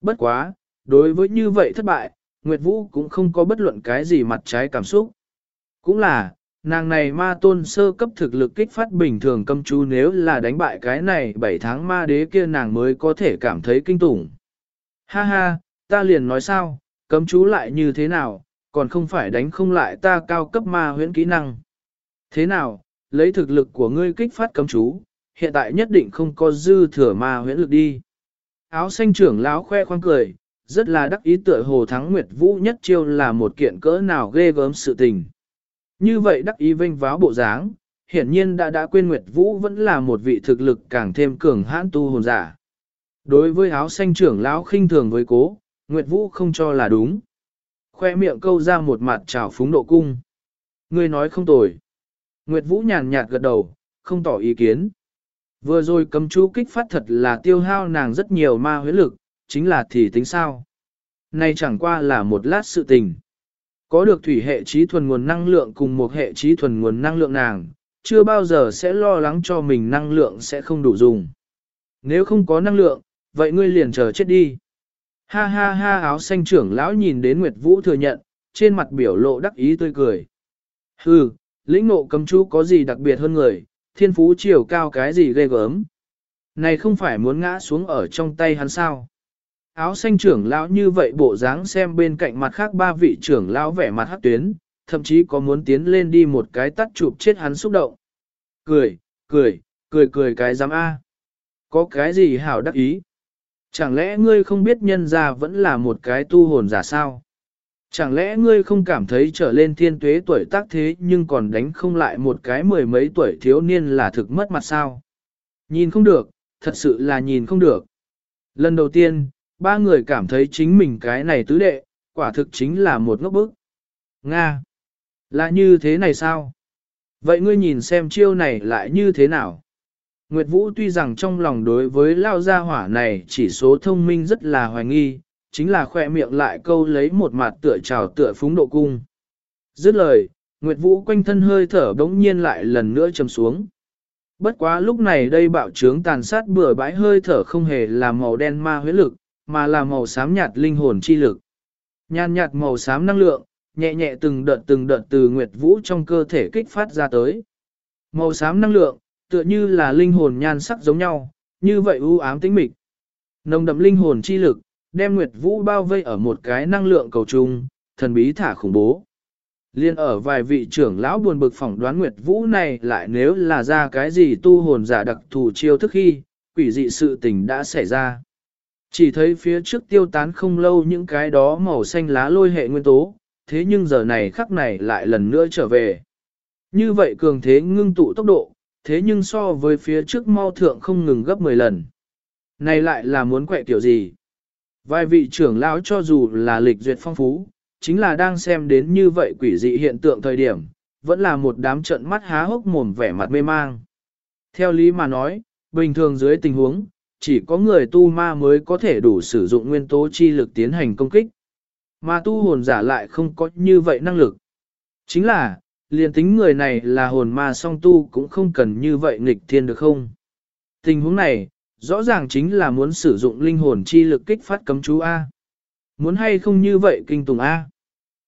Bất quá, đối với như vậy thất bại, Nguyệt Vũ cũng không có bất luận cái gì mặt trái cảm xúc. Cũng là, nàng này ma tôn sơ cấp thực lực kích phát bình thường cầm chu nếu là đánh bại cái này 7 tháng ma đế kia nàng mới có thể cảm thấy kinh tủng. Ha ha, ta liền nói sao, cấm chú lại như thế nào, còn không phải đánh không lại ta cao cấp ma huyễn kỹ năng. Thế nào, lấy thực lực của ngươi kích phát cấm chú, hiện tại nhất định không có dư thừa ma huyễn lực đi. Áo xanh trưởng lão khoe khoang cười, rất là đắc ý tựa hồ thắng Nguyệt Vũ nhất chiêu là một kiện cỡ nào ghê gớm sự tình. Như vậy đắc ý vinh váo bộ dáng, hiển nhiên đã đã quên Nguyệt Vũ vẫn là một vị thực lực càng thêm cường hãn tu hồn giả. Đối với áo xanh trưởng lão khinh thường với cố, Nguyệt Vũ không cho là đúng. Khoe miệng câu ra một mặt trào phúng độ cung. Ngươi nói không tồi. Nguyệt Vũ nhàn nhạt gật đầu, không tỏ ý kiến. Vừa rồi cấm chú kích phát thật là tiêu hao nàng rất nhiều ma huyết lực, chính là thì tính sao. Này chẳng qua là một lát sự tình. Có được thủy hệ trí thuần nguồn năng lượng cùng một hệ trí thuần nguồn năng lượng nàng, chưa bao giờ sẽ lo lắng cho mình năng lượng sẽ không đủ dùng. Nếu không có năng lượng, vậy ngươi liền chờ chết đi. Ha ha ha áo xanh trưởng lão nhìn đến Nguyệt Vũ thừa nhận, trên mặt biểu lộ đắc ý tươi cười. Hừ, lĩnh nộ cấm chú có gì đặc biệt hơn người, thiên phú chiều cao cái gì ghê gớm. Này không phải muốn ngã xuống ở trong tay hắn sao. Áo xanh trưởng lão như vậy bộ dáng xem bên cạnh mặt khác ba vị trưởng lão vẻ mặt hát tuyến, thậm chí có muốn tiến lên đi một cái tắt chụp chết hắn xúc động. Cười, cười, cười cười cái giám A. Có cái gì hảo đắc ý? Chẳng lẽ ngươi không biết nhân ra vẫn là một cái tu hồn giả sao? Chẳng lẽ ngươi không cảm thấy trở lên thiên tuế tuổi tác thế nhưng còn đánh không lại một cái mười mấy tuổi thiếu niên là thực mất mặt sao? Nhìn không được, thật sự là nhìn không được. Lần đầu tiên, ba người cảm thấy chính mình cái này tứ đệ, quả thực chính là một ngốc bức. Nga! Là như thế này sao? Vậy ngươi nhìn xem chiêu này lại như thế nào? Nguyệt Vũ tuy rằng trong lòng đối với lao gia hỏa này chỉ số thông minh rất là hoài nghi, chính là khoe miệng lại câu lấy một mặt tựa trào tựa phúng độ cung. Dứt lời, Nguyệt Vũ quanh thân hơi thở bỗng nhiên lại lần nữa chầm xuống. Bất quá lúc này đây bạo trướng tàn sát bừa bãi hơi thở không hề là màu đen ma huyết lực, mà là màu xám nhạt linh hồn chi lực. Nhan nhạt màu xám năng lượng, nhẹ nhẹ từng đợt từng đợt từ Nguyệt Vũ trong cơ thể kích phát ra tới. Màu xám năng lượng, tựa như là linh hồn nhan sắc giống nhau, như vậy u ám tĩnh mịch. Nồng đậm linh hồn chi lực, đem Nguyệt Vũ bao vây ở một cái năng lượng cầu trung, thần bí thả khủng bố. Liên ở vài vị trưởng lão buồn bực phỏng đoán Nguyệt Vũ này lại nếu là ra cái gì tu hồn giả đặc thù chiêu thức khi, quỷ dị sự tình đã xảy ra. Chỉ thấy phía trước tiêu tán không lâu những cái đó màu xanh lá lôi hệ nguyên tố, thế nhưng giờ này khắc này lại lần nữa trở về. Như vậy cường thế ngưng tụ tốc độ, thế nhưng so với phía trước mau thượng không ngừng gấp 10 lần. Này lại là muốn quẹ kiểu gì? Vài vị trưởng lão cho dù là lịch duyệt phong phú, chính là đang xem đến như vậy quỷ dị hiện tượng thời điểm, vẫn là một đám trận mắt há hốc mồm vẻ mặt mê mang. Theo lý mà nói, bình thường dưới tình huống, chỉ có người tu ma mới có thể đủ sử dụng nguyên tố chi lực tiến hành công kích. Mà tu hồn giả lại không có như vậy năng lực. Chính là, liền tính người này là hồn ma song tu cũng không cần như vậy nghịch thiên được không? Tình huống này, rõ ràng chính là muốn sử dụng linh hồn chi lực kích phát cấm chú A. Muốn hay không như vậy kinh tùng A.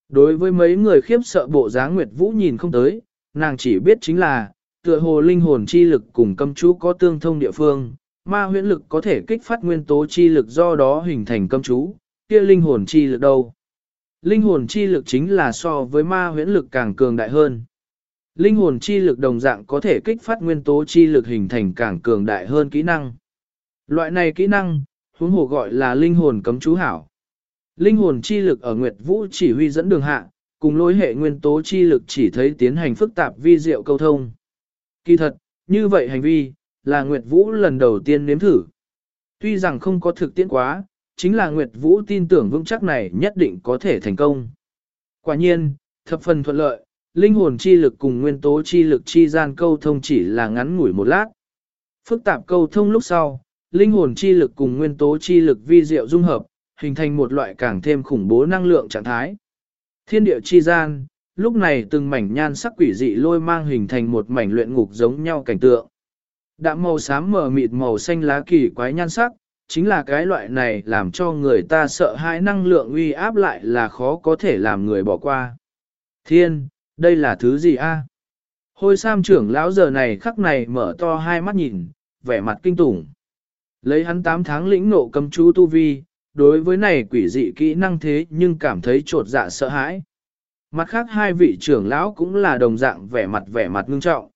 Đối với mấy người khiếp sợ bộ dáng Nguyệt Vũ nhìn không tới, nàng chỉ biết chính là, tựa hồ linh hồn chi lực cùng cấm chú có tương thông địa phương, ma huyễn lực có thể kích phát nguyên tố chi lực do đó hình thành cấm chú, kia linh hồn chi lực đâu. Linh hồn chi lực chính là so với ma huyễn lực càng cường đại hơn. Linh hồn chi lực đồng dạng có thể kích phát nguyên tố chi lực hình thành càng cường đại hơn kỹ năng. Loại này kỹ năng, huống hồ gọi là linh hồn cấm chú hảo. Linh hồn chi lực ở Nguyệt Vũ chỉ huy dẫn đường hạ, cùng lối hệ nguyên tố chi lực chỉ thấy tiến hành phức tạp vi diệu câu thông. Kỳ thật, như vậy hành vi, là Nguyệt Vũ lần đầu tiên nếm thử. Tuy rằng không có thực tiễn quá, chính là Nguyệt Vũ tin tưởng vững chắc này nhất định có thể thành công. Quả nhiên, thập phần thuận lợi, linh hồn chi lực cùng nguyên tố chi lực chi gian câu thông chỉ là ngắn ngủi một lát. Phức tạp câu thông lúc sau, linh hồn chi lực cùng nguyên tố chi lực vi diệu dung hợp, hình thành một loại càng thêm khủng bố năng lượng trạng thái. Thiên địa chi gian, lúc này từng mảnh nhan sắc quỷ dị lôi mang hình thành một mảnh luyện ngục giống nhau cảnh tượng. Đạm màu xám mờ mịt màu xanh lá kỳ quái nhan sắc, chính là cái loại này làm cho người ta sợ hãi năng lượng uy áp lại là khó có thể làm người bỏ qua. Thiên, đây là thứ gì a? Hôi Sam trưởng lão giờ này khắc này mở to hai mắt nhìn, vẻ mặt kinh tủng. Lấy hắn 8 tháng lĩnh nộ cầm chú tu vi, đối với này quỷ dị kỹ năng thế nhưng cảm thấy trột dạ sợ hãi. Mặt khác hai vị trưởng lão cũng là đồng dạng vẻ mặt vẻ mặt ngưng trọng.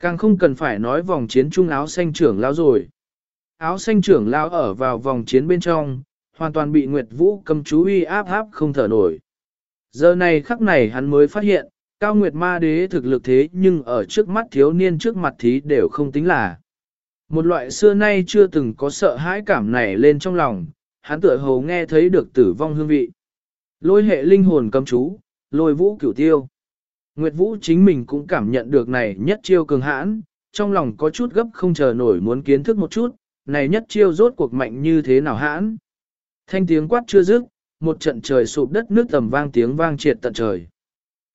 Càng không cần phải nói vòng chiến trung áo xanh trưởng lão rồi. Áo xanh trưởng lão ở vào vòng chiến bên trong, hoàn toàn bị Nguyệt Vũ cầm chú uy áp áp không thở nổi. Giờ này khắc này hắn mới phát hiện, Cao Nguyệt Ma Đế thực lực thế nhưng ở trước mắt thiếu niên trước mặt thí đều không tính là. Một loại xưa nay chưa từng có sợ hãi cảm này lên trong lòng, hắn tựa hồ nghe thấy được tử vong hương vị. Lôi hệ linh hồn cấm chú, lôi vũ cửu tiêu. Nguyệt Vũ chính mình cũng cảm nhận được này nhất chiêu cường hãn, trong lòng có chút gấp không chờ nổi muốn kiến thức một chút, này nhất chiêu rốt cuộc mạnh như thế nào hãn. Thanh tiếng quát chưa dứt, một trận trời sụp đất nước tầm vang tiếng vang triệt tận trời.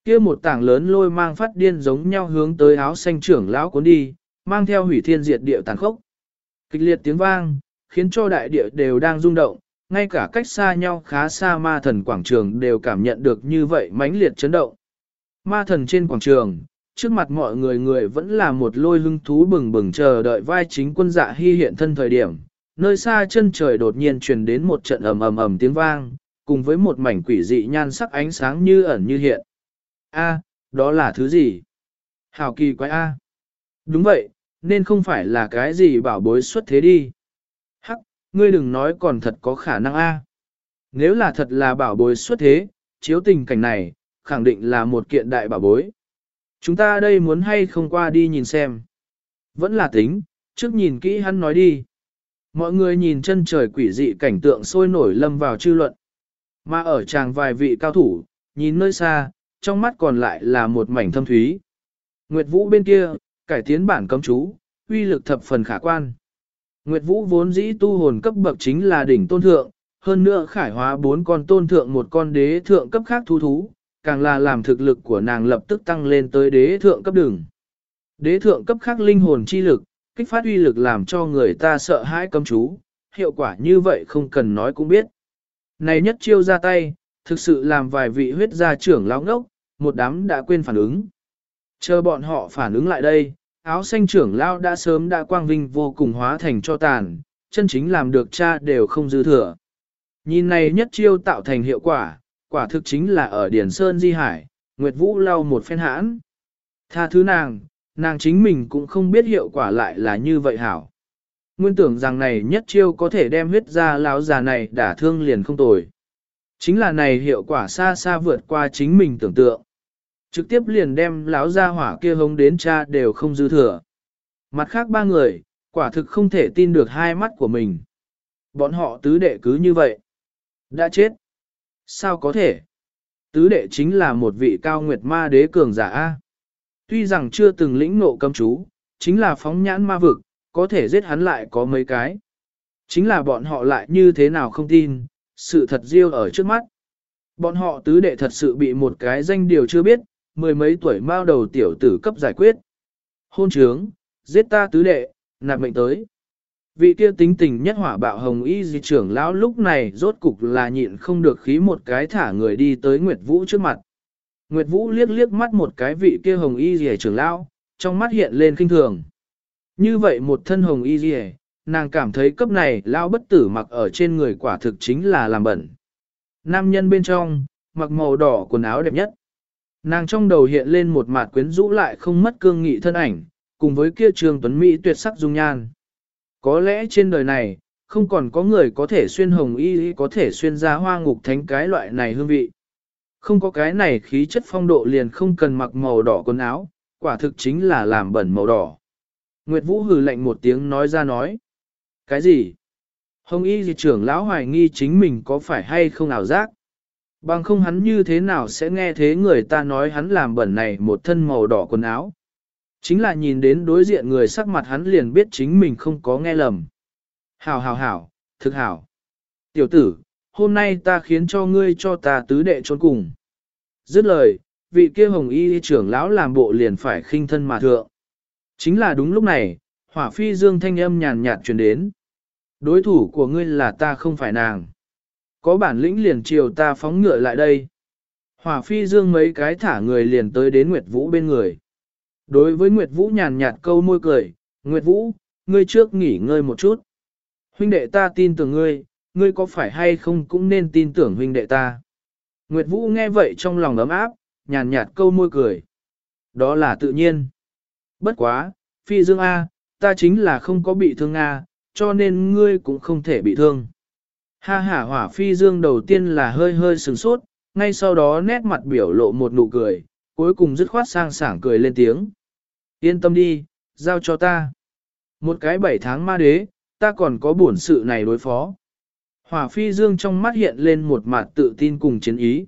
kia một tảng lớn lôi mang phát điên giống nhau hướng tới áo xanh trưởng lão cuốn đi, mang theo hủy thiên diệt địa tàn khốc. Kịch liệt tiếng vang, khiến cho đại địa đều đang rung động, ngay cả cách xa nhau khá xa ma thần quảng trường đều cảm nhận được như vậy mãnh liệt chấn động. Ma thần trên quảng trường, trước mặt mọi người người vẫn là một lôi hưng thú bừng bừng chờ đợi vai chính quân dạ hy hiện thân thời điểm. Nơi xa chân trời đột nhiên truyền đến một trận ầm ầm ầm tiếng vang, cùng với một mảnh quỷ dị nhan sắc ánh sáng như ẩn như hiện. A, đó là thứ gì? Hào kỳ quái A. Đúng vậy, nên không phải là cái gì bảo bối xuất thế đi. Hắc, ngươi đừng nói còn thật có khả năng A. Nếu là thật là bảo bối xuất thế, chiếu tình cảnh này, khẳng định là một kiện đại bảo bối. Chúng ta đây muốn hay không qua đi nhìn xem. Vẫn là tính, trước nhìn kỹ hắn nói đi. Mọi người nhìn chân trời quỷ dị cảnh tượng sôi nổi lâm vào chư luận. Mà ở chàng vài vị cao thủ, nhìn nơi xa, trong mắt còn lại là một mảnh thâm thúy. Nguyệt Vũ bên kia, cải tiến bản cấm chú, uy lực thập phần khả quan. Nguyệt Vũ vốn dĩ tu hồn cấp bậc chính là đỉnh tôn thượng, hơn nữa khải hóa bốn con tôn thượng một con đế thượng cấp khác thu thú, càng là làm thực lực của nàng lập tức tăng lên tới đế thượng cấp đường. Đế thượng cấp khác linh hồn chi lực, kích phát uy lực làm cho người ta sợ hãi cấm chú, hiệu quả như vậy không cần nói cũng biết. Này nhất chiêu ra tay, thực sự làm vài vị huyết gia trưởng lão ngốc, một đám đã quên phản ứng. Chờ bọn họ phản ứng lại đây, áo xanh trưởng lão đã sớm đã quang vinh vô cùng hóa thành cho tàn, chân chính làm được cha đều không dư thừa. Nhìn này nhất chiêu tạo thành hiệu quả, quả thực chính là ở Điển Sơn Di Hải, Nguyệt Vũ lau một phen hãn. Tha thứ nàng, nàng chính mình cũng không biết hiệu quả lại là như vậy hảo. Nguyên tưởng rằng này nhất chiêu có thể đem huyết ra lão già này đả thương liền không tồi. Chính là này hiệu quả xa xa vượt qua chính mình tưởng tượng. Trực tiếp liền đem lão gia hỏa kia hống đến cha đều không dư thừa. Mặt khác ba người, quả thực không thể tin được hai mắt của mình. Bọn họ tứ đệ cứ như vậy. Đã chết. Sao có thể? Tứ đệ chính là một vị cao nguyệt ma đế cường giả A. Tuy rằng chưa từng lĩnh ngộ cấm chú, chính là phóng nhãn ma vực, có thể giết hắn lại có mấy cái. Chính là bọn họ lại như thế nào không tin, sự thật riêu ở trước mắt. Bọn họ tứ đệ thật sự bị một cái danh điều chưa biết, mười mấy tuổi mao đầu tiểu tử cấp giải quyết. Hôn trướng, giết ta tứ đệ, nạp mệnh tới. Vị kia tính tình nhất hỏa bạo hồng y di trưởng lão lúc này rốt cục là nhịn không được khí một cái thả người đi tới Nguyệt Vũ trước mặt. Nguyệt Vũ liếc liếc mắt một cái vị kia hồng y di trưởng lão, trong mắt hiện lên kinh thường. Như vậy một thân hồng y di nàng cảm thấy cấp này lão bất tử mặc ở trên người quả thực chính là làm bẩn. Nam nhân bên trong, mặc màu đỏ quần áo đẹp nhất. Nàng trong đầu hiện lên một mặt quyến rũ lại không mất cương nghị thân ảnh, cùng với kia trường tuấn Mỹ tuyệt sắc dung nhan. Có lẽ trên đời này, không còn có người có thể xuyên hồng y có thể xuyên ra hoa ngục thánh cái loại này hương vị. Không có cái này khí chất phong độ liền không cần mặc màu đỏ quần áo, quả thực chính là làm bẩn màu đỏ. Nguyệt Vũ hừ lạnh một tiếng nói ra nói. Cái gì? Hồng y gì trưởng lão hoài nghi chính mình có phải hay không ảo giác? Bằng không hắn như thế nào sẽ nghe thế người ta nói hắn làm bẩn này một thân màu đỏ quần áo. Chính là nhìn đến đối diện người sắc mặt hắn liền biết chính mình không có nghe lầm. Hảo hảo hảo, thực hảo. Tiểu tử, hôm nay ta khiến cho ngươi cho ta tứ đệ trốn cùng. Dứt lời, vị kia hồng y trưởng lão làm bộ liền phải khinh thân mà thượng. Chính là đúng lúc này, hỏa phi dương thanh âm nhàn nhạt truyền đến. Đối thủ của ngươi là ta không phải nàng. Có bản lĩnh liền chiều ta phóng ngựa lại đây. Hỏa phi dương mấy cái thả người liền tới đến Nguyệt Vũ bên người. Đối với Nguyệt Vũ nhàn nhạt câu môi cười, Nguyệt Vũ, ngươi trước nghỉ ngơi một chút. Huynh đệ ta tin tưởng ngươi, ngươi có phải hay không cũng nên tin tưởng huynh đệ ta. Nguyệt Vũ nghe vậy trong lòng ấm áp, nhàn nhạt câu môi cười. Đó là tự nhiên. Bất quá, Phi Dương A, ta chính là không có bị thương A, cho nên ngươi cũng không thể bị thương. Ha hả hỏa Phi Dương đầu tiên là hơi hơi sừng sốt, ngay sau đó nét mặt biểu lộ một nụ cười, cuối cùng dứt khoát sang sảng cười lên tiếng. Yên tâm đi, giao cho ta. Một cái bảy tháng ma đế, ta còn có bổn sự này đối phó. Hỏa phi dương trong mắt hiện lên một mặt tự tin cùng chiến ý.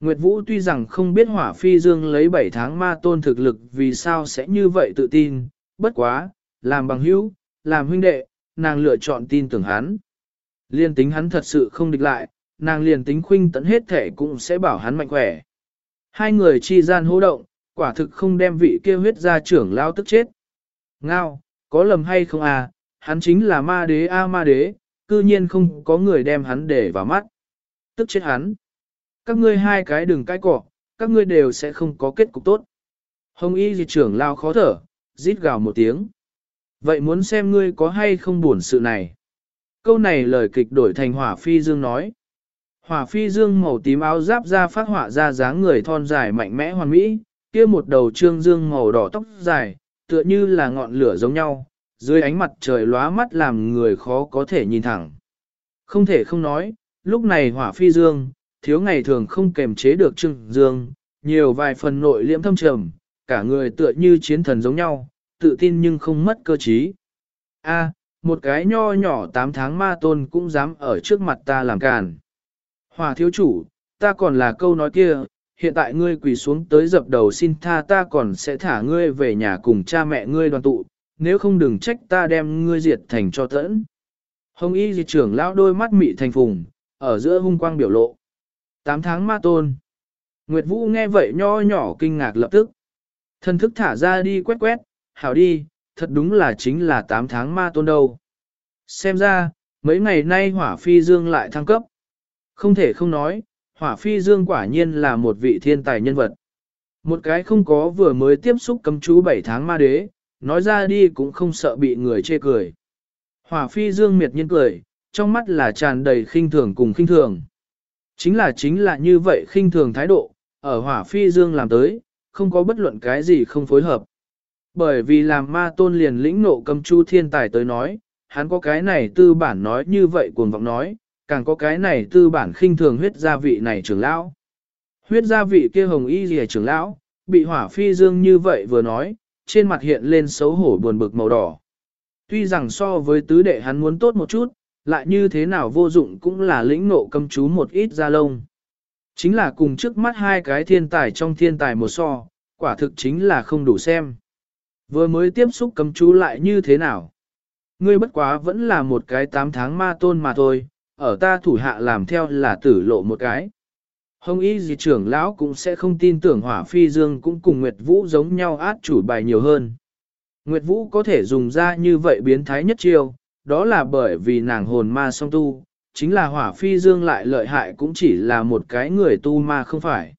Nguyệt Vũ tuy rằng không biết hỏa phi dương lấy 7 tháng ma tôn thực lực vì sao sẽ như vậy tự tin, bất quá, làm bằng hữu, làm huynh đệ, nàng lựa chọn tin tưởng hắn. Liên tính hắn thật sự không địch lại, nàng liền tính khuynh tận hết thể cũng sẽ bảo hắn mạnh khỏe. Hai người chi gian hô động, quả thực không đem vị kia huyết ra trưởng lao tức chết. Ngao, có lầm hay không à, hắn chính là ma đế a ma đế, cư nhiên không có người đem hắn để vào mắt. Tức chết hắn. Các ngươi hai cái đừng cãi cỏ, các ngươi đều sẽ không có kết cục tốt. Hồng y di trưởng lao khó thở, rít gào một tiếng. Vậy muốn xem ngươi có hay không buồn sự này. Câu này lời kịch đổi thành hỏa phi dương nói. Hỏa phi dương màu tím áo giáp ra phát họa ra dáng người thon dài mạnh mẽ hoàn mỹ, kia một đầu trương dương màu đỏ tóc dài, tựa như là ngọn lửa giống nhau, dưới ánh mặt trời lóa mắt làm người khó có thể nhìn thẳng. Không thể không nói, lúc này hỏa phi dương, thiếu ngày thường không kềm chế được trương dương, nhiều vài phần nội liễm thâm trầm, cả người tựa như chiến thần giống nhau, tự tin nhưng không mất cơ trí. A, một cái nho nhỏ 8 tháng ma tôn cũng dám ở trước mặt ta làm càn. Hòa thiếu chủ, ta còn là câu nói kia, hiện tại ngươi quỳ xuống tới dập đầu xin tha ta còn sẽ thả ngươi về nhà cùng cha mẹ ngươi đoàn tụ, nếu không đừng trách ta đem ngươi diệt thành cho tẫn. Hồng y di trưởng lão đôi mắt mị thành phùng, ở giữa hung quang biểu lộ. 8 tháng ma tôn. Nguyệt Vũ nghe vậy nho nhỏ kinh ngạc lập tức. Thân thức thả ra đi quét quét, hảo đi, thật đúng là chính là 8 tháng ma tôn đâu. Xem ra, mấy ngày nay hỏa phi dương lại thăng cấp. Không thể không nói, hỏa phi dương quả nhiên là một vị thiên tài nhân vật. Một cái không có vừa mới tiếp xúc cấm chú 7 tháng ma đế, nói ra đi cũng không sợ bị người chê cười. Hỏa phi dương miệt nhiên cười, trong mắt là tràn đầy khinh thường cùng khinh thường. Chính là chính là như vậy khinh thường thái độ, ở hỏa phi dương làm tới, không có bất luận cái gì không phối hợp. Bởi vì làm ma tôn liền lĩnh nộ cầm chu thiên tài tới nói, hắn có cái này tư bản nói như vậy cuồng vọng nói, càng có cái này tư bản khinh thường huyết gia vị này trưởng lão. Huyết gia vị kia hồng y rìa trưởng lão, bị hỏa phi dương như vậy vừa nói, trên mặt hiện lên xấu hổ buồn bực màu đỏ. Tuy rằng so với tứ đệ hắn muốn tốt một chút, lại như thế nào vô dụng cũng là lĩnh nộ cầm chú một ít ra lông. Chính là cùng trước mắt hai cái thiên tài trong thiên tài một so, quả thực chính là không đủ xem. Vừa mới tiếp xúc cấm chú lại như thế nào? Ngươi bất quá vẫn là một cái tám tháng ma tôn mà thôi, ở ta thủ hạ làm theo là tử lộ một cái. Hồng y gì trưởng lão cũng sẽ không tin tưởng hỏa phi dương cũng cùng Nguyệt Vũ giống nhau át chủ bài nhiều hơn. Nguyệt Vũ có thể dùng ra như vậy biến thái nhất chiêu, đó là bởi vì nàng hồn ma song tu, chính là hỏa phi dương lại lợi hại cũng chỉ là một cái người tu ma không phải.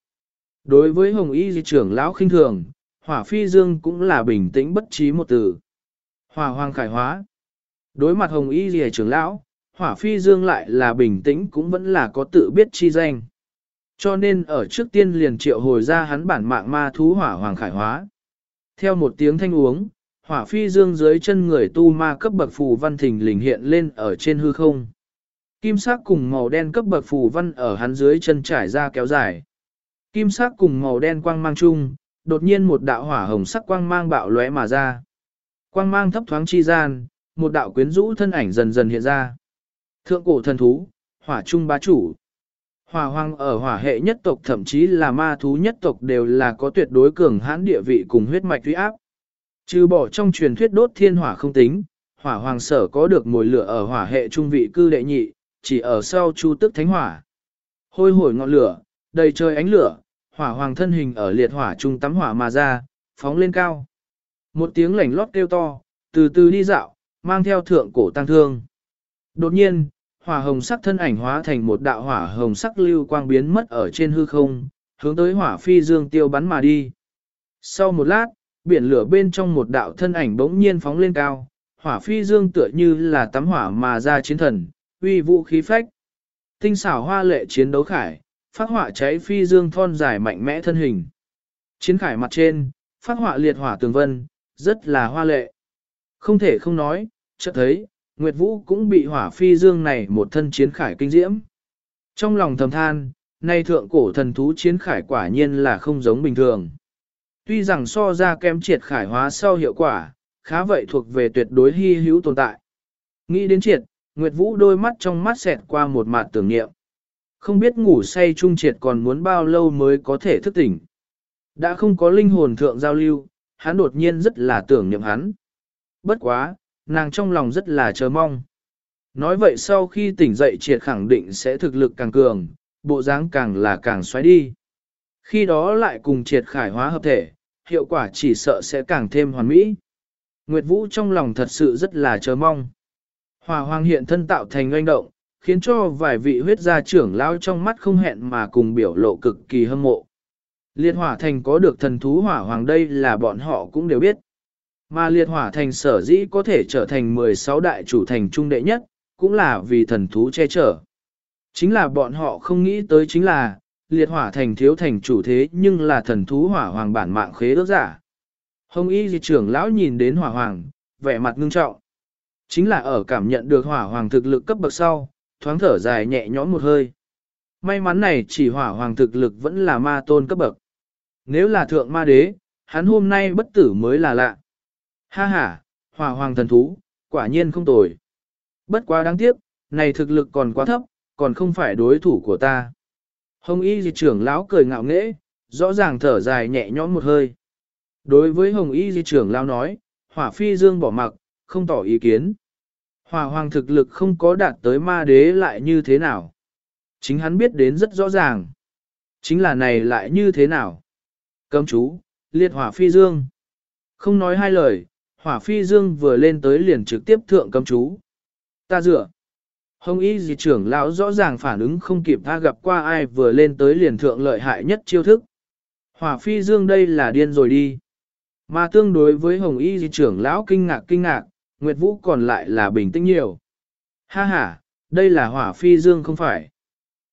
Đối với hồng y di trưởng lão khinh thường, hỏa phi dương cũng là bình tĩnh bất trí một từ. Hỏa hoàng khải hóa. Đối mặt hồng y di trưởng lão, hỏa phi dương lại là bình tĩnh cũng vẫn là có tự biết chi danh. Cho nên ở trước tiên liền triệu hồi ra hắn bản mạng ma thú hỏa hoàng khải hóa. Theo một tiếng thanh uống, hỏa phi dương dưới chân người tu ma cấp bậc phù văn thình lình hiện lên ở trên hư không. Kim sắc cùng màu đen cấp bậc phù văn ở hắn dưới chân trải ra kéo dài. Kim sắc cùng màu đen quang mang chung, đột nhiên một đạo hỏa hồng sắc quang mang bạo lóe mà ra. Quang mang thấp thoáng chi gian, một đạo quyến rũ thân ảnh dần dần hiện ra. Thượng cổ thần thú, hỏa trung bá chủ. Hỏa hoang ở hỏa hệ nhất tộc thậm chí là ma thú nhất tộc đều là có tuyệt đối cường hãn địa vị cùng huyết mạch uy áp. Trừ bỏ trong truyền thuyết đốt thiên hỏa không tính, hỏa hoàng sở có được mồi lửa ở hỏa hệ trung vị cư đệ nhị, chỉ ở sau chu tức thánh hỏa. Hôi hổi ngọn lửa, đầy trời ánh lửa, hỏa hoàng thân hình ở liệt hỏa trung tắm hỏa mà ra, phóng lên cao. Một tiếng lảnh lót kêu to, từ từ đi dạo, mang theo thượng cổ tăng thương. Đột nhiên, hỏa hồng sắc thân ảnh hóa thành một đạo hỏa hồng sắc lưu quang biến mất ở trên hư không, hướng tới hỏa phi dương tiêu bắn mà đi. Sau một lát, biển lửa bên trong một đạo thân ảnh bỗng nhiên phóng lên cao, hỏa phi dương tựa như là tắm hỏa mà ra chiến thần, uy vũ khí phách. Tinh xảo hoa lệ chiến đấu khải, phát họa cháy phi dương thon dài mạnh mẽ thân hình. Chiến khải mặt trên, phát họa liệt hỏa tường vân, rất là hoa lệ. Không thể không nói, chợt thấy, Nguyệt Vũ cũng bị hỏa phi dương này một thân chiến khải kinh diễm. Trong lòng thầm than, Nay thượng cổ thần thú chiến khải quả nhiên là không giống bình thường. Tuy rằng so ra kém triệt khải hóa sau hiệu quả, khá vậy thuộc về tuyệt đối hy hữu tồn tại. Nghĩ đến triệt, Nguyệt Vũ đôi mắt trong mắt xẹt qua một mặt tưởng niệm. Không biết ngủ say trung triệt còn muốn bao lâu mới có thể thức tỉnh. Đã không có linh hồn thượng giao lưu, hắn đột nhiên rất là tưởng niệm hắn. Bất quá, nàng trong lòng rất là chờ mong. Nói vậy sau khi tỉnh dậy triệt khẳng định sẽ thực lực càng cường, bộ dáng càng là càng xoáy đi. Khi đó lại cùng triệt khải hóa hợp thể, hiệu quả chỉ sợ sẽ càng thêm hoàn mỹ. Nguyệt Vũ trong lòng thật sự rất là chờ mong. Hòa hoàng hiện thân tạo thành oanh động, khiến cho vài vị huyết gia trưởng lão trong mắt không hẹn mà cùng biểu lộ cực kỳ hâm mộ. Liệt hỏa thành có được thần thú hỏa hoàng đây là bọn họ cũng đều biết. Mà liệt hỏa thành sở dĩ có thể trở thành 16 đại chủ thành trung đệ nhất, cũng là vì thần thú che chở. Chính là bọn họ không nghĩ tới chính là, liệt hỏa thành thiếu thành chủ thế nhưng là thần thú hỏa hoàng bản mạng khế ước giả. Hồng y di trưởng lão nhìn đến hỏa hoàng, vẻ mặt ngưng trọng. Chính là ở cảm nhận được hỏa hoàng thực lực cấp bậc sau, thoáng thở dài nhẹ nhõm một hơi. May mắn này chỉ hỏa hoàng thực lực vẫn là ma tôn cấp bậc. Nếu là thượng ma đế, hắn hôm nay bất tử mới là lạ. Ha ha, hỏa hoàng thần thú, quả nhiên không tồi. Bất quá đáng tiếc, này thực lực còn quá thấp, còn không phải đối thủ của ta. Hồng y di trưởng lão cười ngạo nghễ, rõ ràng thở dài nhẹ nhõm một hơi. Đối với hồng y di trưởng lão nói, hỏa phi dương bỏ mặc, không tỏ ý kiến. Hỏa hoàng thực lực không có đạt tới ma đế lại như thế nào. Chính hắn biết đến rất rõ ràng. Chính là này lại như thế nào. Cấm chú, liệt hỏa phi dương. Không nói hai lời, hỏa phi dương vừa lên tới liền trực tiếp thượng cấm chú. Ta dựa. Hồng y dị trưởng lão rõ ràng phản ứng không kịp tha gặp qua ai vừa lên tới liền thượng lợi hại nhất chiêu thức. Hỏa phi dương đây là điên rồi đi. Mà tương đối với hồng y dị trưởng lão kinh ngạc kinh ngạc, Nguyệt Vũ còn lại là bình tĩnh nhiều. Ha ha, đây là hỏa phi dương không phải.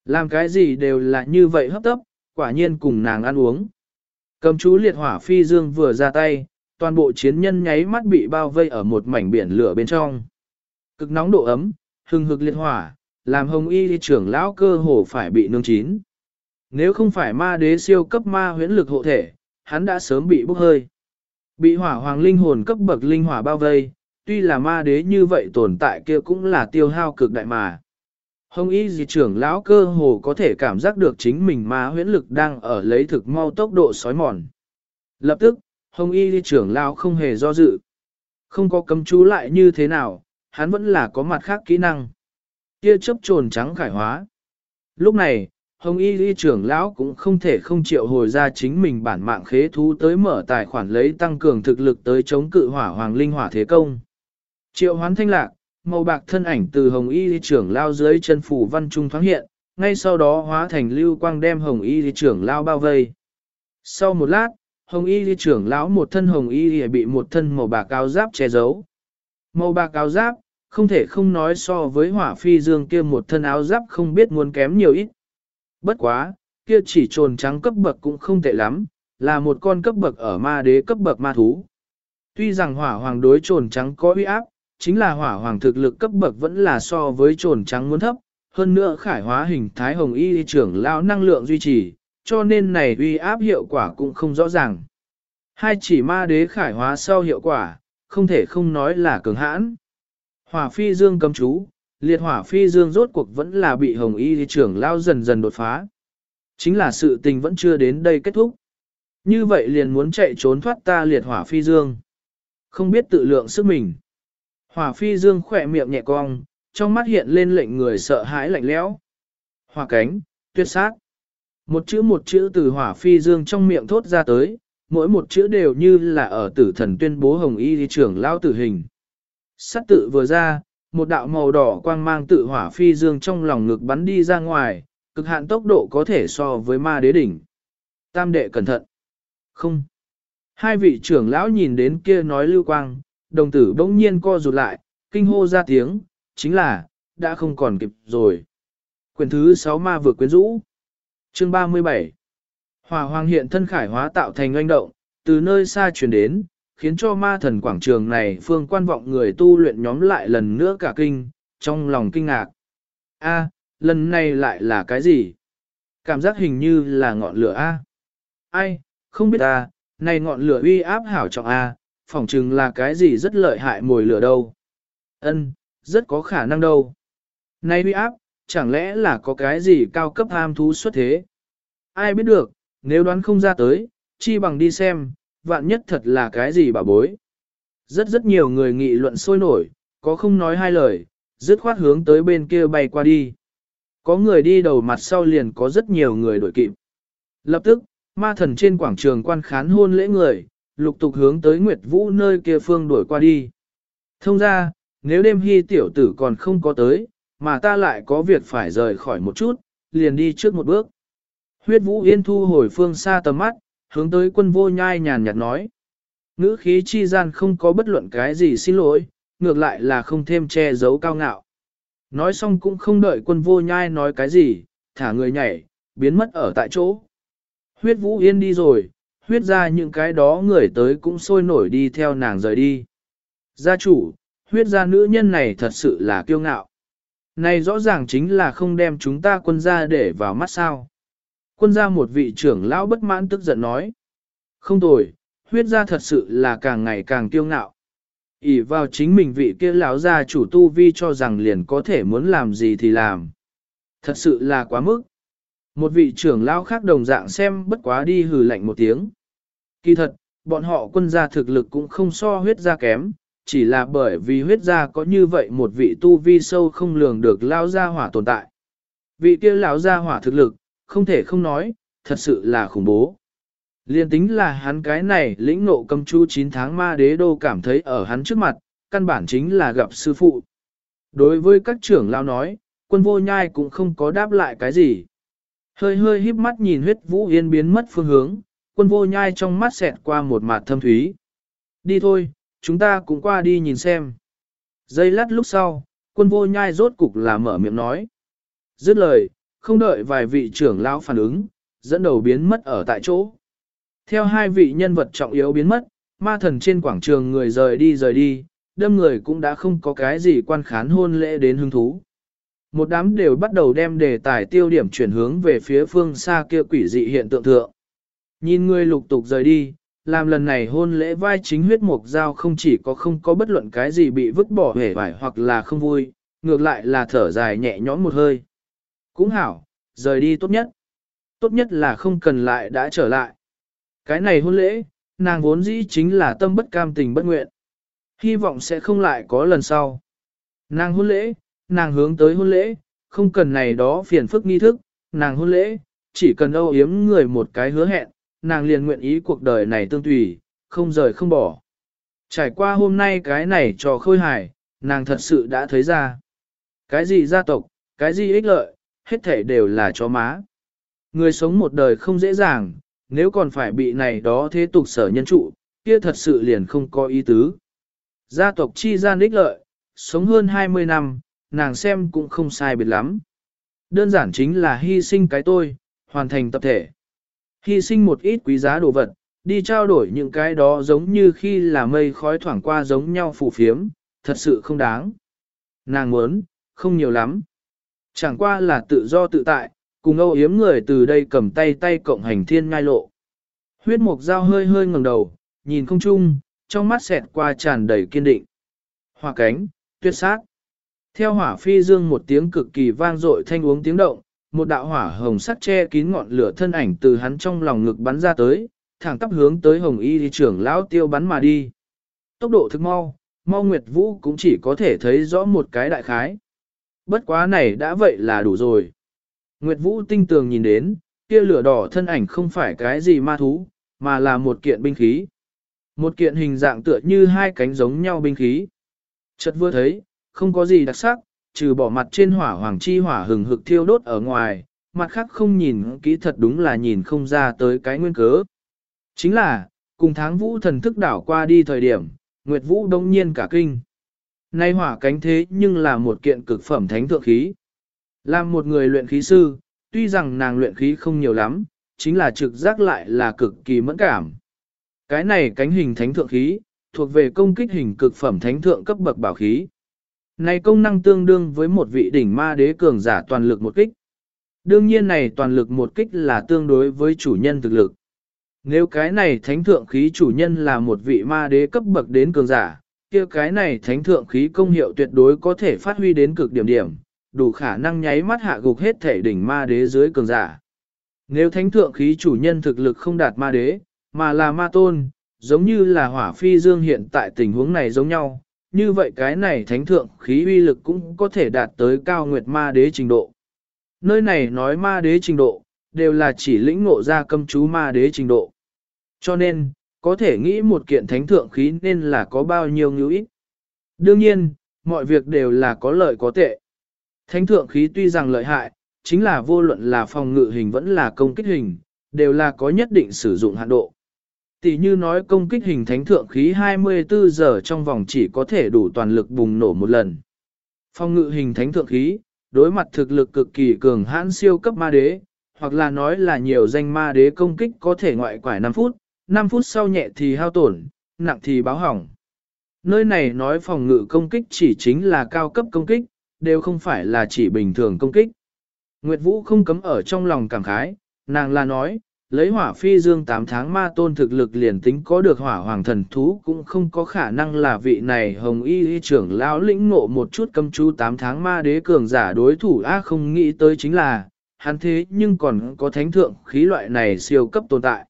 Làm cái gì đều là như vậy hấp tấp, quả nhiên cùng nàng ăn uống. Cầm chú liệt hỏa phi dương vừa ra tay, toàn bộ chiến nhân nháy mắt bị bao vây ở một mảnh biển lửa bên trong. Cực nóng độ ấm, hừng hực liệt hỏa, làm hồng y trưởng lão cơ hồ phải bị nương chín. Nếu không phải ma đế siêu cấp ma huyễn lực hộ thể, hắn đã sớm bị bốc hơi. Bị hỏa hoàng linh hồn cấp bậc linh hỏa bao vây, tuy là ma đế như vậy tồn tại kia cũng là tiêu hao cực đại mà. Hồng y dị trưởng lão cơ hồ có thể cảm giác được chính mình ma huyễn lực đang ở lấy thực mau tốc độ sói mòn. Lập tức, hồng y dị trưởng lão không hề do dự. Không có cấm chú lại như thế nào, hắn vẫn là có mặt khác kỹ năng. Kia chấp trồn trắng khải hóa. Lúc này, Hồng Y Lý trưởng lão cũng không thể không chịu hồi ra chính mình bản mạng khế thú tới mở tài khoản lấy tăng cường thực lực tới chống cự hỏa hoàng linh hỏa thế công. Triệu hoán thanh lạc, màu bạc thân ảnh từ Hồng Y Lý trưởng lao dưới chân phủ văn trung thoáng hiện, ngay sau đó hóa thành lưu quang đem Hồng Y Lý trưởng lao bao vây. Sau một lát, Hồng Y Lý trưởng lão một thân Hồng Y bị một thân màu bạc áo giáp che giấu. Màu bạc áo giáp, không thể không nói so với hỏa phi dương kia một thân áo giáp không biết muốn kém nhiều ít. Bất quá, kia chỉ trồn trắng cấp bậc cũng không tệ lắm, là một con cấp bậc ở ma đế cấp bậc ma thú. Tuy rằng hỏa hoàng đối trồn trắng có uy áp, chính là hỏa hoàng thực lực cấp bậc vẫn là so với trồn trắng muốn thấp, hơn nữa khải hóa hình thái hồng y trưởng lao năng lượng duy trì, cho nên này uy áp hiệu quả cũng không rõ ràng. Hai chỉ ma đế khải hóa sau hiệu quả, không thể không nói là cường hãn. Hỏa phi dương cấm chú, liệt hỏa phi dương rốt cuộc vẫn là bị hồng y trưởng lao dần dần đột phá. Chính là sự tình vẫn chưa đến đây kết thúc. Như vậy liền muốn chạy trốn thoát ta liệt hỏa phi dương. Không biết tự lượng sức mình. Hỏa phi dương khỏe miệng nhẹ cong, trong mắt hiện lên lệnh người sợ hãi lạnh lẽo. Hỏa cánh, tuyệt sát. Một chữ một chữ từ hỏa phi dương trong miệng thốt ra tới, mỗi một chữ đều như là ở tử thần tuyên bố hồng y trưởng lao tử hình. Sát tự vừa ra, một đạo màu đỏ quang mang tự hỏa phi dương trong lòng ngực bắn đi ra ngoài, cực hạn tốc độ có thể so với ma đế đỉnh. Tam đệ cẩn thận. Không. Hai vị trưởng lão nhìn đến kia nói lưu quang, đồng tử bỗng nhiên co rụt lại, kinh hô ra tiếng, chính là, đã không còn kịp rồi. Quyền thứ 6 ma vừa quyến rũ. Chương 37 Hỏa hoàng hiện thân khải hóa tạo thành oanh động, từ nơi xa truyền đến, khiến cho ma thần quảng trường này phương quan vọng người tu luyện nhóm lại lần nữa cả kinh, trong lòng kinh ngạc. A, lần này lại là cái gì? Cảm giác hình như là ngọn lửa A. Ai, không biết A, này ngọn lửa uy áp hảo trọng A, phỏng chừng là cái gì rất lợi hại mồi lửa đâu. Ân, rất có khả năng đâu. nay uy áp, chẳng lẽ là có cái gì cao cấp ham thú xuất thế? Ai biết được, nếu đoán không ra tới, chi bằng đi xem, vạn nhất thật là cái gì bà bối. Rất rất nhiều người nghị luận sôi nổi, có không nói hai lời, dứt khoát hướng tới bên kia bay qua đi. Có người đi đầu mặt sau liền có rất nhiều người đổi kịp. Lập tức, ma thần trên quảng trường quan khán hôn lễ người, lục tục hướng tới Nguyệt Vũ nơi kia phương đuổi qua đi. Thông ra, nếu đêm hy tiểu tử còn không có tới, mà ta lại có việc phải rời khỏi một chút, liền đi trước một bước. Huyết Vũ Yên thu hồi phương xa tầm mắt, hướng tới quân vô nhai nhàn nhạt nói. Ngữ khí chi gian không có bất luận cái gì xin lỗi, ngược lại là không thêm che giấu cao ngạo. Nói xong cũng không đợi quân vô nhai nói cái gì, thả người nhảy, biến mất ở tại chỗ. Huyết vũ yên đi rồi, huyết ra những cái đó người tới cũng sôi nổi đi theo nàng rời đi. Gia chủ, huyết gia nữ nhân này thật sự là kiêu ngạo. Này rõ ràng chính là không đem chúng ta quân gia để vào mắt sao. Quân gia một vị trưởng lão bất mãn tức giận nói. Không tồi, huyết gia thật sự là càng ngày càng kiêu ngạo ỉ vào chính mình vị kia lão gia chủ tu vi cho rằng liền có thể muốn làm gì thì làm. Thật sự là quá mức. Một vị trưởng lão khác đồng dạng xem bất quá đi hừ lạnh một tiếng. Kỳ thật, bọn họ quân gia thực lực cũng không so huyết gia kém, chỉ là bởi vì huyết gia có như vậy một vị tu vi sâu không lường được lao gia hỏa tồn tại. Vị kia lão gia hỏa thực lực, không thể không nói, thật sự là khủng bố. Liên tính là hắn cái này lĩnh ngộ cầm chu 9 tháng ma đế đô cảm thấy ở hắn trước mặt, căn bản chính là gặp sư phụ. Đối với các trưởng lao nói, quân vô nhai cũng không có đáp lại cái gì. Hơi hơi híp mắt nhìn huyết vũ yên biến mất phương hướng, quân vô nhai trong mắt xẹt qua một mặt thâm thúy. Đi thôi, chúng ta cũng qua đi nhìn xem. Giây lát lúc sau, quân vô nhai rốt cục là mở miệng nói. Dứt lời, không đợi vài vị trưởng lão phản ứng, dẫn đầu biến mất ở tại chỗ. Theo hai vị nhân vật trọng yếu biến mất, ma thần trên quảng trường người rời đi rời đi, đâm người cũng đã không có cái gì quan khán hôn lễ đến hứng thú. Một đám đều bắt đầu đem đề tài tiêu điểm chuyển hướng về phía phương xa kia quỷ dị hiện tượng thượng. Nhìn người lục tục rời đi, làm lần này hôn lễ vai chính huyết mục giao không chỉ có không có bất luận cái gì bị vứt bỏ hề vải hoặc là không vui, ngược lại là thở dài nhẹ nhõm một hơi. Cũng hảo, rời đi tốt nhất. Tốt nhất là không cần lại đã trở lại. Cái này hôn lễ, nàng vốn dĩ chính là tâm bất cam tình bất nguyện. Hy vọng sẽ không lại có lần sau. Nàng hôn lễ, nàng hướng tới hôn lễ, không cần này đó phiền phức nghi thức, nàng hôn lễ, chỉ cần âu yếm người một cái hứa hẹn, nàng liền nguyện ý cuộc đời này tương tùy, không rời không bỏ. Trải qua hôm nay cái này trò khôi hài, nàng thật sự đã thấy ra. Cái gì gia tộc, cái gì ích lợi, hết thể đều là chó má. Người sống một đời không dễ dàng, nếu còn phải bị này đó thế tục sở nhân trụ, kia thật sự liền không có ý tứ. Gia tộc chi gian ích lợi, sống hơn 20 năm, nàng xem cũng không sai biệt lắm. Đơn giản chính là hy sinh cái tôi, hoàn thành tập thể. Hy sinh một ít quý giá đồ vật, đi trao đổi những cái đó giống như khi là mây khói thoảng qua giống nhau phù phiếm, thật sự không đáng. Nàng muốn, không nhiều lắm. Chẳng qua là tự do tự tại, cùng âu yếm người từ đây cầm tay tay cộng hành thiên ngai lộ. Huyết mục dao hơi hơi ngẩng đầu, nhìn không chung, trong mắt xẹt qua tràn đầy kiên định. hoa cánh, tuyệt sát. Theo hỏa phi dương một tiếng cực kỳ vang dội thanh uống tiếng động, một đạo hỏa hồng sắt che kín ngọn lửa thân ảnh từ hắn trong lòng ngực bắn ra tới, thẳng tắp hướng tới hồng y đi trưởng lão tiêu bắn mà đi. Tốc độ thực mau, mau nguyệt vũ cũng chỉ có thể thấy rõ một cái đại khái. Bất quá này đã vậy là đủ rồi. Nguyệt Vũ tinh tường nhìn đến, kia lửa đỏ thân ảnh không phải cái gì ma thú, mà là một kiện binh khí. Một kiện hình dạng tựa như hai cánh giống nhau binh khí. Chợt vừa thấy, không có gì đặc sắc, trừ bỏ mặt trên hỏa hoàng chi hỏa hừng hực thiêu đốt ở ngoài, mặt khác không nhìn kỹ thật đúng là nhìn không ra tới cái nguyên cớ. Chính là, cùng tháng vũ thần thức đảo qua đi thời điểm, Nguyệt Vũ đông nhiên cả kinh. Nay hỏa cánh thế nhưng là một kiện cực phẩm thánh thượng khí. Làm một người luyện khí sư, tuy rằng nàng luyện khí không nhiều lắm, chính là trực giác lại là cực kỳ mẫn cảm. Cái này cánh hình thánh thượng khí, thuộc về công kích hình cực phẩm thánh thượng cấp bậc bảo khí. Này công năng tương đương với một vị đỉnh ma đế cường giả toàn lực một kích. Đương nhiên này toàn lực một kích là tương đối với chủ nhân thực lực. Nếu cái này thánh thượng khí chủ nhân là một vị ma đế cấp bậc đến cường giả, kia cái này thánh thượng khí công hiệu tuyệt đối có thể phát huy đến cực điểm điểm, đủ khả năng nháy mắt hạ gục hết thể đỉnh ma đế dưới cường giả. Nếu thánh thượng khí chủ nhân thực lực không đạt ma đế, mà là ma tôn, giống như là hỏa phi dương hiện tại tình huống này giống nhau, như vậy cái này thánh thượng khí uy lực cũng có thể đạt tới cao nguyệt ma đế trình độ. Nơi này nói ma đế trình độ, đều là chỉ lĩnh ngộ ra câm chú ma đế trình độ. Cho nên, có thể nghĩ một kiện thánh thượng khí nên là có bao nhiêu ngữ ít. Đương nhiên, mọi việc đều là có lợi có tệ. Thánh thượng khí tuy rằng lợi hại, chính là vô luận là phòng ngự hình vẫn là công kích hình, đều là có nhất định sử dụng hạn độ. Tỷ như nói công kích hình thánh thượng khí 24 giờ trong vòng chỉ có thể đủ toàn lực bùng nổ một lần. Phòng ngự hình thánh thượng khí, đối mặt thực lực cực kỳ cường hãn siêu cấp ma đế, hoặc là nói là nhiều danh ma đế công kích có thể ngoại quải 5 phút, 5 phút sau nhẹ thì hao tổn, nặng thì báo hỏng. Nơi này nói phòng ngự công kích chỉ chính là cao cấp công kích, đều không phải là chỉ bình thường công kích. Nguyệt Vũ không cấm ở trong lòng cảm khái, nàng là nói, lấy hỏa phi dương 8 tháng ma tôn thực lực liền tính có được hỏa hoàng thần thú cũng không có khả năng là vị này hồng y y trưởng lão lĩnh ngộ một chút cầm chú 8 tháng ma đế cường giả đối thủ a không nghĩ tới chính là, hắn thế nhưng còn có thánh thượng khí loại này siêu cấp tồn tại.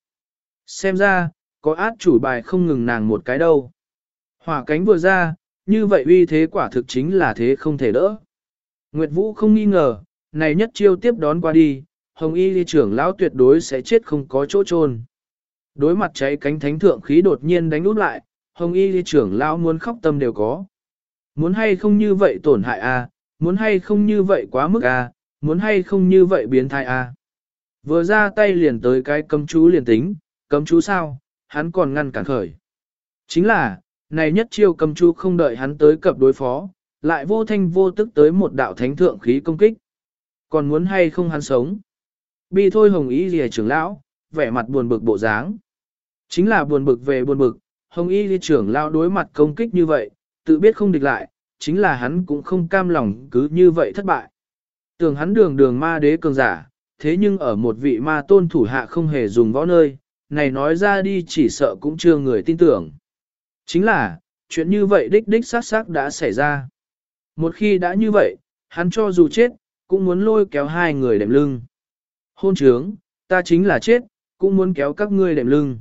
Xem ra, có át chủ bài không ngừng nàng một cái đâu. Hỏa cánh vừa ra, như vậy uy thế quả thực chính là thế không thể đỡ. Nguyệt Vũ không nghi ngờ, này nhất chiêu tiếp đón qua đi, Hồng Y Ly trưởng lão tuyệt đối sẽ chết không có chỗ chôn. Đối mặt cháy cánh thánh thượng khí đột nhiên đánh út lại, Hồng Y Ly trưởng lão muốn khóc tâm đều có. Muốn hay không như vậy tổn hại a, à? muốn hay không như vậy quá mức a, à? muốn hay không như vậy biến thái a. À? Vừa ra tay liền tới cái cấm chú liền tính, cấm chú sao, hắn còn ngăn cản khởi. Chính là, này nhất chiêu cấm chú không đợi hắn tới cập đối phó, lại vô thanh vô tức tới một đạo thánh thượng khí công kích. Còn muốn hay không hắn sống? Bi thôi hồng y lìa trưởng lão, vẻ mặt buồn bực bộ dáng. Chính là buồn bực về buồn bực, hồng y lìa trưởng lão đối mặt công kích như vậy, tự biết không địch lại, chính là hắn cũng không cam lòng cứ như vậy thất bại. Tưởng hắn đường đường ma đế cường giả, thế nhưng ở một vị ma tôn thủ hạ không hề dùng võ nơi, này nói ra đi chỉ sợ cũng chưa người tin tưởng. Chính là, chuyện như vậy đích đích xác xác đã xảy ra. Một khi đã như vậy, hắn cho dù chết, cũng muốn lôi kéo hai người đệm lưng. Hôn trướng, ta chính là chết, cũng muốn kéo các ngươi đệm lưng.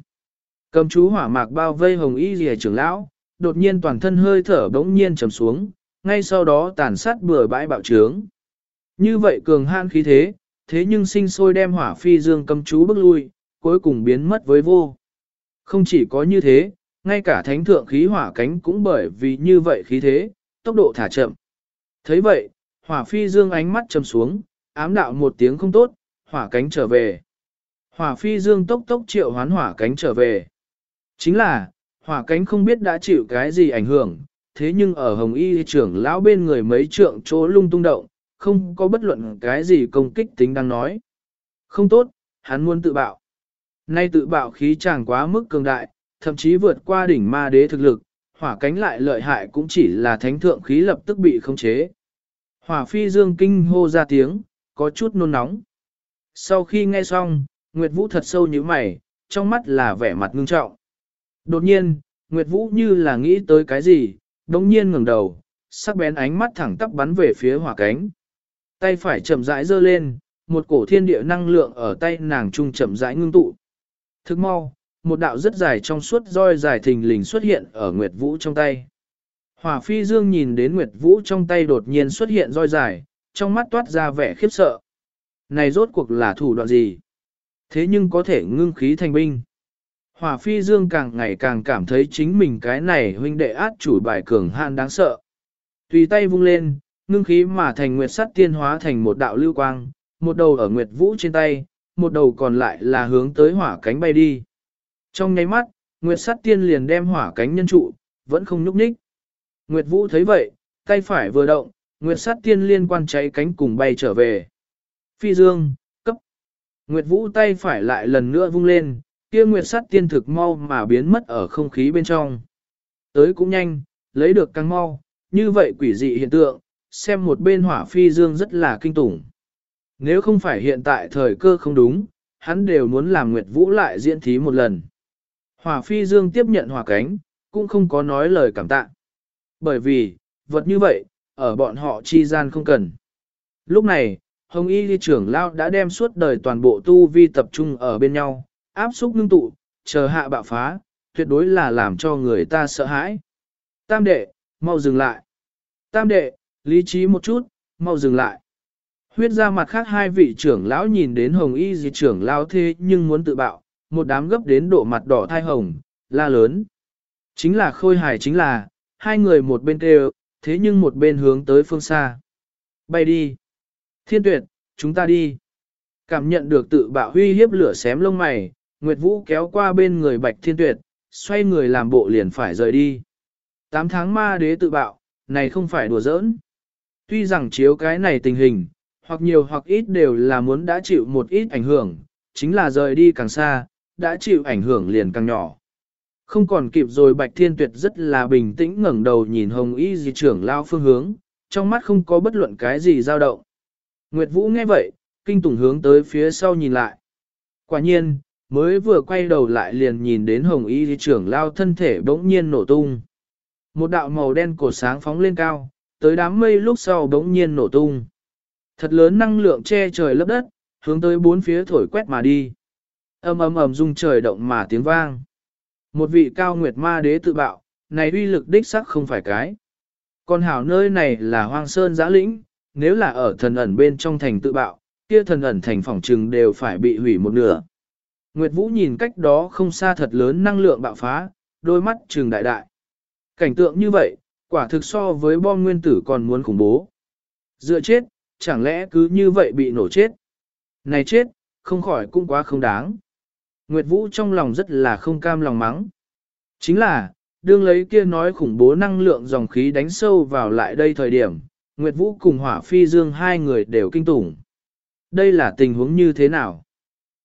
Cầm chú hỏa mạc bao vây hồng y rìa trưởng lão, đột nhiên toàn thân hơi thở bỗng nhiên trầm xuống, ngay sau đó tàn sát bừa bãi bạo trướng. Như vậy cường han khí thế, thế nhưng sinh sôi đem hỏa phi dương cầm chú bước lui, cuối cùng biến mất với vô. Không chỉ có như thế, ngay cả thánh thượng khí hỏa cánh cũng bởi vì như vậy khí thế, tốc độ thả chậm. thấy vậy, hỏa phi dương ánh mắt trầm xuống, ám đạo một tiếng không tốt, hỏa cánh trở về. Hỏa phi dương tốc tốc triệu hoán hỏa cánh trở về. Chính là, hỏa cánh không biết đã chịu cái gì ảnh hưởng, thế nhưng ở hồng y trưởng lão bên người mấy trượng chỗ lung tung động, không có bất luận cái gì công kích tính đang nói. Không tốt, hắn muốn tự bạo. Nay tự bạo khí chàng quá mức cường đại, thậm chí vượt qua đỉnh ma đế thực lực, hỏa cánh lại lợi hại cũng chỉ là thánh thượng khí lập tức bị khống chế. Hỏa phi dương kinh hô ra tiếng, có chút nôn nóng. Sau khi nghe xong, Nguyệt Vũ thật sâu như mày, trong mắt là vẻ mặt ngưng trọng. Đột nhiên, Nguyệt Vũ như là nghĩ tới cái gì, đồng nhiên ngẩng đầu, sắc bén ánh mắt thẳng tắp bắn về phía hỏa cánh. Tay phải chậm rãi giơ lên, một cổ thiên địa năng lượng ở tay nàng trung chậm rãi ngưng tụ. Thức mau, một đạo rất dài trong suốt roi dài thình lình xuất hiện ở Nguyệt Vũ trong tay. Hỏa phi dương nhìn đến Nguyệt Vũ trong tay đột nhiên xuất hiện roi dài, trong mắt toát ra vẻ khiếp sợ. Này rốt cuộc là thủ đoạn gì? Thế nhưng có thể ngưng khí thành binh. Hỏa phi dương càng ngày càng cảm thấy chính mình cái này huynh đệ át chủ bài cường han đáng sợ. Tùy tay vung lên, ngưng khí mà thành nguyệt sắt tiên hóa thành một đạo lưu quang, một đầu ở nguyệt vũ trên tay, một đầu còn lại là hướng tới hỏa cánh bay đi. Trong nháy mắt, nguyệt sắt tiên liền đem hỏa cánh nhân trụ, vẫn không nhúc nhích. Nguyệt vũ thấy vậy, tay phải vừa động, nguyệt sắt tiên liên quan cháy cánh cùng bay trở về. Phi dương, cấp. Nguyệt vũ tay phải lại lần nữa vung lên, kia nguyệt sắt tiên thực mau mà biến mất ở không khí bên trong. Tới cũng nhanh, lấy được càng mau, như vậy quỷ dị hiện tượng, xem một bên hỏa phi dương rất là kinh tủng. Nếu không phải hiện tại thời cơ không đúng, hắn đều muốn làm Nguyệt Vũ lại diễn thí một lần. Hỏa phi dương tiếp nhận hỏa cánh, cũng không có nói lời cảm tạ. Bởi vì, vật như vậy, ở bọn họ chi gian không cần. Lúc này, Hồng Y Ghi trưởng lao đã đem suốt đời toàn bộ tu vi tập trung ở bên nhau, áp xúc ngưng tụ, chờ hạ bạo phá, tuyệt đối là làm cho người ta sợ hãi. Tam đệ, mau dừng lại. Tam đệ, lý trí một chút, mau dừng lại. Huyết ra mặt khác hai vị trưởng lão nhìn đến hồng y Di trưởng lão thế nhưng muốn tự bạo, một đám gấp đến độ mặt đỏ thai hồng, la lớn. Chính là khôi hài chính là, hai người một bên kêu, thế nhưng một bên hướng tới phương xa. Bay đi. Thiên tuyệt, chúng ta đi. Cảm nhận được tự bạo huy hiếp lửa xém lông mày, Nguyệt Vũ kéo qua bên người Bạch Thiên Tuyệt, xoay người làm bộ liền phải rời đi. Tám tháng ma đế tự bạo, này không phải đùa giỡn. Tuy rằng chiếu cái này tình hình, hoặc nhiều hoặc ít đều là muốn đã chịu một ít ảnh hưởng, chính là rời đi càng xa, đã chịu ảnh hưởng liền càng nhỏ. Không còn kịp rồi Bạch Thiên Tuyệt rất là bình tĩnh ngẩng đầu nhìn Hồng Y di trưởng lao phương hướng, trong mắt không có bất luận cái gì dao động. Nguyệt Vũ nghe vậy, kinh tủng hướng tới phía sau nhìn lại. Quả nhiên, mới vừa quay đầu lại liền nhìn đến Hồng Y di trưởng lao thân thể bỗng nhiên nổ tung. Một đạo màu đen cổ sáng phóng lên cao, tới đám mây lúc sau bỗng nhiên nổ tung. Thật lớn năng lượng che trời lấp đất, hướng tới bốn phía thổi quét mà đi. Âm ầm ầm rung trời động mà tiếng vang. Một vị cao nguyệt ma đế tự bạo, này uy lực đích sắc không phải cái. Còn hảo nơi này là hoang sơn giã lĩnh, nếu là ở thần ẩn bên trong thành tự bạo, kia thần ẩn thành phòng trừng đều phải bị hủy một nửa. Nguyệt Vũ nhìn cách đó không xa thật lớn năng lượng bạo phá, đôi mắt trừng đại đại. Cảnh tượng như vậy, quả thực so với bom nguyên tử còn muốn khủng bố. Dựa chết, chẳng lẽ cứ như vậy bị nổ chết? Này chết, không khỏi cũng quá không đáng. Nguyệt Vũ trong lòng rất là không cam lòng mắng. Chính là, đương lấy kia nói khủng bố năng lượng dòng khí đánh sâu vào lại đây thời điểm, Nguyệt Vũ cùng Hỏa Phi Dương hai người đều kinh tủng. Đây là tình huống như thế nào?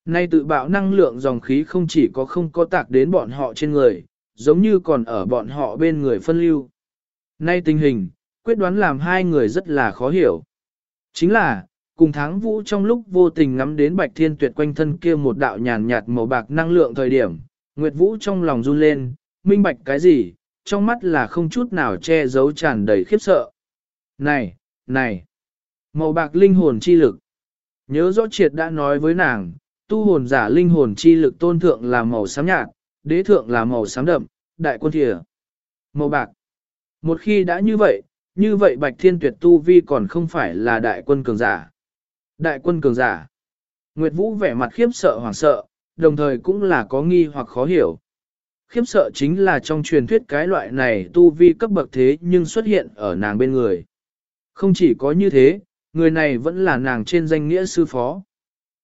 Nay tự bạo năng lượng dòng khí không chỉ có không có tạc đến bọn họ trên người, giống như còn ở bọn họ bên người phân lưu. Nay tình hình, quyết đoán làm hai người rất là khó hiểu. Chính là, cùng tháng vũ trong lúc vô tình ngắm đến bạch thiên tuyệt quanh thân kia một đạo nhàn nhạt màu bạc năng lượng thời điểm, Nguyệt Vũ trong lòng run lên, minh bạch cái gì, trong mắt là không chút nào che giấu tràn đầy khiếp sợ. Này, này, màu bạc linh hồn chi lực. Nhớ rõ triệt đã nói với nàng, tu hồn giả linh hồn chi lực tôn thượng là màu xám nhạt, đế thượng là màu xám đậm, đại quân thìa. Màu bạc. Một khi đã như vậy, như vậy bạch thiên tuyệt tu vi còn không phải là đại quân cường giả. Đại quân cường giả. Nguyệt Vũ vẻ mặt khiếp sợ hoảng sợ, đồng thời cũng là có nghi hoặc khó hiểu. Khiếp sợ chính là trong truyền thuyết cái loại này tu vi cấp bậc thế nhưng xuất hiện ở nàng bên người. Không chỉ có như thế, người này vẫn là nàng trên danh nghĩa sư phó.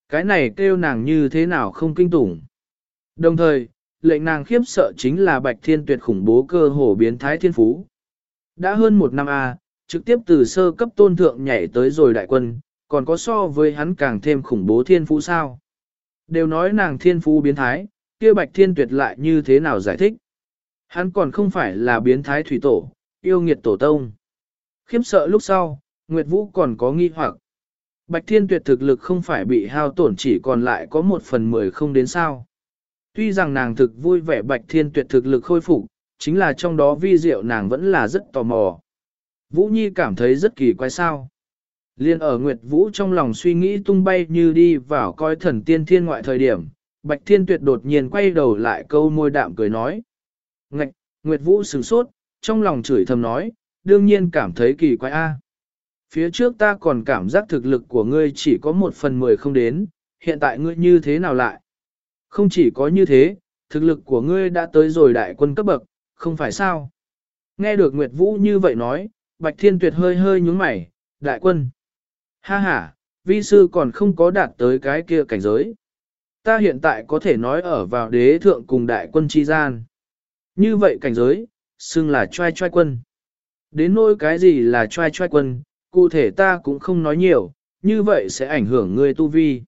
Cái này kêu nàng như thế nào không kinh tủng. Đồng thời, lệnh nàng khiếp sợ chính là bạch thiên tuyệt khủng bố cơ hồ biến thái thiên phú. Đã hơn một năm A, trực tiếp từ sơ cấp tôn thượng nhảy tới rồi đại quân, còn có so với hắn càng thêm khủng bố thiên phú sao. Đều nói nàng thiên phú biến thái, kia bạch thiên tuyệt lại như thế nào giải thích. Hắn còn không phải là biến thái thủy tổ, yêu nghiệt tổ tông. Khiếp sợ lúc sau, Nguyệt Vũ còn có nghi hoặc. Bạch thiên tuyệt thực lực không phải bị hao tổn chỉ còn lại có một phần mười không đến sao. Tuy rằng nàng thực vui vẻ bạch thiên tuyệt thực lực khôi phục, chính là trong đó vi diệu nàng vẫn là rất tò mò. Vũ Nhi cảm thấy rất kỳ quái sao. Liên ở Nguyệt Vũ trong lòng suy nghĩ tung bay như đi vào coi thần tiên thiên ngoại thời điểm, Bạch Thiên Tuyệt đột nhiên quay đầu lại câu môi đạm cười nói. Ngạch, Nguyệt Vũ sửng sốt, trong lòng chửi thầm nói, đương nhiên cảm thấy kỳ quái a. À. Phía trước ta còn cảm giác thực lực của ngươi chỉ có một phần mười không đến, hiện tại ngươi như thế nào lại? Không chỉ có như thế, thực lực của ngươi đã tới rồi đại quân cấp bậc, không phải sao? Nghe được Nguyệt Vũ như vậy nói, Bạch Thiên Tuyệt hơi hơi nhúng mày, đại quân. Ha ha, vi sư còn không có đạt tới cái kia cảnh giới. Ta hiện tại có thể nói ở vào đế thượng cùng đại quân chi gian. Như vậy cảnh giới, xưng là trai trai quân. Đến nỗi cái gì là trai trai quân, cụ thể ta cũng không nói nhiều, như vậy sẽ ảnh hưởng ngươi tu vi.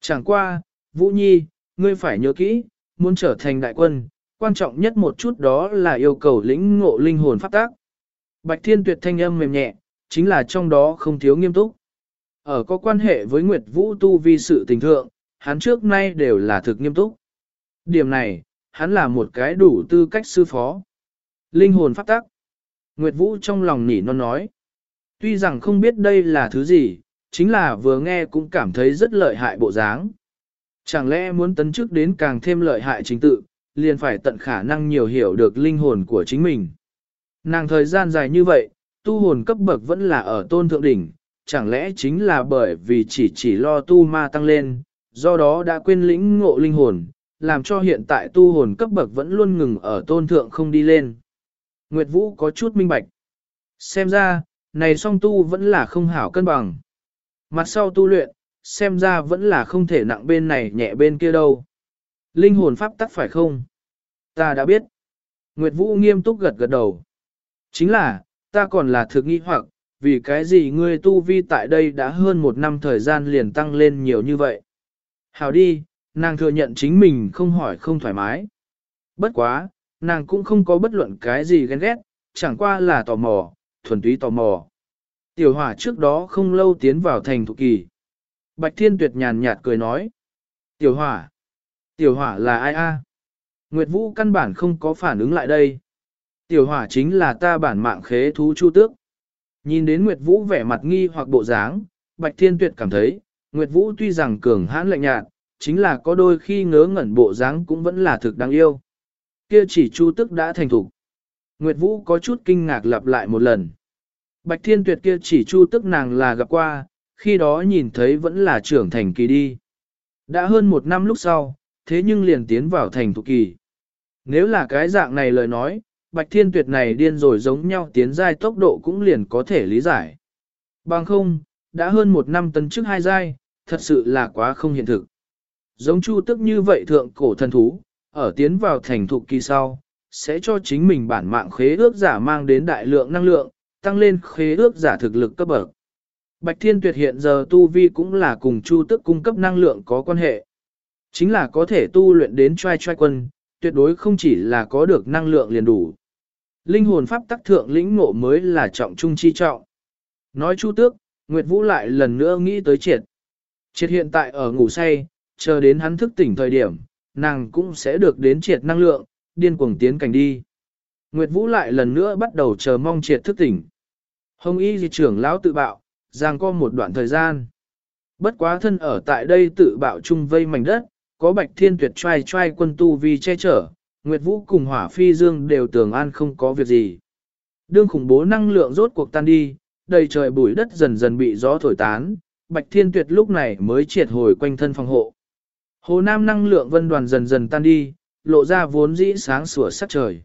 Chẳng qua, Vũ Nhi, ngươi phải nhớ kỹ, muốn trở thành đại quân, quan trọng nhất một chút đó là yêu cầu lĩnh ngộ linh hồn pháp tác. Bạch Thiên Tuyệt thanh âm mềm nhẹ, chính là trong đó không thiếu nghiêm túc. Ở có quan hệ với Nguyệt Vũ tu vi sự tình thượng, hắn trước nay đều là thực nghiêm túc. Điểm này, hắn là một cái đủ tư cách sư phó. Linh hồn pháp tắc. Nguyệt Vũ trong lòng nỉ non nói. Tuy rằng không biết đây là thứ gì, chính là vừa nghe cũng cảm thấy rất lợi hại bộ dáng. Chẳng lẽ muốn tấn chức đến càng thêm lợi hại chính tự, liền phải tận khả năng nhiều hiểu được linh hồn của chính mình. Nàng thời gian dài như vậy, tu hồn cấp bậc vẫn là ở tôn thượng đỉnh, chẳng lẽ chính là bởi vì chỉ chỉ lo tu ma tăng lên, do đó đã quên lĩnh ngộ linh hồn, làm cho hiện tại tu hồn cấp bậc vẫn luôn ngừng ở tôn thượng không đi lên. Nguyệt Vũ có chút minh bạch. Xem ra, này song tu vẫn là không hảo cân bằng. Mặt sau tu luyện, xem ra vẫn là không thể nặng bên này nhẹ bên kia đâu. Linh hồn pháp tắc phải không? Ta đã biết. Nguyệt Vũ nghiêm túc gật gật đầu. Chính là, ta còn là thực nghi hoặc, vì cái gì ngươi tu vi tại đây đã hơn một năm thời gian liền tăng lên nhiều như vậy. Hảo đi, nàng thừa nhận chính mình không hỏi không thoải mái. Bất quá, nàng cũng không có bất luận cái gì ghen ghét, chẳng qua là tò mò, thuần túy tò mò. Tiểu hỏa trước đó không lâu tiến vào thành thủ kỳ. Bạch Thiên Tuyệt nhàn nhạt cười nói. Tiểu hỏa. Tiểu hỏa là ai a? Nguyệt Vũ căn bản không có phản ứng lại đây. Tiểu hỏa chính là ta bản mạng khế thú chu tước. Nhìn đến Nguyệt Vũ vẻ mặt nghi hoặc bộ dáng, Bạch Thiên Tuyệt cảm thấy, Nguyệt Vũ tuy rằng cường hãn lạnh nhạt, chính là có đôi khi ngớ ngẩn bộ dáng cũng vẫn là thực đáng yêu. Kia chỉ chu tức đã thành thục. Nguyệt Vũ có chút kinh ngạc lặp lại một lần. Bạch Thiên Tuyệt kia chỉ chu tức nàng là gặp qua, khi đó nhìn thấy vẫn là trưởng thành kỳ đi. Đã hơn một năm lúc sau, thế nhưng liền tiến vào thành thục kỳ. Nếu là cái dạng này lời nói, Bạch Thiên Tuyệt này điên rồi giống nhau tiến giai tốc độ cũng liền có thể lý giải. Bằng không, đã hơn một năm tấn trước hai giai, thật sự là quá không hiện thực. Giống chu tức như vậy thượng cổ thần thú, ở tiến vào thành thục kỳ sau, sẽ cho chính mình bản mạng khế ước giả mang đến đại lượng năng lượng, tăng lên khế ước giả thực lực cấp bậc. Bạch Thiên Tuyệt hiện giờ tu vi cũng là cùng chu tức cung cấp năng lượng có quan hệ. Chính là có thể tu luyện đến trai trai quân, tuyệt đối không chỉ là có được năng lượng liền đủ. Linh hồn pháp tắc thượng lĩnh ngộ mới là trọng trung chi trọng. Nói chu tước, Nguyệt Vũ lại lần nữa nghĩ tới triệt. Triệt hiện tại ở ngủ say, chờ đến hắn thức tỉnh thời điểm, nàng cũng sẽ được đến triệt năng lượng, điên cuồng tiến cảnh đi. Nguyệt Vũ lại lần nữa bắt đầu chờ mong triệt thức tỉnh. Hồng y di trưởng lão tự bạo, giang co một đoạn thời gian. Bất quá thân ở tại đây tự bạo chung vây mảnh đất, có bạch thiên tuyệt trai trai quân tu vi che chở, Nguyệt Vũ cùng hỏa phi dương đều tưởng an không có việc gì. Đương khủng bố năng lượng rốt cuộc tan đi, đầy trời bụi đất dần dần bị gió thổi tán, bạch thiên tuyệt lúc này mới triệt hồi quanh thân phòng hộ. Hồ Nam năng lượng vân đoàn dần dần tan đi, lộ ra vốn dĩ sáng sủa sắc trời.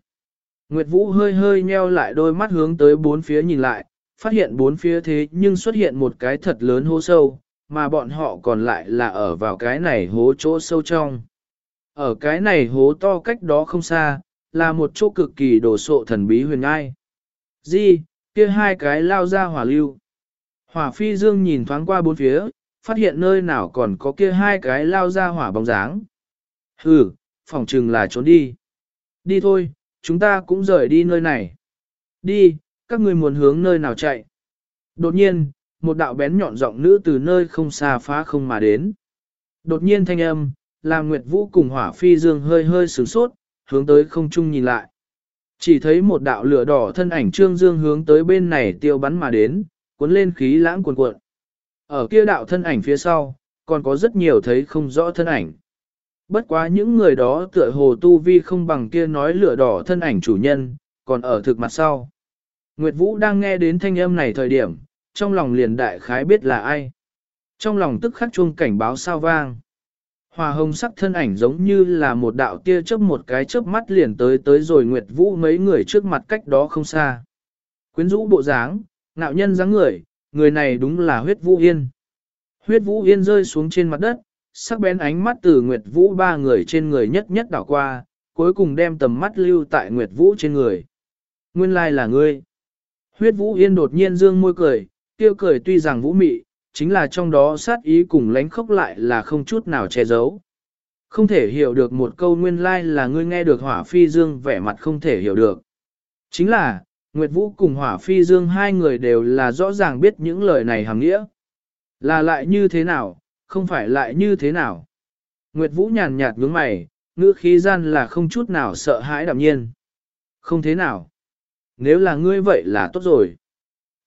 Nguyệt Vũ hơi hơi nheo lại đôi mắt hướng tới bốn phía nhìn lại, phát hiện bốn phía thế nhưng xuất hiện một cái thật lớn hố sâu, mà bọn họ còn lại là ở vào cái này hố chỗ sâu trong. Ở cái này hố to cách đó không xa, là một chỗ cực kỳ đồ sộ thần bí huyền ngai. Di, kia hai cái lao ra hỏa lưu. Hỏa phi dương nhìn thoáng qua bốn phía, phát hiện nơi nào còn có kia hai cái lao ra hỏa bóng dáng. Hừ, phòng trừng là trốn đi. Đi thôi, chúng ta cũng rời đi nơi này. Đi, các người muốn hướng nơi nào chạy. Đột nhiên, một đạo bén nhọn giọng nữ từ nơi không xa phá không mà đến. Đột nhiên thanh âm, làm Nguyệt Vũ cùng hỏa phi dương hơi hơi sửng sốt, hướng tới không trung nhìn lại. Chỉ thấy một đạo lửa đỏ thân ảnh trương dương hướng tới bên này tiêu bắn mà đến, cuốn lên khí lãng cuồn cuộn. Ở kia đạo thân ảnh phía sau, còn có rất nhiều thấy không rõ thân ảnh. Bất quá những người đó tựa hồ tu vi không bằng kia nói lửa đỏ thân ảnh chủ nhân, còn ở thực mặt sau. Nguyệt Vũ đang nghe đến thanh âm này thời điểm, trong lòng liền đại khái biết là ai. Trong lòng tức khắc chuông cảnh báo sao vang. Hòa hồng sắc thân ảnh giống như là một đạo tia chớp một cái chớp mắt liền tới tới rồi Nguyệt Vũ mấy người trước mặt cách đó không xa. Quyến rũ bộ dáng, nạo nhân dáng người, người này đúng là huyết Vũ Yên. Huyết Vũ Yên rơi xuống trên mặt đất, sắc bén ánh mắt từ Nguyệt Vũ ba người trên người nhất nhất đảo qua, cuối cùng đem tầm mắt lưu tại Nguyệt Vũ trên người. Nguyên lai là ngươi. Huyết Vũ Yên đột nhiên dương môi cười, tiêu cười tuy rằng vũ mị, chính là trong đó sát ý cùng lánh khốc lại là không chút nào che giấu. Không thể hiểu được một câu nguyên lai là ngươi nghe được hỏa phi dương vẻ mặt không thể hiểu được. Chính là, Nguyệt Vũ cùng hỏa phi dương hai người đều là rõ ràng biết những lời này hàng nghĩa. Là lại như thế nào, không phải lại như thế nào. Nguyệt Vũ nhàn nhạt nhướng mày, ngữ khí gian là không chút nào sợ hãi đạm nhiên. Không thế nào. Nếu là ngươi vậy là tốt rồi.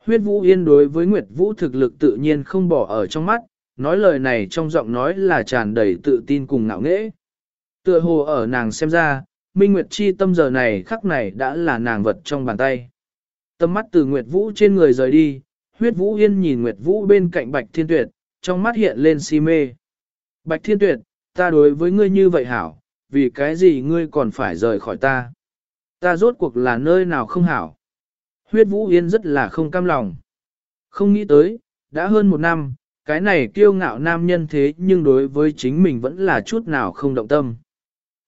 Huyết Vũ Yên đối với Nguyệt Vũ thực lực tự nhiên không bỏ ở trong mắt, nói lời này trong giọng nói là tràn đầy tự tin cùng ngạo nghễ. Tựa hồ ở nàng xem ra, Minh Nguyệt Chi tâm giờ này khắc này đã là nàng vật trong bàn tay. Tâm mắt từ Nguyệt Vũ trên người rời đi, huyết Vũ Yên nhìn Nguyệt Vũ bên cạnh Bạch Thiên Tuyệt, trong mắt hiện lên si mê. Bạch Thiên Tuyệt, ta đối với ngươi như vậy hảo, vì cái gì ngươi còn phải rời khỏi ta? Ta rốt cuộc là nơi nào không hảo? Huyết Vũ Yên rất là không cam lòng. Không nghĩ tới, đã hơn một năm, cái này kiêu ngạo nam nhân thế nhưng đối với chính mình vẫn là chút nào không động tâm.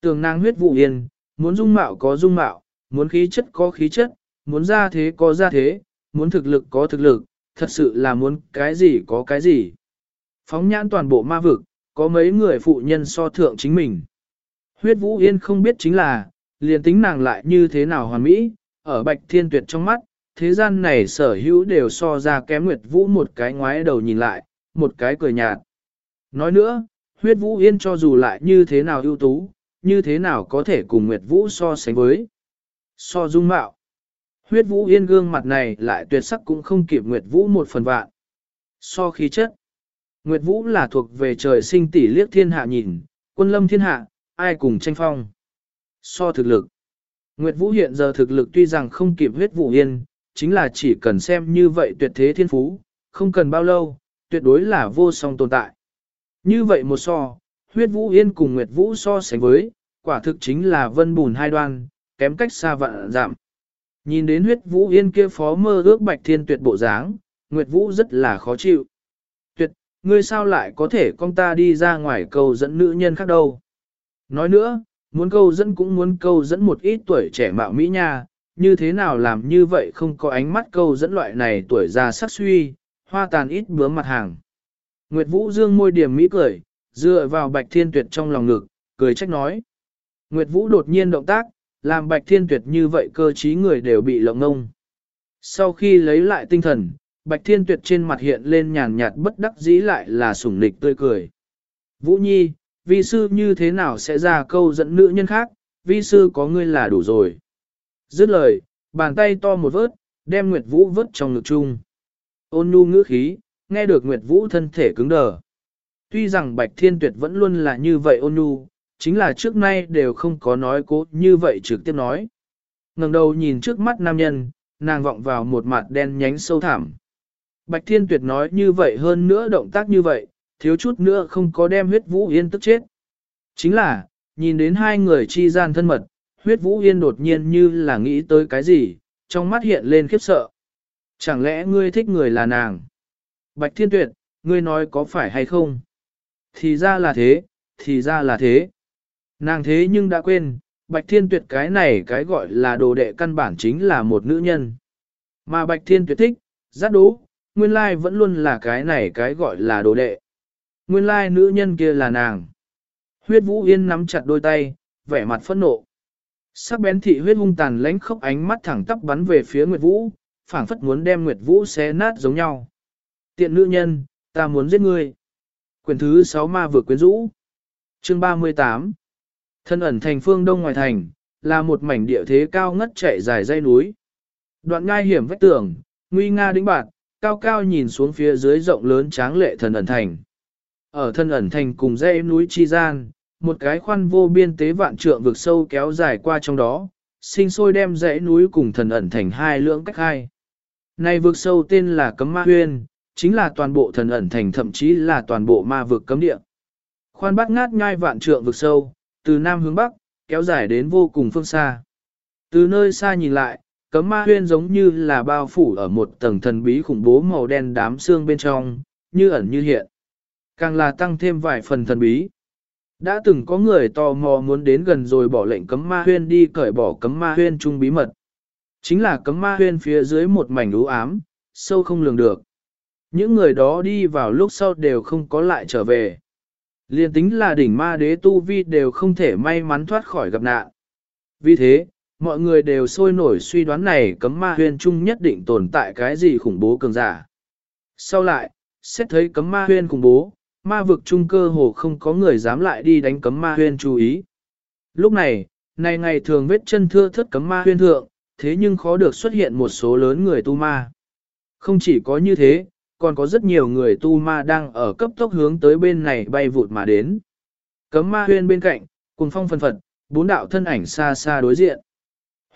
Tường nàng huyết Vũ Yên, muốn dung mạo có dung mạo, muốn khí chất có khí chất, muốn ra thế có ra thế, muốn thực lực có thực lực, thật sự là muốn cái gì có cái gì. Phóng nhãn toàn bộ ma vực, có mấy người phụ nhân so thượng chính mình. Huyết Vũ Yên không biết chính là, liền tính nàng lại như thế nào hoàn mỹ, ở bạch thiên tuyệt trong mắt, thế gian này sở hữu đều so ra kém Nguyệt Vũ một cái ngoái đầu nhìn lại, một cái cười nhạt. Nói nữa, huyết Vũ Yên cho dù lại như thế nào ưu tú, như thế nào có thể cùng Nguyệt Vũ so sánh với. So dung mạo. Huyết Vũ Yên gương mặt này lại tuyệt sắc cũng không kịp Nguyệt Vũ một phần vạn. So khí chất. Nguyệt Vũ là thuộc về trời sinh tỷ liếc thiên hạ nhìn, quân lâm thiên hạ, ai cùng tranh phong. So thực lực. Nguyệt Vũ hiện giờ thực lực tuy rằng không kịp huyết Vũ Yên, chính là chỉ cần xem như vậy tuyệt thế thiên phú, không cần bao lâu, tuyệt đối là vô song tồn tại. Như vậy một so, huyết Vũ Yên cùng Nguyệt Vũ so sánh với, quả thực chính là vân bùn hai đoan, kém cách xa vạn giảm. Nhìn đến huyết Vũ Yên kia phó mơ ước bạch thiên tuyệt bộ dáng, Nguyệt Vũ rất là khó chịu. Tuyệt, Ngươi sao lại có thể con ta đi ra ngoài câu dẫn nữ nhân khác đâu? Nói nữa, muốn câu dẫn cũng muốn câu dẫn một ít tuổi trẻ mạo mỹ nha, như thế nào làm như vậy không có ánh mắt câu dẫn loại này tuổi già sắc suy, hoa tàn ít bướm mặt hàng. Nguyệt Vũ dương môi điểm mỹ cười, dựa vào Bạch Thiên Tuyệt trong lòng ngực, cười trách nói. Nguyệt Vũ đột nhiên động tác, làm Bạch Thiên Tuyệt như vậy cơ trí người đều bị lộng ngông. Sau khi lấy lại tinh thần, Bạch Thiên Tuyệt trên mặt hiện lên nhàn nhạt bất đắc dĩ lại là sủng nịch tươi cười. Vũ Nhi, vi sư như thế nào sẽ ra câu dẫn nữ nhân khác, vi sư có ngươi là đủ rồi. Dứt lời, bàn tay to một vớt, đem Nguyệt Vũ vớt trong ngực chung. Ôn nhu ngữ khí, nghe được Nguyệt Vũ thân thể cứng đờ. Tuy rằng Bạch Thiên Tuyệt vẫn luôn là như vậy ôn nhu, chính là trước nay đều không có nói cố như vậy trực tiếp nói. ngẩng đầu nhìn trước mắt nam nhân, nàng vọng vào một mặt đen nhánh sâu thẳm. Bạch Thiên Tuyệt nói như vậy hơn nữa động tác như vậy, thiếu chút nữa không có đem huyết vũ yên tức chết. Chính là, nhìn đến hai người chi gian thân mật, huyết vũ yên đột nhiên như là nghĩ tới cái gì, trong mắt hiện lên khiếp sợ. Chẳng lẽ ngươi thích người là nàng? Bạch Thiên Tuyệt, ngươi nói có phải hay không? Thì ra là thế, thì ra là thế. Nàng thế nhưng đã quên, Bạch Thiên Tuyệt cái này cái gọi là đồ đệ căn bản chính là một nữ nhân. Mà Bạch Thiên Tuyệt thích, giác đố, nguyên lai vẫn luôn là cái này cái gọi là đồ đệ. Nguyên lai nữ nhân kia là nàng. Huyết Vũ Yên nắm chặt đôi tay, vẻ mặt phẫn nộ. Sắc bén thị huyết hung tàn lánh khốc ánh mắt thẳng tắp bắn về phía Nguyệt Vũ, phảng phất muốn đem Nguyệt Vũ xé nát giống nhau. Tiện nữ nhân, ta muốn giết ngươi. Quyền thứ 6 ma vừa quyến rũ. Chương 38 Thân ẩn thành phương đông ngoài thành, là một mảnh địa thế cao ngất chạy dài dây núi. Đoạn ngai hiểm vách tường, nguy nga đĩnh bạt, cao cao nhìn xuống phía dưới rộng lớn tráng lệ thần ẩn thành. Ở thân ẩn thành cùng dãy núi Chi Gian, một cái khoan vô biên tế vạn trượng vực sâu kéo dài qua trong đó, sinh sôi đem dãy núi cùng thần ẩn thành hai lưỡng cách hai. Này vực sâu tên là Cấm Ma Huyên, chính là toàn bộ thần ẩn thành thậm chí là toàn bộ ma vực cấm địa. Khoan bát ngát ngai vạn trượng vực sâu, từ nam hướng bắc, kéo dài đến vô cùng phương xa. Từ nơi xa nhìn lại, cấm ma huyên giống như là bao phủ ở một tầng thần bí khủng bố màu đen đám xương bên trong, như ẩn như hiện. Càng là tăng thêm vài phần thần bí. Đã từng có người tò mò muốn đến gần rồi bỏ lệnh cấm ma huyên đi cởi bỏ cấm ma huyên chung bí mật. Chính là cấm ma huyên phía dưới một mảnh u ám, sâu không lường được. Những người đó đi vào lúc sau đều không có lại trở về. Liên tính là đỉnh ma đế tu vi đều không thể may mắn thoát khỏi gặp nạn. Vì thế, mọi người đều sôi nổi suy đoán này cấm ma huyền trung nhất định tồn tại cái gì khủng bố cường giả. Sau lại, xét thấy cấm ma huyên khủng bố, ma vực trung cơ hồ không có người dám lại đi đánh cấm ma huyên chú ý. Lúc này, này ngày thường vết chân thưa thất cấm ma huyên thượng, thế nhưng khó được xuất hiện một số lớn người tu ma. Không chỉ có như thế, còn có rất nhiều người tu ma đang ở cấp tốc hướng tới bên này bay vụt mà đến. Cấm ma huyên bên cạnh, cùng phong phân phật, bốn đạo thân ảnh xa xa đối diện.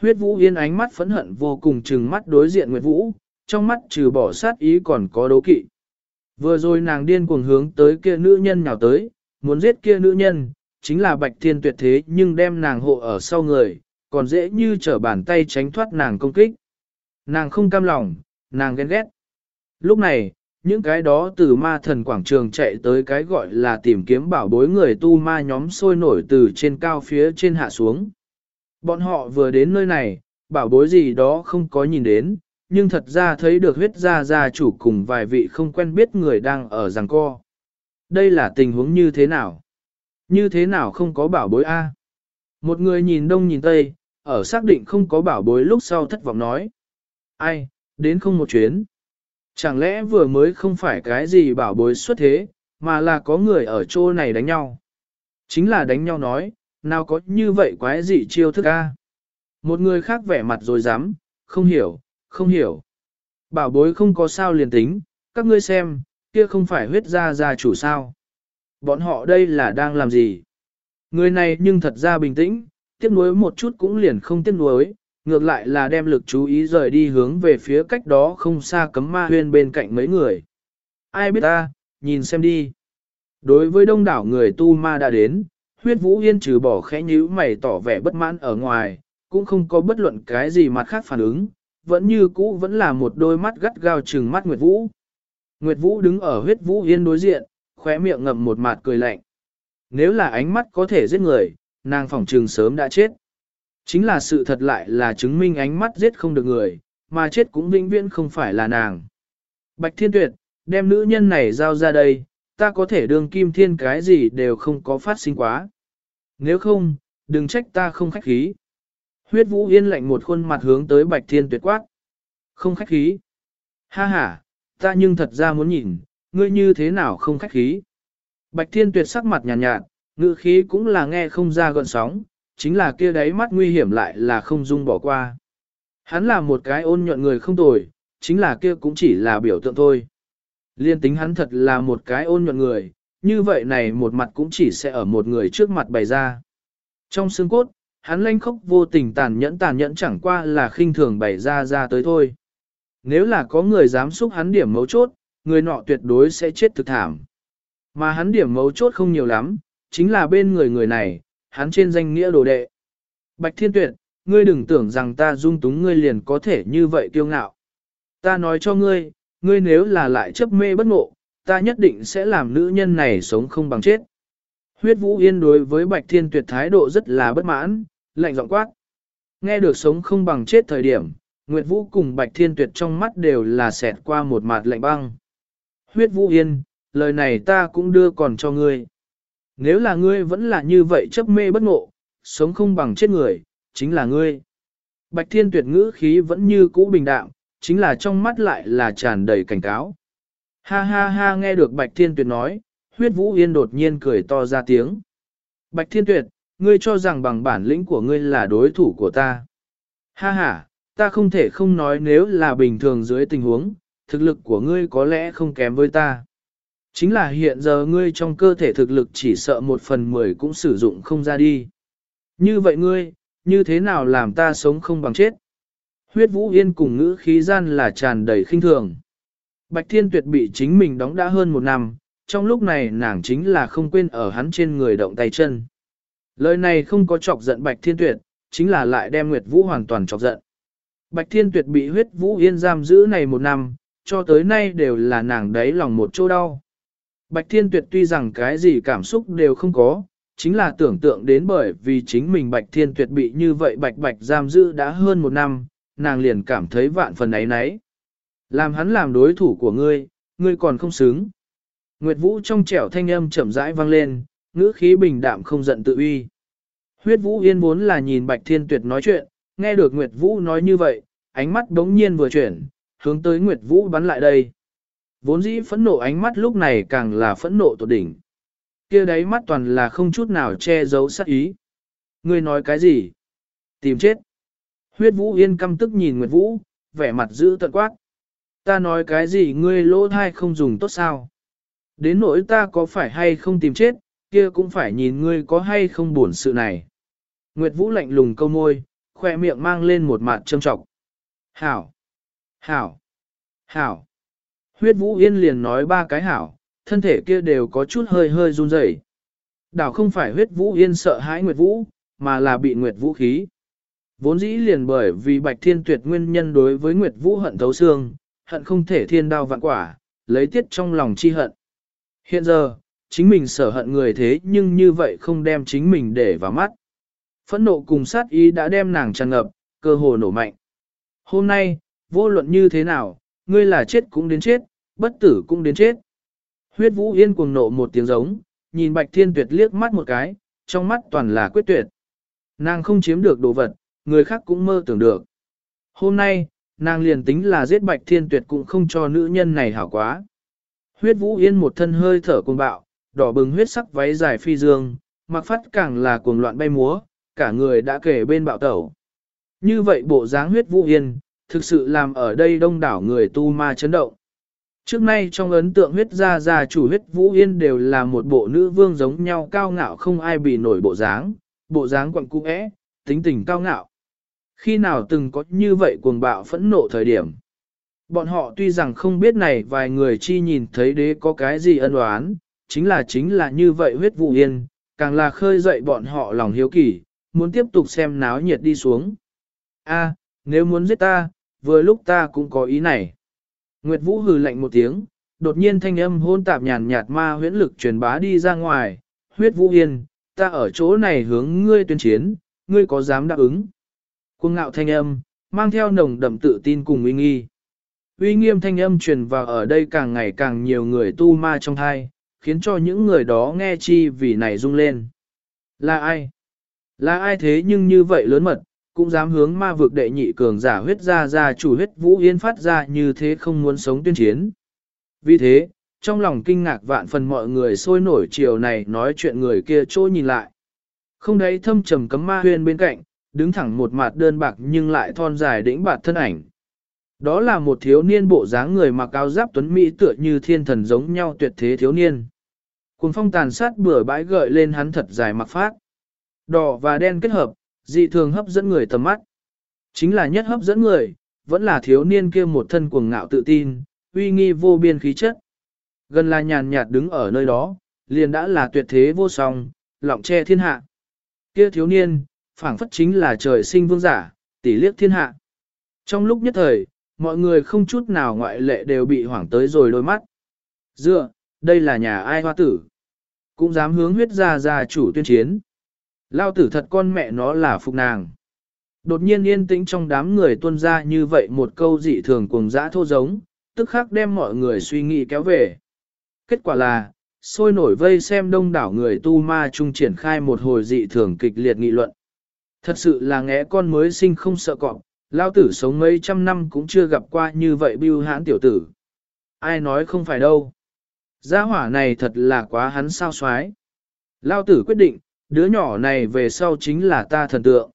Huyết vũ yên ánh mắt phẫn hận vô cùng trừng mắt đối diện Nguyệt Vũ, trong mắt trừ bỏ sát ý còn có đấu kỵ. Vừa rồi nàng điên cuồng hướng tới kia nữ nhân nhào tới, muốn giết kia nữ nhân, chính là bạch thiên tuyệt thế nhưng đem nàng hộ ở sau người, còn dễ như trở bàn tay tránh thoát nàng công kích. Nàng không cam lòng, nàng ghen ghét. Lúc này, những cái đó từ ma thần quảng trường chạy tới cái gọi là tìm kiếm bảo bối người tu ma nhóm sôi nổi từ trên cao phía trên hạ xuống. Bọn họ vừa đến nơi này, bảo bối gì đó không có nhìn đến, nhưng thật ra thấy được huyết gia gia chủ cùng vài vị không quen biết người đang ở giằng co. Đây là tình huống như thế nào? Như thế nào không có bảo bối A? Một người nhìn đông nhìn tây, ở xác định không có bảo bối lúc sau thất vọng nói. Ai, đến không một chuyến. Chẳng lẽ vừa mới không phải cái gì bảo bối xuất thế, mà là có người ở chỗ này đánh nhau. Chính là đánh nhau nói, nào có như vậy quái gì chiêu thức A. Một người khác vẻ mặt rồi dám, không hiểu, không hiểu. Bảo bối không có sao liền tính, các ngươi xem, kia không phải huyết gia gia chủ sao. Bọn họ đây là đang làm gì? Người này nhưng thật ra bình tĩnh, tiếc nuối một chút cũng liền không tiếc nuối, ngược lại là đem lực chú ý rời đi hướng về phía cách đó không xa cấm ma huyên bên cạnh mấy người. Ai biết ta, nhìn xem đi. Đối với đông đảo người tu ma đã đến, huyết vũ yên trừ bỏ khẽ nhíu mày tỏ vẻ bất mãn ở ngoài, cũng không có bất luận cái gì mặt khác phản ứng, vẫn như cũ vẫn là một đôi mắt gắt gao trừng mắt Nguyệt Vũ. Nguyệt Vũ đứng ở huyết vũ yên đối diện, khóe miệng ngậm một mặt cười lạnh. Nếu là ánh mắt có thể giết người, nàng phỏng trừng sớm đã chết. Chính là sự thật lại là chứng minh ánh mắt giết không được người, mà chết cũng vĩnh viễn không phải là nàng. Bạch Thiên Tuyệt, đem nữ nhân này giao ra đây, ta có thể đương kim thiên cái gì đều không có phát sinh quá. Nếu không, đừng trách ta không khách khí. Huyết Vũ Yên lạnh một khuôn mặt hướng tới Bạch Thiên Tuyệt quát. Không khách khí. Ha ha, ta nhưng thật ra muốn nhìn, ngươi như thế nào không khách khí. Bạch Thiên Tuyệt sắc mặt nhàn nhạt, nhạt, ngữ khí cũng là nghe không ra gợn sóng, chính là kia đáy mắt nguy hiểm lại là không dung bỏ qua. Hắn là một cái ôn nhuận người không tồi, chính là kia cũng chỉ là biểu tượng thôi. Liên tính hắn thật là một cái ôn nhuận người, như vậy này một mặt cũng chỉ sẽ ở một người trước mặt bày ra. Trong xương cốt, hắn lanh khốc vô tình tàn nhẫn tàn nhẫn chẳng qua là khinh thường bày ra ra tới thôi. Nếu là có người dám xúc hắn điểm mấu chốt, người nọ tuyệt đối sẽ chết thực thảm. Mà hắn điểm mấu chốt không nhiều lắm, chính là bên người người này, hắn trên danh nghĩa đồ đệ. Bạch Thiên Tuyệt, ngươi đừng tưởng rằng ta dung túng ngươi liền có thể như vậy kiêu ngạo. Ta nói cho ngươi, ngươi nếu là lại chấp mê bất ngộ, ta nhất định sẽ làm nữ nhân này sống không bằng chết. Huyết Vũ Yên đối với Bạch Thiên Tuyệt thái độ rất là bất mãn, lạnh giọng quát. Nghe được sống không bằng chết thời điểm, Nguyệt Vũ cùng Bạch Thiên Tuyệt trong mắt đều là xẹt qua một mặt lạnh băng. Huyết Vũ Yên, lời này ta cũng đưa còn cho ngươi. Nếu là ngươi vẫn là như vậy chấp mê bất ngộ, sống không bằng chết người, chính là ngươi. Bạch Thiên Tuyệt ngữ khí vẫn như cũ bình đạm, chính là trong mắt lại là tràn đầy cảnh cáo. Ha ha ha nghe được Bạch Thiên Tuyệt nói, huyết vũ yên đột nhiên cười to ra tiếng. Bạch Thiên Tuyệt, ngươi cho rằng bằng bản lĩnh của ngươi là đối thủ của ta. Ha ha, ta không thể không nói nếu là bình thường dưới tình huống, thực lực của ngươi có lẽ không kém với ta. Chính là hiện giờ ngươi trong cơ thể thực lực chỉ sợ một phần mười cũng sử dụng không ra đi. Như vậy ngươi, như thế nào làm ta sống không bằng chết? Huyết vũ yên cùng ngữ khí gian là tràn đầy khinh thường. Bạch Thiên Tuyệt bị chính mình đóng đã hơn một năm, trong lúc này nàng chính là không quên ở hắn trên người động tay chân. Lời này không có chọc giận Bạch Thiên Tuyệt, chính là lại đem Nguyệt Vũ hoàn toàn chọc giận. Bạch Thiên Tuyệt bị huyết Vũ Yên giam giữ này một năm, cho tới nay đều là nàng đấy lòng một chỗ đau. Bạch Thiên Tuyệt tuy rằng cái gì cảm xúc đều không có, chính là tưởng tượng đến bởi vì chính mình Bạch Thiên Tuyệt bị như vậy Bạch Bạch giam giữ đã hơn một năm, nàng liền cảm thấy vạn phần ấy nấy. Làm hắn làm đối thủ của ngươi, ngươi còn không xứng. Nguyệt Vũ trong trẻo thanh âm chậm rãi vang lên, ngữ khí bình đạm không giận tự uy. Huyết Vũ Yên vốn là nhìn Bạch Thiên Tuyệt nói chuyện, nghe được Nguyệt Vũ nói như vậy, ánh mắt đống nhiên vừa chuyển, hướng tới Nguyệt Vũ bắn lại đây. Vốn dĩ phẫn nộ ánh mắt lúc này càng là phẫn nộ tột đỉnh. kia đáy mắt toàn là không chút nào che giấu sát ý. Ngươi nói cái gì? Tìm chết. Huyết Vũ Yên căm tức nhìn Nguyệt Vũ, vẻ mặt giữ tận quát. Ta nói cái gì ngươi lỗ thai không dùng tốt sao? Đến nỗi ta có phải hay không tìm chết, kia cũng phải nhìn ngươi có hay không buồn sự này. Nguyệt Vũ lạnh lùng câu môi, khoe miệng mang lên một mặt châm trọng. Hảo! Hảo! Hảo! Huyết Vũ Yên liền nói ba cái hảo, thân thể kia đều có chút hơi hơi run rẩy. Đảo không phải huyết Vũ Yên sợ hãi Nguyệt Vũ, mà là bị Nguyệt Vũ khí. Vốn dĩ liền bởi vì Bạch Thiên Tuyệt nguyên nhân đối với Nguyệt Vũ hận thấu xương, hận không thể thiên đao vạn quả, lấy tiết trong lòng chi hận. Hiện giờ, chính mình sở hận người thế nhưng như vậy không đem chính mình để vào mắt. Phẫn nộ cùng sát ý đã đem nàng tràn ngập, cơ hồ nổ mạnh. Hôm nay, vô luận như thế nào, ngươi là chết cũng đến chết, bất tử cũng đến chết. Huyết Vũ Yên cuồng nộ một tiếng giống, nhìn Bạch Thiên Tuyệt liếc mắt một cái, trong mắt toàn là quyết tuyệt. Nàng không chiếm được đồ vật, người khác cũng mơ tưởng được. Hôm nay, nàng liền tính là giết Bạch Thiên Tuyệt cũng không cho nữ nhân này hảo quá. Huyết Vũ Yên một thân hơi thở cuồng bạo, đỏ bừng huyết sắc váy dài phi dương, mặc phát càng là cuồng loạn bay múa, cả người đã kể bên bạo tẩu. Như vậy bộ dáng huyết Vũ Yên, thực sự làm ở đây đông đảo người tu ma chấn động. Trước nay trong ấn tượng huyết gia gia chủ huyết Vũ Yên đều là một bộ nữ vương giống nhau cao ngạo không ai bị nổi bộ dáng, bộ dáng quặng cung ẽ, tính tình cao ngạo. Khi nào từng có như vậy cuồng bạo phẫn nộ thời điểm. Bọn họ tuy rằng không biết này vài người chi nhìn thấy đế có cái gì ân oán, chính là chính là như vậy huyết vũ yên, càng là khơi dậy bọn họ lòng hiếu kỳ, muốn tiếp tục xem náo nhiệt đi xuống. A, nếu muốn giết ta, vừa lúc ta cũng có ý này. Nguyệt Vũ hừ lạnh một tiếng, đột nhiên thanh âm hôn tạp nhàn nhạt ma huyễn lực truyền bá đi ra ngoài, huyết Vũ Yên, ta ở chỗ này hướng ngươi tuyên chiến, ngươi có dám đáp ứng? Cuồng ngạo thanh âm, mang theo nồng đậm tự tin cùng uy nghi. Uy nghiêm thanh âm truyền vào ở đây càng ngày càng nhiều người tu ma trong thai, khiến cho những người đó nghe chi vì này rung lên. Là ai? Là ai thế nhưng như vậy lớn mật, cũng dám hướng ma vực đệ nhị cường giả huyết ra ra chủ huyết vũ yên phát ra như thế không muốn sống tuyên chiến. Vì thế, trong lòng kinh ngạc vạn phần mọi người sôi nổi chiều này nói chuyện người kia trôi nhìn lại. Không đấy thâm trầm cấm ma huyên bên cạnh, đứng thẳng một mặt đơn bạc nhưng lại thon dài đĩnh bạt thân ảnh. Đó là một thiếu niên bộ dáng người mặc áo giáp tuấn mỹ tựa như thiên thần giống nhau tuyệt thế thiếu niên. Cùng phong tàn sát bửa bãi gợi lên hắn thật dài mặc phát. Đỏ và đen kết hợp, dị thường hấp dẫn người tầm mắt. Chính là nhất hấp dẫn người, vẫn là thiếu niên kia một thân cuồng ngạo tự tin, uy nghi vô biên khí chất. Gần là nhàn nhạt đứng ở nơi đó, liền đã là tuyệt thế vô song, lọng che thiên hạ. Kia thiếu niên, phảng phất chính là trời sinh vương giả, tỷ liếc thiên hạ. Trong lúc nhất thời, mọi người không chút nào ngoại lệ đều bị hoảng tới rồi đôi mắt. Dựa, đây là nhà ai hoa tử. Cũng dám hướng huyết ra ra chủ tuyên chiến. Lao tử thật con mẹ nó là phục nàng. Đột nhiên yên tĩnh trong đám người tuôn ra như vậy một câu dị thường cuồng dã thô giống, tức khắc đem mọi người suy nghĩ kéo về. Kết quả là, sôi nổi vây xem đông đảo người tu ma chung triển khai một hồi dị thường kịch liệt nghị luận. Thật sự là ngẽ con mới sinh không sợ cọp, lao tử sống mấy trăm năm cũng chưa gặp qua như vậy bưu hãn tiểu tử. Ai nói không phải đâu. Gia hỏa này thật là quá hắn sao xoái. Lao tử quyết định, đứa nhỏ này về sau chính là ta thần tượng.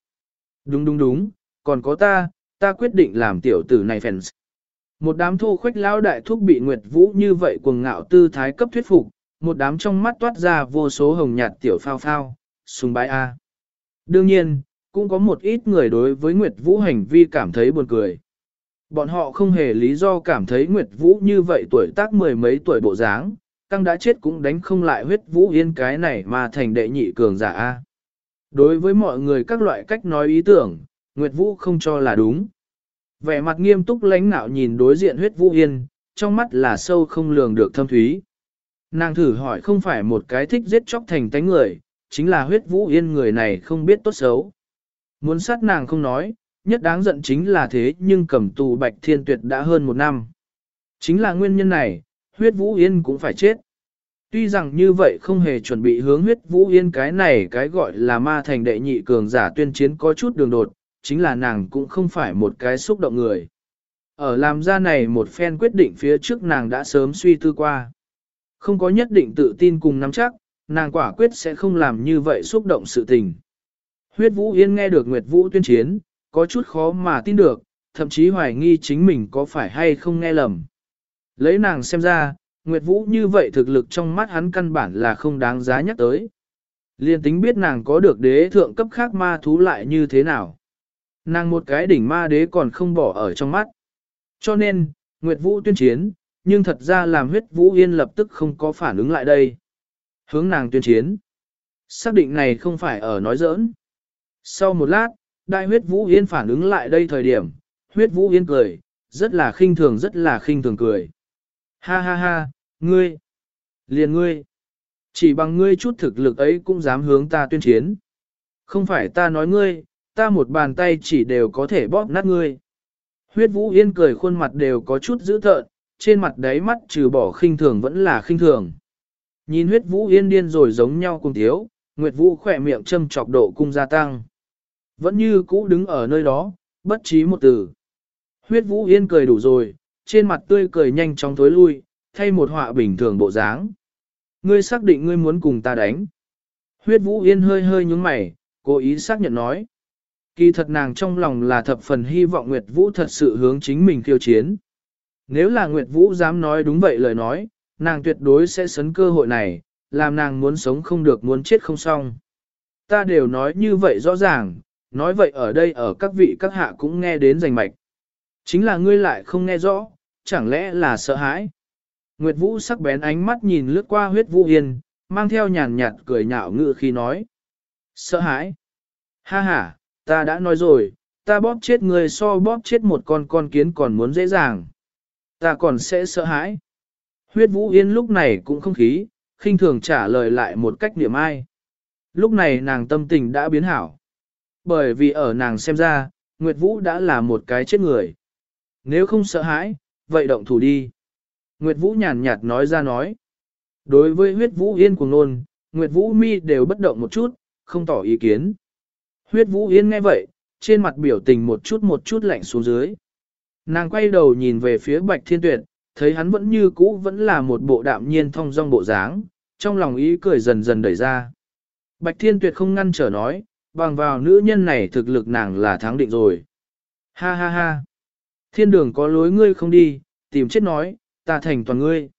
Đúng đúng đúng, còn có ta, ta quyết định làm tiểu tử này fans. Một đám thô khuếch lão đại thúc bị Nguyệt Vũ như vậy cuồng ngạo tư thái cấp thuyết phục, một đám trong mắt toát ra vô số hồng nhạt tiểu phao phao, sùng bái A. Đương nhiên, cũng có một ít người đối với Nguyệt Vũ hành vi cảm thấy buồn cười. Bọn họ không hề lý do cảm thấy Nguyệt Vũ như vậy tuổi tác mười mấy tuổi bộ dáng, căng đã chết cũng đánh không lại huyết Vũ Yên cái này mà thành đệ nhị cường giả A. Đối với mọi người các loại cách nói ý tưởng, Nguyệt Vũ không cho là đúng. Vẻ mặt nghiêm túc lãnh nạo nhìn đối diện huyết Vũ Yên, trong mắt là sâu không lường được thâm thúy. Nàng thử hỏi không phải một cái thích giết chóc thành tánh người, chính là huyết Vũ Yên người này không biết tốt xấu. Muốn sát nàng không nói, nhất đáng giận chính là thế nhưng cầm tù bạch thiên tuyệt đã hơn một năm. Chính là nguyên nhân này, huyết vũ yên cũng phải chết. Tuy rằng như vậy không hề chuẩn bị hướng huyết vũ yên cái này cái gọi là ma thành đệ nhị cường giả tuyên chiến có chút đường đột, chính là nàng cũng không phải một cái xúc động người. Ở làm ra này một phen quyết định phía trước nàng đã sớm suy tư qua. Không có nhất định tự tin cùng nắm chắc, nàng quả quyết sẽ không làm như vậy xúc động sự tình. Huyết Vũ Yên nghe được Nguyệt Vũ tuyên chiến, có chút khó mà tin được, thậm chí hoài nghi chính mình có phải hay không nghe lầm. Lấy nàng xem ra, Nguyệt Vũ như vậy thực lực trong mắt hắn căn bản là không đáng giá nhắc tới. Liên tính biết nàng có được đế thượng cấp khác ma thú lại như thế nào. Nàng một cái đỉnh ma đế còn không bỏ ở trong mắt. Cho nên, Nguyệt Vũ tuyên chiến, nhưng thật ra làm huyết Vũ Yên lập tức không có phản ứng lại đây. Hướng nàng tuyên chiến. Xác định này không phải ở nói giỡn. Sau một lát, đại huyết Vũ Yên phản ứng lại đây thời điểm, huyết Vũ Yên cười, rất là khinh thường rất là khinh thường cười. Ha ha ha, ngươi, liền ngươi, chỉ bằng ngươi chút thực lực ấy cũng dám hướng ta tuyên chiến. Không phải ta nói ngươi, ta một bàn tay chỉ đều có thể bóp nát ngươi. Huyết Vũ Yên cười khuôn mặt đều có chút dữ tợn, trên mặt đáy mắt trừ bỏ khinh thường vẫn là khinh thường. Nhìn huyết Vũ Yên điên rồi giống nhau cùng thiếu, Nguyệt Vũ khỏe miệng châm chọc độ cung gia tăng. Vẫn như cũ đứng ở nơi đó, bất trí một từ. Huyết Vũ Yên cười đủ rồi, trên mặt tươi cười nhanh chóng tối lui, thay một họa bình thường bộ dáng. Ngươi xác định ngươi muốn cùng ta đánh. Huyết Vũ Yên hơi hơi nhúng mày, cố ý xác nhận nói. Kỳ thật nàng trong lòng là thập phần hy vọng Nguyệt Vũ thật sự hướng chính mình khiêu chiến. Nếu là Nguyệt Vũ dám nói đúng vậy lời nói, nàng tuyệt đối sẽ sấn cơ hội này, làm nàng muốn sống không được muốn chết không xong. Ta đều nói như vậy rõ ràng, nói vậy ở đây ở các vị các hạ cũng nghe đến rành mạch. Chính là ngươi lại không nghe rõ, chẳng lẽ là sợ hãi? Nguyệt Vũ sắc bén ánh mắt nhìn lướt qua huyết Vũ Yên, mang theo nhàn nhạt cười nhạo ngự khi nói. Sợ hãi? Ha ha, ta đã nói rồi, ta bóp chết người so bóp chết một con con kiến còn muốn dễ dàng. Ta còn sẽ sợ hãi. Huyết Vũ Yên lúc này cũng không khí, khinh thường trả lời lại một cách niệm ai. Lúc này nàng tâm tình đã biến hảo. Bởi vì ở nàng xem ra, Nguyệt Vũ đã là một cái chết người. Nếu không sợ hãi, vậy động thủ đi. Nguyệt Vũ nhàn nhạt nói ra nói. Đối với huyết Vũ Yên cùng nôn, Nguyệt Vũ mi đều bất động một chút, không tỏ ý kiến. Huyết Vũ Yên nghe vậy, trên mặt biểu tình một chút một chút lạnh xuống dưới. Nàng quay đầu nhìn về phía Bạch Thiên Tuyệt, thấy hắn vẫn như cũ vẫn là một bộ đạm nhiên thong dong bộ dáng, trong lòng ý cười dần dần đẩy ra. Bạch Thiên Tuyệt không ngăn trở nói, bằng vào nữ nhân này thực lực nàng là thắng định rồi. Ha ha ha. Thiên đường có lối ngươi không đi, tìm chết nói, ta thành toàn ngươi.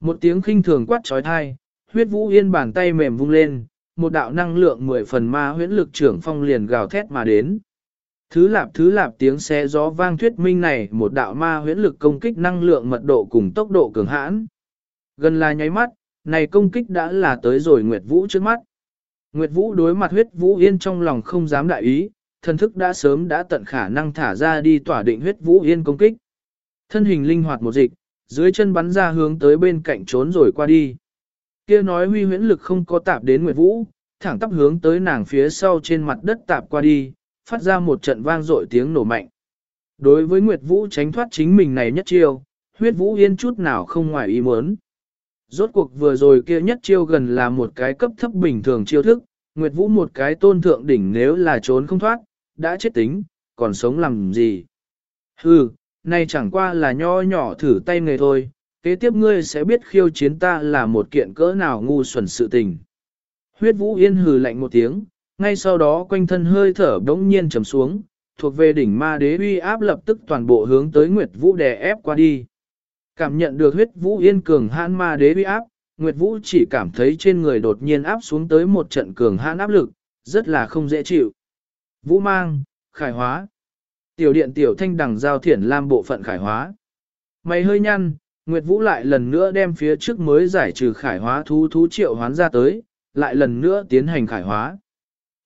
Một tiếng khinh thường quát trói thai, huyết vũ yên bàn tay mềm vung lên, một đạo năng lượng mười phần ma huyễn lực trưởng phong liền gào thét mà đến. Thứ lạp thứ lạp tiếng xé gió vang thuyết minh này một đạo ma huyễn lực công kích năng lượng mật độ cùng tốc độ cường hãn. Gần là nháy mắt, này công kích đã là tới rồi Nguyệt Vũ trước mắt. Nguyệt Vũ đối mặt huyết Vũ Yên trong lòng không dám đại ý, thần thức đã sớm đã tận khả năng thả ra đi tỏa định huyết Vũ Yên công kích. Thân hình linh hoạt một dịch, dưới chân bắn ra hướng tới bên cạnh trốn rồi qua đi. Kia nói huy huyễn lực không có tạp đến Nguyệt Vũ, thẳng tắp hướng tới nàng phía sau trên mặt đất tạp qua đi, phát ra một trận vang dội tiếng nổ mạnh. Đối với Nguyệt Vũ tránh thoát chính mình này nhất chiêu, huyết Vũ Yên chút nào không ngoài ý muốn. Rốt cuộc vừa rồi kia nhất chiêu gần là một cái cấp thấp bình thường chiêu thức, Nguyệt Vũ một cái tôn thượng đỉnh nếu là trốn không thoát, đã chết tính, còn sống làm gì? Hừ, nay chẳng qua là nho nhỏ thử tay nghề thôi, kế tiếp ngươi sẽ biết khiêu chiến ta là một kiện cỡ nào ngu xuẩn sự tình. Huyết Vũ Yên hừ lạnh một tiếng, ngay sau đó quanh thân hơi thở đống nhiên trầm xuống, thuộc về đỉnh ma đế uy áp lập tức toàn bộ hướng tới Nguyệt Vũ đè ép qua đi. Cảm nhận được huyết Vũ Yên cường hãn ma đế uy áp, Nguyệt Vũ chỉ cảm thấy trên người đột nhiên áp xuống tới một trận cường hãn áp lực, rất là không dễ chịu. Vũ mang, khải hóa. Tiểu điện tiểu thanh đằng giao thiển lam bộ phận khải hóa. Mày hơi nhăn, Nguyệt Vũ lại lần nữa đem phía trước mới giải trừ khải hóa thú thú triệu hoán ra tới, lại lần nữa tiến hành khải hóa.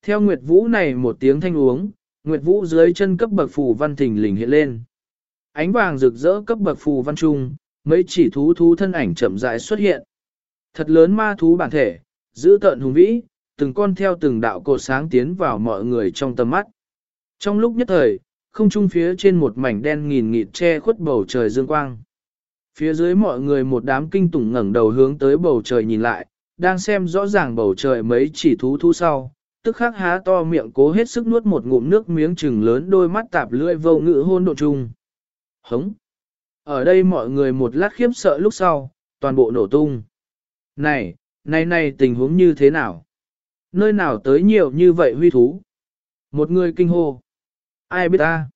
Theo Nguyệt Vũ này một tiếng thanh uống, Nguyệt Vũ dưới chân cấp bậc phù văn thình lình hiện lên. Ánh vàng rực rỡ cấp bậc phù văn trung, mấy chỉ thú thú thân ảnh chậm rãi xuất hiện. Thật lớn ma thú bản thể, giữ tợn hùng vĩ, từng con theo từng đạo cột sáng tiến vào mọi người trong tầm mắt. Trong lúc nhất thời, không trung phía trên một mảnh đen nghìn nghịt che khuất bầu trời dương quang. Phía dưới mọi người một đám kinh tủng ngẩng đầu hướng tới bầu trời nhìn lại, đang xem rõ ràng bầu trời mấy chỉ thú thú sau, tức khắc há to miệng cố hết sức nuốt một ngụm nước miếng chừng lớn đôi mắt tạp lưỡi vô ngữ hôn độ chung. Hống! Ở đây mọi người một lát khiếp sợ lúc sau, toàn bộ nổ tung. Này, này này tình huống như thế nào? Nơi nào tới nhiều như vậy huy thú? Một người kinh hô. Ai biết ta?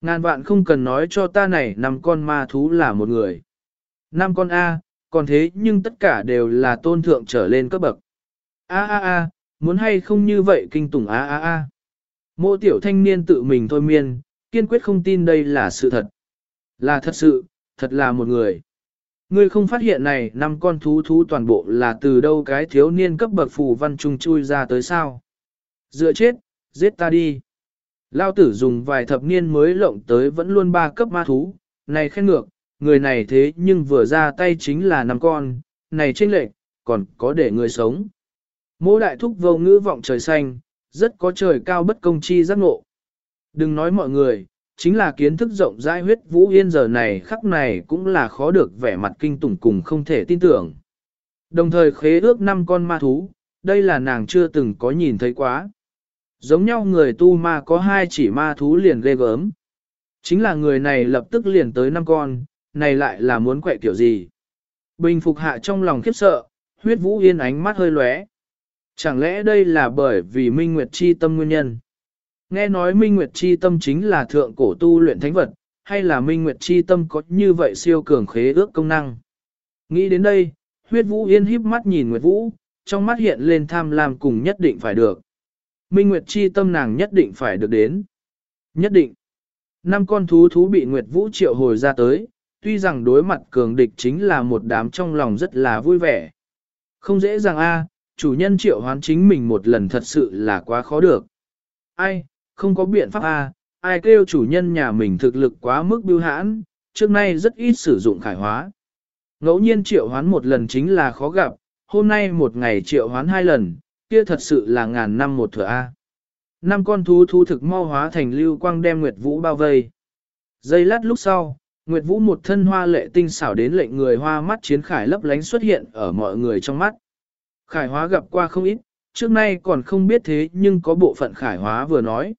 Ngàn vạn không cần nói cho ta này năm con ma thú là một người. Năm con A, còn thế nhưng tất cả đều là tôn thượng trở lên cấp bậc. A a a, muốn hay không như vậy kinh tủng a a a. mộ tiểu thanh niên tự mình thôi miên, kiên quyết không tin đây là sự thật. Là thật sự, thật là một người. Ngươi không phát hiện này năm con thú thú toàn bộ là từ đâu cái thiếu niên cấp bậc phù văn trung chui ra tới sao? Dựa chết, giết ta đi. Lao tử dùng vài thập niên mới lộng tới vẫn luôn ba cấp ma thú, này khen ngược, người này thế nhưng vừa ra tay chính là năm con, này trên lệch, còn có để người sống. Mô đại thúc vô ngữ vọng trời xanh, rất có trời cao bất công chi giác ngộ. Đừng nói mọi người, chính là kiến thức rộng rãi huyết vũ yên giờ này khắc này cũng là khó được vẻ mặt kinh tủng cùng không thể tin tưởng. Đồng thời khế ước năm con ma thú, đây là nàng chưa từng có nhìn thấy quá. Giống nhau người tu ma có hai chỉ ma thú liền ghê gớm. Chính là người này lập tức liền tới năm con, này lại là muốn quậy kiểu gì. Bình phục hạ trong lòng khiếp sợ, huyết vũ yên ánh mắt hơi lóe. Chẳng lẽ đây là bởi vì Minh Nguyệt Chi tâm nguyên nhân? Nghe nói Minh Nguyệt Chi tâm chính là thượng cổ tu luyện thánh vật, hay là Minh Nguyệt Chi tâm có như vậy siêu cường khế ước công năng? Nghĩ đến đây, huyết vũ yên híp mắt nhìn Nguyệt Vũ, trong mắt hiện lên tham lam cùng nhất định phải được. Minh Nguyệt Chi tâm nàng nhất định phải được đến. Nhất định. Năm con thú thú bị Nguyệt Vũ triệu hồi ra tới, tuy rằng đối mặt cường địch chính là một đám trong lòng rất là vui vẻ. Không dễ dàng a, chủ nhân triệu hoán chính mình một lần thật sự là quá khó được. Ai, không có biện pháp a, ai kêu chủ nhân nhà mình thực lực quá mức biêu hãn, trước nay rất ít sử dụng khải hóa. Ngẫu nhiên triệu hoán một lần chính là khó gặp, hôm nay một ngày triệu hoán hai lần, kia thật sự là ngàn năm một thừa A. Năm con thú thú thực mau hóa thành lưu quang đem Nguyệt Vũ bao vây. Giây lát lúc sau, Nguyệt Vũ một thân hoa lệ tinh xảo đến lệnh người hoa mắt chiến khải lấp lánh xuất hiện ở mọi người trong mắt. Khải hóa gặp qua không ít, trước nay còn không biết thế nhưng có bộ phận khải hóa vừa nói.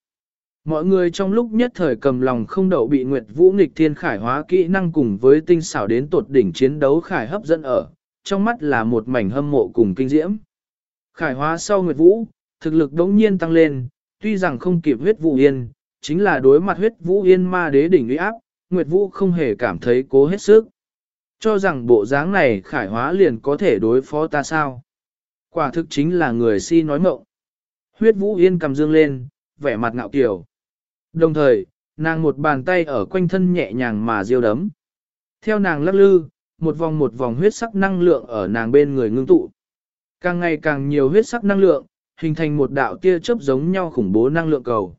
Mọi người trong lúc nhất thời cầm lòng không đậu bị Nguyệt Vũ nghịch thiên khải hóa kỹ năng cùng với tinh xảo đến tột đỉnh chiến đấu khải hấp dẫn ở, trong mắt là một mảnh hâm mộ cùng kinh diễm. Khải hóa sau Nguyệt Vũ, thực lực đống nhiên tăng lên, tuy rằng không kịp huyết vũ yên, chính là đối mặt huyết vũ yên ma đế đỉnh uy áp, Nguyệt Vũ không hề cảm thấy cố hết sức. Cho rằng bộ dáng này khải hóa liền có thể đối phó ta sao. Quả thực chính là người si nói mộng. Huyết Vũ Yên cầm dương lên, vẻ mặt ngạo kiều. Đồng thời, nàng một bàn tay ở quanh thân nhẹ nhàng mà diêu đấm. Theo nàng lắc lư, một vòng một vòng huyết sắc năng lượng ở nàng bên người ngưng tụ. Càng ngày càng nhiều huyết sắc năng lượng, hình thành một đạo tia chớp giống nhau khủng bố năng lượng cầu.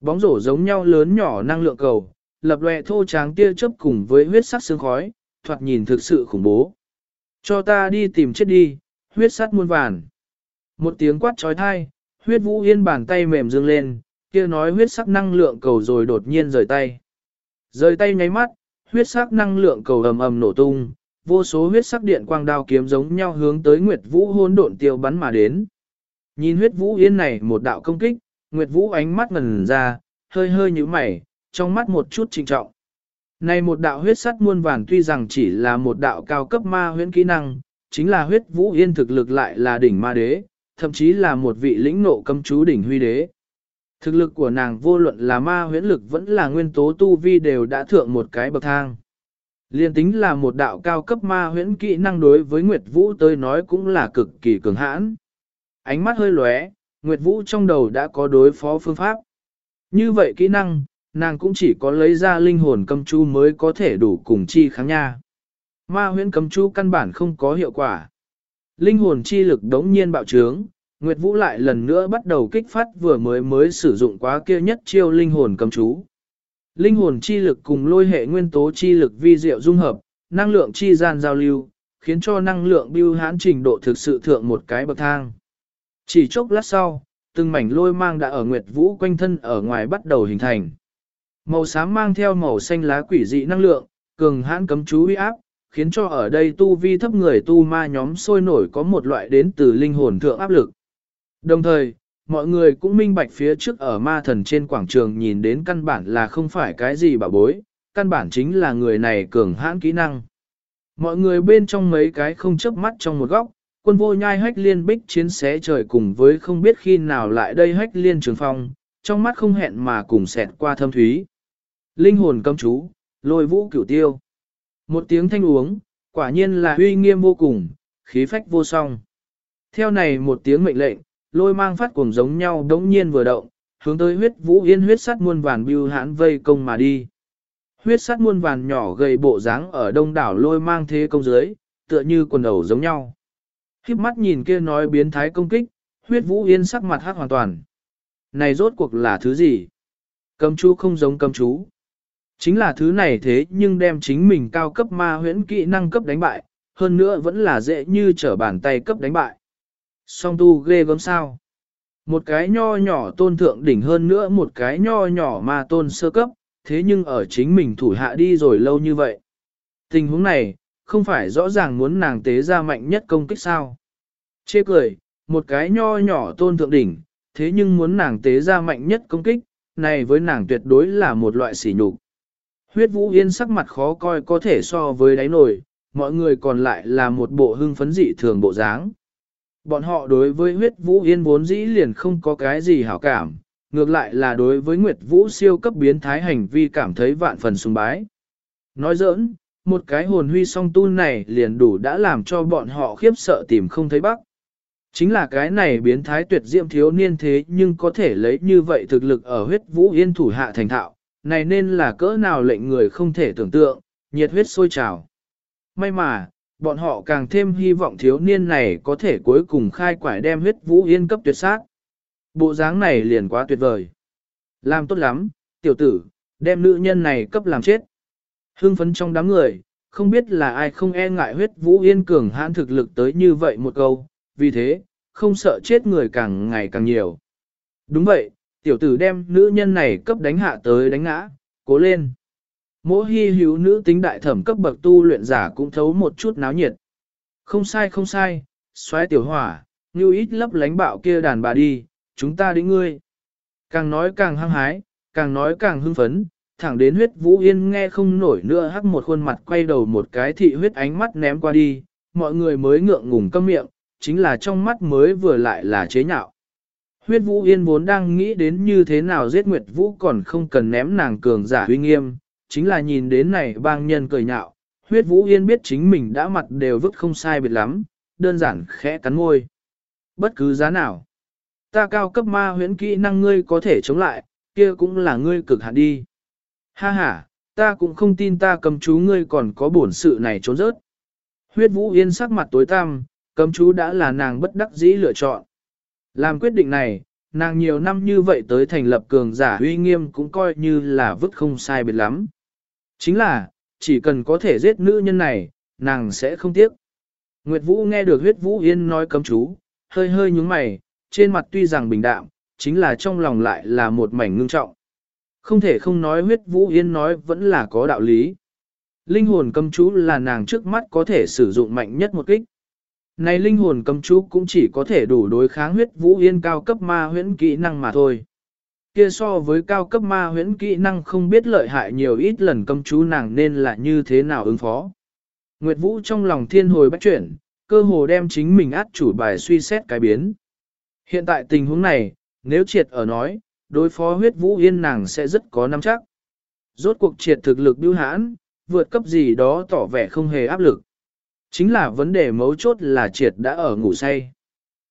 Bóng rổ giống nhau lớn nhỏ năng lượng cầu, lập lòe thô tráng tia chớp cùng với huyết sắc sương khói, thoạt nhìn thực sự khủng bố. Cho ta đi tìm chết đi, huyết sắc muôn vàn. Một tiếng quát trói thai, huyết vũ yên bàn tay mềm dương lên, kia nói huyết sắc năng lượng cầu rồi đột nhiên rời tay. Rời tay nháy mắt, huyết sắc năng lượng cầu ầm ầm nổ tung, vô số huyết sắc điện quang đao kiếm giống nhau hướng tới Nguyệt Vũ hôn độn tiêu bắn mà đến. Nhìn huyết Vũ Yên này một đạo công kích, Nguyệt Vũ ánh mắt ngần ra, hơi hơi như mày, trong mắt một chút trinh trọng. Này một đạo huyết sắt muôn vàn tuy rằng chỉ là một đạo cao cấp ma huyễn kỹ năng, chính là huyết Vũ Yên thực lực lại là đỉnh ma đế, thậm chí là một vị lĩnh nộ cấm chú đỉnh huy đế. Thực lực của nàng vô luận là ma huyễn lực vẫn là nguyên tố tu vi đều đã thượng một cái bậc thang. Liên tính là một đạo cao cấp ma huyễn kỹ năng đối với Nguyệt Vũ tới nói cũng là cực kỳ cường hãn. Ánh mắt hơi lóe, Nguyệt Vũ trong đầu đã có đối phó phương pháp. Như vậy kỹ năng, nàng cũng chỉ có lấy ra linh hồn cầm chu mới có thể đủ cùng chi kháng nha. Ma huyễn cầm chu căn bản không có hiệu quả. Linh hồn chi lực đống nhiên bạo trướng, Nguyệt Vũ lại lần nữa bắt đầu kích phát vừa mới mới sử dụng quá kia nhất chiêu linh hồn cầm chú. Linh hồn chi lực cùng lôi hệ nguyên tố chi lực vi diệu dung hợp, năng lượng chi gian giao lưu, khiến cho năng lượng biêu hãn trình độ thực sự thượng một cái bậc thang. Chỉ chốc lát sau, từng mảnh lôi mang đã ở Nguyệt Vũ quanh thân ở ngoài bắt đầu hình thành. Màu xám mang theo màu xanh lá quỷ dị năng lượng, cường hãn cấm chú uy áp, khiến cho ở đây tu vi thấp người tu ma nhóm sôi nổi có một loại đến từ linh hồn thượng áp lực. Đồng thời, mọi người cũng minh bạch phía trước ở ma thần trên quảng trường nhìn đến căn bản là không phải cái gì bảo bối, căn bản chính là người này cường hãn kỹ năng. Mọi người bên trong mấy cái không chớp mắt trong một góc, quân vô nhai hách liên bích chiến xé trời cùng với không biết khi nào lại đây hách liên trường phong, trong mắt không hẹn mà cùng xẹt qua thâm thúy. Linh hồn cấm chú, lôi vũ cửu tiêu. Một tiếng thanh uống, quả nhiên là uy nghiêm vô cùng, khí phách vô song. Theo này một tiếng mệnh lệnh, lôi mang phát cuồng giống nhau đống nhiên vừa động, hướng tới huyết vũ yên huyết sắt muôn vàn bưu hãn vây công mà đi. Huyết sắt muôn vàn nhỏ gầy bộ dáng ở đông đảo lôi mang thế công dưới, tựa như quần ẩu giống nhau. Khiếp mắt nhìn kia nói biến thái công kích, huyết vũ yên sắc mặt hát hoàn toàn. Này rốt cuộc là thứ gì? Cầm chú không giống cầm chú. Chính là thứ này thế nhưng đem chính mình cao cấp ma huyễn kỹ năng cấp đánh bại, hơn nữa vẫn là dễ như trở bàn tay cấp đánh bại. Song tu ghê gớm sao. Một cái nho nhỏ tôn thượng đỉnh hơn nữa một cái nho nhỏ ma tôn sơ cấp, thế nhưng ở chính mình thủ hạ đi rồi lâu như vậy. Tình huống này, không phải rõ ràng muốn nàng tế ra mạnh nhất công kích sao. Chê cười, một cái nho nhỏ tôn thượng đỉnh, thế nhưng muốn nàng tế ra mạnh nhất công kích, này với nàng tuyệt đối là một loại sỉ nhục. Huyết vũ yên sắc mặt khó coi có thể so với đáy nổi, mọi người còn lại là một bộ hưng phấn dị thường bộ dáng. Bọn họ đối với huyết vũ yên vốn dĩ liền không có cái gì hảo cảm, ngược lại là đối với Nguyệt Vũ siêu cấp biến thái hành vi cảm thấy vạn phần sùng bái. Nói giỡn, một cái hồn huy song tu này liền đủ đã làm cho bọn họ khiếp sợ tìm không thấy bắc. Chính là cái này biến thái tuyệt diệm thiếu niên thế nhưng có thể lấy như vậy thực lực ở huyết vũ yên thủ hạ thành thạo, này nên là cỡ nào lệnh người không thể tưởng tượng, nhiệt huyết sôi trào. May mà, bọn họ càng thêm hy vọng thiếu niên này có thể cuối cùng khai quải đem huyết vũ yên cấp tuyệt sát. Bộ dáng này liền quá tuyệt vời. Làm tốt lắm, tiểu tử, đem nữ nhân này cấp làm chết. Hưng phấn trong đám người, không biết là ai không e ngại huyết vũ yên cường hãn thực lực tới như vậy một câu, vì thế, không sợ chết người càng ngày càng nhiều. Đúng vậy, tiểu tử đem nữ nhân này cấp đánh hạ tới đánh ngã, cố lên. Mỗi hy hữu nữ tính đại thẩm cấp bậc tu luyện giả cũng thấu một chút náo nhiệt. Không sai không sai, xoáy tiểu hỏa, như ít lấp lánh bạo kia đàn bà đi, chúng ta đến ngươi. Càng nói càng hăng hái, càng nói càng hưng phấn, thẳng đến huyết vũ yên nghe không nổi nữa hắc một khuôn mặt quay đầu một cái thị huyết ánh mắt ném qua đi, mọi người mới ngượng ngùng câm miệng, chính là trong mắt mới vừa lại là chế nhạo. Huyết vũ yên vốn đang nghĩ đến như thế nào giết Nguyệt Vũ còn không cần ném nàng cường giả huy nghiêm, chính là nhìn đến này bang nhân cười nhạo, huyết vũ yên biết chính mình đã mặt đều vứt không sai biệt lắm, đơn giản khẽ cắn môi. Bất cứ giá nào, ta cao cấp ma huyễn kỹ năng ngươi có thể chống lại, kia cũng là ngươi cực hạn đi. Ha ha, ta cũng không tin ta cầm chú ngươi còn có bổn sự này trốn rớt. Huyết vũ yên sắc mặt tối tăm, cầm chú đã là nàng bất đắc dĩ lựa chọn. Làm quyết định này, nàng nhiều năm như vậy tới thành lập cường giả uy nghiêm cũng coi như là vứt không sai biệt lắm. Chính là, chỉ cần có thể giết nữ nhân này, nàng sẽ không tiếc. Nguyệt Vũ nghe được huyết Vũ Yên nói cấm chú, hơi hơi nhúng mày, trên mặt tuy rằng bình đạm, chính là trong lòng lại là một mảnh ngưng trọng. Không thể không nói huyết Vũ Yên nói vẫn là có đạo lý. Linh hồn cấm chú là nàng trước mắt có thể sử dụng mạnh nhất một kích. Này linh hồn cấm chú cũng chỉ có thể đủ đối kháng huyết Vũ Yên cao cấp ma huyễn kỹ năng mà thôi kia so với cao cấp ma huyễn kỹ năng không biết lợi hại nhiều ít lần cầm chú nàng nên là như thế nào ứng phó. Nguyệt Vũ trong lòng thiên hồi bắt chuyển, cơ hồ đem chính mình át chủ bài suy xét cái biến. Hiện tại tình huống này, nếu triệt ở nói, đối phó huyết Vũ Yên nàng sẽ rất có nắm chắc. Rốt cuộc triệt thực lực biêu hãn, vượt cấp gì đó tỏ vẻ không hề áp lực. Chính là vấn đề mấu chốt là triệt đã ở ngủ say.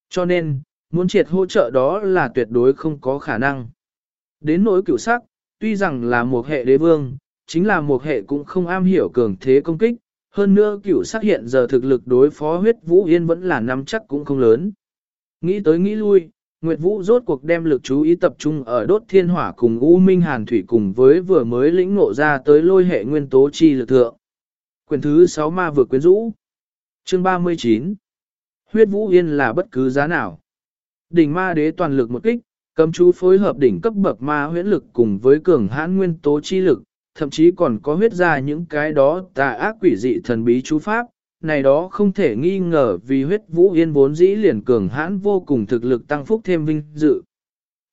Cho nên, muốn triệt hỗ trợ đó là tuyệt đối không có khả năng. Đến nỗi cửu sắc, tuy rằng là một hệ đế vương, chính là một hệ cũng không am hiểu cường thế công kích, hơn nữa cửu sắc hiện giờ thực lực đối phó huyết vũ yên vẫn là nắm chắc cũng không lớn. Nghĩ tới nghĩ lui, Nguyệt Vũ rốt cuộc đem lực chú ý tập trung ở đốt thiên hỏa cùng U Minh Hàn Thủy cùng với vừa mới lĩnh ngộ ra tới lôi hệ nguyên tố chi lực thượng. Quyền thứ 6 ma vừa quyến rũ. Chương 39. Huyết Vũ Yên là bất cứ giá nào. Đỉnh ma đế toàn lực một kích, Cấm chú phối hợp đỉnh cấp bậc ma huyễn lực cùng với cường hãn nguyên tố chi lực, thậm chí còn có huyết ra những cái đó tà ác quỷ dị thần bí chú pháp, này đó không thể nghi ngờ vì huyết vũ yên vốn dĩ liền cường hãn vô cùng thực lực tăng phúc thêm vinh dự.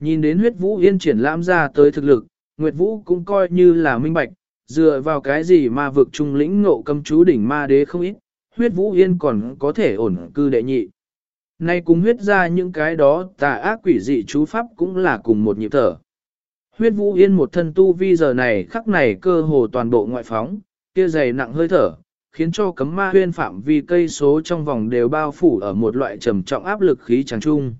Nhìn đến huyết vũ yên triển lãm ra tới thực lực, Nguyệt Vũ cũng coi như là minh bạch, dựa vào cái gì mà vực trung lĩnh ngộ cầm chú đỉnh ma đế không ít, huyết vũ yên còn có thể ổn cư đệ nhị. Nay cùng huyết ra những cái đó tà ác quỷ dị chú pháp cũng là cùng một nhịp thở. Huyết vũ yên một thân tu vi giờ này khắc này cơ hồ toàn bộ ngoại phóng, kia dày nặng hơi thở, khiến cho cấm ma huyên phạm vi cây số trong vòng đều bao phủ ở một loại trầm trọng áp lực khí tràng trung.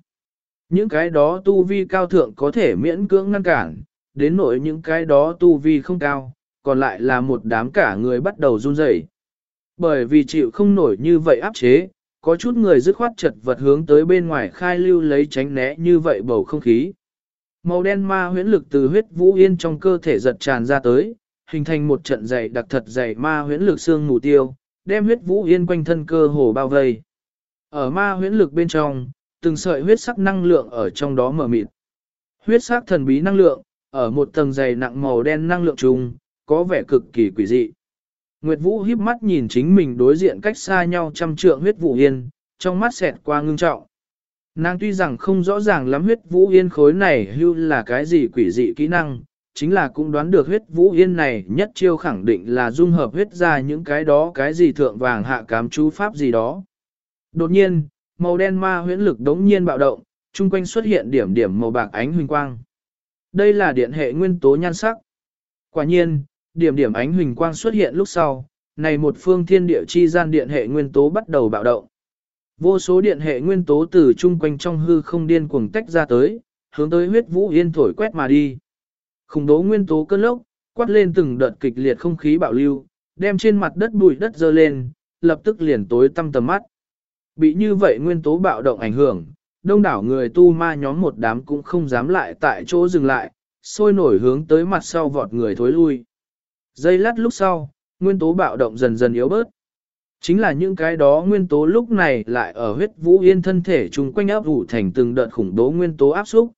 Những cái đó tu vi cao thượng có thể miễn cưỡng ngăn cản, đến nỗi những cái đó tu vi không cao, còn lại là một đám cả người bắt đầu run rẩy. Bởi vì chịu không nổi như vậy áp chế, có chút người dứt khoát chật vật hướng tới bên ngoài khai lưu lấy tránh né như vậy bầu không khí. Màu đen ma huyễn lực từ huyết vũ yên trong cơ thể giật tràn ra tới, hình thành một trận dày đặc thật dày ma huyễn lực xương mù tiêu, đem huyết vũ yên quanh thân cơ hồ bao vây. Ở ma huyễn lực bên trong, từng sợi huyết sắc năng lượng ở trong đó mở mịt. Huyết sắc thần bí năng lượng, ở một tầng dày nặng màu đen năng lượng trùng, có vẻ cực kỳ quỷ dị. Nguyệt Vũ híp mắt nhìn chính mình đối diện cách xa nhau trăm trượng huyết vũ yên, trong mắt xẹt qua ngưng trọng. Nàng tuy rằng không rõ ràng lắm huyết vũ yên khối này hưu là cái gì quỷ dị kỹ năng, chính là cũng đoán được huyết vũ yên này nhất chiêu khẳng định là dung hợp huyết ra những cái đó cái gì thượng vàng hạ cám chú pháp gì đó. Đột nhiên, màu đen ma huyễn lực đống nhiên bạo động, chung quanh xuất hiện điểm điểm màu bạc ánh huỳnh quang. Đây là điện hệ nguyên tố nhan sắc. Quả nhiên, điểm điểm ánh huỳnh quang xuất hiện lúc sau, này một phương thiên địa chi gian điện hệ nguyên tố bắt đầu bạo động. Vô số điện hệ nguyên tố từ chung quanh trong hư không điên cuồng tách ra tới, hướng tới huyết vũ yên thổi quét mà đi. Khủng đố nguyên tố cơn lốc, quát lên từng đợt kịch liệt không khí bạo lưu, đem trên mặt đất bụi đất dơ lên, lập tức liền tối tăm tầm mắt. Bị như vậy nguyên tố bạo động ảnh hưởng, đông đảo người tu ma nhóm một đám cũng không dám lại tại chỗ dừng lại, sôi nổi hướng tới mặt sau vọt người thối lui. Giây lát lúc sau, nguyên tố bạo động dần dần yếu bớt. Chính là những cái đó nguyên tố lúc này lại ở huyết vũ yên thân thể chung quanh áp ủ thành từng đợt khủng bố nguyên tố áp xúc.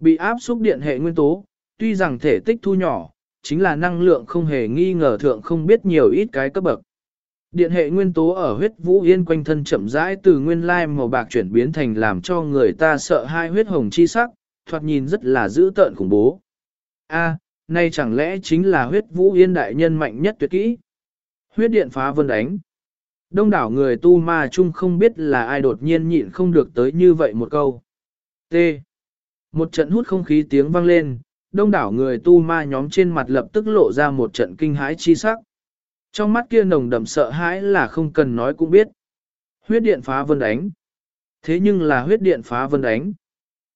Bị áp xúc điện hệ nguyên tố, tuy rằng thể tích thu nhỏ, chính là năng lượng không hề nghi ngờ thượng không biết nhiều ít cái cấp bậc. Điện hệ nguyên tố ở huyết vũ yên quanh thân chậm rãi từ nguyên lai màu bạc chuyển biến thành làm cho người ta sợ hai huyết hồng chi sắc, thoạt nhìn rất là dữ tợn khủng bố. A, nay chẳng lẽ chính là huyết vũ yên đại nhân mạnh nhất tuyệt kỹ? Huyết điện phá vân đánh. Đông đảo người tu ma chung không biết là ai đột nhiên nhịn không được tới như vậy một câu. T. Một trận hút không khí tiếng vang lên, đông đảo người tu ma nhóm trên mặt lập tức lộ ra một trận kinh hãi chi sắc. Trong mắt kia nồng đậm sợ hãi là không cần nói cũng biết. Huyết điện phá vân đánh. Thế nhưng là huyết điện phá vân đánh.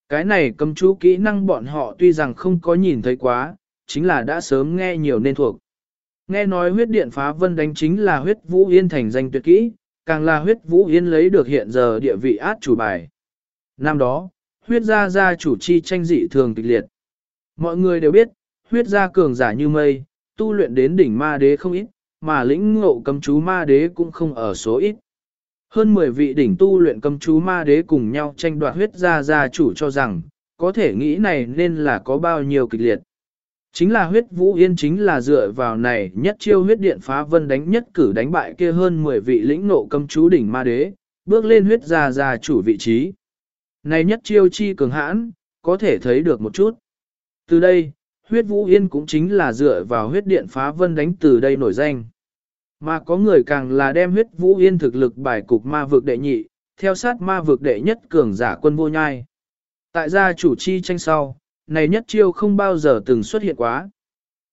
Cái này cầm chú kỹ năng bọn họ tuy rằng không có nhìn thấy quá, chính là đã sớm nghe nhiều nên thuộc. Nghe nói huyết điện phá vân đánh chính là huyết vũ yên thành danh tuyệt kỹ, càng là huyết vũ yên lấy được hiện giờ địa vị át chủ bài. Năm đó, huyết gia gia chủ chi tranh dị thường kịch liệt. Mọi người đều biết, huyết gia cường giả như mây, tu luyện đến đỉnh ma đế không ít, mà lĩnh ngộ cầm chú ma đế cũng không ở số ít. Hơn 10 vị đỉnh tu luyện cầm chú ma đế cùng nhau tranh đoạt huyết gia gia chủ cho rằng, có thể nghĩ này nên là có bao nhiêu kịch liệt. Chính là huyết vũ yên chính là dựa vào này nhất chiêu huyết điện phá vân đánh nhất cử đánh bại kia hơn 10 vị lĩnh nộ cầm chú đỉnh ma đế, bước lên huyết gia gia chủ vị trí. Này nhất chiêu chi cường hãn, có thể thấy được một chút. Từ đây, huyết vũ yên cũng chính là dựa vào huyết điện phá vân đánh từ đây nổi danh. Mà có người càng là đem huyết vũ yên thực lực bài cục ma vực đệ nhị, theo sát ma vực đệ nhất cường giả quân vô nhai. Tại gia chủ chi tranh sau, này nhất chiêu không bao giờ từng xuất hiện quá.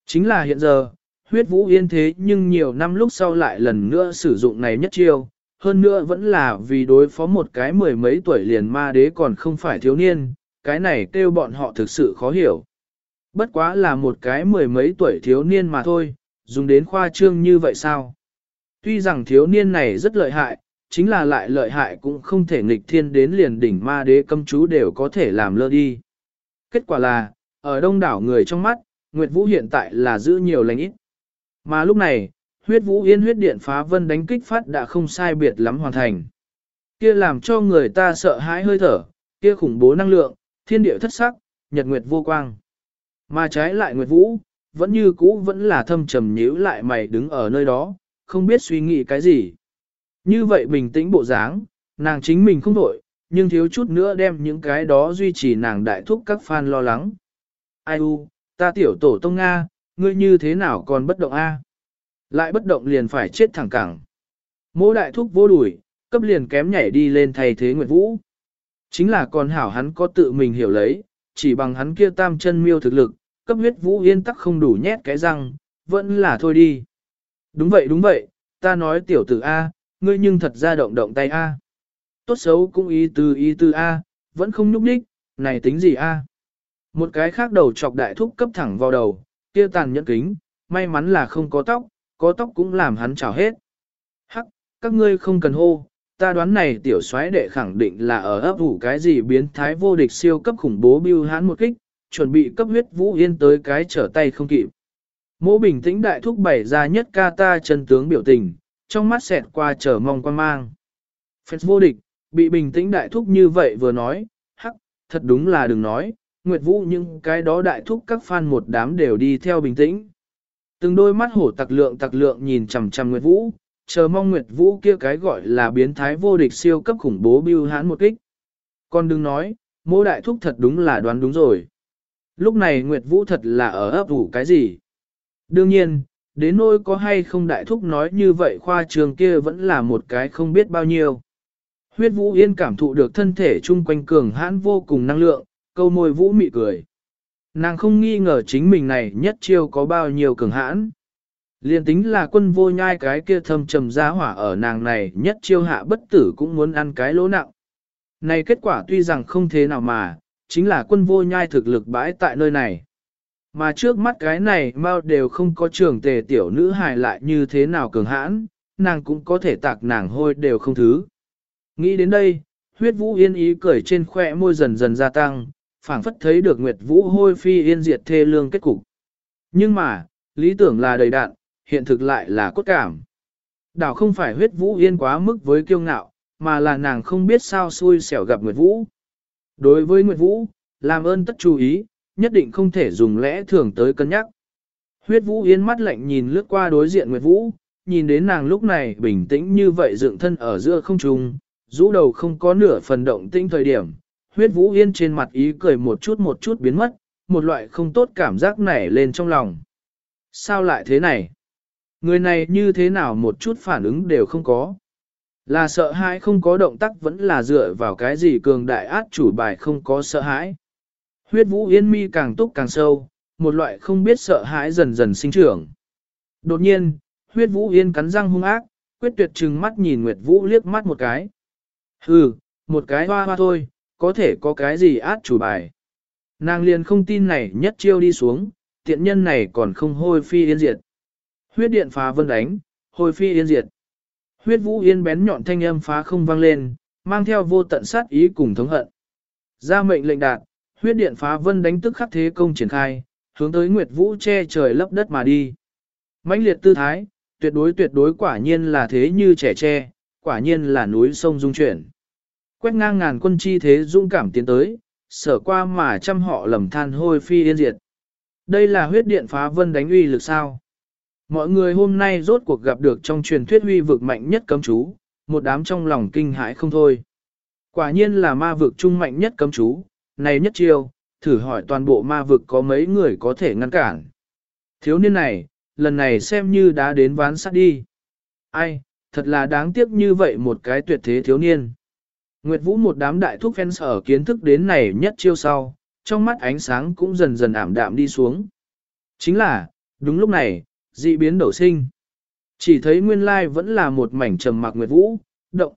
Chính là hiện giờ, huyết vũ yên thế nhưng nhiều năm lúc sau lại lần nữa sử dụng này nhất chiêu, hơn nữa vẫn là vì đối phó một cái mười mấy tuổi liền ma đế còn không phải thiếu niên, cái này kêu bọn họ thực sự khó hiểu. Bất quá là một cái mười mấy tuổi thiếu niên mà thôi, dùng đến khoa trương như vậy sao? Tuy rằng thiếu niên này rất lợi hại, chính là lại lợi hại cũng không thể nghịch thiên đến liền đỉnh ma đế cấm chú đều có thể làm lơ đi. Kết quả là, ở đông đảo người trong mắt, Nguyệt Vũ hiện tại là giữ nhiều lành ít. Mà lúc này, huyết vũ yên huyết điện phá vân đánh kích phát đã không sai biệt lắm hoàn thành. Kia làm cho người ta sợ hãi hơi thở, kia khủng bố năng lượng, thiên địa thất sắc, nhật nguyệt vô quang. Mà trái lại Nguyệt Vũ, vẫn như cũ vẫn là thâm trầm nhíu lại mày đứng ở nơi đó, không biết suy nghĩ cái gì. Như vậy bình tĩnh bộ dáng, nàng chính mình không đổi, nhưng thiếu chút nữa đem những cái đó duy trì nàng đại thúc các fan lo lắng. Ai u, ta tiểu tổ tông Nga, ngươi như thế nào còn bất động a? Lại bất động liền phải chết thẳng cẳng. Mô đại thúc vô đuổi, cấp liền kém nhảy đi lên thay thế Nguyệt Vũ. Chính là còn hảo hắn có tự mình hiểu lấy, chỉ bằng hắn kia tam chân miêu thực lực, cấp huyết Vũ Yên tắc không đủ nhét cái răng, vẫn là thôi đi. Đúng vậy đúng vậy, ta nói tiểu tử A, ngươi nhưng thật ra động động tay A. Tốt xấu cũng ý tư ý tư A, vẫn không nhúc đích, này tính gì A. Một cái khác đầu chọc đại thúc cấp thẳng vào đầu, kia tàn nhẫn kính, may mắn là không có tóc, có tóc cũng làm hắn trào hết. Hắc, các ngươi không cần hô, ta đoán này tiểu soái đệ khẳng định là ở ấp ủ cái gì biến thái vô địch siêu cấp khủng bố bưu hãn một kích, chuẩn bị cấp huyết vũ yên tới cái trở tay không kịp. Mỗ bình tĩnh đại thúc bảy ra nhất ca ta chân tướng biểu tình, trong mắt xẹt qua trở mong quan mang. Phép vô địch, bị bình tĩnh đại thúc như vậy vừa nói, hắc, thật đúng là đừng nói, Nguyệt Vũ những cái đó đại thúc các fan một đám đều đi theo bình tĩnh. Từng đôi mắt hổ tặc lượng tặc lượng nhìn chằm chằm Nguyệt Vũ, chờ mong Nguyệt Vũ kia cái gọi là biến thái vô địch siêu cấp khủng bố bưu hãn một kích. Còn đừng nói, mô đại thúc thật đúng là đoán đúng rồi. Lúc này Nguyệt Vũ thật là ở ấp ủ cái gì? Đương nhiên, đến nỗi có hay không đại thúc nói như vậy khoa trường kia vẫn là một cái không biết bao nhiêu. Huyết Vũ Yên cảm thụ được thân thể chung quanh cường hãn vô cùng năng lượng, câu môi Vũ mị cười. Nàng không nghi ngờ chính mình này nhất chiêu có bao nhiêu cường hãn. Liên tính là quân vô nhai cái kia thâm trầm giá hỏa ở nàng này nhất chiêu hạ bất tử cũng muốn ăn cái lỗ nặng. Này kết quả tuy rằng không thế nào mà, chính là quân vô nhai thực lực bãi tại nơi này. Mà trước mắt cái này mau đều không có trường tề tiểu nữ hài lại như thế nào cường hãn, nàng cũng có thể tạc nàng hôi đều không thứ. Nghĩ đến đây, huyết vũ yên ý cười trên khoe môi dần dần gia tăng, phảng phất thấy được nguyệt vũ hôi phi yên diệt thê lương kết cục. Nhưng mà, lý tưởng là đầy đạn, hiện thực lại là cốt cảm. Đảo không phải huyết vũ yên quá mức với kiêu ngạo, mà là nàng không biết sao xui xẻo gặp Nguyệt Vũ. Đối với Nguyệt Vũ, làm ơn tất chú ý, nhất định không thể dùng lẽ thường tới cân nhắc. Huyết Vũ yên mắt lạnh nhìn lướt qua đối diện Nguyệt Vũ, nhìn đến nàng lúc này bình tĩnh như vậy dựng thân ở giữa không trung, rũ đầu không có nửa phần động tĩnh thời điểm. Huyết Vũ Yên trên mặt ý cười một chút một chút biến mất, một loại không tốt cảm giác nảy lên trong lòng. Sao lại thế này? Người này như thế nào một chút phản ứng đều không có. Là sợ hãi không có động tác vẫn là dựa vào cái gì cường đại át chủ bài không có sợ hãi. Huyết vũ yên mi càng túc càng sâu, một loại không biết sợ hãi dần dần sinh trưởng. Đột nhiên, huyết vũ yên cắn răng hung ác, quyết tuyệt trừng mắt nhìn Nguyệt Vũ liếc mắt một cái. Hừ, một cái hoa hoa thôi, có thể có cái gì át chủ bài. Nàng liền không tin này nhất chiêu đi xuống, tiện nhân này còn không hôi phi yên diệt. Huyết điện phá vân đánh, hôi phi yên diệt. Huyết vũ yên bén nhọn thanh âm phá không vang lên, mang theo vô tận sát ý cùng thống hận. Ra mệnh lệnh đạt, huyết điện phá vân đánh tức khắc thế công triển khai, hướng tới Nguyệt Vũ che trời lấp đất mà đi. mãnh liệt tư thái, tuyệt đối tuyệt đối quả nhiên là thế như trẻ tre, quả nhiên là núi sông dung chuyển. Quét ngang ngàn quân chi thế dung cảm tiến tới, sở qua mà trăm họ lầm than hôi phi yên diệt. Đây là huyết điện phá vân đánh uy lực sao? Mọi người hôm nay rốt cuộc gặp được trong truyền thuyết huy vực mạnh nhất cấm chú, một đám trong lòng kinh hãi không thôi. Quả nhiên là ma vực trung mạnh nhất cấm chú, này nhất chiêu, thử hỏi toàn bộ ma vực có mấy người có thể ngăn cản. Thiếu niên này, lần này xem như đã đến ván sát đi. Ai, thật là đáng tiếc như vậy một cái tuyệt thế thiếu niên. Nguyệt Vũ một đám đại thúc fans ở kiến thức đến này nhất chiêu sau, trong mắt ánh sáng cũng dần dần ảm đạm đi xuống. Chính là, đúng lúc này, dị biến đổ sinh. Chỉ thấy nguyên lai vẫn là một mảnh trầm mặc nguyệt vũ, động.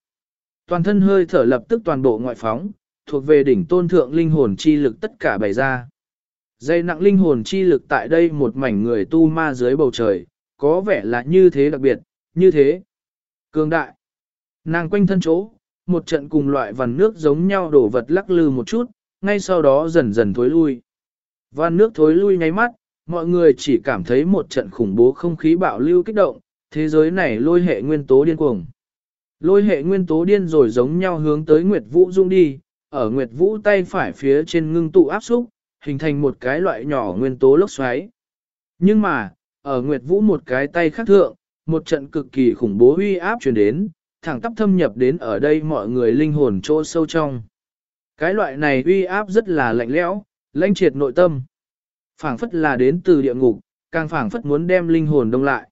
Toàn thân hơi thở lập tức toàn bộ ngoại phóng, thuộc về đỉnh tôn thượng linh hồn chi lực tất cả bày ra. Dây nặng linh hồn chi lực tại đây một mảnh người tu ma dưới bầu trời, có vẻ là như thế đặc biệt, như thế. Cường đại. Nàng quanh thân chỗ, một trận cùng loại vằn nước giống nhau đổ vật lắc lư một chút, ngay sau đó dần dần thối lui. Van nước thối lui nháy mắt, mọi người chỉ cảm thấy một trận khủng bố không khí bạo lưu kích động, thế giới này lôi hệ nguyên tố điên cuồng. Lôi hệ nguyên tố điên rồi giống nhau hướng tới Nguyệt Vũ Dung đi, ở Nguyệt Vũ tay phải phía trên ngưng tụ áp xúc, hình thành một cái loại nhỏ nguyên tố lốc xoáy. Nhưng mà, ở Nguyệt Vũ một cái tay khác thượng, một trận cực kỳ khủng bố uy áp truyền đến, thẳng tắp thâm nhập đến ở đây mọi người linh hồn chỗ sâu trong. Cái loại này uy áp rất là lạnh lẽo, lãnh triệt nội tâm phảng phất là đến từ địa ngục, càng phảng phất muốn đem linh hồn đông lại.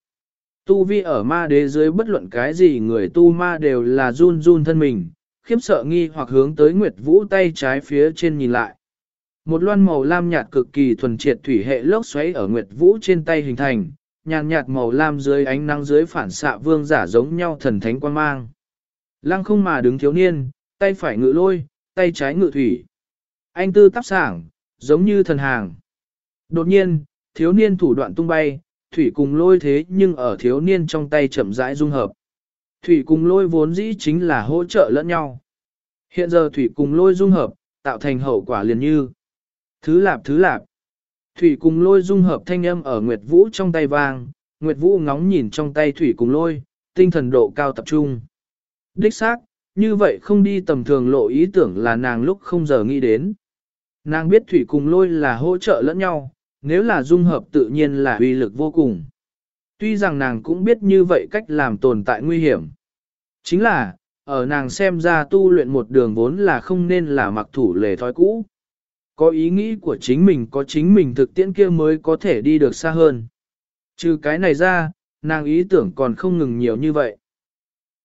Tu vi ở ma đế dưới bất luận cái gì người tu ma đều là run run thân mình, khiếp sợ nghi hoặc hướng tới Nguyệt Vũ tay trái phía trên nhìn lại. Một loan màu lam nhạt cực kỳ thuần triệt thủy hệ lốc xoáy ở Nguyệt Vũ trên tay hình thành, nhàn nhạt màu lam dưới ánh nắng dưới phản xạ vương giả giống nhau thần thánh quan mang. Lăng không mà đứng thiếu niên, tay phải ngự lôi, tay trái ngự thủy. Anh tư tắp sảng, giống như thần hàng. Đột nhiên, thiếu niên thủ đoạn tung bay, thủy cùng lôi thế nhưng ở thiếu niên trong tay chậm rãi dung hợp. Thủy cùng lôi vốn dĩ chính là hỗ trợ lẫn nhau. Hiện giờ thủy cùng lôi dung hợp, tạo thành hậu quả liền như. Thứ lạp thứ lạp. Thủy cùng lôi dung hợp thanh âm ở Nguyệt Vũ trong tay vang, Nguyệt Vũ ngóng nhìn trong tay thủy cùng lôi, tinh thần độ cao tập trung. Đích xác, như vậy không đi tầm thường lộ ý tưởng là nàng lúc không giờ nghĩ đến. Nàng biết thủy cùng lôi là hỗ trợ lẫn nhau, nếu là dung hợp tự nhiên là uy lực vô cùng. Tuy rằng nàng cũng biết như vậy cách làm tồn tại nguy hiểm. Chính là, ở nàng xem ra tu luyện một đường vốn là không nên là mặc thủ lề thói cũ. Có ý nghĩ của chính mình có chính mình thực tiễn kia mới có thể đi được xa hơn. Trừ cái này ra, nàng ý tưởng còn không ngừng nhiều như vậy.